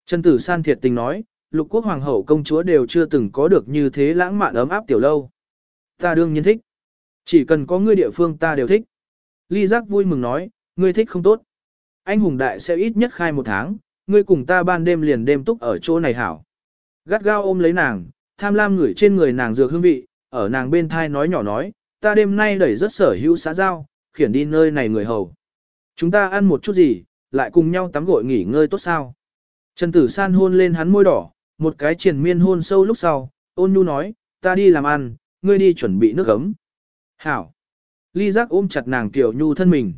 Trần Tử San thiệt tình nói, lục quốc hoàng hậu công chúa đều chưa từng có được như thế lãng mạn ấm áp tiểu lâu. Ta đương nhiên thích. Chỉ cần có ngươi địa phương ta đều thích. Ly giác vui mừng nói, ngươi thích không tốt. Anh hùng đại sẽ ít nhất khai một tháng, ngươi cùng ta ban đêm liền đêm túc ở chỗ này hảo. Gắt gao ôm lấy nàng, tham lam ngửi trên người nàng dược hương vị, ở nàng bên thai nói nhỏ nói, ta đêm nay đẩy rất sở hữu xã giao, khiển đi nơi này người hầu. Chúng ta ăn một chút gì, lại cùng nhau tắm gội nghỉ ngơi tốt sao. Trần Tử San hôn lên hắn môi đỏ, một cái triền miên hôn sâu lúc sau, ôn nhu nói, ta đi làm ăn, ngươi đi chuẩn bị nước ấm. Hảo. Ly giác ôm chặt nàng tiểu nhu thân mình.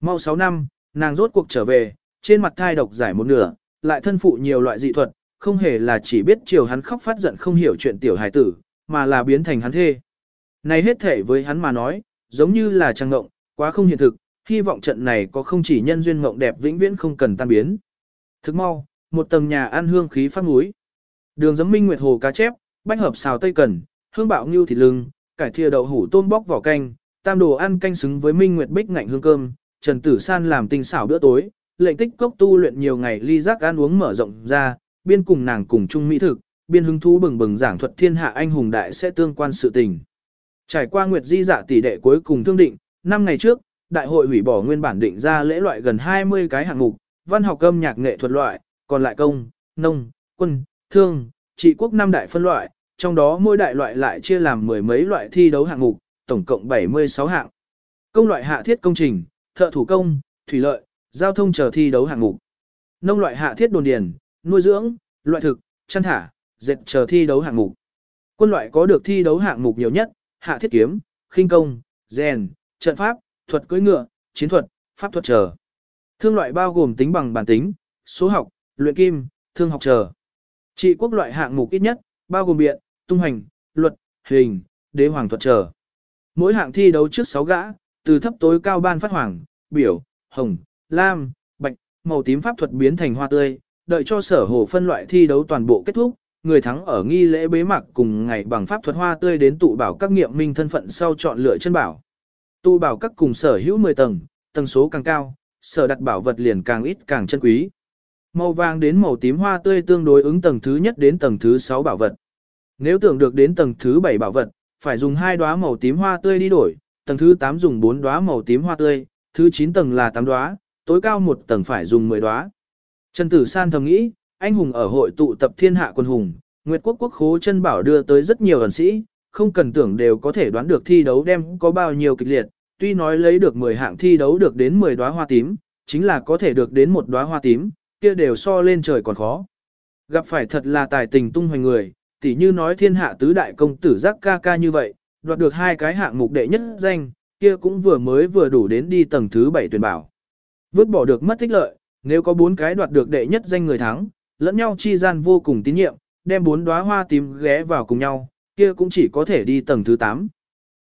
Mau 6 năm, nàng rốt cuộc trở về, trên mặt thai độc giải một nửa, lại thân phụ nhiều loại dị thuật, không hề là chỉ biết chiều hắn khóc phát giận không hiểu chuyện tiểu hài tử, mà là biến thành hắn thê. Này hết thể với hắn mà nói, giống như là trăng ngộng, quá không hiện thực, hy vọng trận này có không chỉ nhân duyên ngộng đẹp vĩnh viễn không cần tan biến. Thức mau, một tầng nhà ăn hương khí phát núi. Đường giấm minh nguyệt hồ cá chép, bách hợp xào tây cần, hương bạo ngưu thịt lưng, cải thìa đậu hủ tôm bóc vỏ canh, tam đồ ăn canh xứng với minh nguyệt bích ngạnh hương cơm, Trần Tử San làm tinh xảo bữa tối, lệnh tích cốc tu luyện nhiều ngày ly giác ăn uống mở rộng ra, biên cùng nàng cùng chung mỹ thực, biên hứng thú bừng bừng giảng thuật thiên hạ anh hùng đại sẽ tương quan sự tình. Trải qua nguyệt di dạ tỷ đệ cuối cùng thương định, năm ngày trước, đại hội hủy bỏ nguyên bản định ra lễ loại gần 20 cái hạng mục, văn học âm nhạc nghệ thuật loại, còn lại công, nông, quân, thương, trị quốc năm đại phân loại, trong đó mỗi đại loại lại chia làm mười mấy loại thi đấu hạng mục, tổng cộng 76 hạng. Công loại hạ thiết công trình, thợ thủ công, thủy lợi, giao thông chờ thi đấu hạng mục. Nông loại hạ thiết đồn điền, nuôi dưỡng, loại thực, chăn thả, dệt chờ thi đấu hạng mục. Quân loại có được thi đấu hạng mục nhiều nhất, hạ thiết kiếm, khinh công, rèn, trận pháp, thuật cưỡi ngựa, chiến thuật, pháp thuật chờ. Thương loại bao gồm tính bằng bản tính, số học, luyện kim, thương học chờ. Trị quốc loại hạng mục ít nhất, bao gồm biện, tung hành, luật, hình, đế hoàng thuật trở. Mỗi hạng thi đấu trước 6 gã, từ thấp tối cao ban phát hoàng, biểu, hồng, lam, bạch, màu tím pháp thuật biến thành hoa tươi, đợi cho sở hồ phân loại thi đấu toàn bộ kết thúc, người thắng ở nghi lễ bế mạc cùng ngày bằng pháp thuật hoa tươi đến tụ bảo các nghiệm minh thân phận sau chọn lựa chân bảo. Tụ bảo các cùng sở hữu 10 tầng, tầng số càng cao, sở đặt bảo vật liền càng ít càng chân quý. Màu vàng đến màu tím hoa tươi tương đối ứng tầng thứ nhất đến tầng thứ 6 bảo vật. Nếu tưởng được đến tầng thứ 7 bảo vật, phải dùng hai đóa màu tím hoa tươi đi đổi, tầng thứ 8 dùng 4 đóa màu tím hoa tươi, thứ 9 tầng là 8 đóa, tối cao một tầng phải dùng 10 đóa. Trần Tử San thầm nghĩ, anh hùng ở hội tụ tập thiên hạ quân hùng, Nguyệt quốc quốc khố chân bảo đưa tới rất nhiều ẩn sĩ, không cần tưởng đều có thể đoán được thi đấu đem có bao nhiêu kịch liệt, tuy nói lấy được 10 hạng thi đấu được đến 10 đóa hoa tím, chính là có thể được đến một đóa hoa tím, kia đều so lên trời còn khó. Gặp phải thật là tài tình tung hoành người, tỉ như nói thiên hạ tứ đại công tử giác ca ca như vậy, đoạt được hai cái hạng mục đệ nhất danh, kia cũng vừa mới vừa đủ đến đi tầng thứ bảy tuyển bảo. Vứt bỏ được mất thích lợi, nếu có bốn cái đoạt được đệ nhất danh người thắng, lẫn nhau chi gian vô cùng tín nhiệm, đem bốn đóa hoa tím ghé vào cùng nhau, kia cũng chỉ có thể đi tầng thứ 8.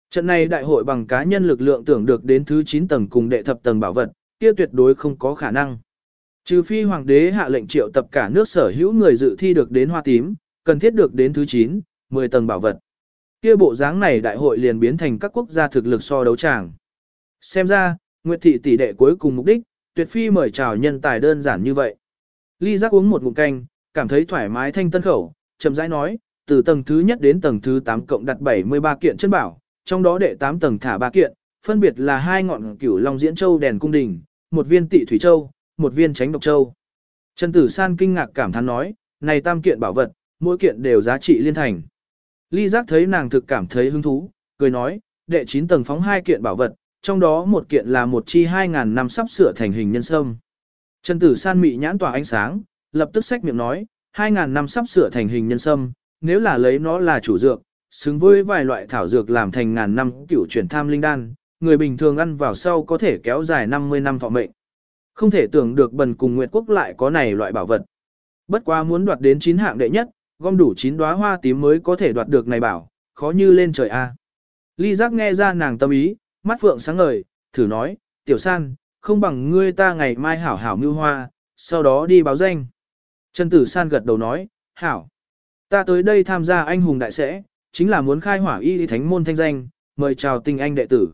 Trận này đại hội bằng cá nhân lực lượng tưởng được đến thứ 9 tầng cùng đệ thập tầng bảo vật, kia tuyệt đối không có khả năng. Trừ phi hoàng đế hạ lệnh triệu tập cả nước sở hữu người dự thi được đến hoa tím, cần thiết được đến thứ 9, 10 tầng bảo vật. Kia bộ dáng này đại hội liền biến thành các quốc gia thực lực so đấu tràng. Xem ra, Nguyệt thị tỷ đệ cuối cùng mục đích, tuyệt phi mời chào nhân tài đơn giản như vậy. Ly giác uống một ngụm canh, cảm thấy thoải mái thanh tân khẩu, chậm rãi nói, từ tầng thứ nhất đến tầng thứ 8 cộng đặt 73 kiện chân bảo, trong đó đệ 8 tầng thả 3 kiện, phân biệt là hai ngọn cửu long diễn châu đèn cung đình, một viên tị thủy châu, một viên tránh độc châu. Trần Tử San kinh ngạc cảm thán nói, này tam kiện bảo vật, mỗi kiện đều giá trị liên thành. Ly giác thấy nàng thực cảm thấy hứng thú, cười nói, đệ 9 tầng phóng hai kiện bảo vật, trong đó một kiện là một chi 2.000 năm sắp sửa thành hình nhân sâm. Trần Tử San mị nhãn tỏa ánh sáng, lập tức xách miệng nói, 2.000 năm sắp sửa thành hình nhân sâm, nếu là lấy nó là chủ dược, xứng với vài loại thảo dược làm thành ngàn năm cửu chuyển tham linh đan, người bình thường ăn vào sau có thể kéo dài 50 năm thọ mệnh. Không thể tưởng được bần cùng Nguyệt Quốc lại có này loại bảo vật. Bất quá muốn đoạt đến 9 hạng đệ nhất, gom đủ chín đóa hoa tím mới có thể đoạt được này bảo, khó như lên trời a. Ly giác nghe ra nàng tâm ý, mắt phượng sáng ngời, thử nói, tiểu san, không bằng ngươi ta ngày mai hảo hảo mưu hoa, sau đó đi báo danh. Trần tử san gật đầu nói, hảo, ta tới đây tham gia anh hùng đại sẽ, chính là muốn khai hỏa y thánh môn thanh danh, mời chào tình anh đệ tử.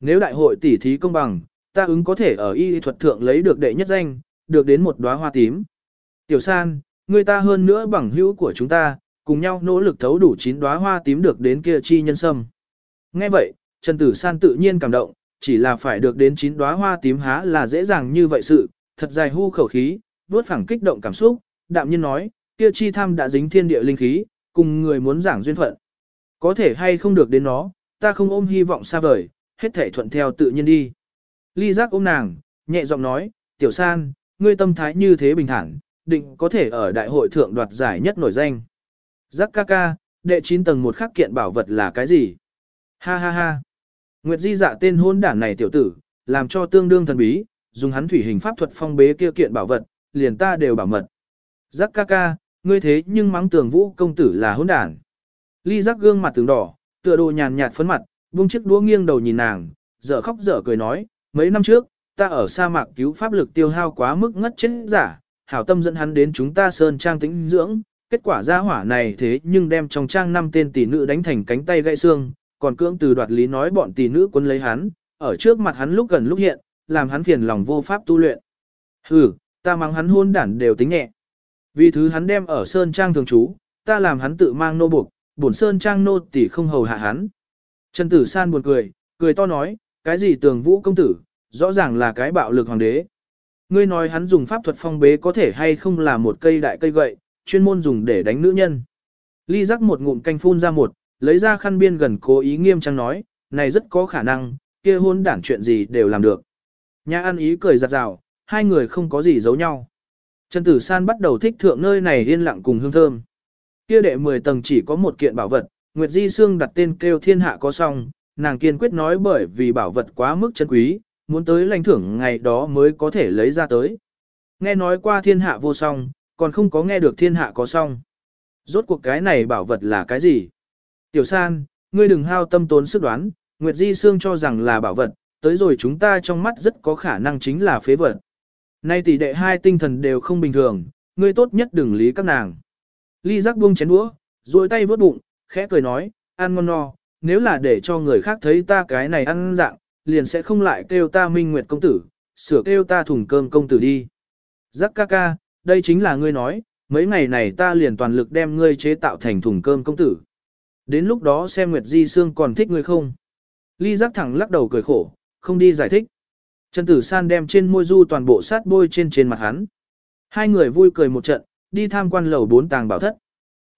Nếu đại hội tỷ thí công bằng, ta ứng có thể ở y thuật thượng lấy được đệ nhất danh, được đến một đóa hoa tím. Tiểu san, người ta hơn nữa bằng hữu của chúng ta, cùng nhau nỗ lực thấu đủ chín đóa hoa tím được đến kia chi nhân sâm. Nghe vậy, Trần Tử San tự nhiên cảm động, chỉ là phải được đến chín đóa hoa tím há là dễ dàng như vậy sự, thật dài hu khẩu khí, vuốt phẳng kích động cảm xúc, đạm nhiên nói, kia chi tham đã dính thiên địa linh khí, cùng người muốn giảng duyên phận. Có thể hay không được đến nó, ta không ôm hy vọng xa vời, hết thể thuận theo tự nhiên đi. Ly giác ôm nàng, nhẹ giọng nói, tiểu san, ngươi tâm thái như thế bình thản, định có thể ở đại hội thượng đoạt giải nhất nổi danh. Giác ca ca, đệ 9 tầng một khắc kiện bảo vật là cái gì? Ha ha ha. Nguyệt Di dạ tên hôn đản này tiểu tử, làm cho tương đương thần bí, dùng hắn thủy hình pháp thuật phong bế kia kiện bảo vật, liền ta đều bảo mật. Giác ca ca, ngươi thế nhưng mắng tường vũ công tử là hôn đản. Ly giác gương mặt tướng đỏ, tựa đồ nhàn nhạt phấn mặt, buông chiếc đũa nghiêng đầu nhìn nàng, dở khóc dở cười nói, mấy năm trước, ta ở sa mạc cứu pháp lực tiêu hao quá mức ngất chết giả, hảo tâm dẫn hắn đến chúng ta sơn trang tĩnh dưỡng, kết quả ra hỏa này thế nhưng đem trong trang năm tên tỷ nữ đánh thành cánh tay gãy xương, còn cưỡng từ đoạt lý nói bọn tỷ nữ quân lấy hắn, ở trước mặt hắn lúc gần lúc hiện, làm hắn phiền lòng vô pháp tu luyện. Hừ, ta mang hắn hôn đản đều tính nhẹ. Vì thứ hắn đem ở sơn trang thường trú, ta làm hắn tự mang nô buộc, bổn sơn trang nô tỷ không hầu hạ hắn. Trần Tử San buồn cười, cười to nói, cái gì tường vũ công tử, rõ ràng là cái bạo lực hoàng đế. Ngươi nói hắn dùng pháp thuật phong bế có thể hay không là một cây đại cây gậy, chuyên môn dùng để đánh nữ nhân. Ly rắc một ngụm canh phun ra một, lấy ra khăn biên gần cố ý nghiêm trang nói, này rất có khả năng, kia hôn đản chuyện gì đều làm được. Nhà ăn ý cười giặt rào, hai người không có gì giấu nhau. Trần Tử San bắt đầu thích thượng nơi này yên lặng cùng hương thơm. Kia đệ 10 tầng chỉ có một kiện bảo vật, Nguyệt Di Sương đặt tên kêu thiên hạ có song, nàng kiên quyết nói bởi vì bảo vật quá mức chân quý, muốn tới lãnh thưởng ngày đó mới có thể lấy ra tới. Nghe nói qua thiên hạ vô song, còn không có nghe được thiên hạ có song. Rốt cuộc cái này bảo vật là cái gì? Tiểu san, ngươi đừng hao tâm tốn sức đoán, Nguyệt Di Sương cho rằng là bảo vật, tới rồi chúng ta trong mắt rất có khả năng chính là phế vật. Nay tỷ đệ hai tinh thần đều không bình thường, ngươi tốt nhất đừng lý các nàng. Ly giác buông chén đũa, rồi tay vớt bụng, khẽ cười nói, ăn ngon no, nếu là để cho người khác thấy ta cái này ăn dạng, liền sẽ không lại kêu ta minh nguyệt công tử, sửa kêu ta thùng cơm công tử đi. Giác ca ca, đây chính là ngươi nói, mấy ngày này ta liền toàn lực đem ngươi chế tạo thành thùng cơm công tử. Đến lúc đó xem Nguyệt Di Sương còn thích ngươi không? Ly giác thẳng lắc đầu cười khổ, không đi giải thích. Trần Tử San đem trên môi du toàn bộ sát bôi trên trên mặt hắn. Hai người vui cười một trận, đi tham quan lầu bốn tàng bảo thất.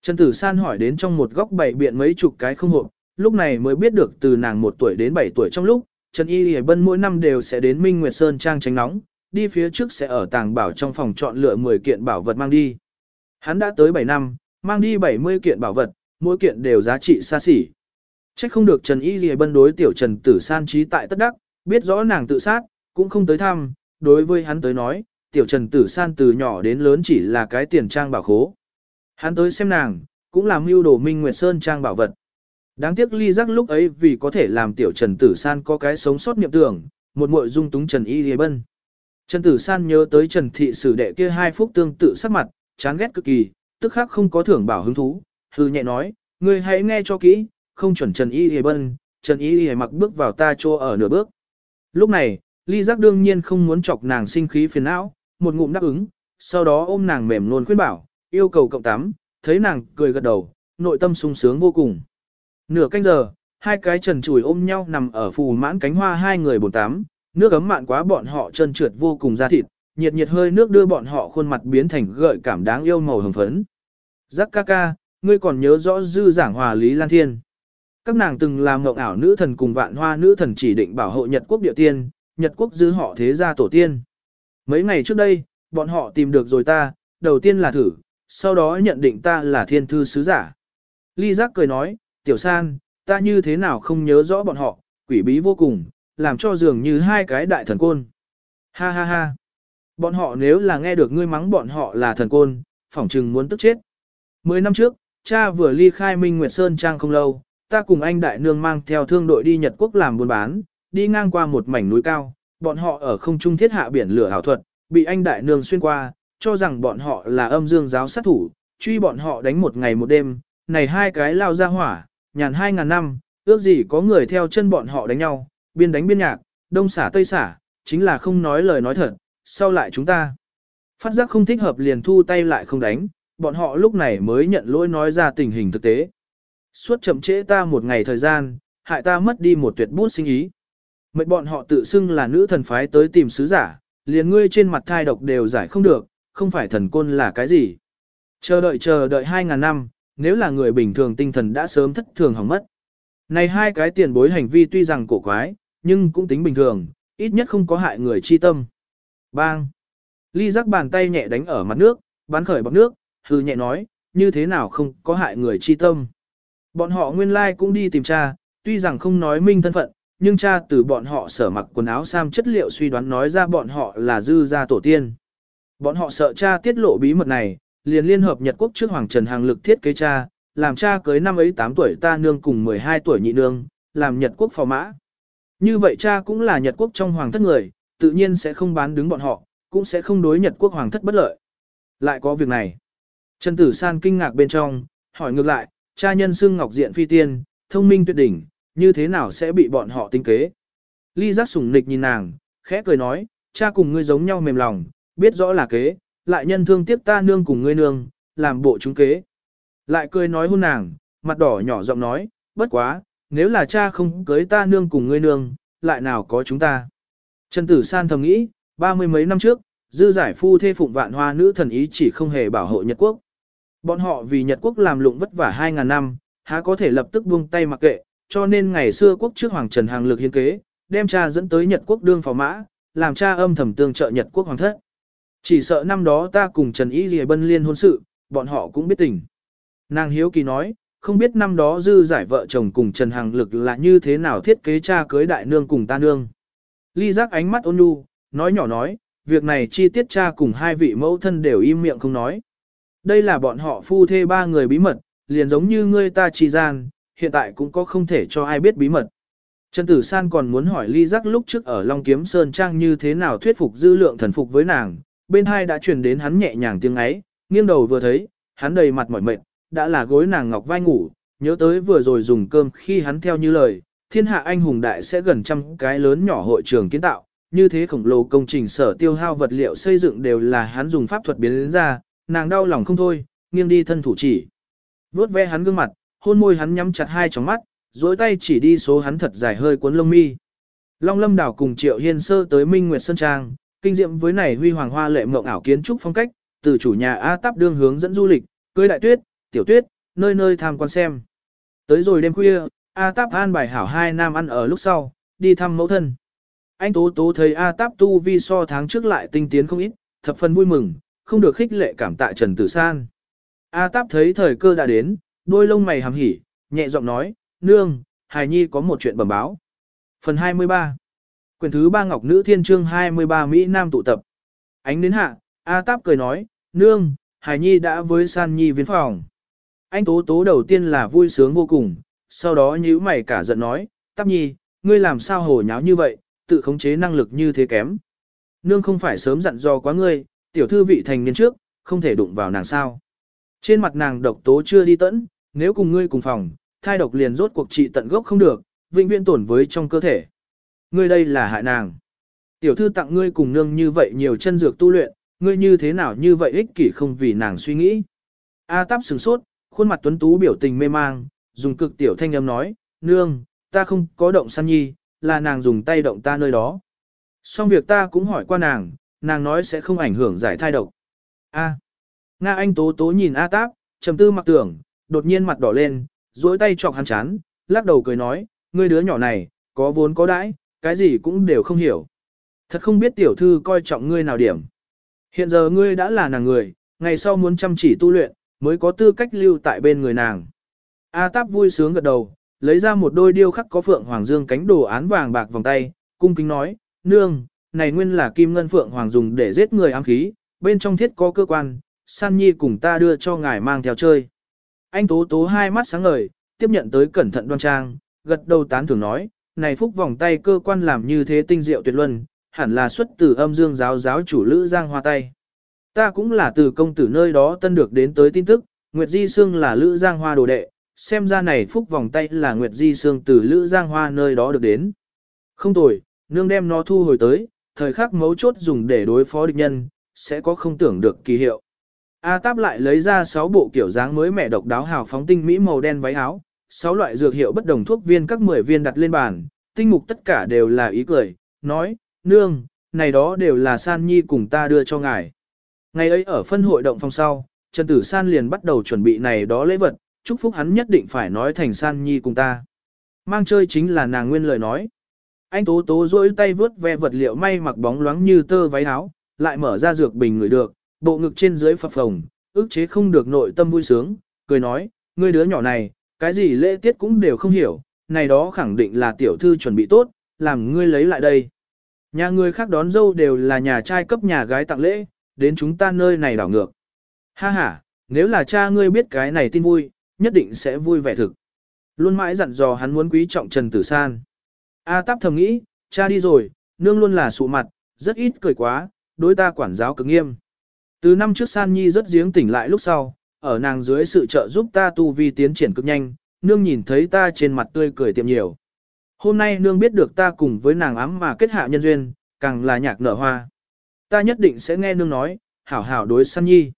Trần Tử San hỏi đến trong một góc bảy biện mấy chục cái không hộp, lúc này mới biết được từ nàng một tuổi đến bảy tuổi trong lúc, Trần Y Y Bân mỗi năm đều sẽ đến Minh Nguyệt Sơn Trang tránh nóng, đi phía trước sẽ ở tàng bảo trong phòng chọn lựa 10 kiện bảo vật mang đi. Hắn đã tới 7 năm, mang đi 70 kiện bảo vật, mỗi kiện đều giá trị xa xỉ. Trách không được Trần Y Y Bân đối tiểu Trần Tử San trí tại tất đắc, biết rõ nàng tự sát, cũng không tới thăm, đối với hắn tới nói, tiểu Trần Tử San từ nhỏ đến lớn chỉ là cái tiền trang bảo khố. Hắn tới xem nàng, cũng làm mưu đồ Minh Nguyệt Sơn trang bảo vật. Đáng tiếc ly giác lúc ấy vì có thể làm tiểu Trần Tử San có cái sống sót niệm tưởng, một muội dung túng Trần Y Lê Bân. Trần Tử San nhớ tới Trần Thị Sử đệ kia hai phút tương tự sắc mặt, chán ghét cực kỳ, tức khắc không có thưởng bảo hứng thú, hư nhẹ nói, ngươi hãy nghe cho kỹ, không chuẩn Trần Y Lê Bân, Trần Y Lê mặc bước vào ta chỗ ở nửa bước. Lúc này, ly giác đương nhiên không muốn chọc nàng sinh khí phiền não, một ngụm đáp ứng, sau đó ôm nàng mềm luôn khuyên bảo, yêu cầu cộng tắm, thấy nàng cười gật đầu, nội tâm sung sướng vô cùng. Nửa canh giờ, hai cái trần chùi ôm nhau nằm ở phù mãn cánh hoa hai người bồn tắm, nước ấm mạn quá bọn họ chân trượt vô cùng da thịt, nhiệt nhiệt hơi nước đưa bọn họ khuôn mặt biến thành gợi cảm đáng yêu màu hồng phấn. Giác ca ca, ngươi còn nhớ rõ dư giảng hòa lý lan thiên. Các nàng từng làm ngộng ảo nữ thần cùng vạn hoa nữ thần chỉ định bảo hộ Nhật quốc địa tiên, Nhật quốc dư họ thế gia tổ tiên. Mấy ngày trước đây, bọn họ tìm được rồi ta, đầu tiên là thử, sau đó nhận định ta là thiên thư sứ giả. Ly giác cười nói, tiểu san, ta như thế nào không nhớ rõ bọn họ, quỷ bí vô cùng, làm cho dường như hai cái đại thần côn. Ha ha ha. Bọn họ nếu là nghe được ngươi mắng bọn họ là thần côn, phỏng chừng muốn tức chết. Mười năm trước, cha vừa ly khai Minh Nguyệt Sơn Trang không lâu, ta cùng anh đại nương mang theo thương đội đi Nhật Quốc làm buôn bán, đi ngang qua một mảnh núi cao, bọn họ ở không trung thiết hạ biển lửa hảo thuật, bị anh đại nương xuyên qua, cho rằng bọn họ là âm dương giáo sát thủ, truy bọn họ đánh một ngày một đêm, này hai cái lao ra hỏa, nhàn hai ngàn năm, ước gì có người theo chân bọn họ đánh nhau, biên đánh biên nhạc, đông xả tây xả, chính là không nói lời nói thật, sau lại chúng ta. Phát giác không thích hợp liền thu tay lại không đánh, bọn họ lúc này mới nhận lỗi nói ra tình hình thực tế. Suốt chậm trễ ta một ngày thời gian, hại ta mất đi một tuyệt bút sinh ý. Mệnh bọn họ tự xưng là nữ thần phái tới tìm sứ giả, liền ngươi trên mặt thai độc đều giải không được, không phải thần côn là cái gì. Chờ đợi chờ đợi 2.000 năm, nếu là người bình thường tinh thần đã sớm thất thường hỏng mất. Này hai cái tiền bối hành vi tuy rằng cổ quái, nhưng cũng tính bình thường, ít nhất không có hại người chi tâm. Bang! Ly giác bàn tay nhẹ đánh ở mặt nước, bắn khởi bọc nước, hư nhẹ nói, như thế nào không có hại người chi tâm. Bọn họ nguyên lai like cũng đi tìm cha, tuy rằng không nói minh thân phận, nhưng cha từ bọn họ sở mặc quần áo sam chất liệu suy đoán nói ra bọn họ là dư gia tổ tiên. Bọn họ sợ cha tiết lộ bí mật này, liền liên hợp Nhật Quốc trước Hoàng Trần Hàng lực thiết kế cha, làm cha cưới năm ấy 8 tuổi ta nương cùng 12 tuổi nhị nương, làm Nhật Quốc phò mã. Như vậy cha cũng là Nhật Quốc trong hoàng thất người, tự nhiên sẽ không bán đứng bọn họ, cũng sẽ không đối Nhật Quốc hoàng thất bất lợi. Lại có việc này. Trần Tử San kinh ngạc bên trong, hỏi ngược lại, cha nhân xưng ngọc diện phi tiên, thông minh tuyệt đỉnh, như thế nào sẽ bị bọn họ tinh kế. Ly giác sủng nịch nhìn nàng, khẽ cười nói, cha cùng ngươi giống nhau mềm lòng, biết rõ là kế, lại nhân thương tiếc ta nương cùng ngươi nương, làm bộ chúng kế. Lại cười nói hôn nàng, mặt đỏ nhỏ giọng nói, bất quá, nếu là cha không cưới ta nương cùng ngươi nương, lại nào có chúng ta. Trần Tử San thầm nghĩ, ba mươi mấy năm trước, dư giải phu thê phụng vạn hoa nữ thần ý chỉ không hề bảo hộ Nhật Quốc. Bọn họ vì Nhật Quốc làm lụng vất vả 2.000 năm, há có thể lập tức buông tay mặc kệ, cho nên ngày xưa quốc trước Hoàng Trần Hàng lực hiến kế, đem cha dẫn tới Nhật Quốc đương phò mã, làm cha âm thầm tương trợ Nhật Quốc hoàng thất. Chỉ sợ năm đó ta cùng Trần Y Ghi Bân liên hôn sự, bọn họ cũng biết tình. Nàng hiếu kỳ nói, không biết năm đó dư giải vợ chồng cùng Trần Hằng Lực là như thế nào thiết kế cha cưới đại nương cùng ta nương. Ly giác ánh mắt ôn nhu, nói nhỏ nói, việc này chi tiết cha cùng hai vị mẫu thân đều im miệng không nói. Đây là bọn họ phu thê ba người bí mật, liền giống như ngươi ta chi gian, hiện tại cũng có không thể cho ai biết bí mật. Trần Tử San còn muốn hỏi Ly Giác lúc trước ở Long Kiếm Sơn Trang như thế nào thuyết phục dư lượng thần phục với nàng, bên hai đã truyền đến hắn nhẹ nhàng tiếng ấy, nghiêng đầu vừa thấy, hắn đầy mặt mỏi mệt, đã là gối nàng ngọc vai ngủ, nhớ tới vừa rồi dùng cơm khi hắn theo như lời, thiên hạ anh hùng đại sẽ gần trăm cái lớn nhỏ hội trường kiến tạo, như thế khổng lồ công trình sở tiêu hao vật liệu xây dựng đều là hắn dùng pháp thuật biến đến ra, nàng đau lòng không thôi, nghiêng đi thân thủ chỉ. Vốt ve hắn gương mặt, hôn môi hắn nhắm chặt hai tròng mắt, dối tay chỉ đi số hắn thật dài hơi cuốn lông mi. Long Lâm Đảo cùng Triệu Hiên Sơ tới Minh Nguyệt Sơn Trang, kinh diệm với này huy hoàng hoa lệ mộng ảo kiến trúc phong cách, từ chủ nhà A Táp đương hướng dẫn du lịch, cưới đại tuyết, tiểu tuyết, nơi nơi tham quan xem. Tới rồi đêm khuya, A Táp an bài hảo hai nam ăn ở lúc sau, đi thăm mẫu thân. Anh Tố Tố thấy A Táp tu vi so tháng trước lại tinh tiến không ít, thập phần vui mừng, không được khích lệ cảm tạ Trần Tử San. A Táp thấy thời cơ đã đến, đôi lông mày hàm hỉ, nhẹ giọng nói, nương, hài nhi có một chuyện bẩm báo. Phần 23 Quyền thứ ba Ngọc Nữ Thiên Trương 23 Mỹ Nam tụ tập. Ánh đến hạ, A Táp cười nói, nương, Hải nhi đã với San Nhi viên phòng. Anh Tố Tố đầu tiên là vui sướng vô cùng, sau đó nhíu mày cả giận nói, Táp Nhi, ngươi làm sao hồ nháo như vậy, tự khống chế năng lực như thế kém. Nương không phải sớm dặn dò quá ngươi, tiểu thư vị thành niên trước, không thể đụng vào nàng sao. Trên mặt nàng độc tố chưa đi tẫn, nếu cùng ngươi cùng phòng, thai độc liền rốt cuộc trị tận gốc không được, vĩnh viễn tổn với trong cơ thể. Ngươi đây là hại nàng. Tiểu thư tặng ngươi cùng nương như vậy nhiều chân dược tu luyện, ngươi như thế nào như vậy ích kỷ không vì nàng suy nghĩ. A táp sừng sốt, khuôn mặt tuấn tú biểu tình mê mang, dùng cực tiểu thanh âm nói, nương, ta không có động săn nhi, là nàng dùng tay động ta nơi đó. Xong việc ta cũng hỏi qua nàng, nàng nói sẽ không ảnh hưởng giải thai độc. A. Nga Anh Tố Tố nhìn A Táp, trầm tư mặc tưởng, đột nhiên mặt đỏ lên, duỗi tay chọc hắn chán, lắc đầu cười nói, ngươi đứa nhỏ này, có vốn có đãi, cái gì cũng đều không hiểu. Thật không biết tiểu thư coi trọng ngươi nào điểm. Hiện giờ ngươi đã là nàng người, ngày sau muốn chăm chỉ tu luyện, mới có tư cách lưu tại bên người nàng. A Táp vui sướng gật đầu, lấy ra một đôi điêu khắc có phượng hoàng dương cánh đồ án vàng bạc vòng tay, cung kính nói, nương, này nguyên là kim ngân phượng hoàng dùng để giết người ám khí, bên trong thiết có cơ quan, san nhi cùng ta đưa cho ngài mang theo chơi. Anh Tố Tố hai mắt sáng ngời, tiếp nhận tới cẩn thận đoan trang, gật đầu tán thưởng nói, này phúc vòng tay cơ quan làm như thế tinh diệu tuyệt luân, hẳn là xuất từ âm dương giáo giáo chủ Lữ Giang Hoa tay. Ta cũng là từ công tử nơi đó tân được đến tới tin tức, Nguyệt Di Sương là Lữ Giang Hoa đồ đệ, xem ra này phúc vòng tay là Nguyệt Di Sương từ Lữ Giang Hoa nơi đó được đến. Không tồi, nương đem nó thu hồi tới, thời khắc mấu chốt dùng để đối phó địch nhân, sẽ có không tưởng được kỳ hiệu. A Táp lại lấy ra 6 bộ kiểu dáng mới mẻ độc đáo hào phóng tinh mỹ màu đen váy áo, sáu loại dược hiệu bất đồng thuốc viên các 10 viên đặt lên bàn, tinh mục tất cả đều là ý cười, nói, nương, này đó đều là San Nhi cùng ta đưa cho ngài. Ngày ấy ở phân hội động phòng sau, Trần Tử San liền bắt đầu chuẩn bị này đó lễ vật, chúc phúc hắn nhất định phải nói thành San Nhi cùng ta. Mang chơi chính là nàng nguyên lời nói. Anh Tố Tố duỗi tay vướt ve vật liệu may mặc bóng loáng như tơ váy áo, lại mở ra dược bình người được, bộ ngực trên dưới phập phồng, ức chế không được nội tâm vui sướng, cười nói, ngươi đứa nhỏ này, cái gì lễ tiết cũng đều không hiểu, này đó khẳng định là tiểu thư chuẩn bị tốt, làm ngươi lấy lại đây. Nhà người khác đón dâu đều là nhà trai cấp nhà gái tặng lễ, đến chúng ta nơi này đảo ngược. Ha ha, nếu là cha ngươi biết cái này tin vui, nhất định sẽ vui vẻ thực. Luôn mãi dặn dò hắn muốn quý trọng Trần Tử San. A Táp thầm nghĩ, cha đi rồi, nương luôn là sụ mặt, rất ít cười quá, đối ta quản giáo cực nghiêm. Từ năm trước San Nhi rất giếng tỉnh lại lúc sau, ở nàng dưới sự trợ giúp ta tu vi tiến triển cực nhanh, nương nhìn thấy ta trên mặt tươi cười tiệm nhiều. Hôm nay nương biết được ta cùng với nàng ám mà kết hạ nhân duyên, càng là nhạc nở hoa. Ta nhất định sẽ nghe nương nói, hảo hảo đối San Nhi.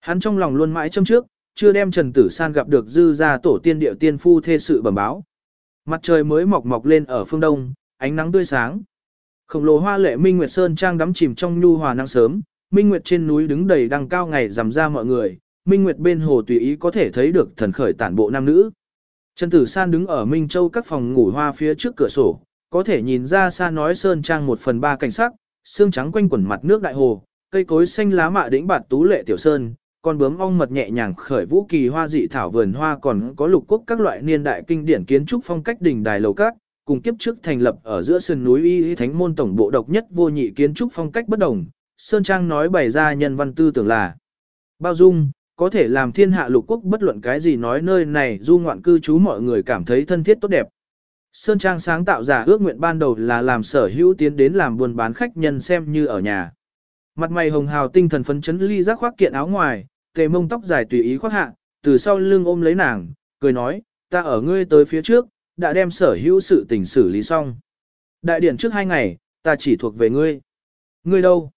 Hắn trong lòng luôn mãi châm trước, chưa đem Trần Tử San gặp được dư ra tổ tiên điệu tiên phu thê sự bẩm báo. Mặt trời mới mọc mọc lên ở phương đông, ánh nắng tươi sáng. Khổng lồ hoa lệ Minh Nguyệt Sơn trang đắm chìm trong nhu hòa nắng sớm, Minh Nguyệt trên núi đứng đầy đăng cao ngày rằm ra mọi người, Minh Nguyệt bên hồ tùy ý có thể thấy được thần khởi tản bộ nam nữ. Trần Tử San đứng ở Minh Châu các phòng ngủ hoa phía trước cửa sổ, có thể nhìn ra xa nói sơn trang một phần ba cảnh sắc, xương trắng quanh quẩn mặt nước đại hồ, cây cối xanh lá mạ đỉnh bạt tú lệ tiểu sơn, con bướm ong mật nhẹ nhàng khởi vũ kỳ hoa dị thảo vườn hoa còn có lục quốc các loại niên đại kinh điển kiến trúc phong cách đỉnh đài lầu các, cùng kiếp trước thành lập ở giữa sườn núi y thánh môn tổng bộ độc nhất vô nhị kiến trúc phong cách bất đồng. Sơn Trang nói bày ra nhân văn tư tưởng là bao dung, có thể làm thiên hạ lục quốc bất luận cái gì nói nơi này du ngoạn cư trú mọi người cảm thấy thân thiết tốt đẹp. Sơn Trang sáng tạo giả ước nguyện ban đầu là làm sở hữu tiến đến làm buôn bán khách nhân xem như ở nhà. Mặt mày hồng hào tinh thần phấn chấn ly giác khoác kiện áo ngoài, tề mông tóc dài tùy ý khoác hạ, từ sau lưng ôm lấy nàng, cười nói, ta ở ngươi tới phía trước, đã đem sở hữu sự tình xử lý xong. Đại điển trước hai ngày, ta chỉ thuộc về ngươi. Ngươi đâu?